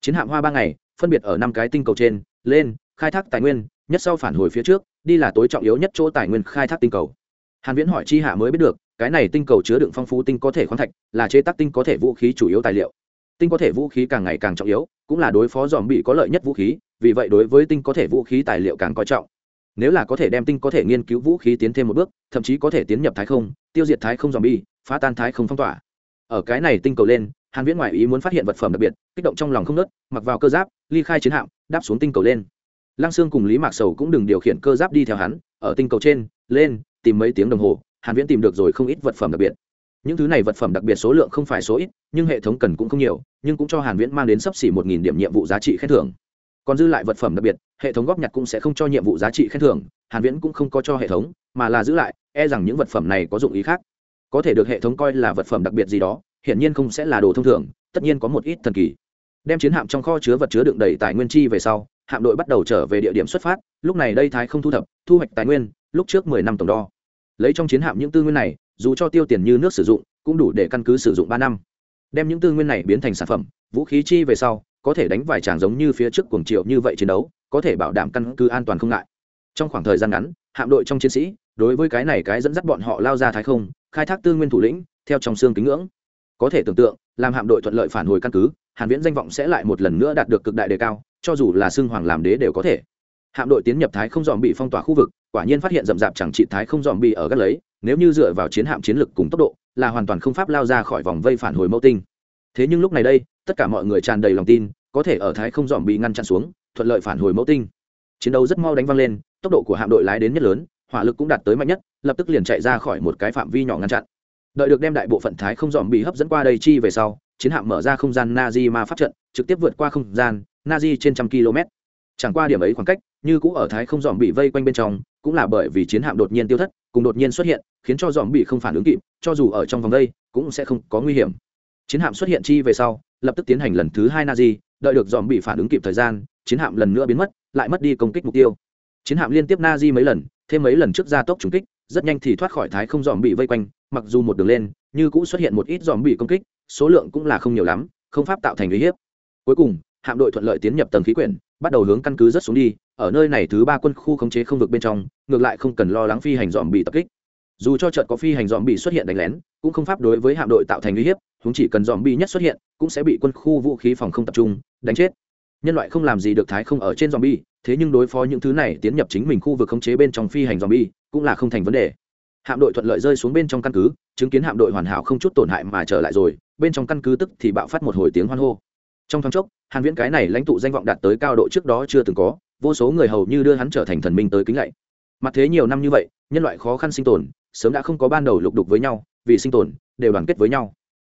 Chiến hạm hoa ba ngày, phân biệt ở năm cái tinh cầu trên, lên, khai thác tài nguyên, nhất sau phản hồi phía trước, đi là tối trọng yếu nhất chỗ tài nguyên khai thác tinh cầu. Hàn viễn hỏi chi hạ mới biết được, cái này tinh cầu chứa đựng phong phú tinh có thể khoáng thạch, là chế tác tinh có thể vũ khí chủ yếu tài liệu tinh có thể vũ khí càng ngày càng trọng yếu, cũng là đối phó dòm bị có lợi nhất vũ khí, vì vậy đối với tinh có thể vũ khí tài liệu càng coi trọng. Nếu là có thể đem tinh có thể nghiên cứu vũ khí tiến thêm một bước, thậm chí có thể tiến nhập thái không, tiêu diệt thái không dòm bi phá tan thái không phong tỏa. Ở cái này tinh cầu lên, hàn viễn ngoại ý muốn phát hiện vật phẩm đặc biệt, kích động trong lòng không nớt, mặc vào cơ giáp, ly khai chiến hạm, đáp xuống tinh cầu lên. Lăng xương cùng lý mạc sầu cũng đừng điều khiển cơ giáp đi theo hắn, ở tinh cầu trên, lên, tìm mấy tiếng đồng hồ, hàn viễn tìm được rồi không ít vật phẩm đặc biệt những thứ này vật phẩm đặc biệt số lượng không phải số ít, nhưng hệ thống cần cũng không nhiều, nhưng cũng cho hàn viễn mang đến sấp xỉ một nghìn điểm nhiệm vụ giá trị khen thưởng. Còn dư lại vật phẩm đặc biệt, hệ thống góp nhặt cũng sẽ không cho nhiệm vụ giá trị khen thưởng, hàn viễn cũng không có cho hệ thống, mà là giữ lại e rằng những vật phẩm này có dụng ý khác. Có thể được hệ thống coi là vật phẩm đặc biệt gì đó, hiển nhiên không sẽ là đồ thông thường, tất nhiên có một ít thần kỳ. Đem chiến hạm trong kho chứa vật chứa đựng đầy tài nguyên chi về sau, hạm đội bắt đầu trở về địa điểm xuất phát, lúc này đây thái không thu thập, thu hoạch tài nguyên, lúc trước mười năm tổng đo. Lấy trong chiến hạm những tư nguyên này dù cho tiêu tiền như nước sử dụng, cũng đủ để căn cứ sử dụng ba năm. Đem những tư nguyên này biến thành sản phẩm, vũ khí chi về sau, có thể đánh vài tràng giống như phía trước cuồng triệu như vậy chiến đấu, có thể bảo đảm căn cứ an toàn không ngại. Trong khoảng thời gian ngắn, hạm đội trong chiến sĩ, đối với cái này cái dẫn dắt bọn họ lao ra thái không, khai thác tư nguyên thủ lĩnh, theo trong xương kính ngưỡng. Có thể tưởng tượng, làm hạm đội thuận lợi phản hồi căn cứ, hàn viễn danh vọng sẽ lại một lần nữa đạt được cực đại đề cao, cho dù là xương hoàng làm đế đều có thể. Hạm đội tiến nhập thái không dòm bị phong tỏa khu vực, quả nhiên phát hiện rậm rạp chẳng trị thái không dòm bị ở gắt lấy nếu như dựa vào chiến hạm chiến lực cùng tốc độ, là hoàn toàn không pháp lao ra khỏi vòng vây phản hồi mẫu tinh. Thế nhưng lúc này đây, tất cả mọi người tràn đầy lòng tin, có thể ở thái không dòm bị ngăn chặn xuống, thuận lợi phản hồi mẫu tinh. Chiến đấu rất mau đánh văng lên, tốc độ của hạm đội lái đến nhất lớn, hỏa lực cũng đạt tới mạnh nhất, lập tức liền chạy ra khỏi một cái phạm vi nhỏ ngăn chặn. Đợi được đem đại bộ phận thái không dòm bị hấp dẫn qua đây chi về sau, chiến hạm mở ra không gian na di ma pháp trận, trực tiếp vượt qua không gian na di trên trăm km chẳng qua điểm ấy khoảng cách như cũ ở thái không dòm bị vây quanh bên trong cũng là bởi vì chiến hạm đột nhiên tiêu thất cùng đột nhiên xuất hiện khiến cho dòm bị không phản ứng kịp cho dù ở trong vòng đây, cũng sẽ không có nguy hiểm. Chiến hạm xuất hiện chi về sau lập tức tiến hành lần thứ hai na di đợi được dòm bị phản ứng kịp thời gian chiến hạm lần nữa biến mất lại mất đi công kích mục tiêu. Chiến hạm liên tiếp na di mấy lần thêm mấy lần trước gia tốc trúng kích rất nhanh thì thoát khỏi thái không dòm bị vây quanh mặc dù một đường lên như cũng xuất hiện một ít dòm bị công kích số lượng cũng là không nhiều lắm không pháp tạo thành uy hiếp. Cuối cùng hạm đội thuận lợi tiến nhập tầng khí quyển bắt đầu hướng căn cứ rất xuống đi, ở nơi này thứ ba quân khu khống chế không vực bên trong, ngược lại không cần lo lắng phi hành dòm bị tập kích. Dù cho trận có phi hành dòm bị xuất hiện đánh lén, cũng không pháp đối với hạm đội tạo thành uy hiếp chúng chỉ cần dòm bị nhất xuất hiện, cũng sẽ bị quân khu vũ khí phòng không tập trung, đánh chết. Nhân loại không làm gì được thái không ở trên dòm bi thế nhưng đối phó những thứ này tiến nhập chính mình khu vực khống chế bên trong phi hành dòm bi cũng là không thành vấn đề. Hạm đội thuận lợi rơi xuống bên trong căn cứ, chứng kiến hạm đội hoàn hảo không chút tổn hại mà trở lại rồi, bên trong căn cứ tức thì bạo phát một hồi tiếng hoan hô trong thoáng chốc, hàn viễn cái này lãnh tụ danh vọng đạt tới cao độ trước đó chưa từng có, vô số người hầu như đưa hắn trở thành thần minh tới kính lạy. Mặt thế nhiều năm như vậy, nhân loại khó khăn sinh tồn, sớm đã không có ban đầu lục đục với nhau, vì sinh tồn, đều đoàn kết với nhau.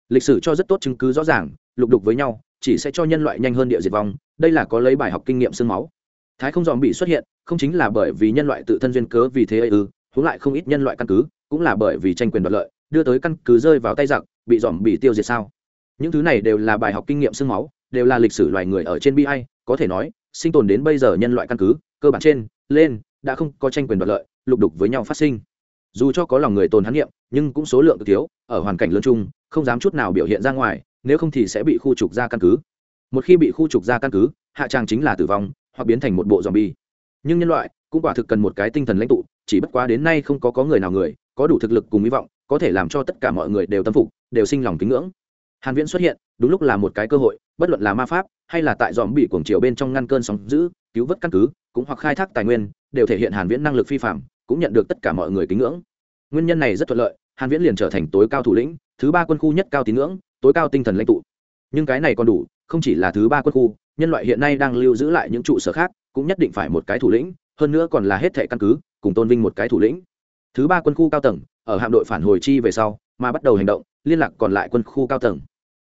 Lịch sử cho rất tốt chứng cứ rõ ràng, lục đục với nhau, chỉ sẽ cho nhân loại nhanh hơn địa diệt vong, đây là có lấy bài học kinh nghiệm xương máu. Thái không dòm bị xuất hiện, không chính là bởi vì nhân loại tự thân duyên cớ vì thế ấy ư, huống lại không ít nhân loại căn cứ, cũng là bởi vì tranh quyền đoạt lợi, đưa tới căn cứ rơi vào tay giặc, bị dòm bị tiêu diệt sao? Những thứ này đều là bài học kinh nghiệm xương máu đều là lịch sử loài người ở trên bi ai, có thể nói, sinh tồn đến bây giờ nhân loại căn cứ, cơ bản trên, lên, đã không có tranh quyền đoạt lợi, lục đục với nhau phát sinh. Dù cho có lòng người tồn hán niệm nhưng cũng số lượng cực thiếu, ở hoàn cảnh lớn chung, không dám chút nào biểu hiện ra ngoài, nếu không thì sẽ bị khu trục ra căn cứ. Một khi bị khu trục ra căn cứ, hạ tràng chính là tử vong, hoặc biến thành một bộ zombie. bi nhưng nhân loại cũng quả thực cần một cái tinh thần lãnh tụ, chỉ bất quá đến nay không có có người nào người, có đủ thực lực cùng hy vọng, có thể làm cho tất cả mọi người đều tâm phục, đều sinh lòng kính ngưỡng hàn viễn xuất hiện, đúng lúc là một cái cơ hội, bất luận là ma pháp, hay là tại dòm bị cuồng chiều bên trong ngăn cơn sóng giữ, cứu vớt căn cứ, cũng hoặc khai thác tài nguyên, đều thể hiện hàn viễn năng lực phi phạm cũng nhận được tất cả mọi người kính ngưỡng. Nguyên nhân này rất thuận lợi, hàn viễn liền trở thành tối cao thủ lĩnh, thứ ba quân khu nhất cao tín ngưỡng, tối cao tinh thần lãnh tụ. Nhưng cái này còn đủ, không chỉ là thứ ba quân khu, nhân loại hiện nay đang lưu giữ lại những trụ sở khác, cũng nhất định phải một cái thủ lĩnh, hơn nữa còn là hết thệ căn cứ, cùng tôn vinh một cái thủ lĩnh. Thứ ba quân khu cao tầng, ở hạm đội phản hồi chi về sau, mà bắt đầu hành động, liên lạc còn lại quân khu cao tầng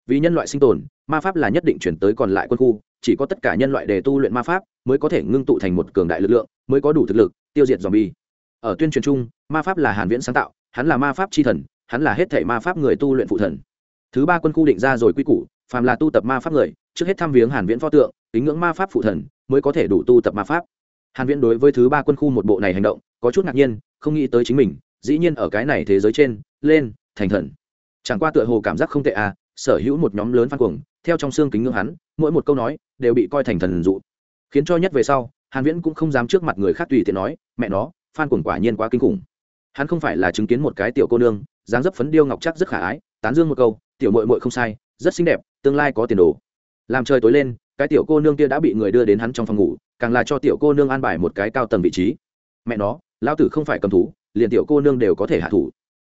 vì nhân loại sinh tồn, ma pháp là nhất định chuyển tới còn lại quân khu, chỉ có tất cả nhân loại đề tu luyện ma pháp mới có thể ngưng tụ thành một cường đại lực lượng, mới có đủ thực lực tiêu diệt dòm bi ở tuyên truyền chung, ma pháp là hàn viễn sáng tạo, hắn là ma pháp chi thần, hắn là hết thể ma pháp người tu luyện phụ thần. Thứ ba quân khu định ra rồi quy củ, phàm là tu tập ma pháp người, trước hết thăm viếng hàn viễn pho tượng tín ngưỡng ma pháp phụ thần, mới có thể đủ tu tập ma pháp. Hàn viễn đối với thứ ba quân khu một bộ này hành động, có chút ngạc nhiên, không nghĩ tới chính mình, dĩ nhiên ở cái này thế giới trên, lên, thành thần. Chẳng qua tựa hồ cảm giác không tệ à sở hữu một nhóm lớn phan cuồng, theo trong xương kính ngưỡng hắn, mỗi một câu nói đều bị coi thành thần dụ. Khiến cho nhất về sau, hàn viễn cũng không dám trước mặt người khác tùy tiện nói, mẹ nó, phan cuồng quả nhiên quá kinh khủng. Hắn không phải là chứng kiến một cái tiểu cô nương, dáng dấp phấn điêu ngọc chắc rất khả ái, tán dương một câu, tiểu muội muội không sai, rất xinh đẹp, tương lai có tiền đồ. Làm trời tối lên, cái tiểu cô nương kia đã bị người đưa đến hắn trong phòng ngủ, càng là cho tiểu cô nương an bài một cái cao tầng vị trí. Mẹ nó lao tử không phải cầm thú, liền tiểu cô nương đều có thể hạ thủ.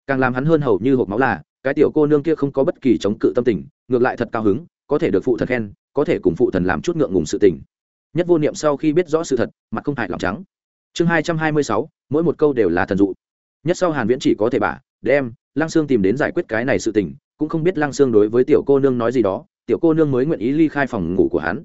Càng làm hắn hơn hầu như hộp máu là cái tiểu cô nương kia không có bất kỳ chống cự tâm tình, ngược lại thật cao hứng, có thể được phụ thần khen, có thể cùng phụ thần làm chút ngượng ngùng sự tình. Nhất vô niệm sau khi biết rõ sự thật, mặt không hại lòng trắng. Chương hai trăm hai mươi sáu, mỗi một câu đều là thần dụ. Nhất sau hàn viễn chỉ có thể bà đem, lăng sương tìm đến giải quyết cái này sự tình, cũng không biết lăng sương đối với tiểu cô nương nói gì đó, tiểu cô nương mới nguyện ý ly khai phòng ngủ của hắn.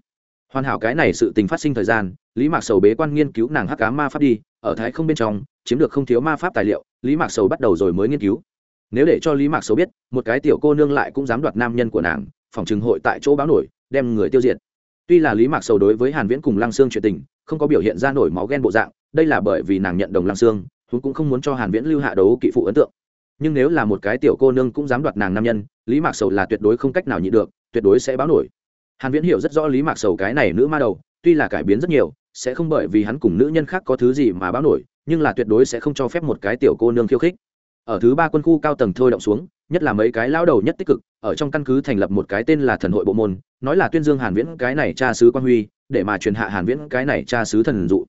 Hoàn hảo cái này sự tình phát sinh thời gian, lý mạc sầu bế quan nghiên cứu nàng hắc cá ma pháp đi, ở thái không bên trong, chiếm được không thiếu ma pháp tài liệu, lý mạc sầu bắt đầu rồi mới nghiên cứu nếu để cho lý mạc sầu biết, một cái tiểu cô nương lại cũng dám đoạt nam nhân của nàng, phòng trừng hội tại chỗ báo nổi, đem người tiêu diệt. Tuy là lý mạc sầu đối với hàn viễn cùng lăng sương chuyện tình, không có biểu hiện ra nổi máu ghen bộ dạng, đây là bởi vì nàng nhận đồng lăng sương hún cũng không muốn cho hàn viễn lưu hạ đấu kỵ phụ ấn tượng. Nhưng nếu là một cái tiểu cô nương cũng dám đoạt nàng nam nhân, lý mạc sầu là tuyệt đối không cách nào nhịn được, tuyệt đối sẽ báo nổi. Hàn viễn hiểu rất rõ lý mạc sầu cái này nữ ma đầu, tuy là cải biến rất nhiều, sẽ không bởi vì hắn cùng nữ nhân khác có thứ gì mà báo nổi, nhưng là tuyệt đối sẽ không cho phép một cái tiểu cô nương khiêu khích ở thứ ba quân khu cao tầng thôi động xuống, nhất là mấy cái lao đầu nhất tích cực, ở trong căn cứ thành lập một cái tên là thần hội bộ môn, nói là tuyên dương hàn viễn cái này cha sứ quan huy, để mà truyền hạ hàn viễn cái này cha sứ thần dụ.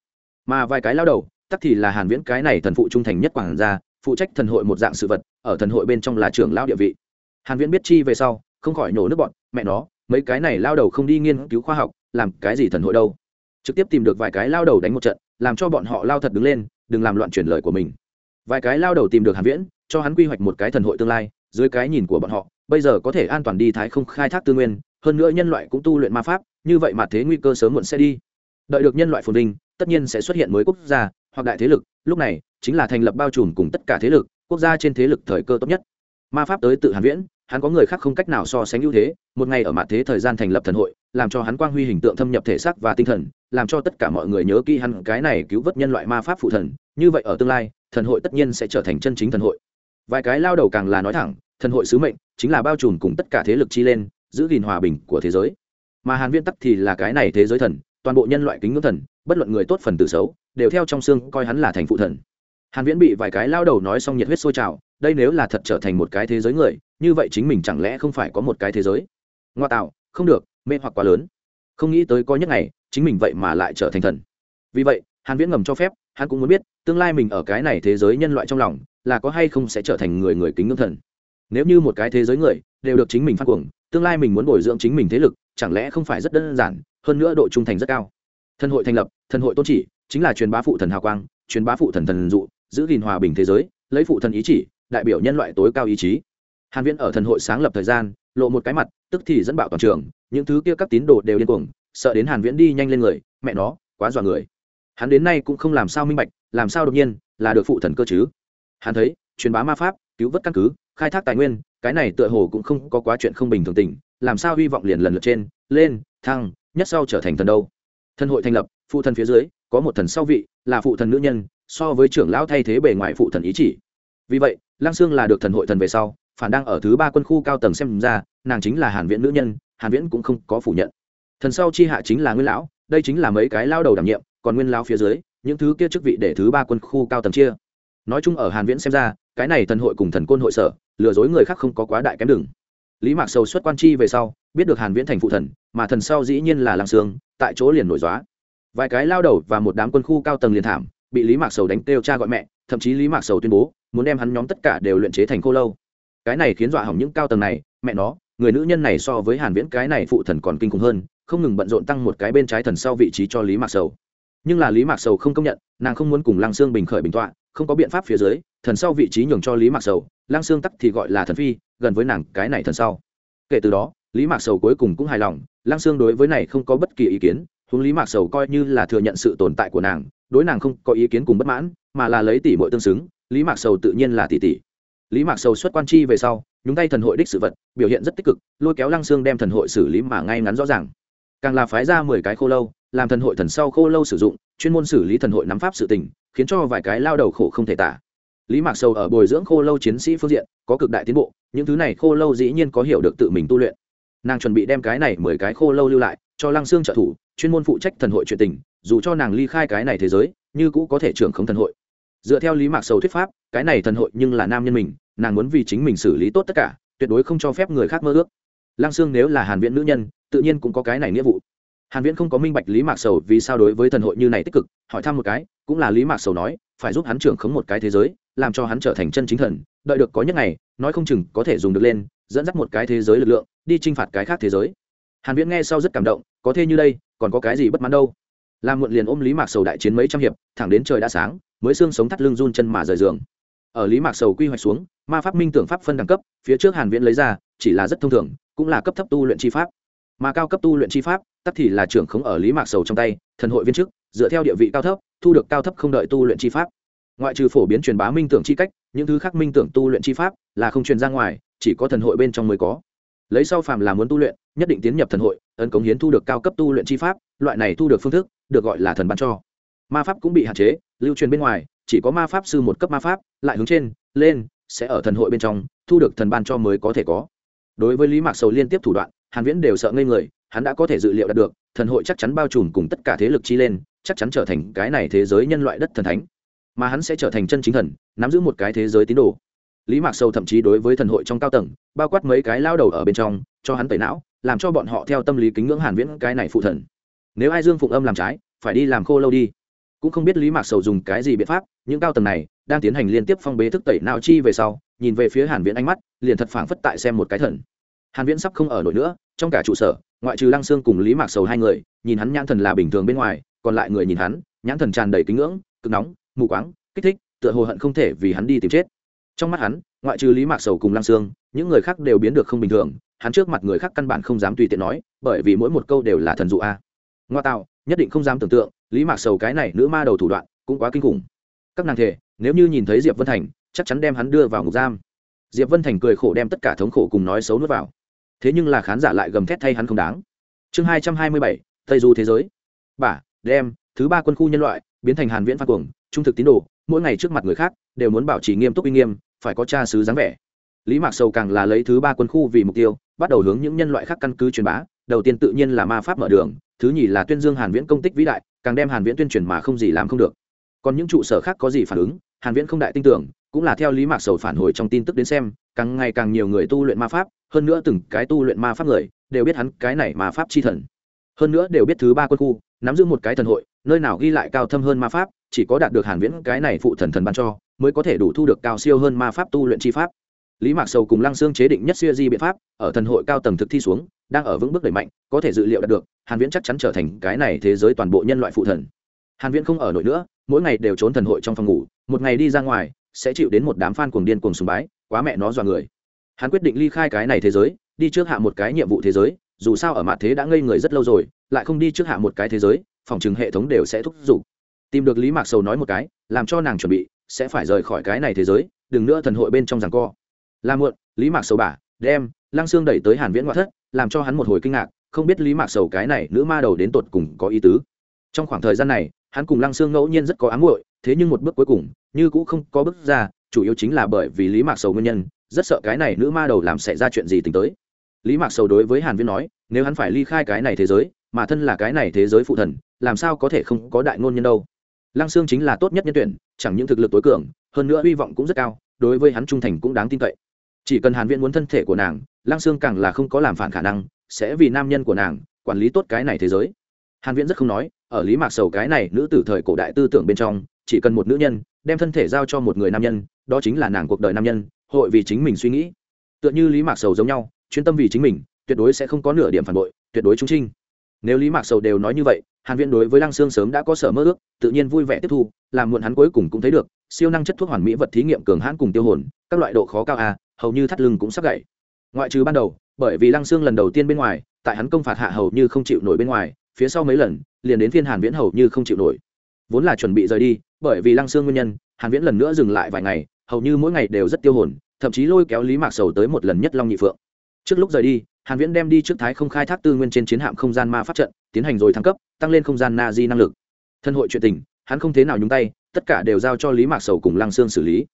Mà vài cái lao đầu, tắc thì là hàn viễn cái này thần phụ trung thành nhất quảng gia, phụ trách thần hội một dạng sự vật, ở thần hội bên trong là trưởng lao địa vị. Hàn viễn biết chi về sau, không khỏi nổ nước bọn, mẹ nó, mấy cái này lao đầu không đi nghiên cứu khoa học, làm cái gì thần hội đâu? Trực tiếp tìm được vài cái lao đầu đánh một trận, làm cho bọn họ lao thật đứng lên, đừng làm loạn chuyển lời của mình vài cái lao đầu tìm được hàn viễn, cho hắn quy hoạch một cái thần hội tương lai, dưới cái nhìn của bọn họ, bây giờ có thể an toàn đi thái không khai thác tư nguyên, hơn nữa nhân loại cũng tu luyện ma pháp, như vậy mà thế nguy cơ sớm muộn sẽ đi. Đợi được nhân loại phồn vinh, tất nhiên sẽ xuất hiện mới quốc gia, hoặc đại thế lực, lúc này, chính là thành lập bao trùm cùng tất cả thế lực, quốc gia trên thế lực thời cơ tốt nhất. Ma pháp tới tự hàn viễn, hắn có người khác không cách nào so sánh ưu thế, một ngày ở mặt thế thời gian thành lập thần hội, làm cho hắn quang huy hình tượng thâm nhập thể xác và tinh thần, làm cho tất cả mọi người nhớ kỹ hắn, cái này cứu vớt nhân loại ma pháp phụ thần, như vậy ở tương lai thần hội tất nhiên sẽ trở thành chân chính thần hội. Vài cái lao đầu càng là nói thẳng, thần hội sứ mệnh chính là bao trùm cùng tất cả thế lực chi lên, giữ gìn hòa bình của thế giới. Mà hàn viễn tắc thì là cái này thế giới thần, toàn bộ nhân loại kính ngưỡng thần, bất luận người tốt phần tử xấu, đều theo trong xương coi hắn là thành phụ thần. Hàn viễn bị vài cái lao đầu nói xong nhiệt huyết sôi trào, đây nếu là thật trở thành một cái thế giới người, như vậy chính mình chẳng lẽ không phải có một cái thế giới? Ngoa tạo, không được, mê hoặc quá lớn. Không nghĩ tới có nhất ngày, chính mình vậy mà lại trở thành thần. Vì vậy, hàn viễn ngầm cho phép hắn cũng muốn biết, tương lai mình ở cái này thế giới nhân loại trong lòng, là có hay không sẽ trở thành người người kính ngưỡng thần. Nếu như một cái thế giới người đều được chính mình phát cuồng, tương lai mình muốn bồi dưỡng chính mình thế lực, chẳng lẽ không phải rất đơn giản, hơn nữa độ trung thành rất cao. Thần hội thành lập, thần hội tôn chỉ, chính là truyền bá phụ thần hào quang, truyền bá phụ thần thần dụ, giữ gìn hòa bình thế giới, lấy phụ thần ý chỉ, đại biểu nhân loại tối cao ý chí. Hàn viễn ở thần hội sáng lập thời gian, lộ một cái mặt, tức thì dẫn bạo toàn trường, những thứ kia các tín đồ đều điên cuồng, sợ đến hàn viễn đi nhanh lên người, mẹ nó, quá dọa người hắn đến nay cũng không làm sao minh bạch, làm sao đột nhiên là được phụ thần cơ chứ? Hắn thấy, truyền bá ma pháp, cứu vớt căn cứ, khai thác tài nguyên, cái này tựa hồ cũng không có quá chuyện không bình thường tình, làm sao hy vọng liền lần lượt trên, lên, thăng, nhất sau trở thành thần đâu? Thần hội thành lập, phụ thần phía dưới, có một thần sau vị, là phụ thần nữ nhân, so với trưởng lão thay thế bề ngoài phụ thần ý chỉ. Vì vậy, lăng sương là được thần hội thần về sau, phản đang ở thứ ba quân khu cao tầng xem ra, nàng chính là hàn viễn nữ nhân, hàn viễn cũng không có phủ nhận. Thần sau chi hạ chính là nguyên lão, đây chính là mấy cái lao đầu đảm nhiệm còn nguyên lao phía dưới, những thứ kia chức vị để thứ ba quân khu cao tầng chia. Nói chung ở hàn viễn xem ra, cái này thần hội cùng thần côn hội sở, lừa dối người khác không có quá đại kém đừng lý mạc sầu xuất quan chi về sau, biết được hàn viễn thành phụ thần, mà thần sau dĩ nhiên là lăng sương, tại chỗ liền nổi dóa. Vài cái lao đầu và một đám quân khu cao tầng liền thảm, bị lý mạc sầu đánh kêu cha gọi mẹ, thậm chí lý mạc sầu tuyên bố, muốn đem hắn nhóm tất cả đều luyện chế thành cô lâu. Cái này khiến dọa hỏng những cao tầng này, mẹ nó, người nữ nhân này so với hàn viễn cái này phụ thần còn kinh khủng hơn, không ngừng bận rộn tăng một cái bên trái thần sau vị trí cho lý mạc sầu nhưng là lý mạc sầu không công nhận, nàng không muốn cùng lăng sương bình khởi bình tọa, không có biện pháp phía dưới, thần sau vị trí nhường cho lý mạc sầu, lăng sương tắc thì gọi là thần phi, gần với nàng cái này thần sau. Kể từ đó, lý mạc sầu cuối cùng cũng hài lòng, lăng sương đối với này không có bất kỳ ý kiến, huống lý mạc sầu coi như là thừa nhận sự tồn tại của nàng, đối nàng không có ý kiến cùng bất mãn, mà là lấy tỷ mọi tương xứng, lý mạc sầu tự nhiên là tỷ tỷ lý mạc sầu xuất quan chi về sau, nhúng tay thần hội đích sự vật, biểu hiện rất tích cực, lôi kéo lăng Sương đem thần hội xử lý mà ngay ngắn rõ ràng. Càng là phái ra mười cái khô lâu làm thần hội thần sau khô lâu sử dụng, chuyên môn xử lý thần hội nắm pháp sự tình, khiến cho vài cái lao đầu khổ không thể tả. Lý mạc sầu ở bồi dưỡng khô lâu chiến sĩ phương diện, có cực đại tiến bộ, những thứ này khô lâu dĩ nhiên có hiểu được tự mình tu luyện. Nàng chuẩn bị đem cái này mười cái khô lâu lưu lại, cho lăng xương trợ thủ, chuyên môn phụ trách thần hội chuyện tình, dù cho nàng ly khai cái này thế giới, như cũ có thể trưởng không thần hội. Dựa theo lý mạc sầu thuyết pháp, cái này thần hội nhưng là nam nhân mình, nàng muốn vì chính mình xử lý tốt tất cả, tuyệt đối không cho phép người khác mơ ước. Lăng xương nếu là hàn viễn nữ nhân, tự nhiên cũng có cái này nghĩa vụ hàn viễn không có minh bạch lý mạc sầu vì sao đối với thần hội như này tích cực, hỏi thăm một cái, cũng là lý mạc sầu nói, phải giúp hắn trưởng khống một cái thế giới, làm cho hắn trở thành chân chính thần, đợi được có nhất ngày, nói không chừng có thể dùng được lên, dẫn dắt một cái thế giới lực lượng, đi chinh phạt cái khác thế giới. Hàn viễn nghe sau rất cảm động, có thế như đây, còn có cái gì bất mãn đâu? Làm muộn liền ôm lý mạc sầu đại chiến mấy trăm hiệp, thẳng đến trời đã sáng, mới xương sống thắt lưng run chân mà rời giường. Ở lý mạc sầu quy hoạch xuống, ma pháp minh tưởng pháp phân đẳng cấp, phía trước hàn viễn lấy ra, chỉ là rất thông thường, cũng là cấp thấp tu luyện chi pháp mà cao cấp tu luyện chi pháp, tắc thì là trưởng khống ở lý mạc sầu trong tay, thần hội viên chức, dựa theo địa vị cao thấp, thu được cao thấp không đợi tu luyện chi pháp. Ngoại trừ phổ biến truyền bá minh tưởng chi cách, những thứ khác minh tưởng tu luyện chi pháp là không truyền ra ngoài, chỉ có thần hội bên trong mới có. Lấy sau phàm là muốn tu luyện, nhất định tiến nhập thần hội, ấn cống hiến thu được cao cấp tu luyện chi pháp, loại này thu được phương thức, được gọi là thần ban cho. Ma pháp cũng bị hạn chế, lưu truyền bên ngoài, chỉ có ma pháp sư một cấp ma pháp, lại hướng trên, lên, sẽ ở thần hội bên trong, thu được thần ban cho mới có thể có. Đối với lý mạc sầu liên tiếp thủ đoạn hàn viễn đều sợ ngây người, hắn đã có thể dự liệu đạt được, thần hội chắc chắn bao trùm cùng tất cả thế lực chi lên, chắc chắn trở thành cái này thế giới nhân loại đất thần thánh. Mà hắn sẽ trở thành chân chính thần, nắm giữ một cái thế giới tín đồ. Lý mạc sầu thậm chí đối với thần hội trong cao tầng, bao quát mấy cái lao đầu ở bên trong, cho hắn tẩy não, làm cho bọn họ theo tâm lý kính ngưỡng hàn viễn cái này phụ thần. Nếu ai dương phụng âm làm trái, phải đi làm khô lâu đi. Cũng không biết lý mạc sầu dùng cái gì biện pháp, những cao tầng này đang tiến hành liên tiếp phong bế thức tẩy não chi về sau, nhìn về phía hàn viễn ánh mắt, liền thật phảng phất tại xem một cái thần hàn viễn sắp không ở nổi nữa, trong cả trụ sở, ngoại trừ lăng xương cùng lý mạc sầu hai người, nhìn hắn nhãn thần là bình thường bên ngoài, còn lại người nhìn hắn, nhãn thần tràn đầy kính ngưỡng, cực nóng, mù quáng, kích thích, tựa hồ hận không thể vì hắn đi tìm chết. Trong mắt hắn, ngoại trừ lý mạc sầu cùng lăng xương những người khác đều biến được không bình thường, hắn trước mặt người khác căn bản không dám tùy tiện nói, bởi vì mỗi một câu đều là thần dụ a. Ngoa tạo, nhất định không dám tưởng tượng, lý mạc sầu cái này nữ ma đầu thủ đoạn, cũng quá kinh khủng. Các nàng thể, nếu như nhìn thấy diệp vân thành, chắc chắn đem hắn đưa vào ngục giam. Diệp vân thành cười khổ đem tất cả thống khổ cùng nói xấu nuốt vào thế nhưng là khán giả lại gầm thét thay hắn không đáng. Chương hai trăm hai mươi bảy, tây du thế giới. Bả đem, thứ ba quân khu nhân loại, biến thành hàn viễn phan cuồng, trung thực tín đồ, mỗi ngày trước mặt người khác, đều muốn bảo trì nghiêm túc uy nghiêm, phải có cha sứ dáng vẻ. Lý mạc sầu càng là lấy thứ ba quân khu vì mục tiêu, bắt đầu hướng những nhân loại khác căn cứ truyền bá, đầu tiên tự nhiên là ma pháp mở đường, thứ nhì là tuyên dương hàn viễn công tích vĩ đại, càng đem hàn viễn tuyên truyền mà không gì làm không được. Còn những trụ sở khác có gì phản ứng, hàn viễn không đại tin tưởng, cũng là theo lý mạc sầu phản hồi trong tin tức đến xem, càng ngày càng nhiều người tu luyện ma pháp hơn nữa từng cái tu luyện ma pháp người, đều biết hắn cái này ma pháp chi thần. Hơn nữa đều biết thứ ba quân khu, nắm giữ một cái thần hội, nơi nào ghi lại cao thâm hơn ma pháp, chỉ có đạt được hàn viễn cái này phụ thần thần ban cho, mới có thể đủ thu được cao siêu hơn ma pháp tu luyện chi pháp. Lý mạc sầu cùng lăng xương chế định nhất siêu di biện pháp, ở thần hội cao tầng thực thi xuống, đang ở vững bước đẩy mạnh, có thể dự liệu đạt được, hàn viễn chắc chắn trở thành cái này thế giới toàn bộ nhân loại phụ thần. Hàn viễn không ở nổi nữa, mỗi ngày đều trốn thần hội trong phòng ngủ, một ngày đi ra ngoài, sẽ chịu đến một đám fan cuồng điên cuồng sùng bái, quá mẹ nó dọa người hắn quyết định ly khai cái này thế giới, đi trước hạ một cái nhiệm vụ thế giới, dù sao ở mặt thế đã ngây người rất lâu rồi, lại không đi trước hạ một cái thế giới, phòng chừng hệ thống đều sẽ thúc giục. Tìm được lý mạc sầu nói một cái, làm cho nàng chuẩn bị, sẽ phải rời khỏi cái này thế giới, đừng nữa thần hội bên trong rằng co. Là muộn, lý mạc sầu bà, đem lăng xương đẩy tới hàn viễn ngoại thất, làm cho hắn một hồi kinh ngạc, không biết lý mạc sầu cái này nữ ma đầu đến tột cùng có ý tứ. Trong khoảng thời gian này, hắn cùng lăng xương ngẫu nhiên rất có ám muội, thế nhưng một bước cuối cùng, như cũng không có bước ra, chủ yếu chính là bởi vì lý mạc sầu nguyên nhân rất sợ cái này nữ ma đầu làm xảy ra chuyện gì tính tới. Lý mạc sầu đối với hàn viễn nói, nếu hắn phải ly khai cái này thế giới, mà thân là cái này thế giới phụ thần, làm sao có thể không có đại ngôn nhân đâu? Lăng xương chính là tốt nhất nhân tuyển, chẳng những thực lực tối cường, hơn nữa hy vọng cũng rất cao, đối với hắn trung thành cũng đáng tin cậy. Chỉ cần hàn viễn muốn thân thể của nàng, lăng sương càng là không có làm phản khả năng, sẽ vì nam nhân của nàng, quản lý tốt cái này thế giới. Hàn viễn rất không nói, ở lý mạc sầu cái này nữ tử thời cổ đại tư tưởng bên trong, chỉ cần một nữ nhân, đem thân thể giao cho một người nam nhân, đó chính là nàng cuộc đời nam nhân hội vì chính mình suy nghĩ. Tựa như lý mạc sầu giống nhau, chuyên tâm vì chính mình, tuyệt đối sẽ không có nửa điểm phản bội, tuyệt đối trung trinh. Nếu lý mạc sầu đều nói như vậy, hàn viễn đối với lăng sương sớm đã có sở mơ ước, tự nhiên vui vẻ tiếp thu, làm muộn hắn cuối cùng cũng thấy được, siêu năng chất thuốc hoàn mỹ vật thí nghiệm cường hãn cùng tiêu hồn, các loại độ khó cao a, hầu như thắt lưng cũng sắp gãy. Ngoại trừ ban đầu, bởi vì lăng sương lần đầu tiên bên ngoài, tại hắn công phạt hạ hầu như không chịu nổi bên ngoài, phía sau mấy lần, liền đến phiên hàn viễn hầu như không chịu nổi. Vốn là chuẩn bị rời đi, bởi vì lăng sương nguyên nhân, hàn viễn lần nữa dừng lại vài ngày hầu như mỗi ngày đều rất tiêu hồn, thậm chí lôi kéo lý mạc sầu tới một lần nhất long nhị phượng. Trước lúc rời đi, hàn viễn đem đi trước thái không khai thác tư nguyên trên chiến hạm không gian ma pháp trận, tiến hành rồi thăng cấp, tăng lên không gian na di năng lực. Thân hội chuyện tình, hắn không thế nào nhúng tay, tất cả đều giao cho lý mạc sầu cùng lăng sương xử lý.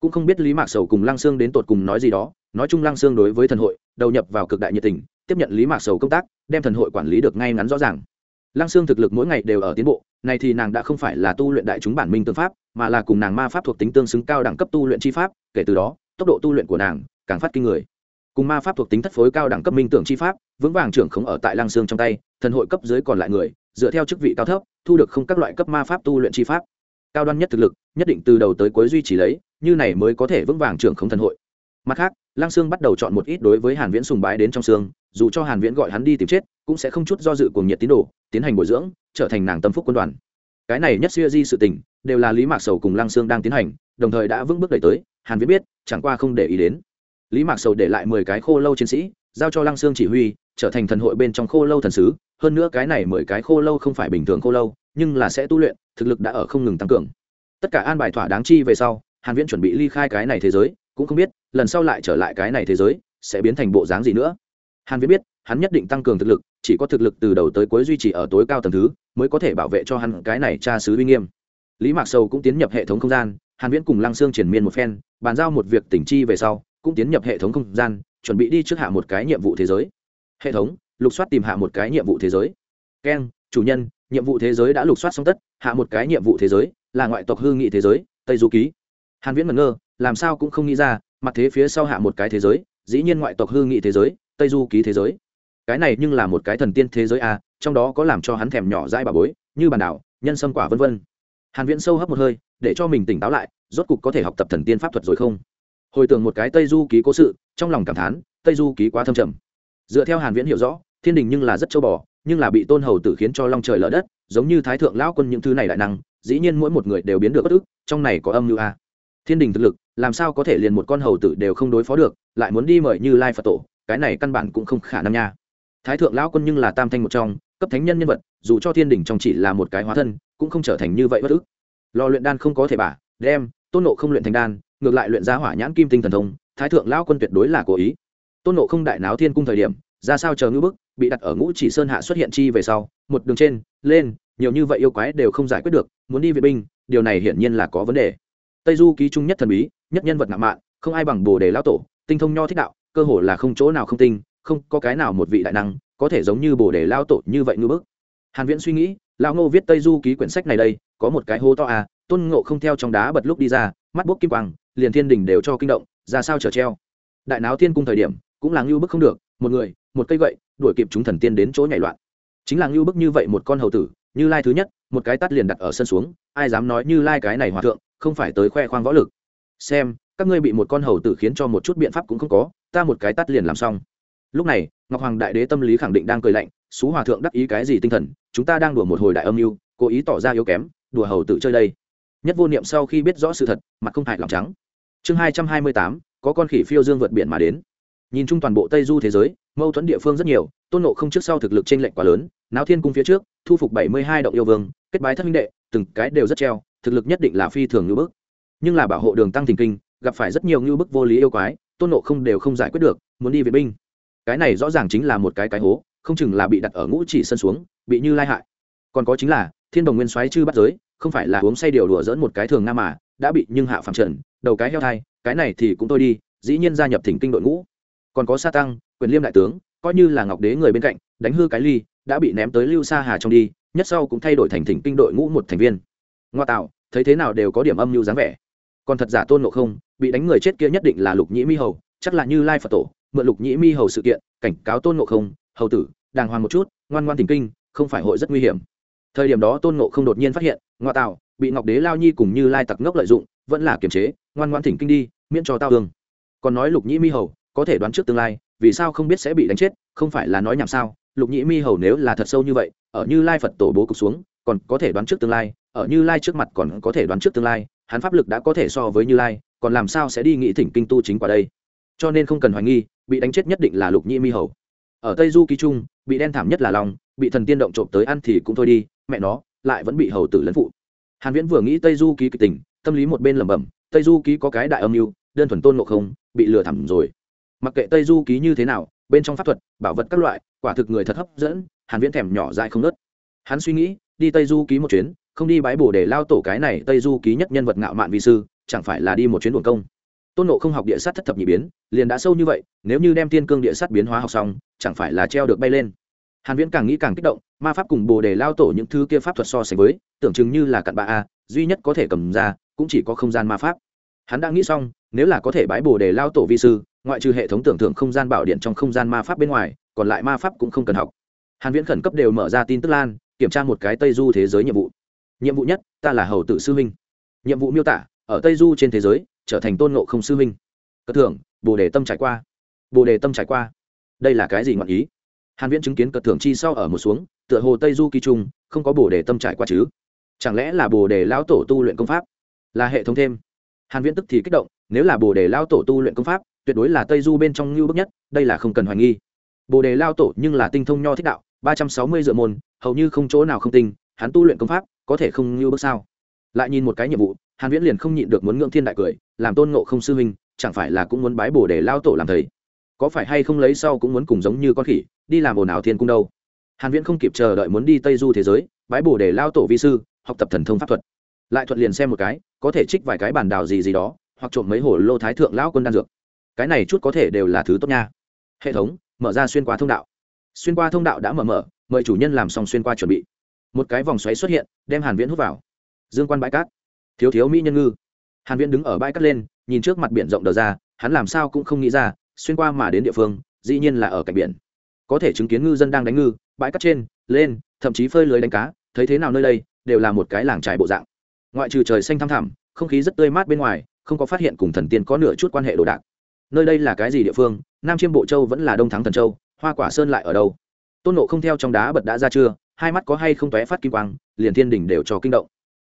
Cũng không biết lý mạc sầu cùng lăng sương đến tột cùng nói gì đó, nói chung lăng sương đối với thần hội, đầu nhập vào cực đại nhiệt tình, tiếp nhận lý mạc sầu công tác, đem thần hội quản lý được ngay ngắn rõ ràng lăng xương thực lực mỗi ngày đều ở tiến bộ này thì nàng đã không phải là tu luyện đại chúng bản minh tương pháp, mà là cùng nàng ma pháp thuộc tính tương xứng cao đẳng cấp tu luyện chi pháp, kể từ đó, tốc độ tu luyện của nàng càng phát kinh người. Cùng ma pháp thuộc tính thất phối cao đẳng cấp minh tưởng chi pháp, vững vàng trưởng không ở tại lăng xương trong tay, thần hội cấp dưới còn lại người, dựa theo chức vị cao thấp, thu được không các loại cấp ma pháp tu luyện chi pháp. Cao đoan nhất thực lực, nhất định từ đầu tới cuối duy trì lấy, như này mới có thể vững vàng trưởng không thần hội. Mặt khác, lăng xương bắt đầu chọn một ít đối với hàn viễn sùng bái đến trong xương dù cho hàn viễn gọi hắn đi tìm chết, cũng sẽ không chút do dự cuồng nhiệt tín đồ, tiến hành bồi dưỡng, trở thành nàng tâm phúc quân đoàn. Cái này nhất xưa di sự tình, đều là lý mạc sầu cùng lăng sương đang tiến hành, đồng thời đã vững bước đẩy tới, hàn viễn biết, chẳng qua không để ý đến. Lý mạc sầu để lại mười cái khô lâu chiến sĩ, giao cho lăng sương chỉ huy, trở thành thần hội bên trong khô lâu thần sứ, hơn nữa cái này mười cái khô lâu không phải bình thường khô lâu, nhưng là sẽ tu luyện, thực lực đã ở không ngừng tăng cường. Tất cả an bài thỏa đáng chi về sau, hàn viễn chuẩn bị ly khai cái này thế giới, cũng không biết, lần sau lại trở lại cái này thế giới, sẽ biến thành bộ dáng gì nữa hàn viễn biết, hắn nhất định tăng cường thực lực, chỉ có thực lực từ đầu tới cuối duy trì ở tối cao tầng thứ, mới có thể bảo vệ cho hắn cái này tra sứ uy nghiêm. Lý mạc sầu cũng tiến nhập hệ thống không gian, hàn viễn cùng lăng xương triển miên một phen, bàn giao một việc tỉnh chi về sau, cũng tiến nhập hệ thống không gian, chuẩn bị đi trước hạ một cái nhiệm vụ thế giới. Hệ thống, lục soát tìm hạ một cái nhiệm vụ thế giới. Keng chủ nhân, nhiệm vụ thế giới đã lục soát xong tất, hạ một cái nhiệm vụ thế giới, là ngoại tộc hư nghị thế giới, tây du ký. Hàn viễn ngẩn ngơ, làm sao cũng không nghĩ ra, mặt thế phía sau hạ một cái thế giới, dĩ nhiên ngoại tộc hư nghị thế giới tây du ký thế giới. Cái này nhưng là một cái thần tiên thế giới a trong đó có làm cho hắn thèm nhỏ dãi bà bối, như bàn đảo, nhân sâm quả vân vân. Hàn viễn sâu hấp một hơi, để cho mình tỉnh táo lại, rốt cục có thể học tập thần tiên pháp thuật rồi không? Hồi tưởng một cái tây du ký cố sự, trong lòng cảm thán, tây du ký quá thâm trầm. Dựa theo hàn viễn hiểu rõ, thiên đình nhưng là rất châu bò, nhưng là bị tôn hầu tử khiến cho long trời lở đất, giống như thái thượng lão quân những thứ này đại năng, dĩ nhiên mỗi một người đều biến được bất ức, trong này có âm như a à. thiên đình thực lực, làm sao có thể liền một con hầu tử đều không đối phó được, lại muốn đi mời như lai phật tổ cái này căn bản cũng không khả năng nha. Thái thượng lão quân nhưng là tam thanh một trong, cấp thánh nhân nhân vật, dù cho thiên đỉnh trong chỉ là một cái hóa thân, cũng không trở thành như vậy bất ức. Lò luyện đan không có thể bả, đem, tôn nộ không luyện thành đan, ngược lại luyện ra hỏa nhãn kim tinh thần thông, thái thượng lão quân tuyệt đối là cố ý. Tôn nộ không đại náo thiên cung thời điểm, ra sao chờ ngữ bức, bị đặt ở ngũ chỉ sơn hạ xuất hiện chi về sau, một đường trên, lên, nhiều như vậy yêu quái đều không giải quyết được, muốn đi vệ binh, điều này hiển nhiên là có vấn đề. Tây du ký trung nhất thần bí, nhất nhân vật ngạo mạn, không ai bằng bồ đề lão tổ, tinh thông nho thích đạo cơ hồ là không chỗ nào không tinh, không có cái nào một vị đại năng có thể giống như bồ đề lao tổ như vậy ngư bức. Hàn viễn suy nghĩ, lão ngô viết tây du ký quyển sách này đây, có một cái hô to à tôn ngộ không theo trong đá bật lúc đi ra, mắt bốc kim quang, liền thiên đình đều cho kinh động, ra sao trở treo. Đại náo thiên cung thời điểm, cũng là ngưu bức không được, một người, một cây gậy, đuổi kịp chúng thần tiên đến chỗ nhảy loạn. Chính là ngưu bức như vậy một con hầu tử, như lai thứ nhất, một cái tắt liền đặt ở sân xuống, ai dám nói như lai cái này hòa thượng, không phải tới khoe khoang võ lực. Xem, các ngươi bị một con hầu tử khiến cho một chút biện pháp cũng không có ta một cái tắt liền làm xong. Lúc này, ngọc hoàng đại đế tâm lý khẳng định đang cười lạnh, xú hòa thượng đắc ý cái gì tinh thần, chúng ta đang đùa một hồi đại âm mưu, cố ý tỏ ra yếu kém, đùa hầu tự chơi đây. Nhất vô niệm sau khi biết rõ sự thật, mặt không hại lòng trắng. Chương hai trăm hai mươi tám, có con khỉ phiêu dương vượt biển mà đến. Nhìn chung toàn bộ tây du thế giới, mâu thuẫn địa phương rất nhiều, tôn nộ không trước sau thực lực t r ê n lệch quá lớn, náo thiên cung phía trước, thu phục bảy mươi hai động yêu vương, kết bái thất minh đệ, từng cái đều rất treo, thực lực nhất định là phi thường ngưỡng bức. Nhưng là bảo hộ đường tăng thình kinh, gặp phải rất nhiều ngưỡng bức vô lý yêu quái tôn nộ không đều không giải quyết được, muốn đi vệ binh. Cái này rõ ràng chính là một cái cái hố, không chừng là bị đặt ở ngũ chỉ sân xuống, bị như lai hại. Còn có chính là, thiên đồng nguyên soái chư bắt giới, không phải là uống say điều đùa dỡn một cái thường nam mà, đã bị nhưng hạ phạm trần, đầu cái heo thai, cái này thì cũng tôi đi, dĩ nhiên gia nhập thỉnh kinh đội ngũ. Còn có sa tăng, quyền liêm đại tướng, coi như là ngọc đế người bên cạnh, đánh hư cái ly, đã bị ném tới lưu sa hà trong đi, nhất sau cũng thay đổi thành thỉnh kinh đội ngũ một thành viên. Ngoa tạo, thấy thế nào đều có điểm âm mưu dáng vẻ. Còn thật giả tôn ngộ không bị đánh người chết kia nhất định là lục nhĩ mi hầu, chắc là như lai phật tổ, mượn lục nhĩ mi hầu sự kiện, cảnh cáo tôn ngộ không, hầu tử, đàng hoàng một chút, ngoan ngoan tình kinh, không phải hội rất nguy hiểm. Thời điểm đó tôn ngộ không đột nhiên phát hiện ngoa tạo bị ngọc đế lao nhi cùng như lai tặc ngốc lợi dụng, vẫn là kiềm chế, ngoan ngoan thỉnh kinh đi, miễn cho tao thương. Còn nói lục nhĩ mi hầu, có thể đoán trước tương lai, vì sao không biết sẽ bị đánh chết, không phải là nói nhảm sao, lục nhĩ mi hầu nếu là thật sâu như vậy, ở như lai phật tổ bố cục xuống, còn có thể đoán trước tương lai, ở như lai trước mặt còn có thể đoán trước tương lai, hắn pháp lực đã có thể so với như lai còn làm sao sẽ đi nghĩ thỉnh kinh tu chính qua đây? Cho nên không cần hoài nghi, bị đánh chết nhất định là lục nhĩ mi hầu. Ở tây du ký trung, bị đen thảm nhất là lòng bị thần tiên động trộm tới ăn thì cũng thôi đi, mẹ nó, lại vẫn bị hầu tử lấn phụ. Hàn viễn vừa nghĩ tây du ký kịch tình, tâm lý một bên lẩm bẩm, tây du ký có cái đại âm mưu, đơn thuần tôn ngộ không, bị lừa thẳm rồi. Mặc kệ tây du ký như thế nào, bên trong pháp thuật, bảo vật các loại, quả thực người thật hấp dẫn, hàn viễn thèm nhỏ dại không nớt. Hắn suy nghĩ, đi tây du ký một chuyến, không đi bái bổ để lao tổ cái này tây du ký nhất nhân vật ngạo mạn vi sư chẳng phải là đi một chuyến buồn công. Tôn nộ không học địa sát thất thập nhị biến, liền đã sâu như vậy, nếu như đem thiên cương địa sát biến hóa học xong, chẳng phải là treo được bay lên. Hàn viễn càng nghĩ càng kích động, ma pháp cùng bồ đề lao tổ những thứ kia pháp thuật so sánh với, tưởng chừng như là cặn bạ a, duy nhất có thể cầm ra, cũng chỉ có không gian ma pháp. Hắn đã nghĩ xong, nếu là có thể bãi bồ đề lao tổ vi sư, ngoại trừ hệ thống tưởng tượng không gian bảo điện trong không gian ma pháp bên ngoài, còn lại ma pháp cũng không cần học. Hàn viễn khẩn cấp đều mở ra tin tức lan, kiểm tra một cái tây du thế giới nhiệm vụ. Nhiệm vụ nhất, ta là hầu tử sư huynh. Nhiệm vụ miêu tả ở tây du trên thế giới, trở thành tôn ngộ không sư huynh. Cất thưởng, bồ đề tâm trải qua. Bồ đề tâm trải qua. Đây là cái gì ngọn ý? Hàn viễn chứng kiến cất thưởng chi sau ở một xuống, tựa hồ tây du kỳ trung, không có bồ đề tâm trải qua chứ. Chẳng lẽ là bồ đề lão tổ tu luyện công pháp? Là hệ thống thêm. Hàn viễn tức thì kích động, nếu là bồ đề lão tổ tu luyện công pháp, tuyệt đối là tây du bên trong lưu bức nhất, đây là không cần hoài nghi. Bồ đề lao tổ nhưng là tinh thông nho thích đạo, ba trăm sáu mươi dựa môn, hầu như không chỗ nào không tinh, hắn tu luyện công pháp, có thể không lưu bước sao? Lại nhìn một cái nhiệm vụ, hàn viễn liền không nhịn được muốn ngưỡng thiên đại cười, làm tôn ngộ không sư huynh, chẳng phải là cũng muốn bái bổ để lao tổ làm thầy? Có phải hay không lấy sau cũng muốn cùng giống như con khỉ, đi làm ồn ào thiên cung đâu? Hàn viễn không kịp chờ đợi muốn đi tây du thế giới, bái bổ để lao tổ vi sư, học tập thần thông pháp thuật. Lại thuận liền xem một cái, có thể trích vài cái bản đào gì gì đó, hoặc trộm mấy hồ lô thái thượng lão quân đan dược. Cái này chút có thể đều là thứ tốt nha. Hệ thống, mở ra xuyên qua thông đạo. Xuyên qua thông đạo đã mở mở, mời chủ nhân làm xong xuyên qua chuẩn bị. Một cái vòng xoáy xuất hiện, đem hàn viễn hút vào dương quan bãi cát. Thiếu thiếu mỹ nhân ngư. Hàn viễn đứng ở bãi cát lên, nhìn trước mặt biển rộng đờ ra, hắn làm sao cũng không nghĩ ra, xuyên qua mà đến địa phương, dĩ nhiên là ở cạnh biển. Có thể chứng kiến ngư dân đang đánh ngư, bãi cát trên, lên, thậm chí phơi lưới đánh cá, thấy thế nào nơi đây, đều là một cái làng trải bộ dạng. Ngoại trừ trời xanh thăm thẳm, không khí rất tươi mát bên ngoài, không có phát hiện cùng thần tiên có nửa chút quan hệ đồ đạc. Nơi đây là cái gì địa phương? Nam chiêm bộ châu vẫn là đông thắng thần châu, hoa quả sơn lại ở đâu? Tôn nộ không theo trong đá bật đã ra chưa? Hai mắt có hay không tóe phát kim quang, liền thiên đỉnh đều cho kinh động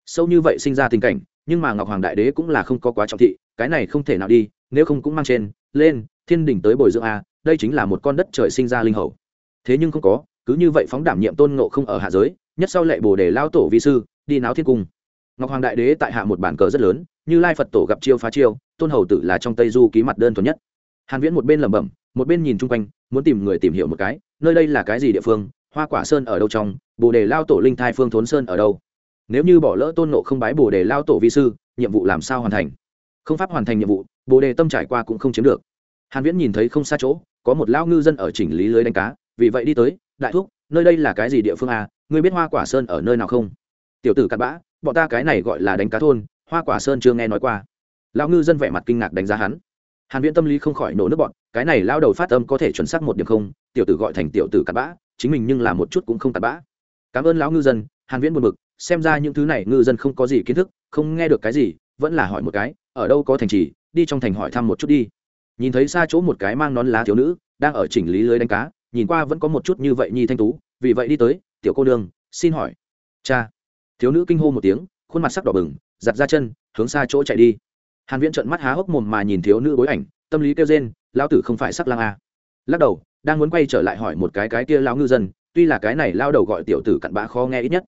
sâu như vậy sinh ra tình cảnh, nhưng mà ngọc hoàng đại đế cũng là không có quá trọng thị, cái này không thể nào đi, nếu không cũng mang trên, lên, thiên đỉnh tới bồi dưỡng a, đây chính là một con đất trời sinh ra linh hầu. Thế nhưng không có, cứ như vậy phóng đảm nhiệm tôn ngộ không ở hạ giới, nhất sau lệ bồ đề lao tổ vi sư, đi náo thiên cung. Ngọc hoàng đại đế tại hạ một bản cờ rất lớn, như lai phật tổ gặp chiêu phá chiêu, tôn hầu tử là trong tây du ký mặt đơn thuần nhất. Hàn viễn một bên lẩm bẩm, một bên nhìn chung quanh, muốn tìm người tìm hiểu một cái, nơi đây là cái gì địa phương, hoa quả sơn ở đâu trong, bồ đề lao tổ linh thai phương thốn sơn ở đâu? Nếu như bỏ lỡ tôn nộ không bái bồ đề lao tổ vi sư, nhiệm vụ làm sao hoàn thành? Không pháp hoàn thành nhiệm vụ, bồ đề tâm trải qua cũng không chiếm được. Hàn viễn nhìn thấy không xa chỗ, có một lao ngư dân ở chỉnh lý lưới đánh cá. Vì vậy đi tới, đại thúc, nơi đây là cái gì địa phương à? Ngươi biết hoa quả sơn ở nơi nào không? Tiểu tử cặn bã, bọn ta cái này gọi là đánh cá thôn, hoa quả sơn chưa nghe nói qua. Lão ngư dân vẻ mặt kinh ngạc đánh giá hắn. Hàn viễn tâm lý không khỏi nổ nước bọn cái này lao đầu phát âm có thể chuẩn xác một điểm không? Tiểu tử gọi thành tiểu tử cặn bã, chính mình nhưng là một chút cũng không cặn bã. Cảm ơn lão ngư dân. Hàn viễn buồn bực xem ra những thứ này ngư dân không có gì kiến thức, không nghe được cái gì, vẫn là hỏi một cái, ở đâu có thành trì, đi trong thành hỏi thăm một chút đi. Nhìn thấy xa chỗ một cái mang nón lá thiếu nữ, đang ở chỉnh lý lưới đánh cá, nhìn qua vẫn có một chút như vậy nhi thanh tú, vì vậy đi tới, tiểu cô nương, xin hỏi. Cha. Thiếu nữ kinh hô một tiếng, khuôn mặt sắc đỏ bừng giặt ra chân, hướng xa chỗ chạy đi. Hàn viễn trợn mắt há hốc mồm mà nhìn thiếu nữ bối ảnh, tâm lý kêu rên, lão tử không phải sắc lang à. lắc đầu, đang muốn quay trở lại hỏi một cái cái kia lão ngư dân, tuy là cái này lao đầu gọi tiểu tử cặn bã khó nghe ít nhất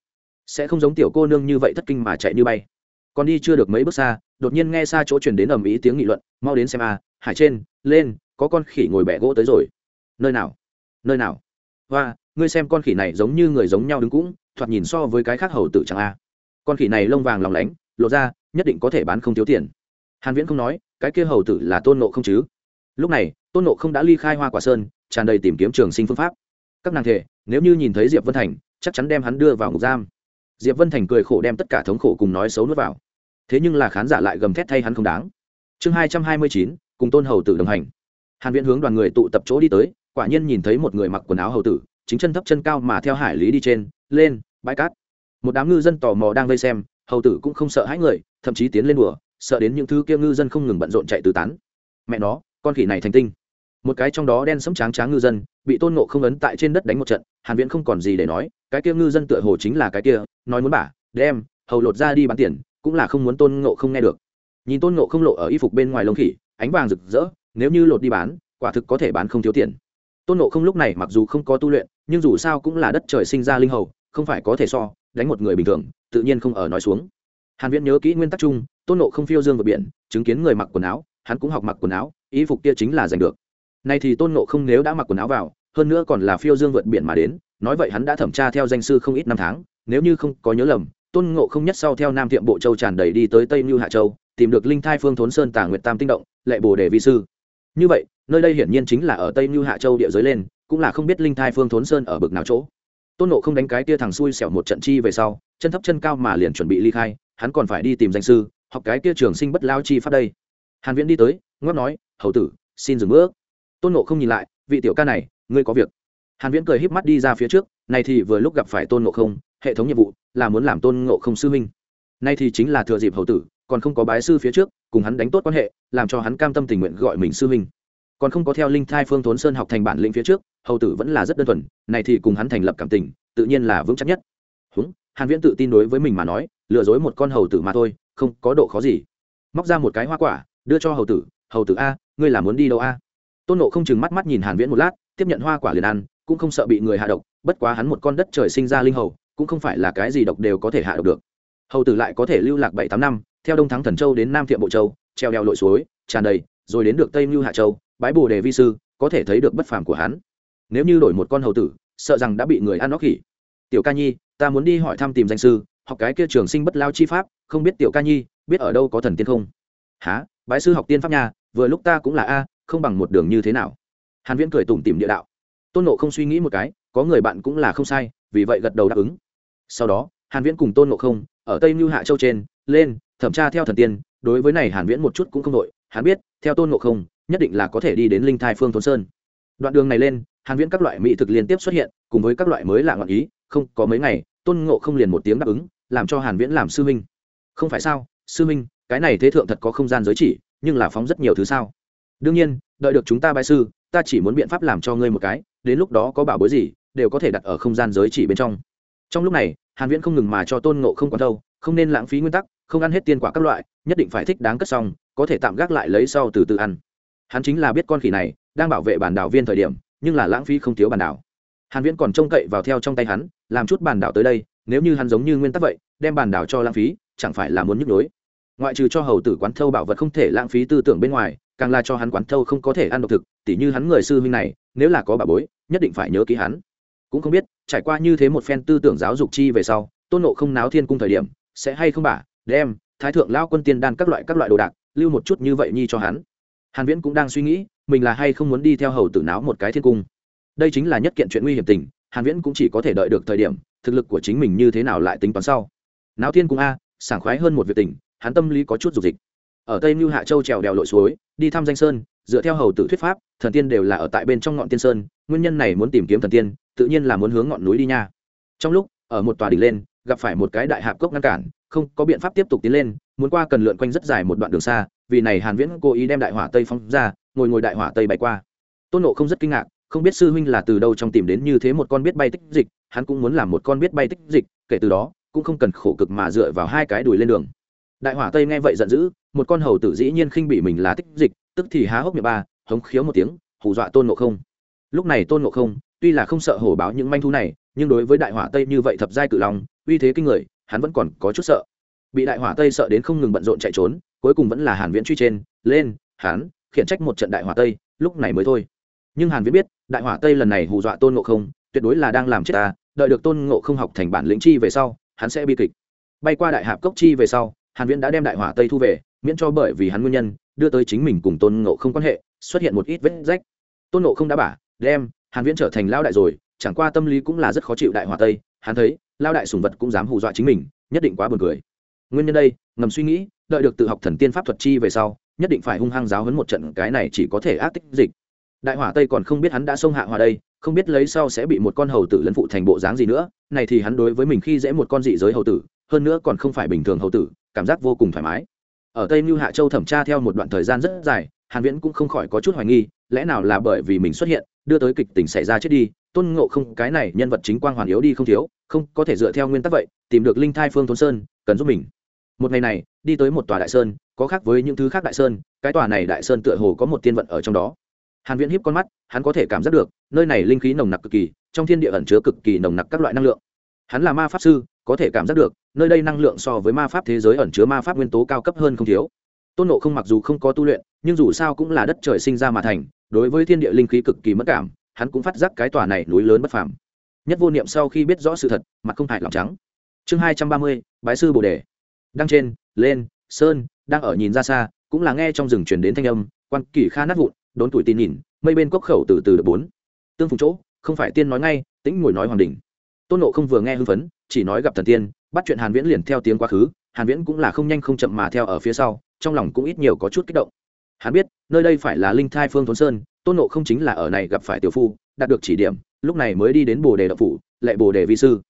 sẽ không giống tiểu cô nương như vậy thất kinh mà chạy như bay. Còn đi chưa được mấy bước xa, đột nhiên nghe xa chỗ truyền đến ầm ĩ tiếng nghị luận, mau đến xem a, hải trên, lên, có con khỉ ngồi bẻ gỗ tới rồi. Nơi nào? Nơi nào? Hoa, ngươi xem con khỉ này giống như người giống nhau đứng cũng, thoạt nhìn so với cái khác hầu tử chẳng a. Con khỉ này lông vàng lòng lánh, lộ ra, nhất định có thể bán không thiếu tiền. Hàn viễn không nói, cái kia hầu tử là tôn nộ không chứ? Lúc này, tôn nộ không đã ly khai hoa quả sơn, tràn đầy tìm kiếm trường sinh phương pháp. Các nàng thể, nếu như nhìn thấy diệp vân thành, chắc chắn đem hắn đưa vào ngục giam diệp vân thành cười khổ đem tất cả thống khổ cùng nói xấu nuốt vào. Thế nhưng là khán giả lại gầm thét thay hắn không đáng. Chương hai trăm hai mươi chín, cùng tôn hầu tử đồng hành. Hàn viễn hướng đoàn người tụ tập chỗ đi tới, quả nhiên nhìn thấy một người mặc quần áo hầu tử, chính chân thấp chân cao mà theo hải lý đi trên, lên, bãi cát. Một đám ngư dân tò mò đang vây xem, hầu tử cũng không sợ hãi người, thậm chí tiến lên đùa, sợ đến những thứ kia ngư dân không ngừng bận rộn chạy tứ tán. Mẹ nó, con khỉ này thành tinh một cái trong đó đen sẫm tráng tráng ngư dân, bị tôn ngộ không ấn tại trên đất đánh một trận, hàn viễn không còn gì để nói, cái kia ngư dân tựa hồ chính là cái kia, nói muốn bả, đem, hầu lột ra đi bán tiền, cũng là không muốn tôn ngộ không nghe được. Nhìn tôn ngộ không lộ ở y phục bên ngoài lông khỉ, ánh vàng rực rỡ, nếu như lột đi bán, quả thực có thể bán không thiếu tiền. Tôn ngộ không lúc này mặc dù không có tu luyện, nhưng dù sao cũng là đất trời sinh ra linh hầu, không phải có thể so, đánh một người bình thường, tự nhiên không ở nói xuống. Hàn viễn nhớ kỹ nguyên tắc chung, tôn ngộ không phiêu dương vượt biển, chứng kiến người mặc quần áo, hắn cũng học mặc quần áo, y phục kia chính là giành được nay thì tôn ngộ không nếu đã mặc quần áo vào, hơn nữa còn là phiêu dương vượt biển mà đến, nói vậy hắn đã thẩm tra theo danh sư không ít năm tháng, nếu như không có nhớ lầm, tôn ngộ không nhất sau theo nam thiệm bộ châu tràn đầy đi tới tây mưu hạ châu, tìm được linh thai phương thốn sơn tà nguyệt tam tinh động, lệ bồ đề vi sư. Như vậy, nơi đây hiển nhiên chính là ở tây mưu hạ châu địa giới lên, cũng là không biết linh thai phương thốn sơn ở bực nào chỗ. Tôn nộ không đánh cái tia thằng xui xẻo một trận chi về sau, chân thấp chân cao mà liền chuẩn bị ly khai, hắn còn phải đi tìm danh sư, học cái tia trường sinh bất lao chi phát đây. Hàn viễn đi tới ngót nói, hầu tử, xin dừng bước tôn nộ không nhìn lại, vị tiểu ca này, ngươi có việc? Hàn viễn cười híp mắt đi ra phía trước, này thì vừa lúc gặp phải tôn nộ không, hệ thống nhiệm vụ là muốn làm tôn nộ không sư minh nay thì chính là thừa dịp hầu tử, còn không có bái sư phía trước, cùng hắn đánh tốt quan hệ, làm cho hắn cam tâm tình nguyện gọi mình sư minh còn không có theo linh thai phương thốn sơn học thành bản lĩnh phía trước, hầu tử vẫn là rất đơn thuần, này thì cùng hắn thành lập cảm tình, tự nhiên là vững chắc nhất. Húng, hàn viễn tự tin đối với mình mà nói, lừa dối một con hầu tử mà thôi, không có độ khó gì. Móc ra một cái hoa quả, đưa cho hầu tử hầu tử a, ngươi là muốn đi đâu a? Tôn nộ không chừng mắt mắt nhìn hàn viễn một lát, tiếp nhận hoa quả liền ăn, cũng không sợ bị người hạ độc, bất quá hắn một con đất trời sinh ra linh hầu, cũng không phải là cái gì độc đều có thể hạ độc được. Hầu tử lại có thể lưu lạc bảy tám năm, theo đông thắng thần châu đến nam thiệm bộ châu, treo đeo lội suối, tràn đầy, rồi đến được tây mưu hạ châu, bái bồ đề vi sư, có thể thấy được bất phàm của hắn. Nếu như đổi một con hầu tử, sợ rằng đã bị người ăn nó khỉ. Tiểu ca nhi, ta muốn đi hỏi thăm tìm danh sư, học cái kia trường sinh bất lao chi pháp, không biết tiểu ca nhi, biết ở đâu có thần tiên không? Há bái sư học tiên pháp nhà vừa lúc ta cũng là a không bằng một đường như thế nào? Hàn viễn cười tủm tỉm địa đạo. Tôn nộ không suy nghĩ một cái, có người bạn cũng là không sai, vì vậy gật đầu đáp ứng. Sau đó, hàn viễn cùng tôn nộ không, ở tây mưu hạ châu trên, lên, thẩm tra theo thần tiên, đối với này hàn viễn một chút cũng không đội hắn biết, theo tôn nộ không, nhất định là có thể đi đến linh thai phương thôn sơn. Đoạn đường này lên, hàn viễn các loại mỹ thực liên tiếp xuất hiện, cùng với các loại mới lạ ngọn ý, không, có mấy ngày, tôn ngộ không liền một tiếng đáp ứng, làm cho hàn viễn làm sư minh không phải sao, sư minh cái này thế thượng thật có không gian giới chỉ, nhưng là phóng rất nhiều thứ sao? Đương nhiên, đợi được chúng ta bái sư, ta chỉ muốn biện pháp làm cho ngươi một cái, đến lúc đó có bảo bối gì, đều có thể đặt ở không gian giới chỉ bên trong. Trong lúc này, hàn viễn không ngừng mà cho tôn ngộ không quan đâu không nên lãng phí nguyên tắc, không ăn hết tiên quả các loại, nhất định phải thích đáng cất xong, có thể tạm gác lại lấy sau từ từ ăn. Hắn chính là biết con khỉ này, đang bảo vệ bản đảo viên thời điểm, nhưng là lãng phí không thiếu bản đảo. Hàn viễn còn trông cậy vào theo trong tay hắn, làm chút bản đảo tới đây, nếu như hắn giống như nguyên tắc vậy, đem bản đảo cho lãng phí, chẳng phải là muốn nhức nhối ngoại trừ cho hầu tử quán thâu bảo vật không thể lãng phí tư tưởng bên ngoài, càng là cho hắn quán thâu không có thể ăn độc thực, tỉ như hắn người sư huynh này, nếu là có bà bối, nhất định phải nhớ ký hắn. Cũng không biết, trải qua như thế một phen tư tưởng giáo dục chi về sau, tôn nộ không náo thiên cung thời điểm, sẽ hay không bà. đem, thái thượng lao quân tiên đan các loại các loại đồ đạc, lưu một chút như vậy nhi cho hắn. Hàn viễn cũng đang suy nghĩ, mình là hay không muốn đi theo hầu tử náo một cái thiên cung. Đây chính là nhất kiện chuyện nguy hiểm tình, hàn viễn cũng chỉ có thể đợi được thời điểm, thực lực của chính mình như thế nào lại tính toán sau. Náo thiên cung a, sảng khoái hơn một việc tình hắn tâm lý có chút dục dịch. Ở tây mưu hạ châu trèo đèo lội suối, đi thăm danh sơn, dựa theo hầu tử thuyết pháp, thần tiên đều là ở tại bên trong ngọn tiên sơn, nguyên nhân này muốn tìm kiếm thần tiên, tự nhiên là muốn hướng ngọn núi đi nha. Trong lúc, ở một tòa đỉnh lên, gặp phải một cái đại hạp cốc ngăn cản, không có biện pháp tiếp tục tiến lên, muốn qua cần lượn quanh rất dài một đoạn đường xa, vì này hàn viễn cố ý đem đại hỏa tây phóng ra, ngồi ngồi đại hỏa tây bay qua. Tôn nộ không rất kinh ngạc, không biết sư huynh là từ đâu trong tìm đến như thế một con biết bay tích dịch, hắn cũng muốn làm một con biết bay tích dịch, kể từ đó, cũng không cần khổ cực mà dựa vào hai cái đùi lên đường đại hỏa tây nghe vậy giận dữ, một con hầu tử dĩ nhiên khinh bị mình là tích dịch, tức thì há hốc miệng ba, hống khiếu một tiếng, hù dọa tôn ngộ không. Lúc này tôn ngộ không, tuy là không sợ hổ báo những manh thu này, nhưng đối với đại hỏa tây như vậy thập giai cự long, uy thế kinh người, hắn vẫn còn có chút sợ. Bị đại hỏa tây sợ đến không ngừng bận rộn chạy trốn, cuối cùng vẫn là hàn viễn truy trên, lên, hắn, khiển trách một trận đại hỏa tây, lúc này mới thôi. Nhưng hàn viễn biết, đại hỏa tây lần này hù dọa tôn ngộ không, tuyệt đối là đang làm chết ta, đợi được tôn ngộ không học thành bản lĩnh chi về sau, hắn sẽ bi kịch. Bay qua đại hạp cốc chi về sau hàn viễn đã đem đại hỏa tây thu về, miễn cho bởi vì hắn nguyên nhân, đưa tới chính mình cùng tôn ngộ không quan hệ, xuất hiện một ít vết rách. Tôn ngộ không đã bả đem, hàn viễn trở thành lao đại rồi, chẳng qua tâm lý cũng là rất khó chịu đại hỏa tây, hắn thấy lao đại sùng vật cũng dám hù dọa chính mình, nhất định quá buồn cười. Nguyên nhân đây, ngầm suy nghĩ, đợi được tự học thần tiên pháp thuật chi về sau, nhất định phải hung hăng giáo hấn một trận cái này chỉ có thể ác tích dịch. Đại hỏa tây còn không biết hắn đã xông hạ hòa đây không biết lấy sau sẽ bị một con hầu tử lấn phụ thành bộ dáng gì nữa, này thì hắn đối với mình khi dễ một con dị giới hầu tử, hơn nữa còn không phải bình thường hầu tử, cảm giác vô cùng thoải mái. Ở tây mưu hạ châu thẩm tra theo một đoạn thời gian rất dài, hàn viễn cũng không khỏi có chút hoài nghi, lẽ nào là bởi vì mình xuất hiện, đưa tới kịch tình xảy ra chết đi, tôn ngộ không, cái này nhân vật chính quang hoàn yếu đi không thiếu, không có thể dựa theo nguyên tắc vậy, tìm được linh thai phương thôn sơn, cần giúp mình. Một ngày này, đi tới một tòa đại sơn, có khác với những thứ khác đại sơn, cái tòa này đại sơn tựa hồ có một tiên vận ở trong đó hàn viễn híp con mắt, hắn có thể cảm giác được, nơi này linh khí nồng nặc cực kỳ, trong thiên địa ẩn chứa cực kỳ nồng nặc các loại năng lượng. Hắn là ma pháp sư, có thể cảm giác được, nơi đây năng lượng so với ma pháp thế giới ẩn chứa ma pháp nguyên tố cao cấp hơn không thiếu. Tôn nộ không mặc dù không có tu luyện, nhưng dù sao cũng là đất trời sinh ra mà thành, đối với thiên địa linh khí cực kỳ mất cảm, hắn cũng phát giác cái tòa này núi lớn bất phàm. Nhất vô niệm sau khi biết rõ sự thật, mặt không hại lòng trắng. Chương hai trăm ba mươi, bái sư bồ đề. Đăng trên, lên, sơn, đang ở nhìn ra xa, cũng là nghe trong rừng chuyển đến thanh âm, quan kỳ kha nát vụn đốn tuổi tin nhìn, mây bên cốc khẩu từ từ được bốn. Tương phùng chỗ, không phải tiên nói ngay, tĩnh ngồi nói hoàng đình tôn nộ không vừa nghe hưng phấn, chỉ nói gặp thần tiên, bắt chuyện hàn viễn liền theo tiếng quá khứ, hàn viễn cũng là không nhanh không chậm mà theo ở phía sau, trong lòng cũng ít nhiều có chút kích động. Hắn biết, nơi đây phải là linh thai phương thốn sơn, tôn nộ không chính là ở này gặp phải tiểu phu, đạt được chỉ điểm, lúc này mới đi đến bồ đề đạo phủ lệ bồ đề vi sư.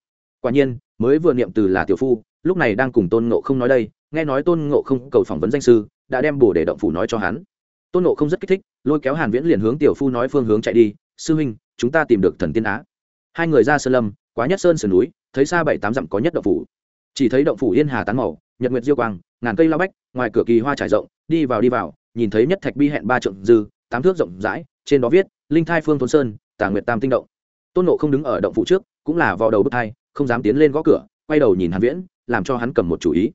Quả nhiên, mới vừa niệm từ là tiểu phu, lúc này đang cùng tôn nộ không nói đây, nghe nói tôn ngộ không cầu phỏng vấn danh sư, đã đem bồ đề động phủ nói cho hắn. Tôn nộ không rất kích thích lôi kéo hàn viễn liền hướng tiểu phu nói phương hướng chạy đi, sư huynh, chúng ta tìm được thần tiên á. Hai người ra sơn lâm, quá nhất sơn sườn núi, thấy xa bảy tám dặm có nhất động phủ. Chỉ thấy động phủ yên hà tán màu, nhật nguyệt diêu quang, ngàn cây lao bách, ngoài cửa kỳ hoa trải rộng, đi vào đi vào, nhìn thấy nhất thạch bi hẹn ba trượng dư, tám thước rộng rãi, trên đó viết, linh thai phương thôn sơn tà nguyệt tam tinh động. Tôn nộ không đứng ở động phủ trước, cũng là vào đầu bức thai, không dám tiến lên gõ cửa, quay đầu nhìn hàn viễn, làm cho hắn cầm một chủ ý.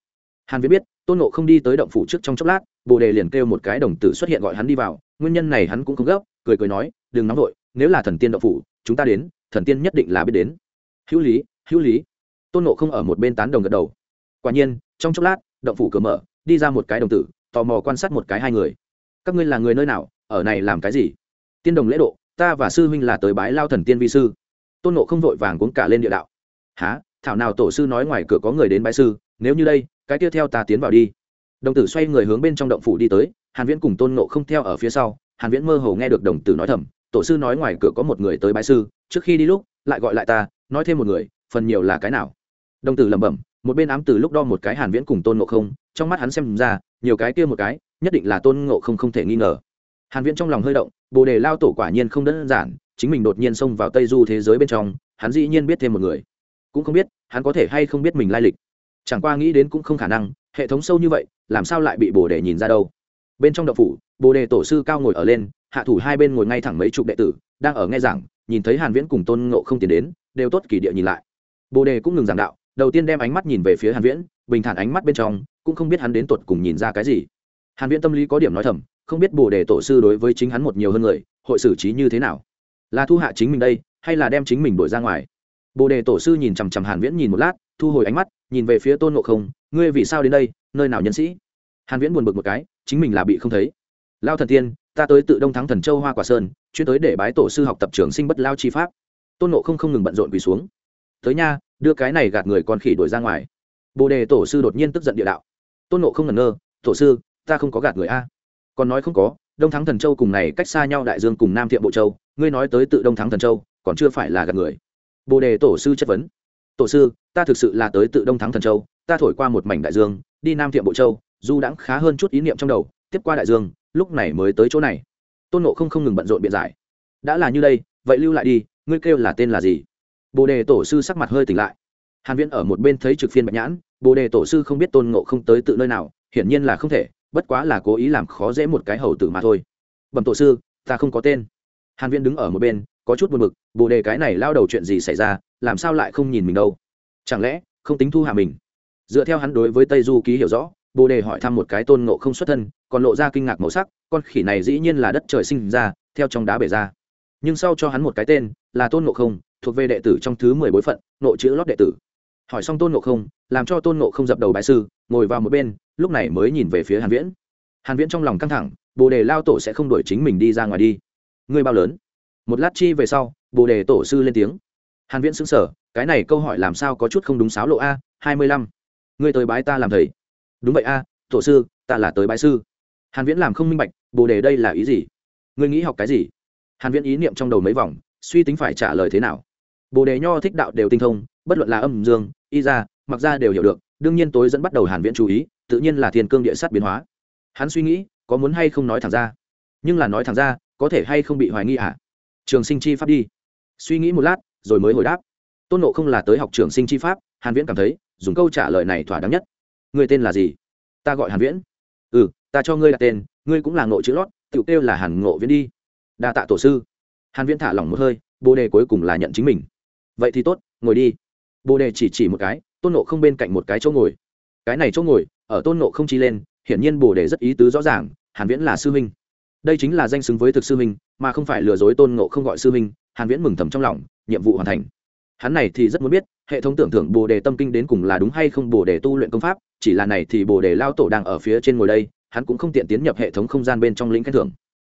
Hàn viễn biết, tôn nộ không đi tới động phủ trước trong chốc lát, bồ đề liền kêu một cái đồng tử xuất hiện gọi hắn đi vào nguyên nhân này hắn cũng không gấp, cười cười nói, đừng nóng vội, nếu là thần tiên động phủ, chúng ta đến, thần tiên nhất định là biết đến. Hữu lý hữu lý. Tôn nộ không ở một bên tán đồng gật đầu. Quả nhiên, trong chốc lát, động phủ cửa mở, đi ra một cái đồng tử, tò mò quan sát một cái hai người. Các ngươi là người nơi nào, ở này làm cái gì? Tiên đồng lễ độ, ta và sư huynh là tới bái lao thần tiên vi sư. Tôn nộ không vội vàng cuốn cả lên địa đạo. Há thảo nào tổ sư nói ngoài cửa có người đến bái sư, nếu như đây, cái tiếp theo ta tiến vào đi. Đồng tử xoay người hướng bên trong động phủ đi tới hàn viễn cùng tôn nộ không theo ở phía sau, hàn viễn mơ hồ nghe được đồng tử nói thầm, tổ sư nói ngoài cửa có một người tới bái sư, trước khi đi lúc, lại gọi lại ta, nói thêm một người, phần nhiều là cái nào? Đồng tử lẩm bẩm, một bên ám từ lúc đo một cái hàn viễn cùng tôn ngộ không, trong mắt hắn xem ra, nhiều cái kia một cái, nhất định là tôn ngộ không không thể nghi ngờ. Hàn viễn trong lòng hơi động, bồ đề lao tổ quả nhiên không đơn giản, chính mình đột nhiên xông vào tây du thế giới bên trong, hắn dĩ nhiên biết thêm một người. Cũng không biết, hắn có thể hay không biết mình lai lịch. Chẳng qua nghĩ đến cũng không khả năng, hệ thống sâu như vậy, làm sao lại bị bồ đề nhìn ra đâu? Bên trong đậu phủ, bồ đề tổ sư cao ngồi ở lên, hạ thủ hai bên ngồi ngay thẳng mấy chục đệ tử, đang ở nghe giảng, nhìn thấy hàn viễn cùng tôn ngộ không tiến đến, đều tốt kỳ địa nhìn lại. Bồ đề cũng ngừng giảng đạo, đầu tiên đem ánh mắt nhìn về phía hàn viễn, bình thản ánh mắt bên trong, cũng không biết hắn đến tuột cùng nhìn ra cái gì. Hàn viễn tâm lý có điểm nói thầm, không biết bồ đề tổ sư đối với chính hắn một nhiều hơn người, hội xử trí như thế nào? Là thu hạ chính mình đây, hay là đem chính mình đuổi ra ngoài? Bồ đề tổ sư nhìn chằm chằm hàn viễn nhìn một lát, thu hồi ánh mắt, nhìn về phía tôn ngộ không, ngươi vì sao đến đây? Nơi nào nhân sĩ? Hàn viễn buồn bực một cái chính mình là bị không thấy. Lao thần tiên, ta tới tự đông thắng thần châu hoa quả sơn, chuyên tới để bái tổ sư học tập trường sinh bất lao chi pháp. Tôn ngộ không không ngừng bận rộn quỳ xuống. Tới nha, đưa cái này gạt người con khỉ đuổi ra ngoài. Bồ đề tổ sư đột nhiên tức giận địa đạo. Tôn ngộ không ngẩn ngơ, tổ sư, ta không có gạt người a. Còn nói không có, đông thắng thần châu cùng này cách xa nhau đại dương cùng nam Thiện bộ châu, ngươi nói tới tự đông thắng thần châu, còn chưa phải là gạt người. Bồ đề tổ sư chất vấn. Tổ sư, ta thực sự là tới tự đông thắng thần châu, ta thổi qua một mảnh đại dương, đi nam Thiện bộ châu dù đãng khá hơn chút ý niệm trong đầu, tiếp qua đại dương, lúc này mới tới chỗ này. Tôn nộ không không ngừng bận rộn biện giải. Đã là như đây, vậy lưu lại đi, ngươi kêu là tên là gì? Bồ đề tổ sư sắc mặt hơi tỉnh lại. Hàn viễn ở một bên thấy trực phiên bạch nhãn, bồ đề tổ sư không biết tôn ngộ không tới tự nơi nào, hiển nhiên là không thể, bất quá là cố ý làm khó dễ một cái hầu tử mà thôi. Bẩm tổ sư, ta không có tên. Hàn viễn đứng ở một bên, có chút buồn bực, bồ đề cái này lao đầu chuyện gì xảy ra, làm sao lại không nhìn mình đâu? Chẳng lẽ không tính thu hạ mình? Dựa theo hắn đối với tây du ký hiểu rõ bồ đề hỏi thăm một cái tôn ngộ không xuất thân, còn lộ ra kinh ngạc màu sắc, con khỉ này dĩ nhiên là đất trời sinh ra, theo trong đá bể ra. Nhưng sau cho hắn một cái tên, là tôn ngộ không, thuộc về đệ tử trong thứ mười bối phận nội chữ lót đệ tử. Hỏi xong tôn ngộ không, làm cho tôn ngộ không dập đầu bại sư, ngồi vào một bên, lúc này mới nhìn về phía hàn viễn. Hàn viễn trong lòng căng thẳng, bồ đề lao tổ sẽ không đuổi chính mình đi ra ngoài đi. Ngươi bao lớn? Một lát chi về sau, bồ đề tổ sư lên tiếng. Hàn viễn sững sờ, cái này câu hỏi làm sao có chút không đúng sáo lộ a, hai mươi lăm. Ngươi tới bái ta làm thầy đúng vậy a, tổ sư, ta là tới bãi sư. Hàn viễn làm không minh bạch, bồ đề đây là ý gì? Ngươi nghĩ học cái gì? Hàn viễn ý niệm trong đầu mấy vòng, suy tính phải trả lời thế nào? Bồ đề nho thích đạo đều tinh thông, bất luận là âm, dương, y ra mặc ra đều hiểu được, đương nhiên tối dẫn bắt đầu hàn viễn chú ý, tự nhiên là thiên cương địa sát biến hóa. Hắn suy nghĩ, có muốn hay không nói thẳng ra? Nhưng là nói thẳng ra, có thể hay không bị hoài nghi à trường sinh chi pháp đi. Suy nghĩ một lát, rồi mới hồi đáp. Tôn nộ không là tới học trường sinh chi pháp, hàn viễn cảm thấy, dùng câu trả lời này thỏa đáng nhất người tên là gì? Ta gọi hàn viễn. Ừ ta cho ngươi đặt tên, ngươi cũng là ngộ chữ lót tự kêu là hàn ngộ viễn đi. Đa tạ tổ sư. Hàn viễn thả lỏng một hơi, bồ đề cuối cùng là nhận chính mình. Vậy thì tốt, ngồi đi. Bồ đề chỉ chỉ một cái, tôn nộ không bên cạnh một cái chỗ ngồi. Cái này chỗ ngồi, ở tôn nộ không chi lên, hiển nhiên bồ đề rất ý tứ rõ ràng, hàn viễn là sư huynh. Đây chính là danh xứng với thực sư huynh, mà không phải lừa dối tôn nộ không gọi sư huynh, hàn viễn mừng thầm trong lòng, nhiệm vụ hoàn thành. Hắn này thì rất muốn biết hệ thống tưởng thưởng bồ đề tâm kinh đến cùng là đúng hay không bồ đề tu luyện công pháp, chỉ là này thì bồ đề lao tổ đang ở phía trên ngồi đây, hắn cũng không tiện tiến nhập hệ thống không gian bên trong lĩnh khen thưởng.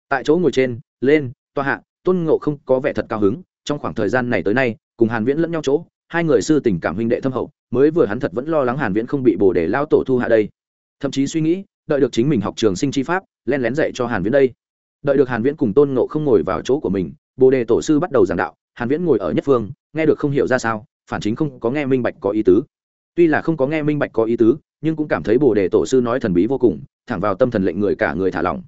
Tại chỗ ngồi trên, lên toa hạ, tôn ngộ không có vẻ thật cao hứng, trong khoảng thời gian này tới nay, cùng hàn viễn lẫn nhau chỗ, hai người sư tình cảm huynh đệ thâm hậu, mới vừa hắn thật vẫn lo lắng hàn viễn không bị bồ đề lao tổ thu hạ đây. Thậm chí suy nghĩ, đợi được chính mình học trường sinh chi pháp len lén dạy cho hàn viễn đây. Đợi được hàn viễn cùng tôn ngộ không ngồi vào chỗ của mình, bồ đề tổ sư bắt đầu giảng đạo, hàn viễn ngồi ở nhất phương, nghe được không hiểu ra sao phản chính không có nghe minh bạch có ý tứ. Tuy là không có nghe minh bạch có ý tứ, nhưng cũng cảm thấy bồ đề tổ sư nói thần bí vô cùng, thẳng vào tâm thần lệnh người cả người thả lỏng.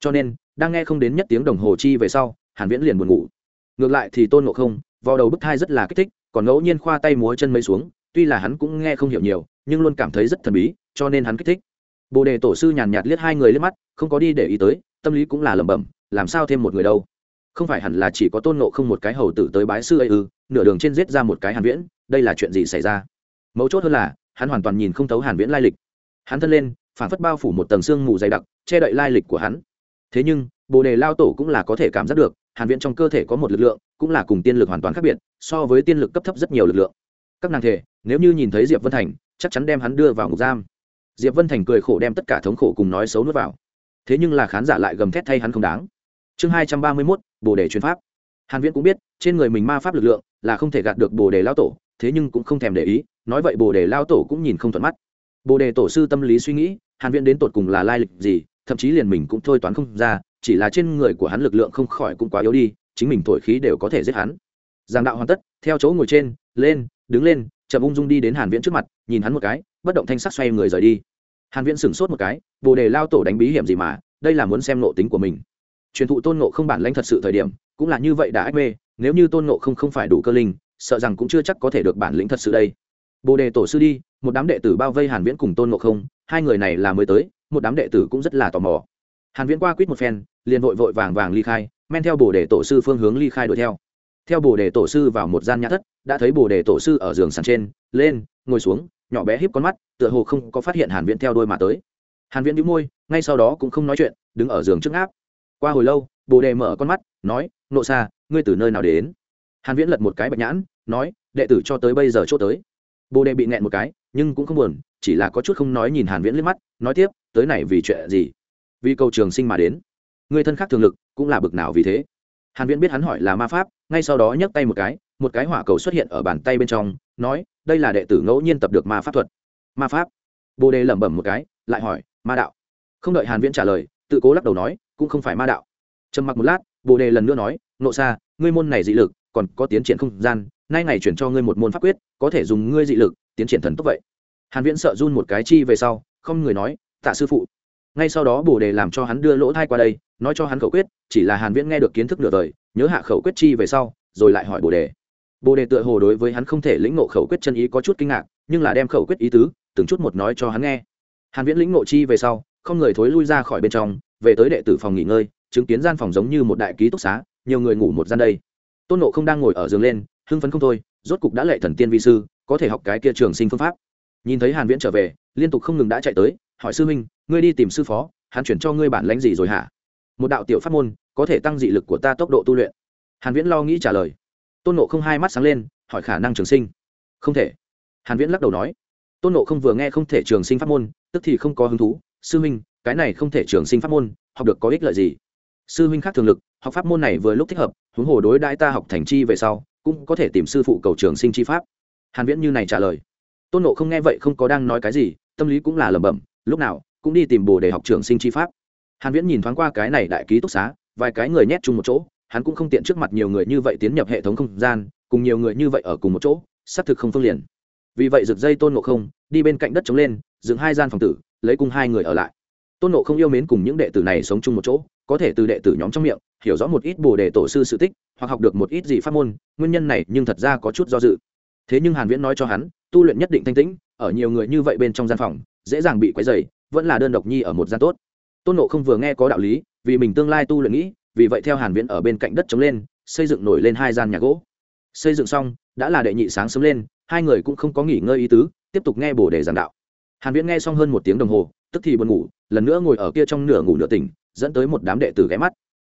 Cho nên, đang nghe không đến nhất tiếng đồng hồ chi về sau, hàn viễn liền buồn ngủ. Ngược lại thì tôn ngộ không, vào đầu bức thai rất là kích thích, còn ngẫu nhiên khoa tay múa chân mấy xuống, tuy là hắn cũng nghe không hiểu nhiều, nhưng luôn cảm thấy rất thần bí, cho nên hắn kích thích. Bồ đề tổ sư nhàn nhạt liếc hai người liếc mắt, không có đi để ý tới, tâm lý cũng là lẩm bẩm, làm sao thêm một người đâu? Không phải hẳn là chỉ có tôn ngộ không một cái hầu tử tới bái sư ấy ư? Nửa đường trên giết ra một cái hàn viễn đây là chuyện gì xảy ra? Mấu chốt hơn là hắn hoàn toàn nhìn không thấu hàn viễn lai lịch. Hắn thân lên phản phất bao phủ một tầng xương mù dày đặc che đậy lai lịch của hắn. Thế nhưng bồ đề lao tổ cũng là có thể cảm giác được hàn viễn trong cơ thể có một lực lượng cũng là cùng tiên lực hoàn toàn khác biệt so với tiên lực cấp thấp rất nhiều lực lượng. Các nàng thể nếu như nhìn thấy diệp vân thành chắc chắn đem hắn đưa vào ngục giam. Diệp vân thành cười khổ đem tất cả thống khổ cùng nói xấu nuốt vào. Thế nhưng là khán giả lại gầm thét thay hắn không đáng. Chương hai trăm ba mươi 231, bồ đề chuyên pháp. Hàn viễn cũng biết trên người mình ma pháp lực lượng là không thể gạt được bồ đề lao tổ, thế nhưng cũng không thèm để ý, nói vậy bồ đề lao tổ cũng nhìn không thuận mắt. Bồ đề tổ sư tâm lý suy nghĩ, hàn viễn đến tột cùng là lai lịch gì, thậm chí liền mình cũng thôi toán không ra, chỉ là trên người của hắn lực lượng không khỏi cũng quá yếu đi, chính mình thổi khí đều có thể giết hắn. Giang đạo hoàn tất, theo chỗ ngồi trên, lên, đứng lên, chậm ung dung đi đến hàn viễn trước mặt, nhìn hắn một cái, bất động thanh sắc xoay người rời đi. Hàn viễn sửng sốt một cái, bồ đề lao tổ đánh bí hiểm gì mà, đây là muốn xem nộ tính của mình. Truyền thụ tôn ngộ không bản lãnh thật sự thời điểm cũng là như vậy đã ách mê, nếu như tôn ngộ không không phải đủ cơ linh, sợ rằng cũng chưa chắc có thể được bản lĩnh thật sự đây. Bồ đề tổ sư đi, một đám đệ tử bao vây hàn viễn cùng tôn ngộ không, hai người này là mới tới, một đám đệ tử cũng rất là tò mò. Hàn viễn qua quýt một phen, liền vội vội vàng vàng ly khai, men theo bồ đề tổ sư phương hướng ly khai đuổi theo. Theo bồ đề tổ sư vào một gian nhà thất, đã thấy bồ đề tổ sư ở giường sàn trên, lên, ngồi xuống, nhỏ bé híp con mắt, tựa hồ không có phát hiện hàn viễn theo đôi mà tới. Hàn viễn nhíu môi, ngay sau đó cũng không nói chuyện, đứng ở giường trước áp qua hồi lâu, bồ đề mở con mắt, nói nộ xa ngươi từ nơi nào đến? Hàn viễn lật một cái bạch nhãn, nói, đệ tử cho tới bây giờ chỗ tới. Bồ đề bị nghẹn một cái, nhưng cũng không buồn, chỉ là có chút không nói nhìn hàn viễn liếc mắt, nói tiếp, tới này vì chuyện gì? Vì cầu trường sinh mà đến. Người thân khác thường lực, cũng là bực nào vì thế? Hàn viễn biết hắn hỏi là ma pháp, ngay sau đó nhấc tay một cái một cái hỏa cầu xuất hiện ở bàn tay bên trong, nói, đây là đệ tử ngẫu nhiên tập được ma pháp thuật. Ma pháp? Bồ đề lẩm bẩm một cái, lại hỏi, ma đạo. Không đợi hàn viễn trả lời, tự cố lắc đầu nói, cũng không phải ma đạo. Trầm mặc một lát bồ đề lần nữa nói nộ xa ngươi môn này dị lực, còn có tiến triển không gian, nay ngày chuyển cho ngươi một môn pháp quyết, có thể dùng ngươi dị lực tiến triển thần tốc vậy. Hàn viễn sợ run một cái chi về sau, không người nói, tạ sư phụ. Ngay sau đó bồ đề làm cho hắn đưa lỗ thai qua đây, nói cho hắn khẩu quyết, chỉ là hàn viễn nghe được kiến thức nửa đời, nhớ hạ khẩu quyết chi về sau, rồi lại hỏi bồ đề. Bồ đề tựa hồ đối với hắn không thể lĩnh ngộ khẩu quyết chân ý có chút kinh ngạc, nhưng là đem khẩu quyết ý tứ, từng chút một nói cho hắn nghe. Hàn viễn lĩnh ngộ chi về sau, không người thối lui ra khỏi bên trong, về tới đệ tử phòng nghỉ ngơi chứng kiến gian phòng giống như một đại ký túc xá, nhiều người ngủ một gian đây. Tôn nộ không đang ngồi ở giường lên, hưng phấn không thôi, rốt cục đã lệ thần tiên vi sư, có thể học cái kia trường sinh phương pháp. Nhìn thấy hàn viễn trở về, liên tục không ngừng đã chạy tới, hỏi sư huynh, ngươi đi tìm sư phó, hắn chuyển cho ngươi bản lãnh gì rồi hả? Một đạo tiểu pháp môn, có thể tăng dị lực của ta tốc độ tu luyện. Hàn viễn lo nghĩ trả lời. Tôn nộ không hai mắt sáng lên, hỏi khả năng trường sinh. Không thể. Hàn viễn lắc đầu nói. Tôn nộ không vừa nghe không thể trường sinh pháp môn, tức thì không có hứng thú. Sư huynh, cái này không thể trường sinh pháp môn, học được có ích lợi gì? Sư huynh khác thường lực, học pháp môn này vừa lúc thích hợp, huống hồ đối đãi ta học thành chi về sau, cũng có thể tìm sư phụ cầu trường sinh chi pháp. Hàn viễn như này trả lời. Tôn nộ không nghe vậy không có đang nói cái gì, tâm lý cũng là lẩm bẩm, lúc nào, cũng đi tìm bồ để học trường sinh chi pháp. Hàn viễn nhìn thoáng qua cái này đại ký túc xá, vài cái người nhét chung một chỗ, hắn cũng không tiện trước mặt nhiều người như vậy tiến nhập hệ thống không gian, cùng nhiều người như vậy ở cùng một chỗ, xác thực không phương liền. Vì vậy rực dây tôn ngộ không, đi bên cạnh đất chống lên, dựng hai gian phòng tử, lấy cùng hai người ở lại. Tôn ngộ không yêu mến cùng những đệ tử này sống chung một chỗ có thể từ đệ tử nhóm trong miệng, hiểu rõ một ít bồ đề tổ sư sự tích, hoặc học được một ít gì pháp môn, nguyên nhân này nhưng thật ra có chút do dự. Thế nhưng hàn viễn nói cho hắn, tu luyện nhất định thanh tĩnh, ở nhiều người như vậy bên trong gian phòng, dễ dàng bị quấy rầy, vẫn là đơn độc nhi ở một gian tốt. Tôn nộ không vừa nghe có đạo lý, vì mình tương lai tu luyện nghĩ, vì vậy theo hàn viễn ở bên cạnh đất chống lên, xây dựng nổi lên hai gian nhà gỗ. Xây dựng xong, đã là đệ nhị sáng sớm lên, hai người cũng không có nghỉ ngơi ý tứ, tiếp tục nghe bổ đề giảng đạo. Hàn viễn nghe xong hơn một tiếng đồng hồ, tức thì buồn ngủ, lần nữa ngồi ở kia trong nửa ngủ nửa tỉnh dẫn tới một đám đệ tử ghé mắt.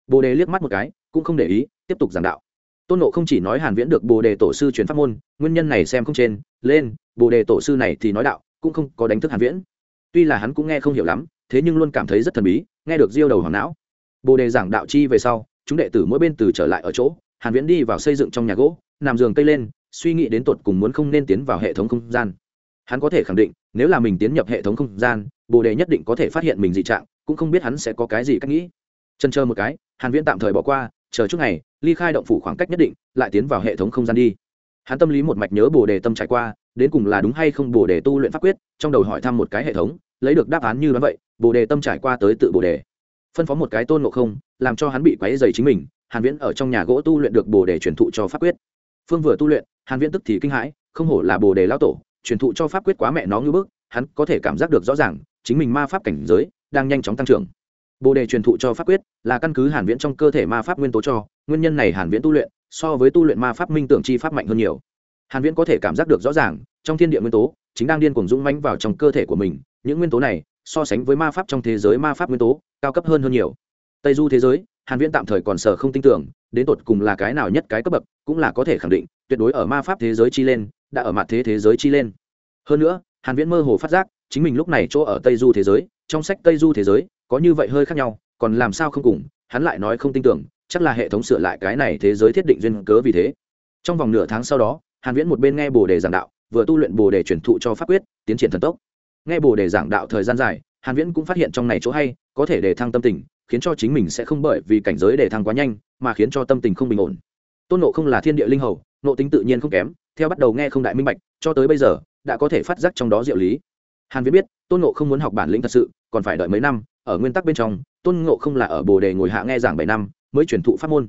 Bồ đề liếc mắt một cái, cũng không để ý, tiếp tục giảng đạo. Tôn nộ không chỉ nói hàn viễn được bồ đề tổ sư truyền pháp môn, nguyên nhân này xem không trên, lên, bồ đề tổ sư này thì nói đạo, cũng không có đánh thức hàn viễn. Tuy là hắn cũng nghe không hiểu lắm, thế nhưng luôn cảm thấy rất thần bí, nghe được diêu đầu hoàng não. Bồ đề giảng đạo chi về sau, chúng đệ tử mỗi bên từ trở lại ở chỗ, hàn viễn đi vào xây dựng trong nhà gỗ, nằm giường cây lên, suy nghĩ đến tột cùng muốn không nên tiến vào hệ thống không gian. Hắn có thể khẳng định, nếu là mình tiến nhập hệ thống không gian, bồ đề nhất định có thể phát hiện mình dị trạng cũng không biết hắn sẽ có cái gì cách nghĩ. Chân chờ một cái, hàn viễn tạm thời bỏ qua, chờ chút ngày, ly khai động phủ khoảng cách nhất định, lại tiến vào hệ thống không gian đi. Hắn tâm lý một mạch nhớ bồ đề tâm trải qua, đến cùng là đúng hay không bồ đề tu luyện pháp quyết, trong đầu hỏi thăm một cái hệ thống, lấy được đáp án như đó vậy, bồ đề tâm trải qua tới tự bồ đề. Phân phó một cái tôn ngộ không, làm cho hắn bị quấy dày chính mình, hàn viễn ở trong nhà gỗ tu luyện được bồ đề truyền thụ cho pháp quyết. Phương vừa tu luyện, hàn viễn tức thì kinh hãi, không hổ là bồ đề lão tổ, truyền thụ cho pháp quyết quá mẹ nó như bước hắn có thể cảm giác được rõ ràng, chính mình ma pháp cảnh giới đang nhanh chóng tăng trưởng. Bồ đề truyền thụ cho pháp quyết là căn cứ hàn viễn trong cơ thể ma pháp nguyên tố cho, nguyên nhân này hàn viễn tu luyện so với tu luyện ma pháp minh tưởng chi pháp mạnh hơn nhiều. Hàn viễn có thể cảm giác được rõ ràng, trong thiên địa nguyên tố chính đang điên cuồng dũng mãnh vào trong cơ thể của mình, những nguyên tố này so sánh với ma pháp trong thế giới ma pháp nguyên tố cao cấp hơn hơn nhiều. Tây du thế giới, hàn viễn tạm thời còn sở không tin tưởng, đến tột cùng là cái nào nhất cái cấp bậc cũng là có thể khẳng định, tuyệt đối ở ma pháp thế giới chi lên, đã ở mặt thế thế giới chi lên. Hơn nữa, hàn viễn mơ hồ phát giác chính mình lúc này chỗ ở tây du thế giới trong sách tây du thế giới, có như vậy hơi khác nhau, còn làm sao không cùng, hắn lại nói không tin tưởng, chắc là hệ thống sửa lại cái này thế giới thiết định duyên cớ vì thế. Trong vòng nửa tháng sau đó, hàn viễn một bên nghe bồ đề giảng đạo, vừa tu luyện bồ đề truyền thụ cho pháp quyết, tiến triển thần tốc. Nghe bồ đề giảng đạo thời gian dài, hàn viễn cũng phát hiện trong này chỗ hay, có thể để thăng tâm tình, khiến cho chính mình sẽ không bởi vì cảnh giới để thăng quá nhanh, mà khiến cho tâm tình không bình ổn. Tôn nộ không là thiên địa linh hầu nộ tính tự nhiên không kém, theo bắt đầu nghe không đại minh bạch, cho tới bây giờ, đã có thể phát giác trong đó diệu lý hàn viễn biết, tôn nộ không muốn học bản lĩnh thật sự, còn phải đợi mấy năm, ở nguyên tắc bên trong, tôn ngộ không là ở bồ đề ngồi hạ nghe giảng bảy năm, mới truyền thụ pháp môn.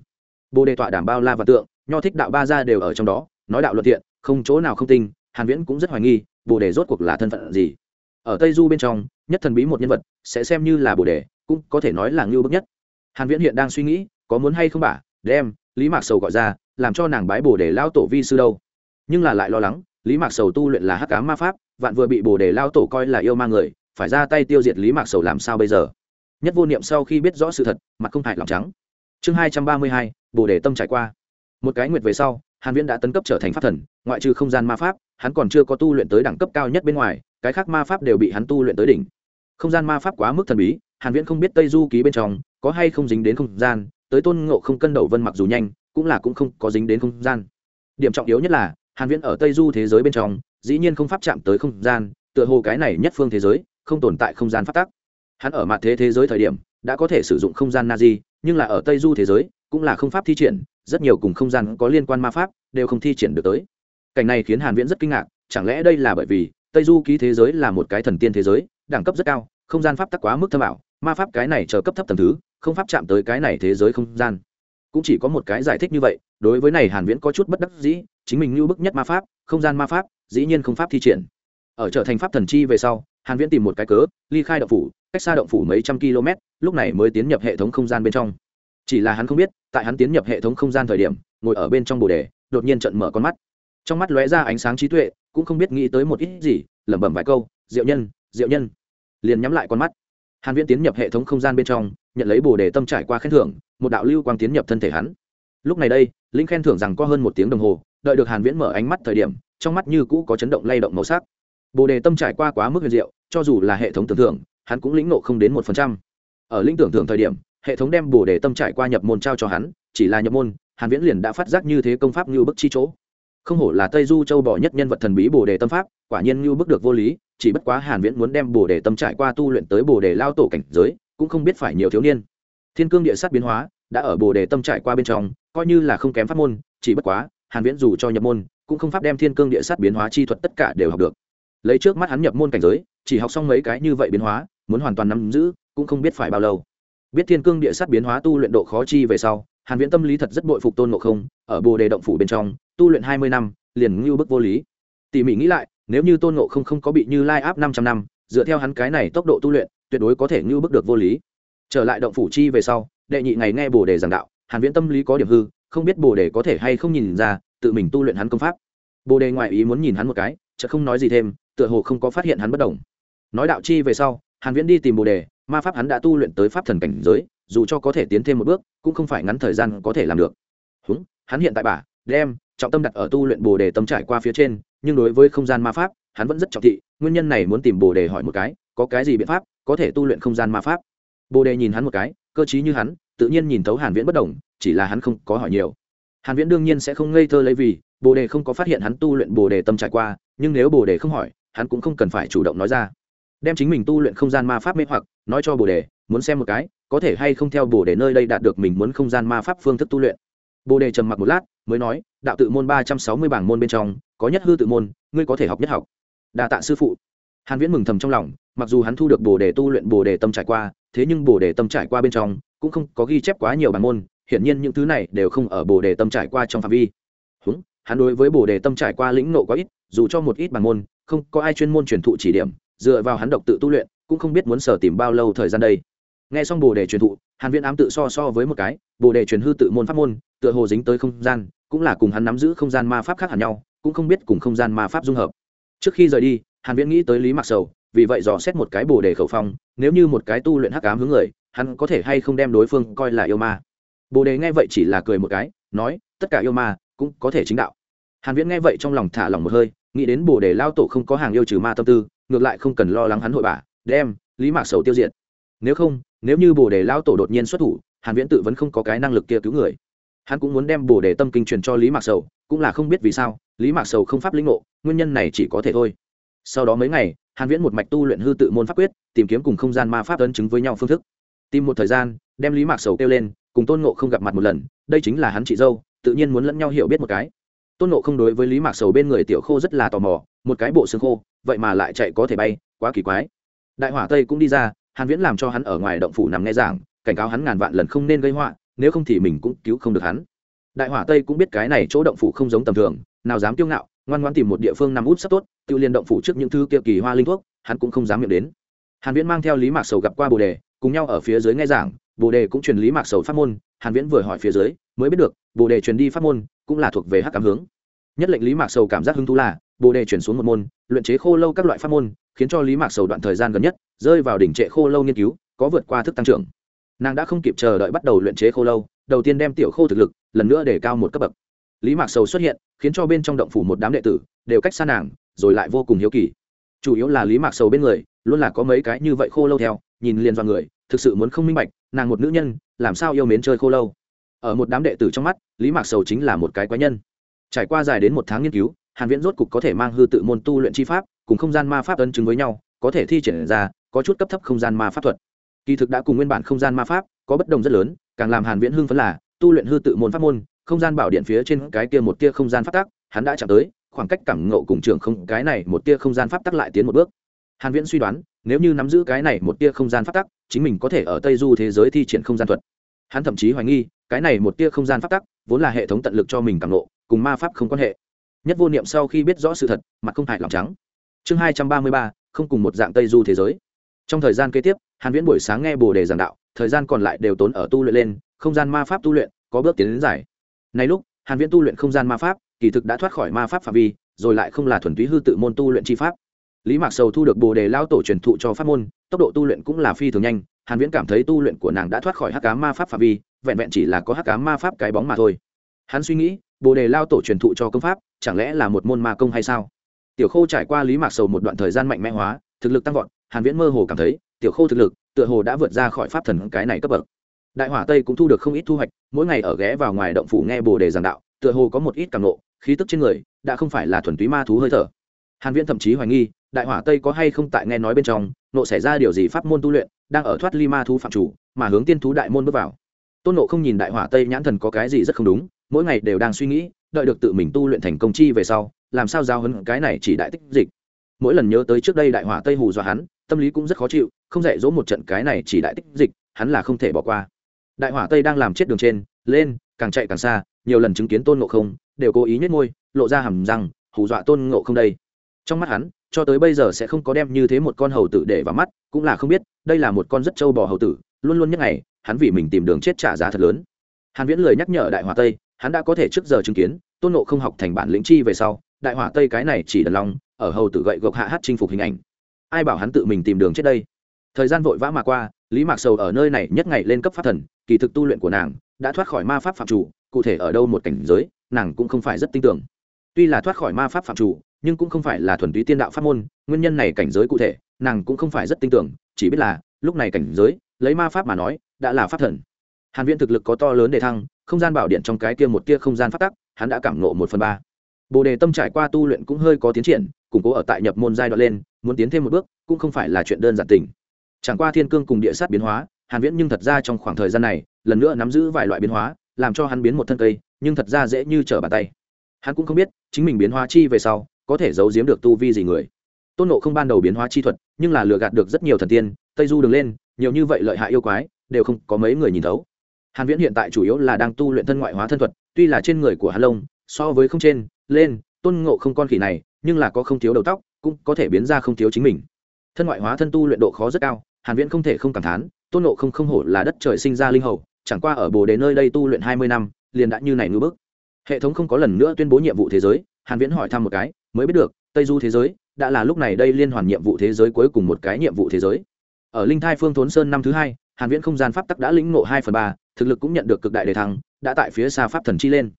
Bồ đề tọa đảm bao la và tượng, nho thích đạo ba gia đều ở trong đó, nói đạo luận thiện, không chỗ nào không tin hàn viễn cũng rất hoài nghi, bồ đề rốt cuộc là thân phận gì. Ở tây du bên trong, nhất thần bí một nhân vật, sẽ xem như là bồ đề, cũng có thể nói là ngưu bức nhất. Hàn viễn hiện đang suy nghĩ, có muốn hay không bả đem lý mạc sầu gọi ra, làm cho nàng bái bồ đề lao tổ vi sư đâu. Nhưng là lại lo lắng, lý mạc sầu tu luyện là hắc ám ma pháp vạn vừa bị bồ đề lao tổ coi là yêu ma người, phải ra tay tiêu diệt lý mạc sầu làm sao bây giờ? Nhất vô niệm sau khi biết rõ sự thật, mặt không hại lòng trắng. Chương hai trăm ba mươi hai, bồ đề tâm trải qua. Một cái nguyệt về sau, hàn viễn đã tấn cấp trở thành pháp thần, ngoại trừ không gian ma pháp, hắn còn chưa có tu luyện tới đẳng cấp cao nhất bên ngoài, cái khác ma pháp đều bị hắn tu luyện tới đỉnh. Không gian ma pháp quá mức thần bí, hàn viễn không biết tây du ký bên trong, có hay không dính đến không gian, tới tôn ngộ không cân đầu vân mặc dù nhanh, cũng là cũng không có dính đến không gian. Điểm trọng yếu nhất là, hàn viễn ở tây du thế giới bên trong dĩ nhiên không pháp chạm tới không gian, tựa hồ cái này nhất phương thế giới, không tồn tại không gian phát tác hắn ở mặt thế thế giới thời điểm, đã có thể sử dụng không gian na di nhưng là ở tây du thế giới, cũng là không pháp thi triển, rất nhiều cùng không gian có liên quan ma pháp, đều không thi triển được tới. Cảnh này khiến hàn viễn rất kinh ngạc, chẳng lẽ đây là bởi vì, tây du ký thế giới là một cái thần tiên thế giới, đẳng cấp rất cao, không gian pháp tắc quá mức thâm ảo, ma pháp cái này chờ cấp thấp tầng thứ, không pháp chạm tới cái này thế giới không gian. Cũng chỉ có một cái giải thích như vậy, đối với này hàn viễn có chút bất đắc dĩ, chính mình lưu bức nhất ma pháp, không gian ma pháp dĩ nhiên không pháp thi triển. Ở trở thành pháp thần chi về sau, hàn viễn tìm một cái cớ, ly khai động phủ, cách xa động phủ mấy trăm km, lúc này mới tiến nhập hệ thống không gian bên trong. Chỉ là hắn không biết, tại hắn tiến nhập hệ thống không gian thời điểm, ngồi ở bên trong bồ đề, đột nhiên trận mở con mắt. Trong mắt lóe ra ánh sáng trí tuệ, cũng không biết nghĩ tới một ít gì, lẩm bẩm vài câu, diệu nhân diệu nhân. Liền nhắm lại con mắt. Hàn viễn tiến nhập hệ thống không gian bên trong, nhận lấy bồ đề tâm trải qua khen thưởng, một đạo lưu quang tiến nhập thân thể hắn. Lúc này đây, linh khen thưởng rằng có hơn một tiếng đồng hồ, đợi được hàn viễn mở ánh mắt thời điểm trong mắt như cũ có chấn động lay động màu sắc. Bồ đề tâm trải qua quá mức huyền diệu, cho dù là hệ thống tưởng thưởng hắn cũng lĩnh nộ không đến một phần trăm. Ở lĩnh tưởng thưởng thời điểm, hệ thống đem bồ đề tâm trải qua nhập môn trao cho hắn, chỉ là nhập môn, hàn viễn liền đã phát giác như thế công pháp như bức chi chỗ. Không hổ là tây du châu bỏ nhất nhân vật thần bí bồ đề tâm pháp, quả nhiên như bức được vô lý, chỉ bất quá hàn viễn muốn đem bồ đề tâm trải qua tu luyện tới bồ đề lao tổ cảnh giới, cũng không biết phải nhiều thiếu niên. Thiên cương địa sát biến hóa, đã ở bồ đề tâm trải qua bên trong, coi như là không kém pháp môn, chỉ bất quá, hàn viễn dù cho nhập môn cũng không pháp đem thiên cương địa sát biến hóa chi thuật tất cả đều học được. Lấy trước mắt hắn nhập môn cảnh giới, chỉ học xong mấy cái như vậy biến hóa, muốn hoàn toàn nắm giữ, cũng không biết phải bao lâu. Biết thiên cương địa sát biến hóa tu luyện độ khó chi về sau, hàn viễn tâm lý thật rất bội phục tôn ngộ không, ở bồ đề động phủ bên trong, tu luyện 20 năm, liền như bức vô lý. Tỉ mỉ nghĩ lại, nếu như tôn ngộ không không có bị như lai áp 500 năm, dựa theo hắn cái này tốc độ tu luyện, tuyệt đối có thể như bức được vô lý. Trở lại động phủ chi về sau, đệ nhị ngày nghe bồ đề giảng đạo, hàn viễn tâm lý có điểm hư, không biết bồ đề có thể hay không nhìn ra tự mình tu luyện hắn công pháp. Bồ đề ngoại ý muốn nhìn hắn một cái, chợt không nói gì thêm, tựa hồ không có phát hiện hắn bất động. Nói đạo chi về sau, hàn viễn đi tìm bồ đề, ma pháp hắn đã tu luyện tới pháp thần cảnh giới, dù cho có thể tiến thêm một bước, cũng không phải ngắn thời gian có thể làm được. Húng, hắn hiện tại bả đem, trọng tâm đặt ở tu luyện bồ đề tâm trải qua phía trên, nhưng đối với không gian ma pháp, hắn vẫn rất trọng thị, nguyên nhân này muốn tìm bồ đề hỏi một cái, có cái gì biện pháp có thể tu luyện không gian ma pháp? Bồ đề nhìn hắn một cái, cơ trí như hắn, tự nhiên nhìn thấu hàn viễn bất đồng chỉ là hắn không có hỏi nhiều hàn viễn đương nhiên sẽ không ngây thơ lấy vì, bồ đề không có phát hiện hắn tu luyện bồ đề tâm trải qua, nhưng nếu bồ đề không hỏi, hắn cũng không cần phải chủ động nói ra. Đem chính mình tu luyện không gian ma pháp mê hoặc, nói cho bồ đề, muốn xem một cái, có thể hay không theo bồ đề nơi đây đạt được mình muốn không gian ma pháp phương thức tu luyện. Bồ đề trầm mặc một lát, mới nói, đạo tự môn ba trăm sáu mươi bảng môn bên trong, có nhất hư tự môn, ngươi có thể học nhất học. Đa tạ sư phụ. Hàn viễn mừng thầm trong lòng, mặc dù hắn thu được bồ đề tu luyện bồ đề tâm trải qua, thế nhưng bồ đề tâm trải qua bên trong, cũng không có ghi chép quá nhiều bản môn hiển nhiên những thứ này đều không ở bồ đề tâm trải qua trong phạm vi. Húng, hắn đối với bồ đề tâm trải qua lĩnh nộ quá ít dù cho một ít bản môn không có ai chuyên môn truyền thụ chỉ điểm dựa vào hắn độc tự tu luyện cũng không biết muốn sở tìm bao lâu thời gian đây. Nghe xong bồ đề truyền thụ hàn viễn ám tự so so với một cái bồ đề truyền hư tự môn pháp môn tựa hồ dính tới không gian cũng là cùng hắn nắm giữ không gian ma pháp khác hẳn nhau cũng không biết cùng không gian ma pháp dung hợp. Trước khi rời đi hàn viễn nghĩ tới lý mặc sầu vì vậy dò xét một cái bồ đề khẩu phong nếu như một cái tu luyện hắc ám hướng người hắn có thể hay không đem đối phương coi là yêu ma bồ đề nghe vậy chỉ là cười một cái, nói, tất cả yêu ma cũng có thể chính đạo. Hàn viễn nghe vậy trong lòng thả lòng một hơi, nghĩ đến bồ đề lao tổ không có hàng yêu trừ ma tâm tư, ngược lại không cần lo lắng hắn hội bà. đem lý mạc sầu tiêu diệt. Nếu không, nếu như bồ đề lao tổ đột nhiên xuất thủ, hàn viễn tự vẫn không có cái năng lực kia cứu người. Hắn cũng muốn đem bồ đề tâm kinh truyền cho lý mạc sầu, cũng là không biết vì sao, lý mạc sầu không pháp lĩnh ngộ, nguyên nhân này chỉ có thể thôi. Sau đó mấy ngày, hàn viễn một mạch tu luyện hư tự môn pháp quyết, tìm kiếm cùng không gian ma pháp ấn chứng với nhau phương thức. Tìm một thời gian, đem lý mạc sầu kêu lên cùng tôn ngộ không gặp mặt một lần, đây chính là hắn chị dâu, tự nhiên muốn lẫn nhau hiểu biết một cái. Tôn ngộ không đối với lý mạc sầu bên người tiểu khô rất là tò mò, một cái bộ xương khô, vậy mà lại chạy có thể bay, quá kỳ quái. Đại hỏa tây cũng đi ra, hàn viễn làm cho hắn ở ngoài động phủ nằm nghe giảng, cảnh cáo hắn ngàn vạn lần không nên gây họa, nếu không thì mình cũng cứu không được hắn. Đại hỏa tây cũng biết cái này chỗ động phủ không giống tầm thường, nào dám kiêu ngạo, ngoan ngoan tìm một địa phương nằm út sắp tốt, tự liên động phủ trước những thứ kia kỳ hoa linh thuốc, hắn cũng không dám miệng đến. Hàn viễn mang theo lý mạc sầu gặp qua bồ đề, cùng nhau ở phía dưới nghe giảng bồ đề cũng truyền lý mạc sầu pháp môn, hàn viễn vừa hỏi phía dưới, mới biết được, bồ đề truyền đi pháp môn, cũng là thuộc về hắc cảm hướng. Nhất lệnh lý mạc sầu cảm giác hứng thú là, bồ đề chuyển xuống một môn, luyện chế khô lâu các loại pháp môn, khiến cho lý mạc sầu đoạn thời gian gần nhất, rơi vào đỉnh trệ khô lâu nghiên cứu, có vượt qua thức tăng trưởng. Nàng đã không kịp chờ đợi bắt đầu luyện chế khô lâu, đầu tiên đem tiểu khô thực lực, lần nữa để cao một cấp bậc. Lý mạc sầu xuất hiện, khiến cho bên trong động phủ một đám đệ tử, đều cách xa nàng, rồi lại vô cùng hiếu kỳ. Chủ yếu là lý mạc sầu bên người, luôn là có mấy cái như vậy khô lâu theo, nhìn liền vào người, thực sự muốn không minh bạch nàng một nữ nhân, làm sao yêu mến chơi khô lâu? Ở một đám đệ tử trong mắt, lý mạc sầu chính là một cái quái nhân. Trải qua dài đến một tháng nghiên cứu, hàn viễn rốt cục có thể mang hư tự môn tu luyện chi pháp, cùng không gian ma pháp ấn chứng với nhau, có thể thi triển ra, có chút cấp thấp không gian ma pháp thuật. Kỳ thực đã cùng nguyên bản không gian ma pháp, có bất đồng rất lớn, càng làm hàn viễn hưng phấn là, tu luyện hư tự môn pháp môn, không gian bảo điện phía trên cái kia một tia không gian pháp tắc, hắn đã chạm tới, khoảng cách cảm ngộ cùng trường không, cái này một tia không gian pháp tắc lại tiến một bước. Hàn viễn suy đoán, nếu như nắm giữ cái này một tia không gian pháp tắc chính mình có thể ở tây du thế giới thi triển không gian thuật. Hắn thậm chí hoài nghi, cái này một tia không gian pháp tắc, vốn là hệ thống tận lực cho mình càng lộ cùng ma pháp không quan hệ. Nhất vô niệm sau khi biết rõ sự thật, mặt không hại lòng trắng. Chương hai trăm ba mươi ba, không cùng một dạng tây du thế giới. Trong thời gian kế tiếp, hàn viễn buổi sáng nghe bồ đề giảng đạo, thời gian còn lại đều tốn ở tu luyện lên, không gian ma pháp tu luyện có bước tiến đến giải. Nay lúc, hàn viễn tu luyện không gian ma pháp, kỳ thực đã thoát khỏi ma pháp phạm vi, rồi lại không là thuần túy hư tự môn tu luyện chi pháp lý mạc sầu thu được bồ đề lao tổ truyền thụ cho pháp môn, tốc độ tu luyện cũng là phi thường nhanh, hàn viễn cảm thấy tu luyện của nàng đã thoát khỏi hắc ám ma pháp phạm vi, vẹn vẹn chỉ là có hắc ám ma pháp cái bóng mà thôi. Hắn suy nghĩ, bồ đề lao tổ truyền thụ cho công pháp, chẳng lẽ là một môn ma công hay sao? Tiểu khô trải qua lý mạc sầu một đoạn thời gian mạnh mẽ hóa, thực lực tăng vọt, hàn viễn mơ hồ cảm thấy, tiểu khô thực lực, tựa hồ đã vượt ra khỏi pháp thần cái này cấp bậc. Đại hỏa tây cũng thu được không ít thu hoạch, mỗi ngày ở ghé vào ngoài động phủ nghe bồ đề giảng đạo, tựa hồ có một ít cảm nộ khí tức trên người, đã không phải là thuần túy ma thú hơi thở. Hàn viễn thậm chí hoài nghi đại hỏa tây có hay không tại nghe nói bên trong, nộ xảy ra điều gì pháp môn tu luyện, đang ở thoát ly ma thú phạm chủ, mà hướng tiên thú đại môn bước vào. Tôn nộ không nhìn đại hỏa tây nhãn thần có cái gì rất không đúng, mỗi ngày đều đang suy nghĩ, đợi được tự mình tu luyện thành công chi về sau, làm sao giao hấn cái này chỉ đại tích dịch. Mỗi lần nhớ tới trước đây đại hỏa tây hù dọa hắn, tâm lý cũng rất khó chịu, không dạy dỗ một trận cái này chỉ đại tích dịch, hắn là không thể bỏ qua. Đại hỏa tây đang làm chết đường trên, lên, càng chạy càng xa, nhiều lần chứng kiến tôn ngộ không, đều cố ý nhét môi, lộ ra hầm răng, hù dọa tôn ngộ không đây trong mắt hắn cho tới bây giờ sẽ không có đem như thế một con hầu tử để vào mắt cũng là không biết đây là một con rất trâu bò hầu tử luôn luôn nhất ngày hắn vì mình tìm đường chết trả giá thật lớn. Hàn viễn lời nhắc nhở đại hỏa tây hắn đã có thể trước giờ chứng kiến tôn ngộ không học thành bản lĩnh chi về sau đại hỏa tây cái này chỉ đần lòng, ở hầu tử gậy gộc hạ hát chinh phục hình ảnh. Ai bảo hắn tự mình tìm đường chết đây? Thời gian vội vã mà qua lý mạc sầu ở nơi này nhất ngày lên cấp pháp thần kỳ thực tu luyện của nàng đã thoát khỏi ma pháp phạm chủ cụ thể ở đâu một cảnh giới nàng cũng không phải rất tin tưởng. Tuy là thoát khỏi ma pháp phạm chủ nhưng cũng không phải là thuần túy tiên đạo pháp môn, nguyên nhân này cảnh giới cụ thể, nàng cũng không phải rất tin tưởng, chỉ biết là, lúc này cảnh giới, lấy ma pháp mà nói, đã là pháp thần. Hàn viễn thực lực có to lớn để thăng, không gian bảo điện trong cái kia một tia không gian phát tắc, hắn đã cảm ngộ một phần ba. Bồ đề tâm trải qua tu luyện cũng hơi có tiến triển, củng cố ở tại nhập môn giai đoạn lên, muốn tiến thêm một bước, cũng không phải là chuyện đơn giản tình. Chẳng qua thiên cương cùng địa sát biến hóa, hàn viễn nhưng thật ra trong khoảng thời gian này, lần nữa nắm giữ vài loại biến hóa, làm cho hắn biến một thân cây, nhưng thật ra dễ như trở bàn tay. Hắn cũng không biết, chính mình biến hóa chi về sau có thể giấu giếm được tu vi gì người. Tôn nộ không ban đầu biến hóa chi thuật, nhưng là lừa gạt được rất nhiều thần tiên, tây du đường lên, nhiều như vậy lợi hại yêu quái, đều không có mấy người nhìn thấu. Hàn viễn hiện tại chủ yếu là đang tu luyện thân ngoại hóa thân thuật, tuy là trên người của hàn lông, so với không trên, lên, tôn ngộ không con khỉ này, nhưng là có không thiếu đầu tóc, cũng có thể biến ra không thiếu chính mình. Thân ngoại hóa thân tu luyện độ khó rất cao, hàn viễn không thể không cảm thán, tôn ngộ không không hổ là đất trời sinh ra linh hầu, chẳng qua ở bồ đề nơi đây tu luyện 20 năm, liền đã như này ngư bước hệ thống không có lần nữa tuyên bố nhiệm vụ thế giới, hàn viễn hỏi thăm một cái mới biết được, tây du thế giới đã là lúc này đây liên hoàn nhiệm vụ thế giới cuối cùng một cái nhiệm vụ thế giới. Ở linh thai phương thốn sơn năm thứ hai, hàn viễn không gian pháp tắc đã lĩnh ngộ 2 phần ba, thực lực cũng nhận được cực đại đề thăng, đã tại phía xa pháp thần chi lên.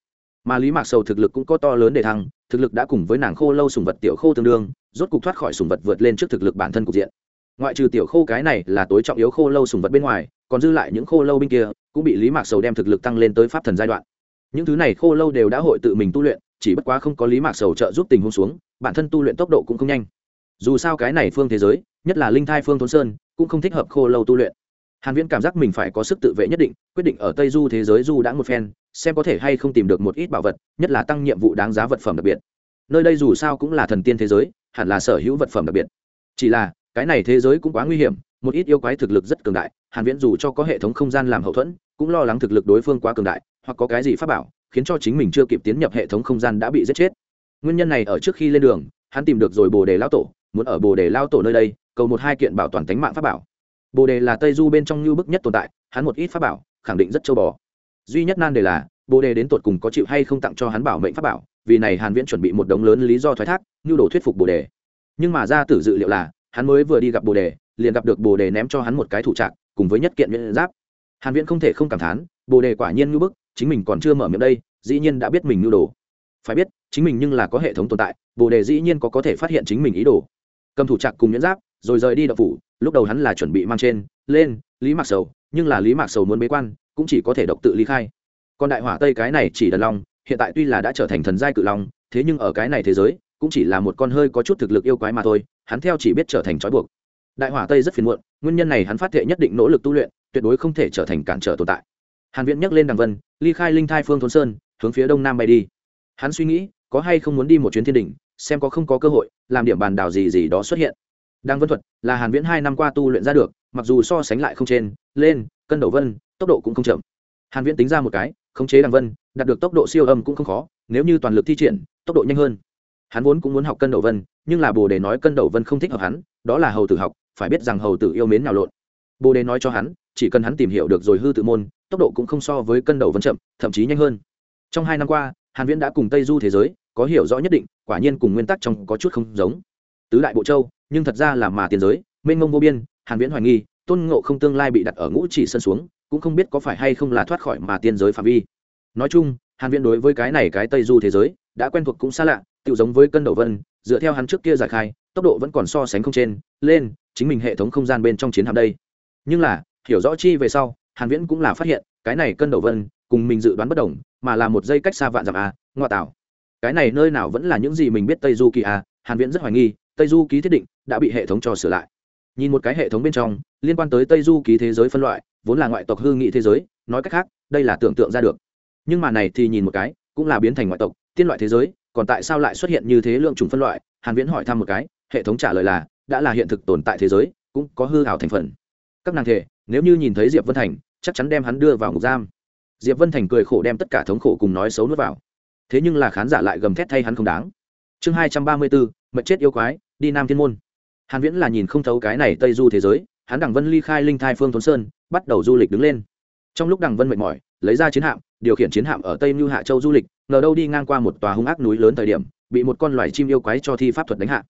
Mà lý mạc sầu thực lực cũng có to lớn để thăng, thực lực đã cùng với nàng khô lâu sùng vật tiểu khô tương đương, rốt cục thoát khỏi sùng vật vượt lên trước thực lực bản thân cục diện. Ngoại trừ tiểu khô cái này là tối trọng yếu khô lâu sùng vật bên ngoài, còn dư lại những khô lâu bên kia, cũng bị lý mạc sầu đem thực lực tăng lên tới pháp thần giai đoạn. Những thứ này khô lâu đều đã hội tự mình tu luyện chỉ bất quá không có lý mạc sầu trợ giúp tình huống xuống, bản thân tu luyện tốc độ cũng không nhanh. Dù sao cái này phương thế giới, nhất là linh thai phương thôn sơn, cũng không thích hợp khô lâu tu luyện. Hàn viễn cảm giác mình phải có sức tự vệ nhất định, quyết định ở tây du thế giới du đã một phen, xem có thể hay không tìm được một ít bảo vật, nhất là tăng nhiệm vụ đáng giá vật phẩm đặc biệt. Nơi đây dù sao cũng là thần tiên thế giới, hẳn là sở hữu vật phẩm đặc biệt. Chỉ là, cái này thế giới cũng quá nguy hiểm, một ít yêu quái thực lực rất cường đại, hàn viễn dù cho có hệ thống không gian làm hậu thuẫn, cũng lo lắng thực lực đối phương quá cường đại, hoặc có cái gì pháp bảo khiến cho chính mình chưa kịp tiến nhập hệ thống không gian đã bị giết chết. Nguyên nhân này ở trước khi lên đường, hắn tìm được rồi bồ đề lao tổ, muốn ở bồ đề lao tổ nơi đây, cầu một hai kiện bảo toàn tính mạng pháp bảo. Bồ đề là tây du bên trong như bức nhất tồn tại, hắn một ít pháp bảo, khẳng định rất châu bò. Duy nhất nan đề là, bồ đề đến tột cùng có chịu hay không tặng cho hắn bảo mệnh pháp bảo, vì này hàn viễn chuẩn bị một đống lớn lý do thoái thác như đồ thuyết phục bồ đề. Nhưng mà ra tử dự liệu là, hắn mới vừa đi gặp bồ đề, liền gặp được bồ đề ném cho hắn một cái thủ trạng, cùng với nhất kiện nhẫn giáp. Hàn viễn không thể không cảm thán, bồ đề quả nhiên như bức chính mình còn chưa mở miệng đây, dĩ nhiên đã biết mình nhu đồ. Phải biết, chính mình nhưng là có hệ thống tồn tại, bồ đề dĩ nhiên có có thể phát hiện chính mình ý đồ. Cầm thủ trạng cùng nhẫn giáp, rồi rời đi đậu phủ, lúc đầu hắn là chuẩn bị mang trên, lên, lý mạc sầu, nhưng là lý mạc sầu muốn bế quan, cũng chỉ có thể độc tự ly khai. Còn đại hỏa tây cái này chỉ đần long, hiện tại tuy là đã trở thành thần giai cự long, thế nhưng ở cái này thế giới, cũng chỉ là một con hơi có chút thực lực yêu quái mà thôi, hắn theo chỉ biết trở thành trói buộc. Đại hỏa tây rất phiền muộn, nguyên nhân này hắn phát thệ nhất định nỗ lực tu luyện, tuyệt đối không thể trở thành cản trở tồn tại hàn viễn nhấc lên đằng vân, ly khai linh thai phương thôn sơn, hướng phía đông nam bay đi. Hắn suy nghĩ, có hay không muốn đi một chuyến thiên đỉnh, xem có không có cơ hội, làm điểm bàn đảo gì gì đó xuất hiện. Đăng vân thuật là hàn viễn hai năm qua tu luyện ra được, mặc dù so sánh lại không trên, lên, cân đầu vân, tốc độ cũng không chậm. Hàn viễn tính ra một cái, khống chế đằng vân, đạt được tốc độ siêu âm cũng không khó, nếu như toàn lực thi triển, tốc độ nhanh hơn. Hắn vốn cũng muốn học cân đầu vân, nhưng là bồ đề nói cân đầu vân không thích hợp hắn, đó là hầu tử học, phải biết rằng hầu tử yêu mến nào lộn. Bồ đề nói cho hắn chỉ cần hắn tìm hiểu được rồi hư tự môn, tốc độ cũng không so với cân đầu vân chậm, thậm chí nhanh hơn. Trong hai năm qua, hàn viễn đã cùng tây du thế giới, có hiểu rõ nhất định, quả nhiên cùng nguyên tắc trong có chút không giống. Tứ đại bộ châu, nhưng thật ra là mà tiền giới, mênh mông vô biên, hàn viễn hoài nghi, tôn ngộ không tương lai bị đặt ở ngũ chỉ sân xuống, cũng không biết có phải hay không là thoát khỏi mà tiên giới phạm vi. Nói chung, hàn viễn đối với cái này cái tây du thế giới, đã quen thuộc cũng xa lạ tự giống với cân đầu vân, dựa theo hắn trước kia giải khai, tốc độ vẫn còn so sánh không trên, lên, chính mình hệ thống không gian bên trong chiến hạm đây. Nhưng là hiểu rõ chi về sau, hàn viễn cũng là phát hiện, cái này cân đầu vân, cùng mình dự đoán bất đồng, mà là một dây cách xa vạn dặm a, ngoại tảo. Cái này nơi nào vẫn là những gì mình biết tây du kỳ a, hàn viễn rất hoài nghi, tây du ký thiết định đã bị hệ thống cho sửa lại. Nhìn một cái hệ thống bên trong, liên quan tới tây du ký thế giới phân loại, vốn là ngoại tộc hư nghị thế giới, nói cách khác, đây là tưởng tượng ra được. Nhưng mà này thì nhìn một cái, cũng là biến thành ngoại tộc, tiên loại thế giới, còn tại sao lại xuất hiện như thế lượng chủng phân loại? Hàn viễn hỏi thăm một cái, hệ thống trả lời là, đã là hiện thực tồn tại thế giới, cũng có hư ảo thành phần. Các nàng thể nếu như nhìn thấy diệp vân thành, chắc chắn đem hắn đưa vào ngục giam. Diệp vân thành cười khổ đem tất cả thống khổ cùng nói xấu nuốt vào. Thế nhưng là khán giả lại gầm thét thay hắn không đáng. Chương hai trăm ba mươi bốn mật chết yêu quái, đi nam thiên môn. Hàn viễn là nhìn không thấu cái này tây du thế giới, hắn đằng vân ly khai linh thai phương thôn sơn, bắt đầu du lịch đứng lên. Trong lúc đằng vân mệt mỏi, lấy ra chiến hạm, điều khiển chiến hạm ở tây mưu hạ châu du lịch, ngờ đâu đi ngang qua một tòa hung ác núi lớn thời điểm, bị một con loài chim yêu quái cho thi pháp thuật đánh hạ.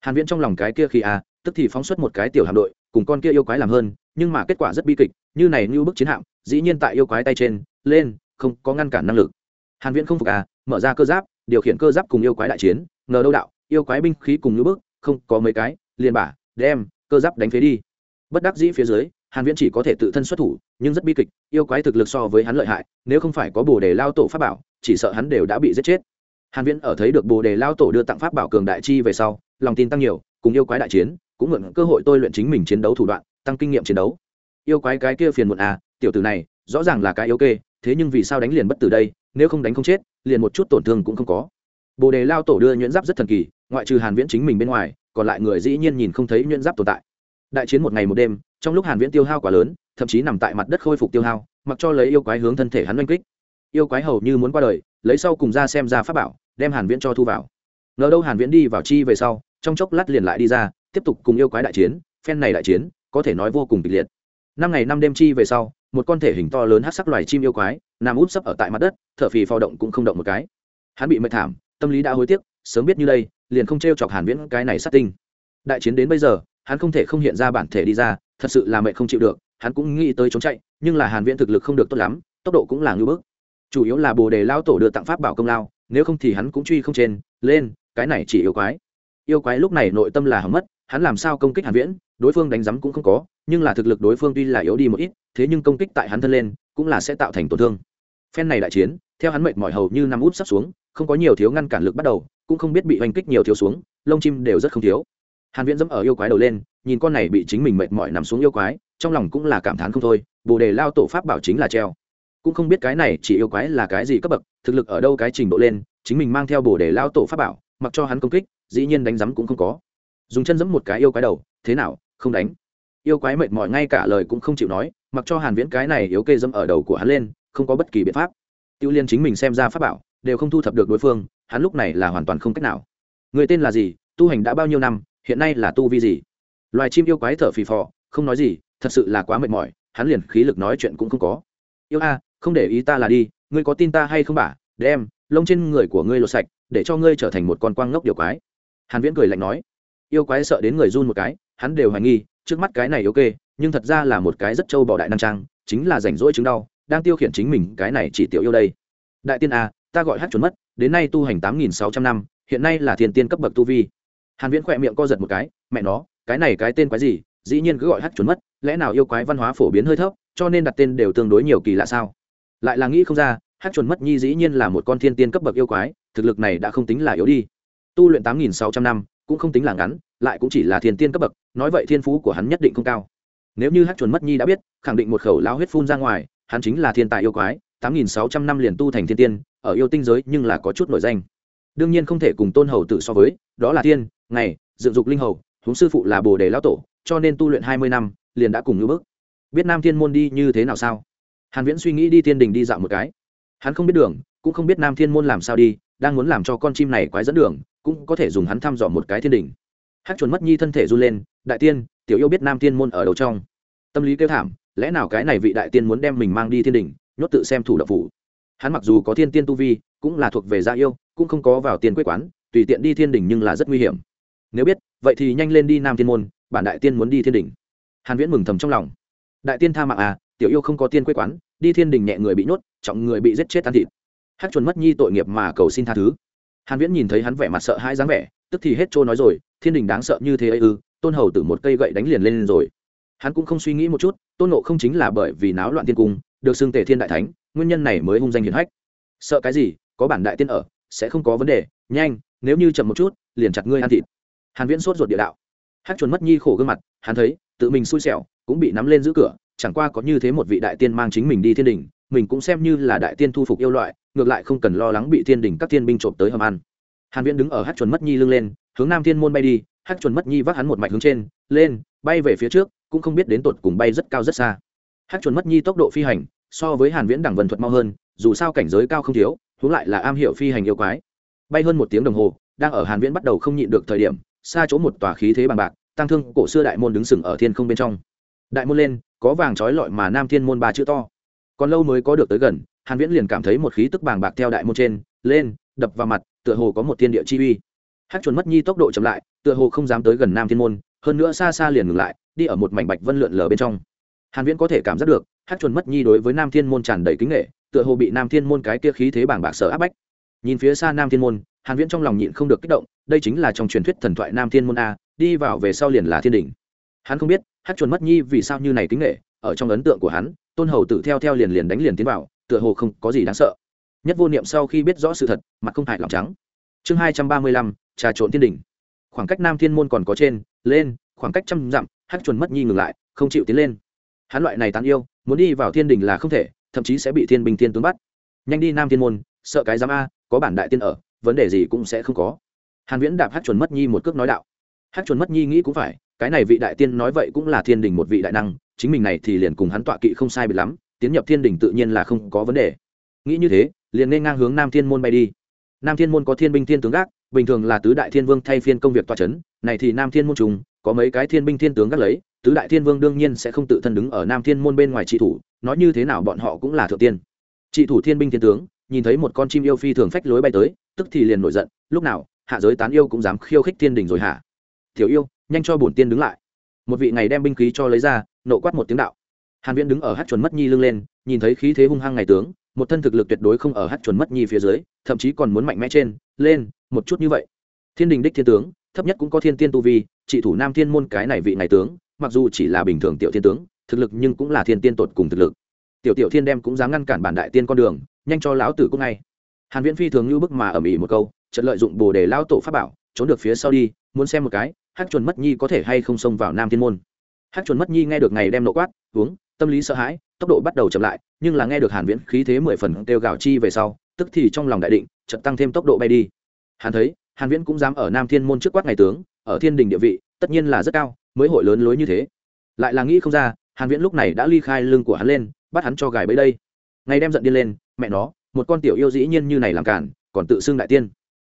Hàn viễn trong lòng cái kia khi à tức thì phóng xuất một cái tiểu hạm đội, cùng con kia yêu quái làm hơn nhưng mà kết quả rất bi kịch, như này như bức chiến hạm, dĩ nhiên tại yêu quái tay trên, lên, không có ngăn cản năng lực. Hàn viễn không phục à mở ra cơ giáp, điều khiển cơ giáp cùng yêu quái đại chiến, ngờ đâu đạo, yêu quái binh khí cùng như bức, không có mấy cái, liền bả, đem, cơ giáp đánh phế đi. Bất đắc dĩ phía dưới, hàn viễn chỉ có thể tự thân xuất thủ, nhưng rất bi kịch, yêu quái thực lực so với hắn lợi hại, nếu không phải có bồ đề lao tổ pháp bảo, chỉ sợ hắn đều đã bị giết chết. Hàn viễn ở thấy được bồ đề lao tổ đưa tặng pháp bảo cường đại chi về sau, lòng tin tăng nhiều, cùng yêu quái đại chiến, cũng mượn cơ hội tôi luyện chính mình chiến đấu thủ đoạn tăng kinh nghiệm chiến đấu. Yêu quái cái kia phiền muộn à tiểu tử này, rõ ràng là cái yếu kê, thế nhưng vì sao đánh liền bất tử đây, nếu không đánh không chết, liền một chút tổn thương cũng không có. Bồ đề lao tổ đưa nhuyễn giáp rất thần kỳ, ngoại trừ hàn viễn chính mình bên ngoài, còn lại người dĩ nhiên nhìn không thấy nhuyễn giáp tồn tại. Đại chiến một ngày một đêm, trong lúc hàn viễn tiêu hao quá lớn, thậm chí nằm tại mặt đất khôi phục tiêu hao, mặc cho lấy yêu quái hướng thân thể hắn oanh kích. Yêu quái hầu như muốn qua đời, lấy sau cùng ra xem ra pháp bảo, đem hàn viễn cho thu vào. Ngờ đâu hàn viễn đi vào chi về sau, trong chốc lát liền lại đi ra, tiếp tục cùng yêu quái đại chiến, phen này đại chiến có thể nói vô cùng kịch liệt. Năm ngày năm đêm chi về sau, một con thể hình to lớn hát sắc loài chim yêu quái, nằm úp sấp ở tại mặt đất, thở phì phao động cũng không động một cái. Hắn bị mệt thảm, tâm lý đã hối tiếc, sớm biết như đây, liền không t r e o chọc hàn viễn cái này sát tinh. Đại chiến đến bây giờ, hắn không thể không hiện ra bản thể đi ra, thật sự là mệt không chịu được, hắn cũng nghĩ tới trốn chạy, nhưng là hàn viễn thực lực không được tốt lắm, tốc độ cũng là ngưỡng bước. chủ yếu là bồ đề lao tổ đưa tặng pháp bảo công lao, nếu không thì hắn cũng truy không trên, lên, cái này chỉ yêu quái. Yêu quái lúc này nội tâm là hỏng mất, hắn làm sao công kích hàn viễn đối phương đánh giấm cũng không có, nhưng là thực lực đối phương tuy là yếu đi một ít, thế nhưng công kích tại hắn thân lên, cũng là sẽ tạo thành tổn thương. Phen này đại chiến, theo hắn mệt mỏi hầu như năm út sắp xuống, không có nhiều thiếu ngăn cản lực bắt đầu, cũng không biết bị oanh kích nhiều thiếu xuống, lông chim đều rất không thiếu. Hàn viễn dẫm ở yêu quái đầu lên, nhìn con này bị chính mình mệt mỏi nằm xuống yêu quái, trong lòng cũng là cảm thán không thôi, bồ đề lao tổ pháp bảo chính là treo. Cũng không biết cái này chỉ yêu quái là cái gì cấp bậc, thực lực ở đâu cái trình độ lên, chính mình mang theo bồ đề lao tổ pháp bảo, mặc cho hắn công kích, dĩ nhiên đánh giấm cũng không có. Dùng chân giẫm một cái yêu quái đầu, thế nào không đánh. Yêu quái mệt mỏi ngay cả lời cũng không chịu nói, mặc cho hàn viễn cái này yếu kê dâm ở đầu của hắn lên, không có bất kỳ biện pháp. Tiêu liên chính mình xem ra pháp bảo, đều không thu thập được đối phương, hắn lúc này là hoàn toàn không cách nào. Người tên là gì, tu hành đã bao nhiêu năm, hiện nay là tu vi gì? Loài chim yêu quái thở phì phò, không nói gì, thật sự là quá mệt mỏi, hắn liền khí lực nói chuyện cũng không có. Yêu a, không để ý ta là đi, ngươi có tin ta hay không bả? Đem, lông trên người của ngươi lột sạch, để cho ngươi trở thành một con quang ngốc điều quái. Hàn viễn cười lạnh nói. Yêu quái sợ đến người run một cái hắn đều hoài nghi, trước mắt cái này ok, nhưng thật ra là một cái rất trâu bỏ đại nam trang, chính là rảnh rỗi chứng đau, đang tiêu khiển chính mình cái này chỉ tiểu yêu đây. Đại tiên a ta gọi hát chuẩn mất, đến nay tu hành tám nghìn sáu trăm năm, hiện nay là thiền tiên cấp bậc tu vi. Hàn viễn khỏe miệng co giật một cái, mẹ nó, cái này cái tên quái gì, dĩ nhiên cứ gọi hát chuẩn mất, lẽ nào yêu quái văn hóa phổ biến hơi thấp, cho nên đặt tên đều tương đối nhiều kỳ lạ sao? Lại là nghĩ không ra, hát chuẩn mất nhi dĩ nhiên là một con thiên tiên cấp bậc yêu quái, thực lực này đã không tính là yếu đi. Tu luyện tám nghìn sáu trăm năm cũng không tính là ngắn, lại cũng chỉ là thiên tiên cấp bậc, nói vậy thiên phú của hắn nhất định không cao. Nếu như hát chuẩn mất nhi đã biết, khẳng định một khẩu lao huyết phun ra ngoài, hắn chính là thiên tài yêu quái, tám nghìn sáu trăm năm liền tu thành thiên tiên, ở yêu tinh giới nhưng là có chút nổi danh. Đương nhiên không thể cùng tôn hầu tử so với, đó là tiên, ngày, dựng dục linh hầu, huống sư phụ là bồ đề lão tổ, cho nên tu luyện hai mươi năm, liền đã cùng ngữ bước biết nam thiên môn đi như thế nào sao? Hàn viễn suy nghĩ đi tiên đình đi dạo một cái. Hắn không biết đường, cũng không biết nam thiên môn làm sao đi đang muốn làm cho con chim này quái dẫn đường, cũng có thể dùng hắn thăm dò một cái thiên đình. Hát chuẩn mất nhi thân thể run lên, đại tiên, tiểu yêu biết nam tiên môn ở đầu trong? Tâm lý kêu thảm, lẽ nào cái này vị đại tiên muốn đem mình mang đi thiên đình, nhốt tự xem thủ độc phủ? Hắn mặc dù có thiên tiên tu vi, cũng là thuộc về gia yêu, cũng không có vào tiền quế quán, tùy tiện đi thiên đình nhưng là rất nguy hiểm. Nếu biết, vậy thì nhanh lên đi nam thiên môn, bản đại tiên muốn đi thiên đình. Hàn viễn mừng thầm trong lòng. Đại tiên tha mạng à tiểu yêu không có tiên quế quán, đi thiên đình nhẹ người bị nhốt, trọng người bị giết chết tan thịt hát chuẩn mất nhi tội nghiệp mà cầu xin tha thứ. Hàn viễn nhìn thấy hắn vẻ mặt sợ hãi dáng vẻ, tức thì hết trôi nói rồi, thiên đình đáng sợ như thế ấy ư, tôn hầu tử một cây gậy đánh liền lên rồi. Hắn cũng không suy nghĩ một chút, tôn nộ không chính là bởi vì náo loạn thiên cung, được xưng tề thiên đại thánh, nguyên nhân này mới hung danh hiển hách. Sợ cái gì, có bản đại tiên ở, sẽ không có vấn đề, nhanh, nếu như chậm một chút, liền chặt ngươi ăn thịt. Hàn viễn sốt ruột địa đạo. Hát chuẩn mất nhi khổ gương mặt, hắn thấy, tự mình xui xẻo, cũng bị nắm lên giữ cửa chẳng qua có như thế một vị đại tiên mang chính mình đi thiên đình, mình cũng xem như là đại tiên thu phục yêu loại, ngược lại không cần lo lắng bị thiên đình các thiên binh trộm tới hầm ăn. Hàn viễn đứng ở hát chuẩn mất nhi lưng lên, hướng nam thiên môn bay đi hát chuẩn mất nhi vác hắn một mạch hướng trên, lên, bay về phía trước, cũng không biết đến tột cùng bay rất cao rất xa. Hát chuẩn mất nhi tốc độ phi hành, so với hàn viễn đẳng vân thuật mau hơn, dù sao cảnh giới cao không thiếu, huống lại là am hiểu phi hành yêu quái. Bay hơn một tiếng đồng hồ, đang ở hàn viễn bắt đầu không nhịn được thời điểm, xa chỗ một tòa khí thế bằng bạc tăng thương cổ xưa đại môn đứng sừng ở thiên không bên trong. Đại môn lên có vàng trói lọi mà nam thiên môn ba chữ to. Còn lâu mới có được tới gần, hàn viễn liền cảm thấy một khí tức bàng bạc theo đại môn trên, lên, đập vào mặt, tựa hồ có một thiên địa chi uy. Hắc chuẩn mất nhi tốc độ chậm lại, tựa hồ không dám tới gần nam thiên môn, hơn nữa xa xa liền ngừng lại, đi ở một mảnh bạch vân lượn lờ bên trong. Hàn viễn có thể cảm giác được Hắc chuẩn mất nhi đối với nam thiên môn tràn đầy kính nghệ tựa hồ bị nam thiên môn cái kia khí thế bàng bạc sở áp bách. Nhìn phía xa nam thiên môn, hàn viễn trong lòng nhịn không được kích động, đây chính là trong truyền thuyết thần thoại nam thiên môn a, đi vào về sau liền là thiên đỉnh hắn không biết, hát chuẩn mất nhi vì sao như này kính nghệ, ở trong ấn tượng của hắn, tôn hầu tử theo theo liền liền đánh liền tiến vào, tựa hồ không có gì đáng sợ. Nhất vô niệm sau khi biết rõ sự thật, mặt không hại lòng trắng. Chương hai trăm ba mươi lăm, trà trộn thiên đỉnh khoảng cách nam thiên môn còn có trên, lên, khoảng cách trăm dặm, hát chuẩn mất nhi ngừng lại, không chịu tiến lên. Hắn loại này tán yêu, muốn đi vào thiên đình là không thể, thậm chí sẽ bị thiên bình thiên tướng bắt. Nhanh đi nam thiên môn, sợ cái giám a, có bản đại tiên ở, vấn đề gì cũng sẽ không có. Hàn viễn đạp hát chuẩn mất nhi một cước nói đạo. Hát chuẩn mất nhi nghĩ cũng phải cái này vị đại tiên nói vậy cũng là thiên đình một vị đại năng, chính mình này thì liền cùng hắn tọa kỵ không sai bị lắm, tiến nhập thiên đình tự nhiên là không có vấn đề. Nghĩ như thế, liền nên ngang hướng nam thiên môn bay đi. Nam thiên môn có thiên binh thiên tướng gác, bình thường là tứ đại thiên vương thay phiên công việc tọa c h ấ n này thì nam thiên môn trùng, có mấy cái thiên binh thiên tướng gác lấy, tứ đại thiên vương đương nhiên sẽ không tự thân đứng ở nam thiên môn bên ngoài trị thủ, nói như thế nào bọn họ cũng là thượng tiên. Trị thủ thiên binh thiên tướng, nhìn thấy một con chim yêu phi thường phách lối bay tới, tức thì liền nổi giận, lúc nào, hạ giới tán yêu cũng dám khiêu khích thiên đình rồi hả? Thiểu yêu nhanh cho bổn tiên đứng lại. Một vị này đem binh khí cho lấy ra, nộ quát một tiếng đạo. Hàn viễn đứng ở hát chuẩn mất nhi lưng lên, nhìn thấy khí thế hung hăng ngày tướng, một thân thực lực tuyệt đối không ở hát chuẩn mất nhi phía dưới, thậm chí còn muốn mạnh mẽ trên, lên, một chút như vậy. Thiên đình đích thiên tướng, thấp nhất cũng có thiên tiên tu vi trị thủ nam thiên môn cái này vị này tướng, mặc dù chỉ là bình thường tiểu thiên tướng, thực lực nhưng cũng là thiên tiên tột cùng thực lực. Tiểu tiểu thiên đem cũng dám ngăn cản bản đại tiên con đường, nhanh cho lão tử cũng ngay. Hàn viễn phi thường như bức mà ở ĩ một câu trận lợi dụng bồ đề lao tổ pháp bảo, trốn được phía sau đi, muốn xem một cái hát chuẩn mất nhi có thể hay không xông vào nam thiên môn hát chuẩn mất nhi nghe được ngày đem nộ quát uống tâm lý sợ hãi tốc độ bắt đầu chậm lại nhưng là nghe được hàn viễn khí thế mười phần kêu gào chi về sau tức thì trong lòng đại định chợt tăng thêm tốc độ bay đi hàn thấy hàn viễn cũng dám ở nam thiên môn trước quát ngày tướng ở thiên đình địa vị tất nhiên là rất cao mới hội lớn lối như thế lại là nghĩ không ra hàn viễn lúc này đã ly khai lưng của hắn lên bắt hắn cho gài bẫy đây ngày đem giận điên lên mẹ nó một con tiểu yêu dĩ nhiên như này làm cản còn tự xưng đại tiên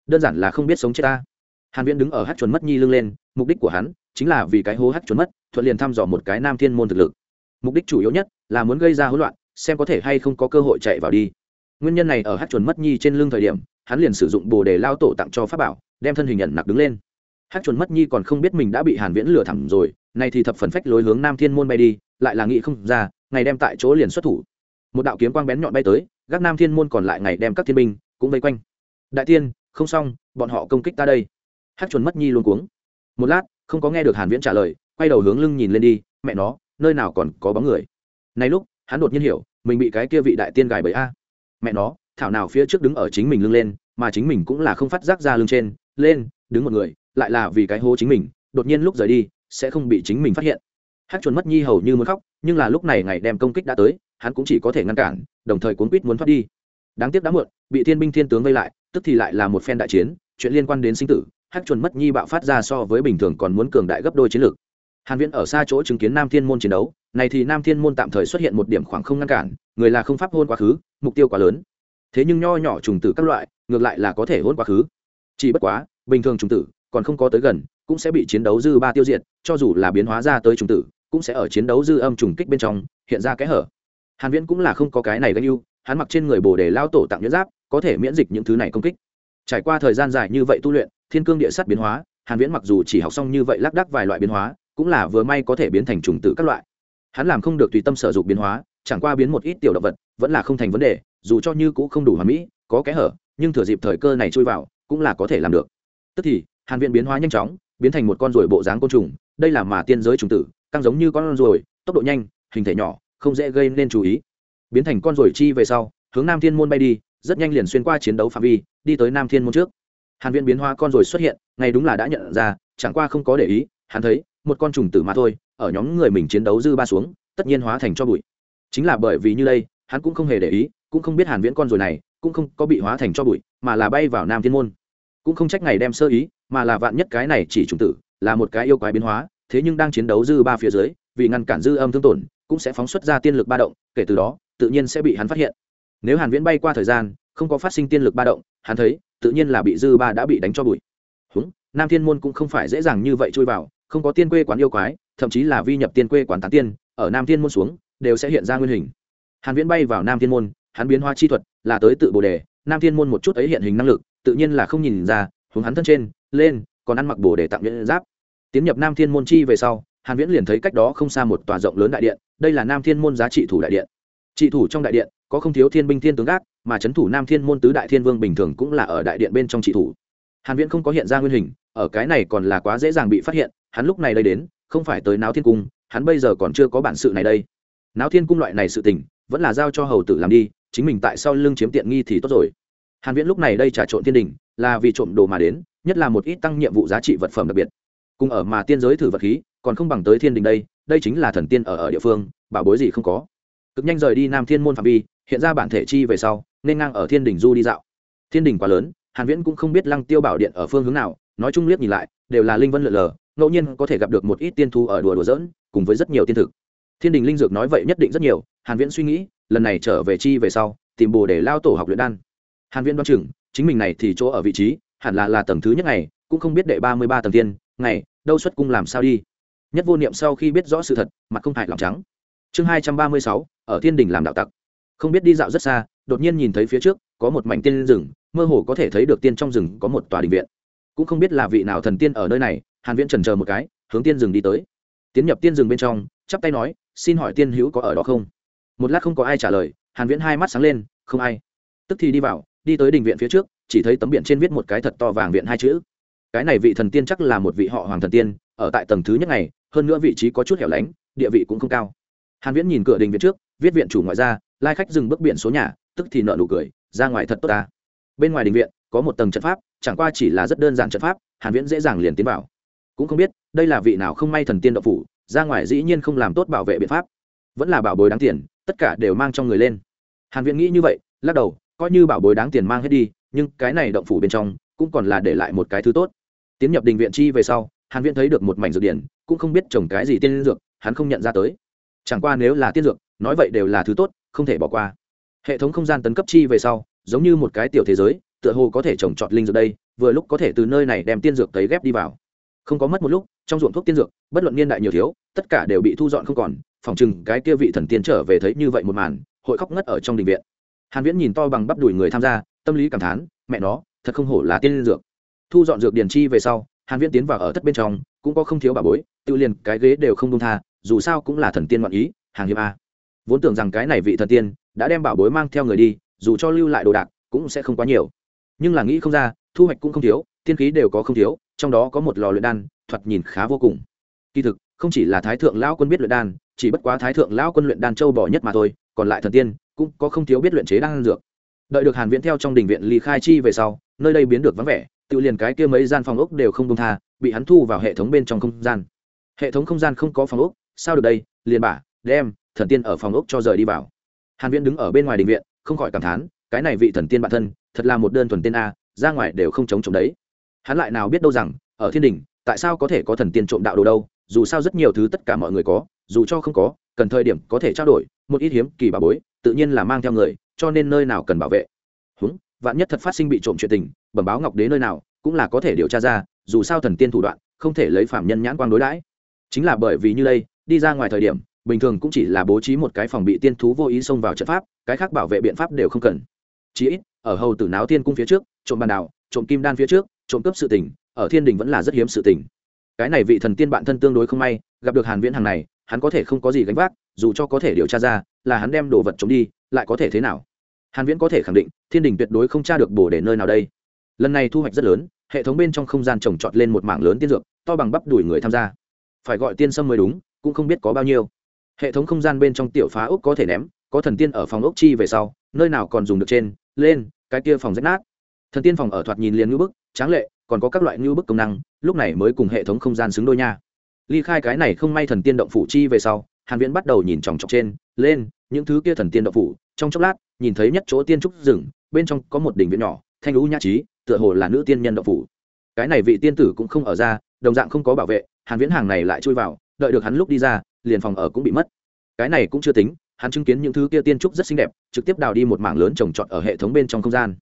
đơn giản là không biết sống chết ta hàn viễn đứng ở hát chuẩn mất nhi lưng lên, mục đích của hắn chính là vì cái hố hát chuẩn mất, thuận liền thăm dò một cái nam thiên môn thực lực. Mục đích chủ yếu nhất là muốn gây ra hỗn loạn, xem có thể hay không có cơ hội chạy vào đi. Nguyên nhân này ở hát chuẩn mất nhi trên lưng thời điểm, hắn liền sử dụng bồ đề lao tổ tặng cho pháp bảo, đem thân hình nhận nặc đứng lên. Hát chuẩn mất nhi còn không biết mình đã bị hàn viễn lừa thẳng rồi, nay thì thập phần phách lối hướng nam thiên môn bay đi, lại là nghĩ không ra, ngày đem tại chỗ liền xuất thủ. Một đạo kiếm quang bén nhọn bay tới, gác nam thiên môn còn lại ngày đem các thiên binh cũng vây quanh. Đại tiên, không xong, bọn họ công kích ta đây hát chuẩn mất nhi luôn cuống. Một lát, không có nghe được hàn viễn trả lời, quay đầu hướng lưng nhìn lên đi, mẹ nó, nơi nào còn có bóng người? Nay lúc, hắn đột nhiên hiểu, mình bị cái kia vị đại tiên gài bởi a. Mẹ nó, thảo nào phía trước đứng ở chính mình lưng lên, mà chính mình cũng là không phát giác ra lưng trên, lên, đứng một người, lại là vì cái hố chính mình, đột nhiên lúc rời đi, sẽ không bị chính mình phát hiện. Hát chuẩn mất nhi hầu như muốn khóc, nhưng là lúc này ngày đem công kích đã tới, hắn cũng chỉ có thể ngăn cản, đồng thời cuốn quýt muốn thoát đi. Đáng tiếc đã muộn, bị thiên binh thiên tướng vây lại, tức thì lại là một phen đại chiến, chuyện liên quan đến sinh tử hát chuẩn mất nhi bạo phát ra so với bình thường còn muốn cường đại gấp đôi chiến lược. Hàn viễn ở xa chỗ chứng kiến nam thiên môn chiến đấu, này thì nam thiên môn tạm thời xuất hiện một điểm khoảng không ngăn cản, người là không pháp hôn quá khứ, mục tiêu quá lớn. Thế nhưng nho nhỏ trùng tử các loại, ngược lại là có thể hôn quá khứ. Chỉ bất quá, bình thường trùng tử, còn không có tới gần, cũng sẽ bị chiến đấu dư ba tiêu diệt, cho dù là biến hóa ra tới trùng tử, cũng sẽ ở chiến đấu dư âm trùng kích bên trong, hiện ra cái hở. Hàn viễn cũng là không có cái này gây ưu, hắn mặc trên người bồ đề lao tổ tặng nhuyễn giáp, có thể miễn dịch những thứ này công kích. Trải qua thời gian dài như vậy tu luyện thiên cương địa sắt biến hóa, hàn viễn mặc dù chỉ học xong như vậy lác đác vài loại biến hóa, cũng là vừa may có thể biến thành trùng tử các loại. Hắn làm không được tùy tâm sở dụng biến hóa, chẳng qua biến một ít tiểu động vật, vẫn là không thành vấn đề, dù cho như cũ không đủ hoàn mỹ, có kẽ hở, nhưng thừa dịp thời cơ này chui vào, cũng là có thể làm được. Tức thì, hàn viễn biến hóa nhanh chóng, biến thành một con ruồi bộ dáng côn trùng, đây là mà tiên giới trùng tử, căng giống như con ruồi, tốc độ nhanh, hình thể nhỏ, không dễ gây nên chú ý. Biến thành con ruồi chi về sau, hướng nam thiên môn bay đi, rất nhanh liền xuyên qua chiến đấu phạm vi, đi tới nam thiên môn trước hàn viễn biến hóa con rồi xuất hiện, ngay đúng là đã nhận ra, chẳng qua không có để ý, hắn thấy, một con trùng tử mà thôi, ở nhóm người mình chiến đấu dư ba xuống, tất nhiên hóa thành cho bụi. Chính là bởi vì như đây, hắn cũng không hề để ý, cũng không biết hàn viễn con rồi này, cũng không có bị hóa thành cho bụi, mà là bay vào nam thiên môn. Cũng không trách ngày đem sơ ý, mà là vạn nhất cái này chỉ trùng tử, là một cái yêu quái biến hóa, thế nhưng đang chiến đấu dư ba phía dưới, vì ngăn cản dư âm thương tổn, cũng sẽ phóng xuất ra tiên lực ba động, kể từ đó, tự nhiên sẽ bị hắn phát hiện. Nếu hàn viễn bay qua thời gian, không có phát sinh tiên lực ba động, hắn thấy tự nhiên là bị dư ba đã bị đánh cho bụi. Húng, nam thiên môn cũng không phải dễ dàng như vậy chui vào, không có tiên quê quán yêu quái, thậm chí là vi nhập tiên quê quán tán tiên, ở nam thiên môn xuống, đều sẽ hiện ra nguyên hình. Hàn viễn bay vào nam thiên môn, hắn biến hóa chi thuật là tới tự bồ đề, nam thiên môn một chút ấy hiện hình năng lực, tự nhiên là không nhìn ra hướng hắn thân trên, lên, còn ăn mặc bồ đề tặng nhẫn giáp. Tiến nhập nam thiên môn chi về sau, hàn viễn liền thấy cách đó không xa một tòa rộng lớn đại điện, đây là nam thiên môn giá trị thủ đại điện. Trị thủ trong đại điện, có không thiếu thiên binh thiên tướng gác mà c h ấ n thủ nam thiên môn tứ đại thiên vương bình thường cũng là ở đại điện bên trong trị thủ. Hàn viễn không có hiện ra nguyên hình, ở cái này còn là quá dễ dàng bị phát hiện, hắn lúc này đây đến, không phải tới náo thiên cung, hắn bây giờ còn chưa có bản sự này đây. Náo thiên cung loại này sự tình, vẫn là giao cho hầu tử làm đi, chính mình tại sao lưng chiếm tiện nghi thì tốt rồi. Hàn viễn lúc này đây trà trộn thiên đình, là vì trộm đồ mà đến, nhất là một ít tăng nhiệm vụ giá trị vật phẩm đặc biệt. Cùng ở mà tiên giới thử vật khí, còn không bằng tới thiên đình đây đây chính là thần tiên ở ở địa phương, bảo bối gì không có. Cực nhanh rời đi nam thiên môn phạm vi, hiện ra bản thể chi về sau nên ngang ở thiên đình du đi dạo. Thiên đình quá lớn hàn viễn cũng không biết lăng tiêu bảo điện ở phương hướng nào nói chung liếc nhìn lại đều là linh vân lượn lờ ngẫu nhiên có thể gặp được một ít tiên thu ở đùa đùa dỡn cùng với rất nhiều tiên thực. Thiên đình linh dược nói vậy nhất định rất nhiều hàn viễn suy nghĩ lần này trở về chi về sau tìm bồ để lao tổ học luyện đan. Hàn viễn đoán chừng chính mình này thì chỗ ở vị trí hẳn là là tầng thứ nhất này, cũng không biết đệ 33 tầng tiên ngày đâu xuất cung làm sao đi. Nhất vô niệm sau khi biết rõ sự thật mặt không hại lòng trắng. Chương 236, ở thiên đình làm đạo tặc. Không biết đi dạo rất xa đột nhiên nhìn thấy phía trước, có một mảnh tiên rừng, mơ hồ có thể thấy được tiên trong rừng có một tòa đình viện. Cũng không biết là vị nào thần tiên ở nơi này, hàn viễn trần chờ một cái, hướng tiên rừng đi tới. Tiến nhập tiên rừng bên trong, chắp tay nói, xin hỏi tiên hữu có ở đó không? Một lát không có ai trả lời, hàn viễn hai mắt sáng lên, không ai. Tức thì đi vào, đi tới đình viện phía trước, chỉ thấy tấm biển trên viết một cái thật to vàng viện hai chữ. Cái này vị thần tiên chắc là một vị họ hoàng thần tiên, ở tại tầng thứ nhất này hơn nữa vị trí có chút hẻo lánh, địa vị cũng không cao. Hàn viễn nhìn cửa đình viện trước, viết viện chủ ngoại gia lai khách dừng bước biển số nhà tức thì nợ nụ cười, ra ngoài thật tốt ta. Bên ngoài đình viện, có một tầng trận pháp, chẳng qua chỉ là rất đơn giản trận pháp, hàn viễn dễ dàng liền tiến vào. Cũng không biết, đây là vị nào không may thần tiên độc phủ, ra ngoài dĩ nhiên không làm tốt bảo vệ biện pháp. Vẫn là bảo bối đáng tiền, tất cả đều mang trong người lên. Hàn viễn nghĩ như vậy, lắc đầu, coi như bảo bối đáng tiền mang hết đi, nhưng cái này động phủ bên trong, cũng còn là để lại một cái thứ tốt. Tiến nhập đình viện chi về sau, hàn viễn thấy được một mảnh dược điển, cũng không biết trồng cái gì tiên dược, hắn không nhận ra tới. Chẳng qua nếu là tiên dược, nói vậy đều là thứ tốt, không thể bỏ qua hệ thống không gian tấn cấp chi về sau, giống như một cái tiểu thế giới, tựa hồ có thể trồng trọt linh dược đây, vừa lúc có thể từ nơi này đem tiên dược tấy ghép đi vào. Không có mất một lúc, trong ruộng thuốc tiên dược, bất luận niên đại nhiều thiếu, tất cả đều bị thu dọn không còn phòng chừng cái kia vị thần tiên trở về thấy như vậy một màn, hội khóc ngất ở trong đình viện. Hàn viễn nhìn to bằng bắp đùi người tham gia, tâm lý cảm thán, mẹ nó, thật không hổ là tiên dược. Thu dọn dược điển chi về sau, hàn viễn tiến vào ở thất bên trong, cũng có không thiếu bà bối, tự liền cái ghế đều không buông tha, dù sao cũng là thần tiên ngoạn ý, hàng hiệp a vốn tưởng rằng cái này vị thần tiên đã đem bảo bối mang theo người đi, dù cho lưu lại đồ đạc cũng sẽ không quá nhiều. Nhưng là nghĩ không ra, thu hoạch cũng không thiếu, tiên khí đều có không thiếu, trong đó có một lò luyện đan, thoạt nhìn khá vô cùng. Kỳ thực, không chỉ là thái thượng lão quân biết luyện đan, chỉ bất quá thái thượng lão quân luyện đan châu bỏ nhất mà thôi, còn lại thần tiên cũng có không thiếu biết luyện chế đan dược. Đợi được hàn viễn theo trong đình viện ly khai chi về sau, nơi đây biến được vắng vẻ, tự liền cái kia mấy gian phòng ốc đều không công tha, bị hắn thu vào hệ thống bên trong không gian. Hệ thống không gian không có phòng ốc, sao được đây, liền bả, đem thần tiên ở phòng ốc cho rời đi vào. Hàn viễn đứng ở bên ngoài đình viện, không khỏi cảm thán, cái này vị thần tiên bản thân, thật là một đơn thuần tiên a, ra ngoài đều không chống chống đấy. Hắn lại nào biết đâu rằng, ở thiên đình, tại sao có thể có thần tiên trộm đạo đồ đâu, dù sao rất nhiều thứ tất cả mọi người có, dù cho không có, cần thời điểm có thể trao đổi, một ít hiếm, kỳ bà bối, tự nhiên là mang theo người, cho nên nơi nào cần bảo vệ. Húng, vạn nhất thật phát sinh bị trộm chuyện tình, bẩm báo ngọc đế nơi nào, cũng là có thể điều tra ra, dù sao thần tiên thủ đoạn, không thể lấy phạm nhân nhãn quang đối đãi. Chính là bởi vì như đây, đi ra ngoài thời điểm bình thường cũng chỉ là bố trí một cái phòng bị tiên thú vô ý xông vào trận pháp, cái khác bảo vệ biện pháp đều không cần. Chí ít, ở hầu tử náo tiên cung phía trước, trộm bàn đảo, trộm kim đan phía trước, trộm cướp sự tình, ở thiên đình vẫn là rất hiếm sự tình. Cái này vị thần tiên bạn thân tương đối không may, gặp được hàn viễn hàng này, hắn có thể không có gì gánh vác, dù cho có thể điều tra ra, là hắn đem đồ vật trộm đi, lại có thể thế nào? Hàn viễn có thể khẳng định, thiên đình tuyệt đối không tra được bổ để nơi nào đây. Lần này thu hoạch rất lớn, hệ thống bên trong không gian trồng trọt lên một mảng lớn tiên dược, to bằng bắp đuổi người tham gia. Phải gọi tiên sâm mới đúng, cũng không biết có bao nhiêu hệ thống không gian bên trong tiểu phá ốc có thể ném, có thần tiên ở phòng ốc chi về sau, nơi nào còn dùng được trên, lên, cái kia phòng rách nát. Thần tiên phòng ở thoạt nhìn liền ngưỡng bức, tráng lệ, còn có các loại ngưỡng bức công năng, lúc này mới cùng hệ thống không gian xứng đôi nha. Ly khai cái này không may thần tiên động phủ chi về sau, hàn viễn bắt đầu nhìn chòng chọc trên, lên, những thứ kia thần tiên động phủ, trong chốc lát, nhìn thấy nhất chỗ tiên trúc rừng, bên trong có một đỉnh viện nhỏ, thanh lũ nhã trí, tựa hồ là nữ tiên nhân động phủ. Cái này vị tiên tử cũng không ở ra, đồng dạng không có bảo vệ, hàn viễn hàng này lại chui vào, đợi được hắn lúc đi ra liền phòng ở cũng bị mất. Cái này cũng chưa tính, hắn chứng kiến những thứ kia tiên trúc rất xinh đẹp, trực tiếp đào đi một mảng lớn trồng trọt ở hệ thống bên trong không gian.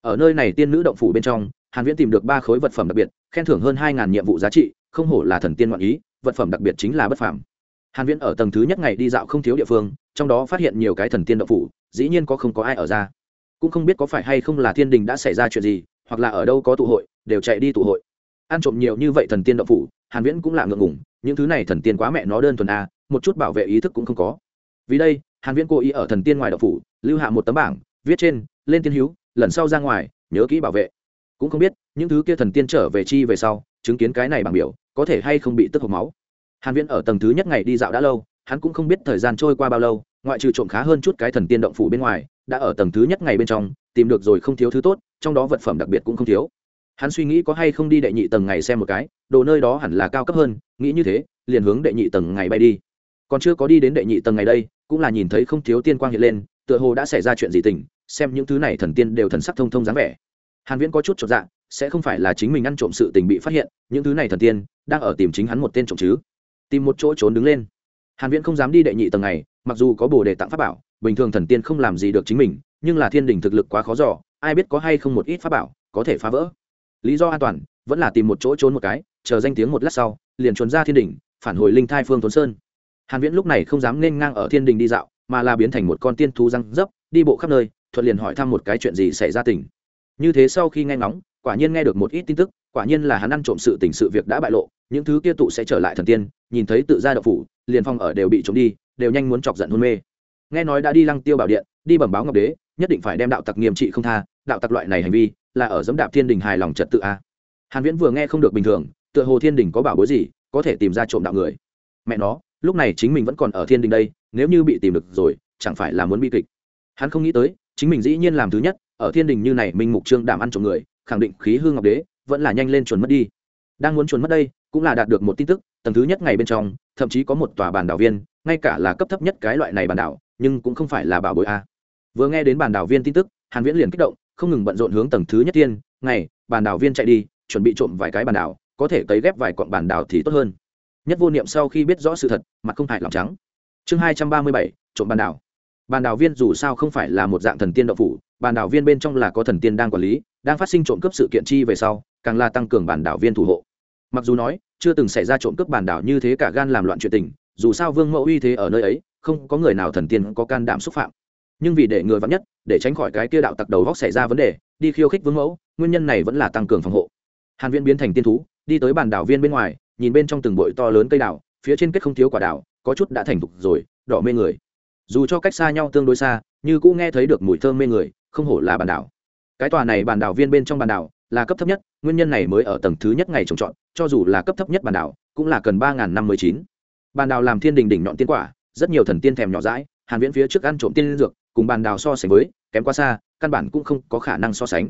Ở nơi này tiên nữ động phủ bên trong, hàn viễn tìm được ba khối vật phẩm đặc biệt, khen thưởng hơn hai ngàn nhiệm vụ giá trị, không hổ là thần tiên ngoạn ý, vật phẩm đặc biệt chính là bất phàm. Hàn viễn ở tầng thứ nhất ngày đi dạo không thiếu địa phương, trong đó phát hiện nhiều cái thần tiên động phủ, dĩ nhiên có không có ai ở ra. Cũng không biết có phải hay không là thiên đình đã xảy ra chuyện gì, hoặc là ở đâu có tụ hội, đều chạy đi tụ hội ăn trộm nhiều như vậy thần tiên động phủ, hàn viễn cũng là ngượng ngùng, những thứ này thần tiên quá mẹ nó đơn thuần a một chút bảo vệ ý thức cũng không có. Vì đây, hàn viễn cố ý ở thần tiên ngoài động phủ, lưu hạ một tấm bảng, viết trên, lên tiên hiếu lần sau ra ngoài, nhớ kỹ bảo vệ. Cũng không biết, những thứ kia thần tiên trở về chi về sau, chứng kiến cái này bằng biểu, có thể hay không bị tức hộc máu. Hàn viễn ở tầng thứ nhất ngày đi dạo đã lâu, hắn cũng không biết thời gian trôi qua bao lâu, ngoại trừ trộm khá hơn chút cái thần tiên động phủ bên ngoài, đã ở tầng thứ nhất ngày bên trong, tìm được rồi không thiếu thứ tốt, trong đó vật phẩm đặc biệt cũng không thiếu hắn suy nghĩ có hay không đi đệ nhị tầng ngày xem một cái, đồ nơi đó hẳn là cao cấp hơn, nghĩ như thế, liền hướng đệ nhị tầng ngày bay đi. Còn chưa có đi đến đệ nhị tầng ngày đây, cũng là nhìn thấy không thiếu tiên quang hiện lên, tựa hồ đã xảy ra chuyện gì tình, xem những thứ này thần tiên đều thần sắc thông thông dáng vẻ. Hàn viễn có chút chột dạ sẽ không phải là chính mình ăn trộm sự tình bị phát hiện, những thứ này thần tiên, đang ở tìm chính hắn một tên trộm chứ. Tìm một chỗ trốn đứng lên. Hàn viễn không dám đi đệ nhị tầng này mặc dù có bồ đề tặng pháp bảo, bình thường thần tiên không làm gì được chính mình, nhưng là thiên đình thực lực quá khó dò, ai biết có hay không một ít pháp bảo có thể phá vỡ lý do an toàn, vẫn là tìm một chỗ trốn một cái, chờ danh tiếng một lát sau, liền trốn ra thiên đình phản hồi linh thai phương tuấn sơn. Hàn viễn lúc này không dám nên ngang ở thiên đình đi dạo, mà là biến thành một con tiên thú răng dấp, đi bộ khắp nơi, thuận liền hỏi thăm một cái chuyện gì xảy ra tỉnh. Như thế sau khi nghe ngóng, quả nhiên nghe được một ít tin tức, quả nhiên là hắn ăn trộm sự tình sự việc đã bại lộ, những thứ kia tụ sẽ trở lại thần tiên, nhìn thấy tự gia đậu phủ, liền phong ở đều bị trộm đi, đều nhanh muốn chọc giận hôn mê. Nghe nói đã đi lăng tiêu bảo điện, đi bẩm báo ngọc đế nhất định phải đem đạo tặc nghiêm trị không tha, đạo tặc loại này hành vi là ở dẫm đạp thiên đình hài lòng trật tự a. Hàn viễn vừa nghe không được bình thường, tựa hồ thiên đình có bảo bối gì, có thể tìm ra trộm đạo người. Mẹ nó, lúc này chính mình vẫn còn ở thiên đình đây, nếu như bị tìm được rồi, chẳng phải là muốn bi kịch. Hắn không nghĩ tới, chính mình dĩ nhiên làm thứ nhất, ở thiên đình như này minh mục trương đảm ăn trộm người, khẳng định khí hương ngọc đế, vẫn là nhanh lên chuẩn mất đi. Đang muốn chuẩn mất đây, cũng là đạt được một tin tức, tầng thứ nhất ngày bên trong, thậm chí có một tòa bàn đảo viên, ngay cả là cấp thấp nhất cái loại này bàn đảo, nhưng cũng không phải là bảo bối a vừa nghe đến bàn đảo viên tin tức, hàn viễn liền kích động, không ngừng bận rộn hướng tầng thứ nhất tiên ngày bàn đảo viên chạy đi, chuẩn bị trộm vài cái bàn đảo, có thể cấy ghép vài quặng bàn đảo thì tốt hơn. Nhất vô niệm sau khi biết rõ sự thật, mặt không hại lòng trắng. Chương hai trăm ba mươi bảy, trộm bàn đảo. Bàn đảo viên dù sao không phải là một dạng thần tiên đậu phủ, bàn đảo viên bên trong là có thần tiên đang quản lý, đang phát sinh trộm cướp sự kiện chi về sau, càng là tăng cường bàn đảo viên thủ hộ. Mặc dù nói, chưa từng xảy ra trộm cướp bàn đảo như thế cả gan làm loạn chuyện tình, dù sao vương mẫu uy thế ở nơi ấy, không có người nào thần tiên có can đảm xúc phạm nhưng vì để người vắn nhất, để tránh khỏi cái kia đạo tặc đầu góc xảy ra vấn đề, đi khiêu khích vương mẫu, nguyên nhân này vẫn là tăng cường phòng hộ. Hàn viên biến thành tiên thú, đi tới bàn đảo viên bên ngoài, nhìn bên trong từng bụi to lớn cây đảo, phía trên kết không thiếu quả đảo, có chút đã thành thục rồi, đỏ mê người. Dù cho cách xa nhau tương đối xa, như cũng nghe thấy được mùi thơm mê người, không hổ là bàn đảo. Cái tòa này bàn đảo viên bên trong bàn đảo là cấp thấp nhất, nguyên nhân này mới ở tầng thứ nhất ngày trồng trọt, cho dù là cấp thấp nhất bàn đảo, cũng là cần ba năm mươi chín. Bàn đảo làm thiên đình đỉnh nhọn tiên quả, rất nhiều thần tiên thèm nhỏ rãi hàn viễn phía trước ăn trộm tiên dược cùng bàn đào so sánh với, kém quá xa, căn bản cũng không có khả năng so sánh.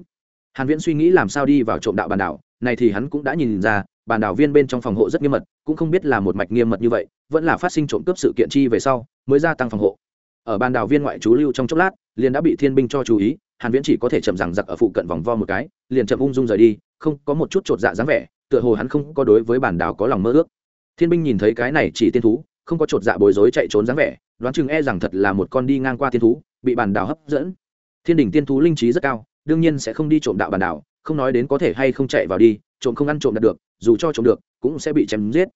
Hàn viễn suy nghĩ làm sao đi vào trộm đạo bàn đảo, này thì hắn cũng đã nhìn ra, bàn đảo viên bên trong phòng hộ rất nghiêm mật, cũng không biết là một mạch nghiêm mật như vậy, vẫn là phát sinh trộm cướp sự kiện chi về sau, mới gia tăng phòng hộ. Ở bàn đảo viên ngoại trú lưu trong chốc lát, liền đã bị thiên binh cho chú ý, hàn viễn chỉ có thể chậm rằng giặc ở phụ cận vòng vo một cái, liền chậm ung dung rời đi, không có một chút trột dạ dáng vẻ, tựa hồ hắn không có đối với bản đảo có lòng mơ ước. Thiên binh nhìn thấy cái này chỉ tiên thú, không có trột dạ bối rối chạy trốn dáng vẻ, đoán chừng e rằng thật là một con đi ngang qua tiên thú bị bản đảo hấp dẫn. Thiên đình tiên thú linh trí rất cao, đương nhiên sẽ không đi trộm đạo bản đảo, không nói đến có thể hay không chạy vào đi, trộm không ăn trộm đạt được, dù cho trộm được, cũng sẽ bị chém giết.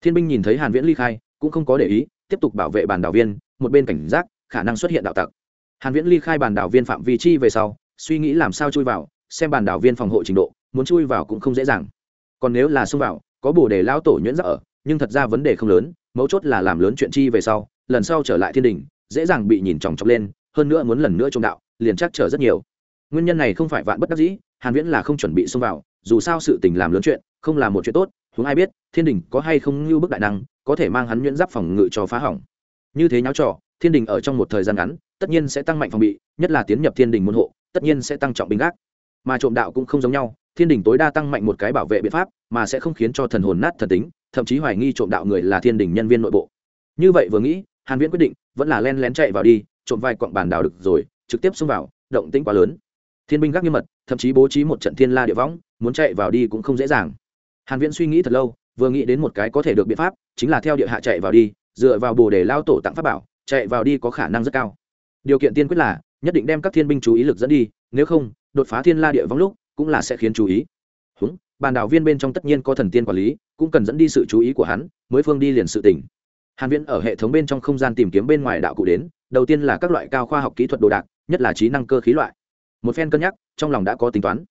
Thiên binh nhìn thấy hàn viễn ly khai, cũng không có để ý, tiếp tục bảo vệ bản đảo viên, một bên cảnh giác, khả năng xuất hiện đạo tặc. Hàn viễn ly khai bản đảo viên phạm vi chi về sau, suy nghĩ làm sao chui vào, xem bản đảo viên phòng hộ trình độ, muốn chui vào cũng không dễ dàng. Còn nếu là xông vào, có bổ để lão tổ nhuyễn ra ở, nhưng thật ra vấn đề không lớn, mấu chốt là làm lớn chuyện chi về sau, lần sau trở lại thiên đình dễ dàng bị nhìn chòng chọc lên hơn nữa muốn lần nữa trông đạo, liền chắc trở rất nhiều. Nguyên nhân này không phải vạn bất đắc dĩ, hàn viễn là không chuẩn bị xông vào, dù sao sự tình làm lớn chuyện, không là một chuyện tốt chúng ai biết, thiên đình có hay không như bức đại năng, có thể mang hắn nhuyễn giáp phòng ngự cho phá hỏng. Như thế nháo trò, thiên đình ở trong một thời gian ngắn, tất nhiên sẽ tăng mạnh phòng bị, nhất là tiến nhập thiên đình môn hộ, tất nhiên sẽ tăng trọng binh gác. Mà trộm đạo cũng không giống nhau, thiên đình tối đa tăng mạnh một cái bảo vệ biện pháp, mà sẽ không khiến cho thần hồn nát thần tính, thậm chí hoài nghi trộm đạo người là thiên đình nhân viên nội bộ. Như vậy vừa nghĩ, hàn viễn quyết định vẫn là len lén chạy vào đi trộm vài quặng bàn đào được rồi, trực tiếp xông vào, động tĩnh quá lớn. Thiên binh gác nghiêm mật, thậm chí bố trí một trận thiên la địa võng, muốn chạy vào đi cũng không dễ dàng. Hàn viễn suy nghĩ thật lâu, vừa nghĩ đến một cái có thể được biện pháp, chính là theo địa hạ chạy vào đi, dựa vào bồ đề lao tổ tặng pháp bảo, chạy vào đi có khả năng rất cao. Điều kiện tiên quyết là, nhất định đem các thiên binh chú ý lực dẫn đi, nếu không, đột phá thiên la địa võng lúc, cũng là sẽ khiến chú ý. Húng, bàn đảo viên bên trong tất nhiên có thần tiên quản lý, cũng cần dẫn đi sự chú ý của hắn, mới phương đi liền sự tỉnh hàn viễn ở hệ thống bên trong không gian tìm kiếm bên ngoài đạo cụ đến, đầu tiên là các loại cao khoa học kỹ thuật đồ đạc, nhất là trí năng cơ khí loại. Một phen cân nhắc, trong lòng đã có tính toán.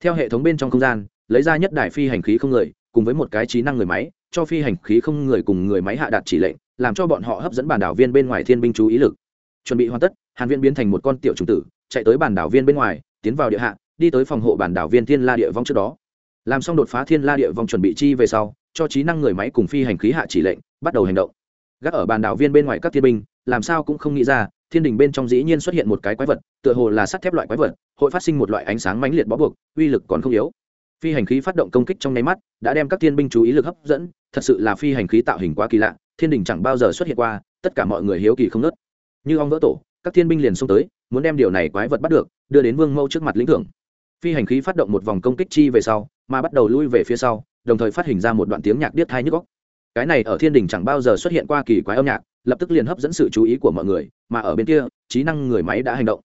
Theo hệ thống bên trong không gian, lấy ra nhất đài phi hành khí không người, cùng với một cái trí năng người máy, cho phi hành khí không người cùng người máy hạ đạt chỉ lệnh, làm cho bọn họ hấp dẫn bản đảo viên bên ngoài thiên binh chú ý lực. Chuẩn bị hoàn tất, hàn viên biến thành một con tiểu trùng tử, chạy tới bản đảo viên bên ngoài, tiến vào địa hạ, đi tới phòng hộ bản đảo viên thiên la địa vong trước đó. Làm xong đột phá thiên la địa vong chuẩn bị chi về sau, cho trí năng người máy cùng phi hành khí hạ chỉ lệnh, bắt đầu hành động gác ở bàn đảo viên bên ngoài các thiên binh, làm sao cũng không nghĩ ra, thiên đình bên trong dĩ nhiên xuất hiện một cái quái vật, tựa hồ là sắt thép loại quái vật, hội phát sinh một loại ánh sáng mãnh liệt bó buộc, uy lực còn không yếu. Phi hành khí phát động công kích trong nháy mắt, đã đem các thiên binh chú ý lực hấp dẫn, thật sự là phi hành khí tạo hình quá kỳ lạ, thiên đình chẳng bao giờ xuất hiện qua, tất cả mọi người hiếu kỳ không nớt như ong vỡ tổ, các thiên binh liền xông tới, muốn đem điều này quái vật bắt được, đưa đến vương mâu trước mặt lĩnh thưởng. Phi hành khí phát động một vòng công kích chi về sau, mà bắt đầu lui về phía sau, đồng thời phát hình ra một đoạn tiếng nhạc điếc thai nhức góc cái này ở thiên đình chẳng bao giờ xuất hiện qua kỳ quái âm nhạc, lập tức liền hấp dẫn sự chú ý của mọi người, mà ở bên kia, trí năng người máy đã hành động.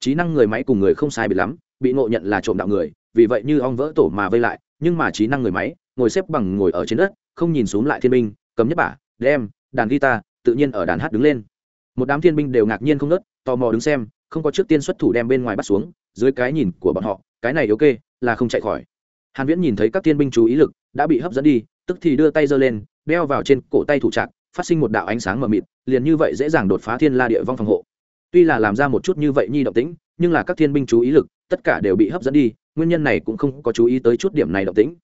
Trí năng người máy cùng người không sai bị lắm, bị ngộ nhận là trộm đạo người, vì vậy như ong vỡ tổ mà vây lại, nhưng mà trí năng người máy, ngồi xếp bằng ngồi ở trên đất, không nhìn xuống lại thiên binh cấm nhất bả, đem, đàn guitar, tự nhiên ở đàn hát đứng lên. Một đám thiên binh đều ngạc nhiên không nớt tò mò đứng xem, không có trước tiên xuất thủ đem bên ngoài bắt xuống, dưới cái nhìn của bọn họ, cái này ok là không chạy khỏi. Hàn viễn nhìn thấy các thiên binh chú ý lực, đã bị hấp dẫn đi, tức thì đưa tay giơ lên đeo vào trên cổ tay thủ trạng, phát sinh một đạo ánh sáng mờ mịt, liền như vậy dễ dàng đột phá thiên la địa vong phòng hộ. Tuy là làm ra một chút như vậy nhi động tĩnh, nhưng là các thiên binh chú ý lực, tất cả đều bị hấp dẫn đi, nguyên nhân này cũng không có chú ý tới chút điểm này động tĩnh.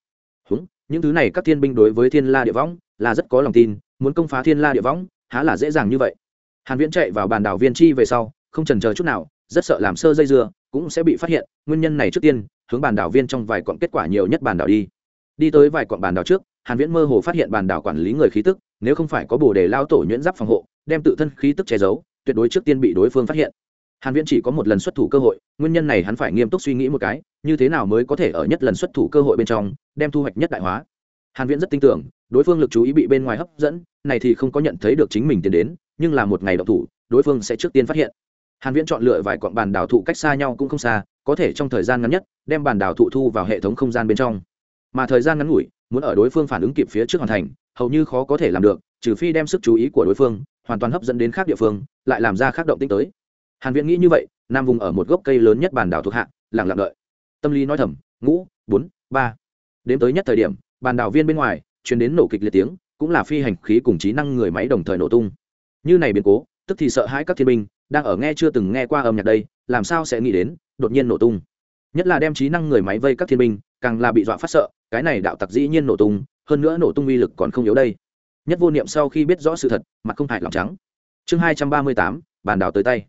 Húng, những thứ này các thiên binh đối với thiên la địa võng là rất có lòng tin, muốn công phá thiên la địa võng há là dễ dàng như vậy. Hàn viễn chạy vào bàn đảo viên chi về sau, không chần chờ chút nào, rất sợ làm sơ dây dưa, cũng sẽ bị phát hiện, nguyên nhân này trước tiên, hướng bàn đảo viên trong vài quặng kết quả nhiều nhất bàn đảo đi. Đi tới vài quặng bàn đảo trước hàn viễn mơ hồ phát hiện bàn đảo quản lý người khí tức, nếu không phải có bổ đề lao tổ nhuyễn giáp phòng hộ, đem tự thân khí tức che giấu, tuyệt đối trước tiên bị đối phương phát hiện. Hàn viễn chỉ có một lần xuất thủ cơ hội, nguyên nhân này hắn phải nghiêm túc suy nghĩ một cái, như thế nào mới có thể ở nhất lần xuất thủ cơ hội bên trong, đem thu hoạch nhất đại hóa. Hàn viễn rất tin tưởng, đối phương lực chú ý bị bên ngoài hấp dẫn, này thì không có nhận thấy được chính mình tiến đến, nhưng là một ngày động thủ, đối phương sẽ trước tiên phát hiện. Hàn viễn chọn lựa vài quặng bàn đảo thụ cách xa nhau cũng không xa, có thể trong thời gian ngắn nhất, đem bàn đảo thụ thu vào hệ thống không gian bên trong. Mà thời gian ngắn ngủi muốn ở đối phương phản ứng kịp phía trước hoàn thành, hầu như khó có thể làm được, trừ phi đem sức chú ý của đối phương hoàn toàn hấp dẫn đến khác địa phương, lại làm ra khác động tinh tới. Hàn viễn nghĩ như vậy, nam vùng ở một gốc cây lớn nhất bàn đảo thuộc hạ, lặng lặng đợi. Tâm lý nói thầm, ngũ, bốn, ba. Đến tới nhất thời điểm, bàn đảo viên bên ngoài truyền đến nổ kịch liệt tiếng, cũng là phi hành khí cùng trí năng người máy đồng thời nổ tung. Như này biến cố, tức thì sợ hãi các thiên binh, đang ở nghe chưa từng nghe qua âm nhạc đây, làm sao sẽ nghĩ đến, đột nhiên nổ tung. Nhất là đem trí năng người máy vây các thiên binh càng là bị dọa phát sợ, cái này đạo tặc dĩ nhiên nổ tung, hơn nữa nổ tung uy lực còn không yếu đây. Nhất vô niệm sau khi biết rõ sự thật, mặt không hại lòng trắng. Chương hai trăm ba mươi tám, bàn đảo tới tay.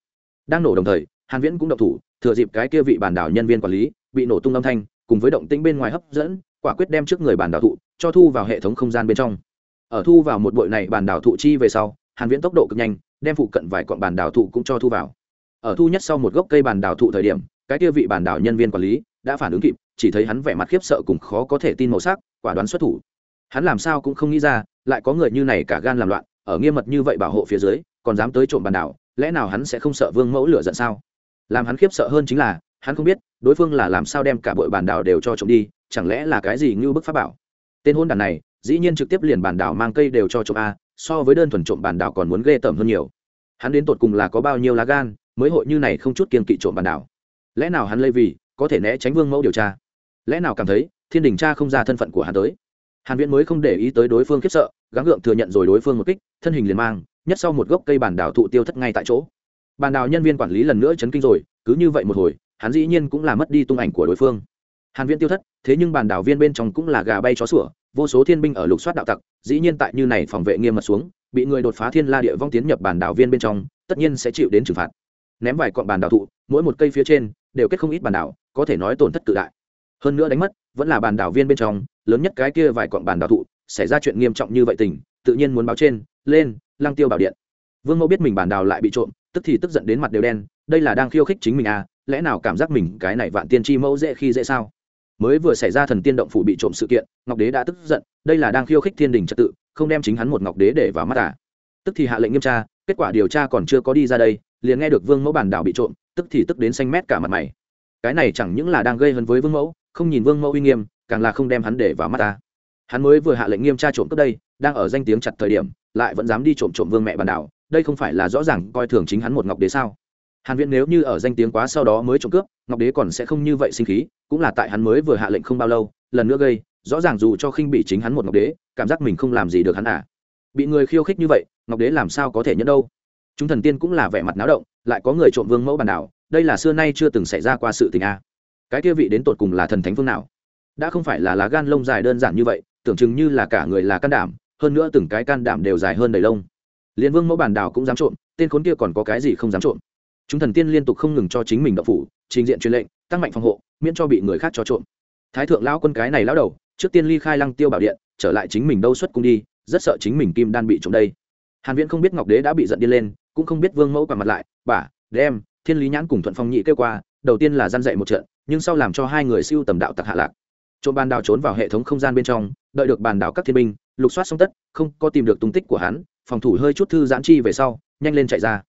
Đang nổ đồng thời, hàn viễn cũng động thủ, thừa dịp cái kia vị bàn đảo nhân viên quản lý, bị nổ tung âm thanh, cùng với động tĩnh bên ngoài hấp dẫn, quả quyết đem trước người bàn đảo thụ, cho thu vào hệ thống không gian bên trong. Ở thu vào một bội này bàn đảo thụ chi về sau, hàn viễn tốc độ cực nhanh, đem phụ cận vài quặng bàn đảo thụ cũng cho thu vào. Ở thu nhất sau một gốc cây bàn đảo thụ thời điểm, cái kia vị bàn đảo nhân viên quản lý đã phản ứng kịp chỉ thấy hắn vẻ mặt khiếp sợ cùng khó có thể tin màu sắc, quả đoán xuất thủ. Hắn làm sao cũng không nghĩ ra, lại có người như này cả gan làm loạn, ở nghiêm mật như vậy bảo hộ phía dưới, còn dám tới trộm bàn đảo, lẽ nào hắn sẽ không sợ vương mẫu lửa giận sao? Làm hắn khiếp sợ hơn chính là, hắn không biết, đối phương là làm sao đem cả bội bàn đảo đều cho trộm đi, chẳng lẽ là cái gì như bức pháp bảo? Tên hôn đàn này, dĩ nhiên trực tiếp liền bàn đảo mang cây đều cho trộm a, so với đơn thuần trộm bàn đảo còn muốn ghê tởm hơn nhiều. Hắn đến tột cùng là có bao nhiêu lá gan, mới hội như này không chút kiên kỵ trộm bàn đảo? Lẽ nào hắn lây vì, có thể né tránh vương mẫu điều tra? Lẽ nào cảm thấy thiên đình cha không ra thân phận của hắn tới? Hàn viễn mới không để ý tới đối phương khiếp sợ, gắng gượng thừa nhận rồi đối phương một kích, thân hình liền mang, nhất sau một gốc cây bản đảo thụ tiêu thất ngay tại chỗ. Bản đảo nhân viên quản lý lần nữa chấn kinh rồi, cứ như vậy một hồi, hắn dĩ nhiên cũng là mất đi tung ảnh của đối phương. Hàn viễn tiêu thất, thế nhưng bản đảo viên bên trong cũng là gà bay chó sủa, vô số thiên binh ở lục soát đạo tặc, dĩ nhiên tại như này phòng vệ nghiêm mật xuống, bị người đột phá thiên la địa vong tiến nhập bản đảo viên bên trong, tất nhiên sẽ chịu đến trừng phạt. Ném vài cọn bản đảo thụ, mỗi một cây phía trên, đều kết không ít bản đảo, có thể nói tổn thất cự đại hơn nữa đánh mất, vẫn là bàn đảo viên bên trong, lớn nhất cái kia vài quặng bàn đảo thụ, xảy ra chuyện nghiêm trọng như vậy tình, tự nhiên muốn báo trên, lên lang tiêu bảo điện. Vương mẫu biết mình bản đào lại bị trộm, tức thì tức giận đến mặt đều đen, đây là đang khiêu khích chính mình à lẽ nào cảm giác mình cái này vạn tiên tri mẫu dễ khi dễ sao? Mới vừa xảy ra thần tiên động phủ bị trộm sự kiện, ngọc đế đã tức giận, đây là đang khiêu khích thiên đình trật tự, không đem chính hắn một ngọc đế để vào mắt à. Tức thì hạ lệnh nghiêm tra, kết quả điều tra còn chưa có đi ra đây, liền nghe được vương mẫu bản đảo bị trộm, tức thì tức đến xanh mét cả mặt mày. Cái này chẳng những là đang gây hấn với vương mẫu không nhìn vương mẫu uy nghiêm, càng là không đem hắn để vào mắt ta. Hắn mới vừa hạ lệnh nghiêm tra trộm cướp đây, đang ở danh tiếng chặt thời điểm, lại vẫn dám đi trộm trộm vương mẹ bản đảo, đây không phải là rõ ràng coi thường chính hắn một ngọc đế sao? Hàn viễn nếu như ở danh tiếng quá sau đó mới trộm cướp, ngọc đế còn sẽ không như vậy sinh khí, cũng là tại hắn mới vừa hạ lệnh không bao lâu, lần nữa gây, rõ ràng dù cho khinh bị chính hắn một ngọc đế, cảm giác mình không làm gì được hắn à. Bị người khiêu khích như vậy, ngọc đế làm sao có thể nhẫn đâu? Chúng thần tiên cũng là vẻ mặt náo động, lại có người trộm vương mẫu bản đảo, đây là xưa nay chưa từng xảy ra qua sự tình a cái kia vị đến tột cùng là thần thánh phương nào? Đã không phải là lá gan lông dài đơn giản như vậy, tưởng chừng như là cả người là can đảm, hơn nữa từng cái can đảm đều dài hơn đầy lông. Liên vương mẫu bản đảo cũng dám trộm, tên khốn kia còn có cái gì không dám trộm? Chúng thần tiên liên tục không ngừng cho chính mình đậu phủ, trình diện truyền lệnh, tăng mạnh phòng hộ, miễn cho bị người khác cho trộm. Thái thượng lão quân cái này lão đầu, trước tiên ly khai lăng tiêu bảo điện, trở lại chính mình đâu xuất cung đi, rất sợ chính mình kim đan bị trộm đây. Hàn viễn không biết ngọc đế đã bị giận điên lên, cũng không biết vương mẫu quả mặt lại, bà, đem thiên lý nhãn cùng thuận phong nhị kêu qua, đầu tiên là gian dạy một trận nhưng sau làm cho hai người siêu tầm đạo tặc hạ lạc. Trộm bàn đào trốn vào hệ thống không gian bên trong, đợi được bàn đảo các thiên binh, lục soát xong tất, không có tìm được tung tích của hắn, phòng thủ hơi chút thư giãn chi về sau, nhanh lên chạy ra.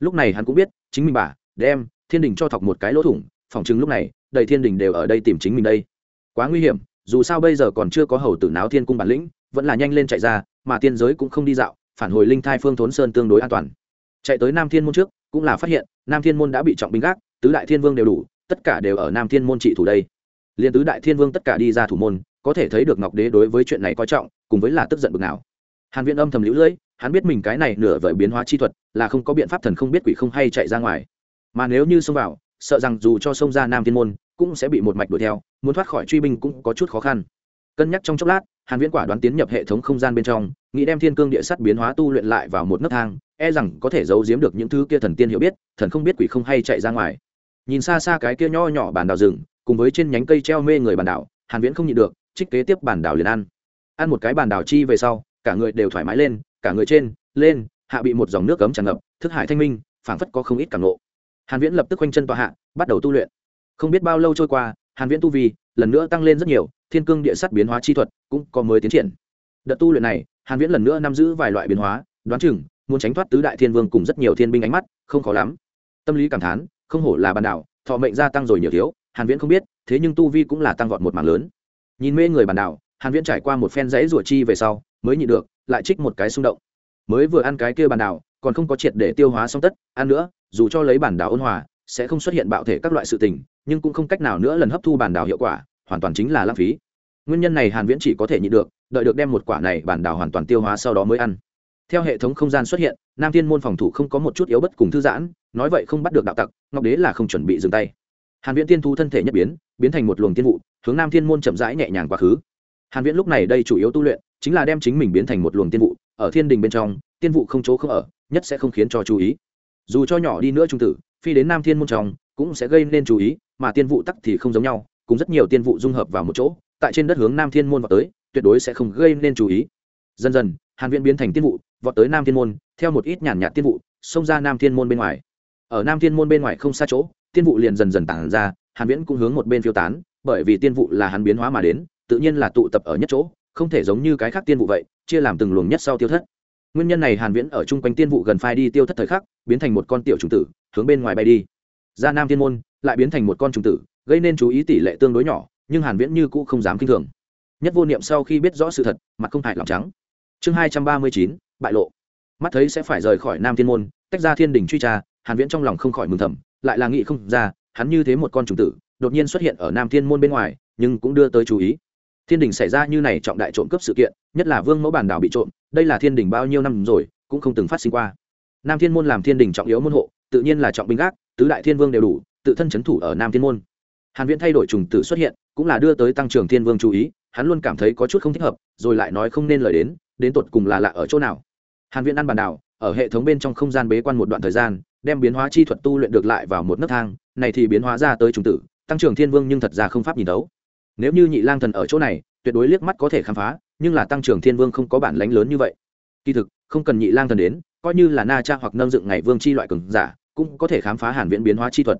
Lúc này hắn cũng biết, chính mình bà, đem thiên đình cho thọc một cái lỗ thủng, phòng chứng lúc này, đầy thiên đình đều ở đây tìm chính mình đây. Quá nguy hiểm, dù sao bây giờ còn chưa có hầu tử náo thiên cung bản lĩnh, vẫn là nhanh lên chạy ra, mà tiên giới cũng không đi dạo, phản hồi linh thai phương thốn sơn tương đối an toàn. Chạy tới nam thiên môn trước, cũng là phát hiện, nam thiên môn đã bị trọng binh gác, tứ đại thiên vương đều đủ tất cả đều ở nam thiên môn trị thủ đây. Liền tứ đại thiên vương tất cả đi ra thủ môn, có thể thấy được ngọc đế đối với chuyện này coi trọng, cùng với là tức giận bực nào. Hàn viễn âm thầm lũ lưỡi, hắn biết mình cái này nửa vời biến hóa chi thuật, là không có biện pháp thần không biết quỷ không hay chạy ra ngoài. Mà nếu như xông vào, sợ rằng dù cho xông ra nam thiên môn, cũng sẽ bị một mạch đuổi theo, muốn thoát khỏi truy binh cũng có chút khó khăn. Cân nhắc trong chốc lát, hàn viễn quả đoán tiến nhập hệ thống không gian bên trong, nghĩ đem thiên cương địa sắt biến hóa tu luyện lại vào một nấc thang e rằng có thể giấu giếm được những thứ kia thần tiên hiểu biết, thần không biết quỷ không hay chạy ra ngoài nhìn xa xa cái kia nho nhỏ bản đảo rừng, cùng với trên nhánh cây treo mê người bản đảo, hàn viễn không nhịn được, trích kế tiếp bản đảo liền ăn. Ăn một cái bản đảo chi về sau, cả người đều thoải mái lên, cả người trên, lên, hạ bị một dòng nước cấm tràn ngập, thức hải thanh minh, phảng phất có không ít cảm nộ hàn viễn lập tức quanh chân tọa hạ, bắt đầu tu luyện. Không biết bao lâu trôi qua, hàn viễn tu vi lần nữa tăng lên rất nhiều, thiên cương địa sắt biến hóa chi thuật cũng có mới tiến triển. Đợt tu luyện này, hàn viễn lần nữa nắm giữ vài loại biến hóa, đoán chừng, muốn tránh thoát tứ đại thiên vương cùng rất nhiều thiên binh ánh mắt, không khó lắm. Tâm lý cảm thán không hổ là bàn đảo, thọ mệnh gia tăng rồi nhiều thiếu, hàn viễn không biết, thế nhưng tu vi cũng là tăng vọt một mảng lớn. Nhìn mê người bàn đảo, hàn viễn trải qua một phen dãy rủa chi về sau, mới nhịn được, lại trích một cái xung động. Mới vừa ăn cái kia bàn đảo, còn không có triệt để tiêu hóa xong tất, ăn nữa, dù cho lấy bản đảo ôn hòa, sẽ không xuất hiện bạo thể các loại sự tình, nhưng cũng không cách nào nữa lần hấp thu bản đảo hiệu quả, hoàn toàn chính là lãng phí. Nguyên nhân này hàn viễn chỉ có thể nhịn được, đợi được đem một quả này bản đảo hoàn toàn tiêu hóa sau đó mới ăn. Theo hệ thống không gian xuất hiện, nam thiên môn phòng thủ không có một chút yếu bất cùng thư giãn nói vậy không bắt được đạo tặc, ngọc đế là không chuẩn bị dừng tay. Hàn viễn tiên thu thân thể nhất biến biến thành một luồng tiên vụ, hướng nam thiên môn chậm rãi nhẹ nhàng quá khứ. Hàn viễn lúc này đây chủ yếu tu luyện, chính là đem chính mình biến thành một luồng tiên vụ, ở thiên đình bên trong, tiên vụ không chỗ không ở, nhất sẽ không khiến cho chú ý. Dù cho nhỏ đi nữa trung tử, phi đến nam thiên môn trong, cũng sẽ gây nên chú ý, mà tiên vụ tắc thì không giống nhau cũng rất nhiều tiên vụ dung hợp vào một chỗ, tại trên đất hướng nam thiên môn vào tới, tuyệt đối sẽ không gây nên chú ý. Dần dần, hàn viễn biến thành tiên vụ, vọt tới nam thiên môn, theo một ít nhàn nhạt tiên vụ, xông ra nam thiên môn bên ngoài ở nam thiên môn bên ngoài không xa chỗ tiên vụ liền dần dần tản ra hàn viễn cũng hướng một bên phiêu tán bởi vì tiên vụ là hắn biến hóa mà đến tự nhiên là tụ tập ở nhất chỗ không thể giống như cái khác tiên vụ vậy chia làm từng luồng nhất sau tiêu thất. Nguyên nhân này hàn viễn ở chung quanh tiên vụ gần phai đi tiêu thất thời khắc biến thành một con tiểu trùng tử hướng bên ngoài bay đi. Ra nam thiên môn lại biến thành một con trùng tử gây nên chú ý tỷ lệ tương đối nhỏ nhưng hàn viễn như cũ không dám kinh thường. Nhất vô niệm sau khi biết rõ sự thật mặt không hại lòng trắng. Chương 239, bại lộ. Mắt thấy sẽ phải rời khỏi nam thiên môn tách ra thiên đình truy tra hàn viễn trong lòng không khỏi mừng thầm, lại là nghĩ không ra, hắn như thế một con trùng tử, đột nhiên xuất hiện ở nam thiên môn bên ngoài, nhưng cũng đưa tới chú ý. Thiên đình xảy ra như này trọng đại trộm cướp sự kiện, nhất là vương mẫu bản đảo bị trộm, đây là thiên đình bao nhiêu năm rồi, cũng không từng phát sinh qua. Nam thiên môn làm thiên đình trọng yếu môn hộ, tự nhiên là trọng binh gác, tứ đại thiên vương đều đủ, tự thân chấn thủ ở nam thiên môn. Hàn viễn thay đổi trùng tử xuất hiện, cũng là đưa tới tăng trưởng thiên vương chú ý, hắn luôn cảm thấy có chút không thích hợp, rồi lại nói không nên lời đến đến tột cùng là lạ ở chỗ nào. Hàn viễn ăn bàn đảo, ở hệ thống bên trong không gian bế quan một đoạn thời gian đem biến hóa chi thuật tu luyện được lại vào một nấc thang, này thì biến hóa ra tới trùng tử, tăng trưởng thiên vương nhưng thật ra không pháp nhìn đấu. Nếu như nhị lang thần ở chỗ này, tuyệt đối liếc mắt có thể khám phá, nhưng là tăng trưởng thiên vương không có bản lánh lớn như vậy. Kỳ thực, không cần nhị lang thần đến, coi như là na cha hoặc nâng dựng ngày vương chi loại cường giả, cũng có thể khám phá hàn viễn biến hóa chi thuật.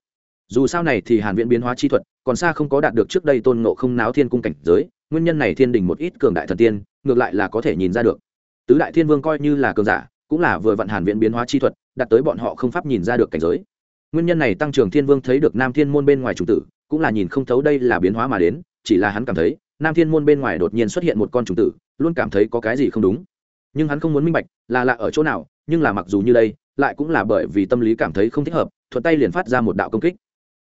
Dù sao này thì hàn viễn biến hóa chi thuật, còn xa không có đạt được trước đây tôn ngộ không náo thiên cung cảnh giới, nguyên nhân này thiên đình một ít cường đại thần tiên, ngược lại là có thể nhìn ra được. Tứ đại thiên vương coi như là cường giả cũng là vừa vận hàn viễn biến hóa chi thuật đặt tới bọn họ không pháp nhìn ra được cảnh giới. Nguyên nhân này tăng trưởng thiên vương thấy được nam thiên môn bên ngoài chủ tử, cũng là nhìn không thấu đây là biến hóa mà đến, chỉ là hắn cảm thấy, nam thiên môn bên ngoài đột nhiên xuất hiện một con trùng tử, luôn cảm thấy có cái gì không đúng. Nhưng hắn không muốn minh bạch, là lạ ở chỗ nào, nhưng là mặc dù như đây, lại cũng là bởi vì tâm lý cảm thấy không thích hợp, thuận tay liền phát ra một đạo công kích.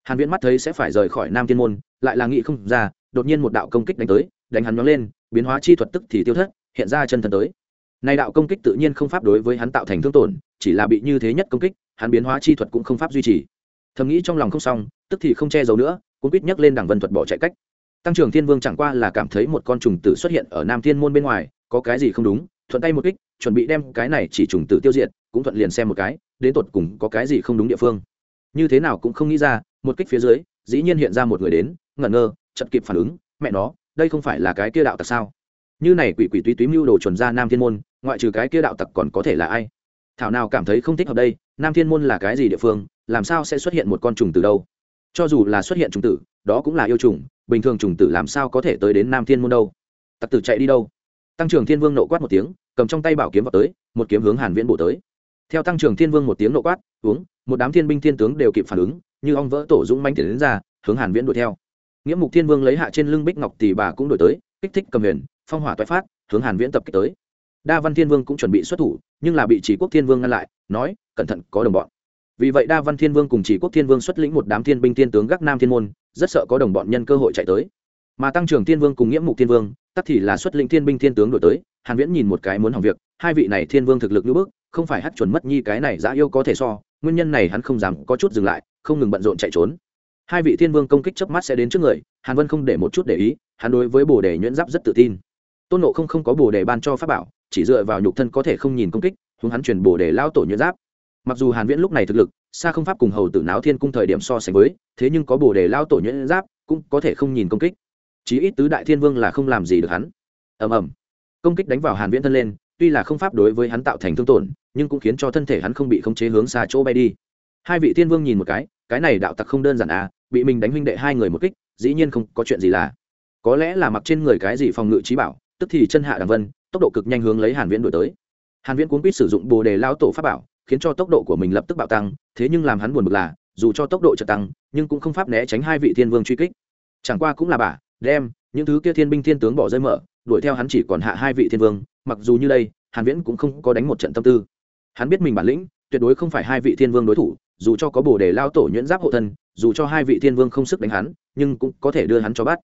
Hàn viễn mắt thấy sẽ phải rời khỏi nam thiên môn, lại là nghĩ không ra, đột nhiên một đạo công kích đánh tới, đánh hắn nhóng lên, biến hóa chi thuật tức thì tiêu thất, hiện ra chân thần tới nay đạo công kích tự nhiên không pháp đối với hắn tạo thành thương tổn, chỉ là bị như thế nhất công kích, hắn biến hóa chi thuật cũng không pháp duy trì. Thầm nghĩ trong lòng không xong, tức thì không che giấu nữa cũng quýt nhấc lên đằng vân thuật bỏ chạy cách. Tăng trưởng thiên vương chẳng qua là cảm thấy một con trùng tử xuất hiện ở nam thiên môn bên ngoài, có cái gì không đúng, thuận tay một kích, chuẩn bị đem cái này chỉ trùng tử tiêu diệt, cũng thuận liền xem một cái, đến tột cùng có cái gì không đúng địa phương. Như thế nào cũng không nghĩ ra, một kích phía dưới, dĩ nhiên hiện ra một người đến, ngẩn ngơ chợt kịp phản ứng, mẹ nó, đây không phải là cái kia đạo tặc sao? Như này quỷ quỷ túy túy mưu đồ chuẩn ra nam thiên môn ngoại trừ cái kia đạo tặc còn có thể là ai? Thảo nào cảm thấy không thích hợp đây, nam thiên môn là cái gì địa phương, làm sao sẽ xuất hiện một con trùng từ đâu? Cho dù là xuất hiện trùng tử, đó cũng là yêu trùng, bình thường trùng tử làm sao có thể tới đến nam thiên môn đâu? Tặc tử chạy đi đâu? Tăng trưởng thiên vương nộ quát một tiếng, cầm trong tay bảo kiếm vào tới, một kiếm hướng hàn viễn bổ tới. Theo tăng trưởng thiên vương một tiếng nộ quát, uống, một đám thiên binh thiên tướng đều kịp phản ứng, như ong vỡ tổ dũng manh tiền đến ra, hướng hàn viễn đuổi theo. Nghĩa mục thiên vương lấy hạ trên lưng bích ngọc tỷ bà cũng đuổi tới, kích thích cầm huyền, phong hỏa toái phát, hướng hàn viễn tập kích tới đa văn thiên vương cũng chuẩn bị xuất thủ, nhưng là bị chỉ quốc thiên vương ngăn lại, nói, cẩn thận, có đồng bọn. Vì vậy đa văn thiên vương cùng chỉ quốc thiên vương xuất lĩnh một đám thiên binh thiên tướng gác nam thiên môn, rất sợ có đồng bọn nhân cơ hội chạy tới. Mà tăng trưởng thiên vương cùng nghĩa mục thiên vương tắc thì là xuất lĩnh thiên binh thiên tướng đổi tới, hàn viễn nhìn một cái muốn hỏng việc, hai vị này thiên vương thực lực như bước không phải hát chuẩn mất nhi cái này dã yêu có thể so, nguyên nhân này hắn không dám có chút dừng lại, không ngừng bận rộn chạy trốn. Hai vị thiên vương công kích chớp mắt sẽ đến trước người, hàn vân không để một chút để ý, hắn đối với bồ đề nhuyễn giáp rất tự tin. Tôn nộ không không có bồ đề ban cho pháp bảo chỉ dựa vào nhục thân có thể không nhìn công kích, hướng hắn truyền bổ để lao tổ nhuyễn giáp. Mặc dù hàn viễn lúc này thực lực, xa không pháp cùng hầu tử náo thiên cung thời điểm so sánh với, thế nhưng có bổ để lao tổ nhuyễn giáp, cũng có thể không nhìn công kích. Chí ít tứ đại thiên vương là không làm gì được hắn. Ầm ầm. Công kích đánh vào hàn viễn thân lên, tuy là không pháp đối với hắn tạo thành thương tổn, nhưng cũng khiến cho thân thể hắn không bị khống chế hướng xa chỗ bay đi. Hai vị thiên vương nhìn một cái cái này đạo tặc không đơn giản à bị mình đánh huynh đệ hai người một kích, dĩ nhiên không có chuyện gì là. Có lẽ là mặc trên người cái gì phòng ngự trí bảo, tức thì chân hạ đằng vân tốc độ cực nhanh hướng lấy hàn viễn đuổi tới. Hàn viễn cuốn quýt sử dụng bồ đề lao tổ pháp bảo, khiến cho tốc độ của mình lập tức bạo tăng, thế nhưng làm hắn buồn bực là, dù cho tốc độ chợt tăng, nhưng cũng không pháp né tránh hai vị thiên vương truy kích. Chẳng qua cũng là bà, đem những thứ kia thiên binh thiên tướng bỏ rơi mở, đuổi theo hắn chỉ còn hạ hai vị thiên vương, mặc dù như đây, hàn viễn cũng không có đánh một trận tâm tư. Hắn biết mình bản lĩnh, tuyệt đối không phải hai vị thiên vương đối thủ, dù cho có bồ đề lao tổ nhuyễn giáp hộ thân, dù cho hai vị thiên vương không sức đánh hắn, nhưng cũng có thể đưa hắn cho bắt.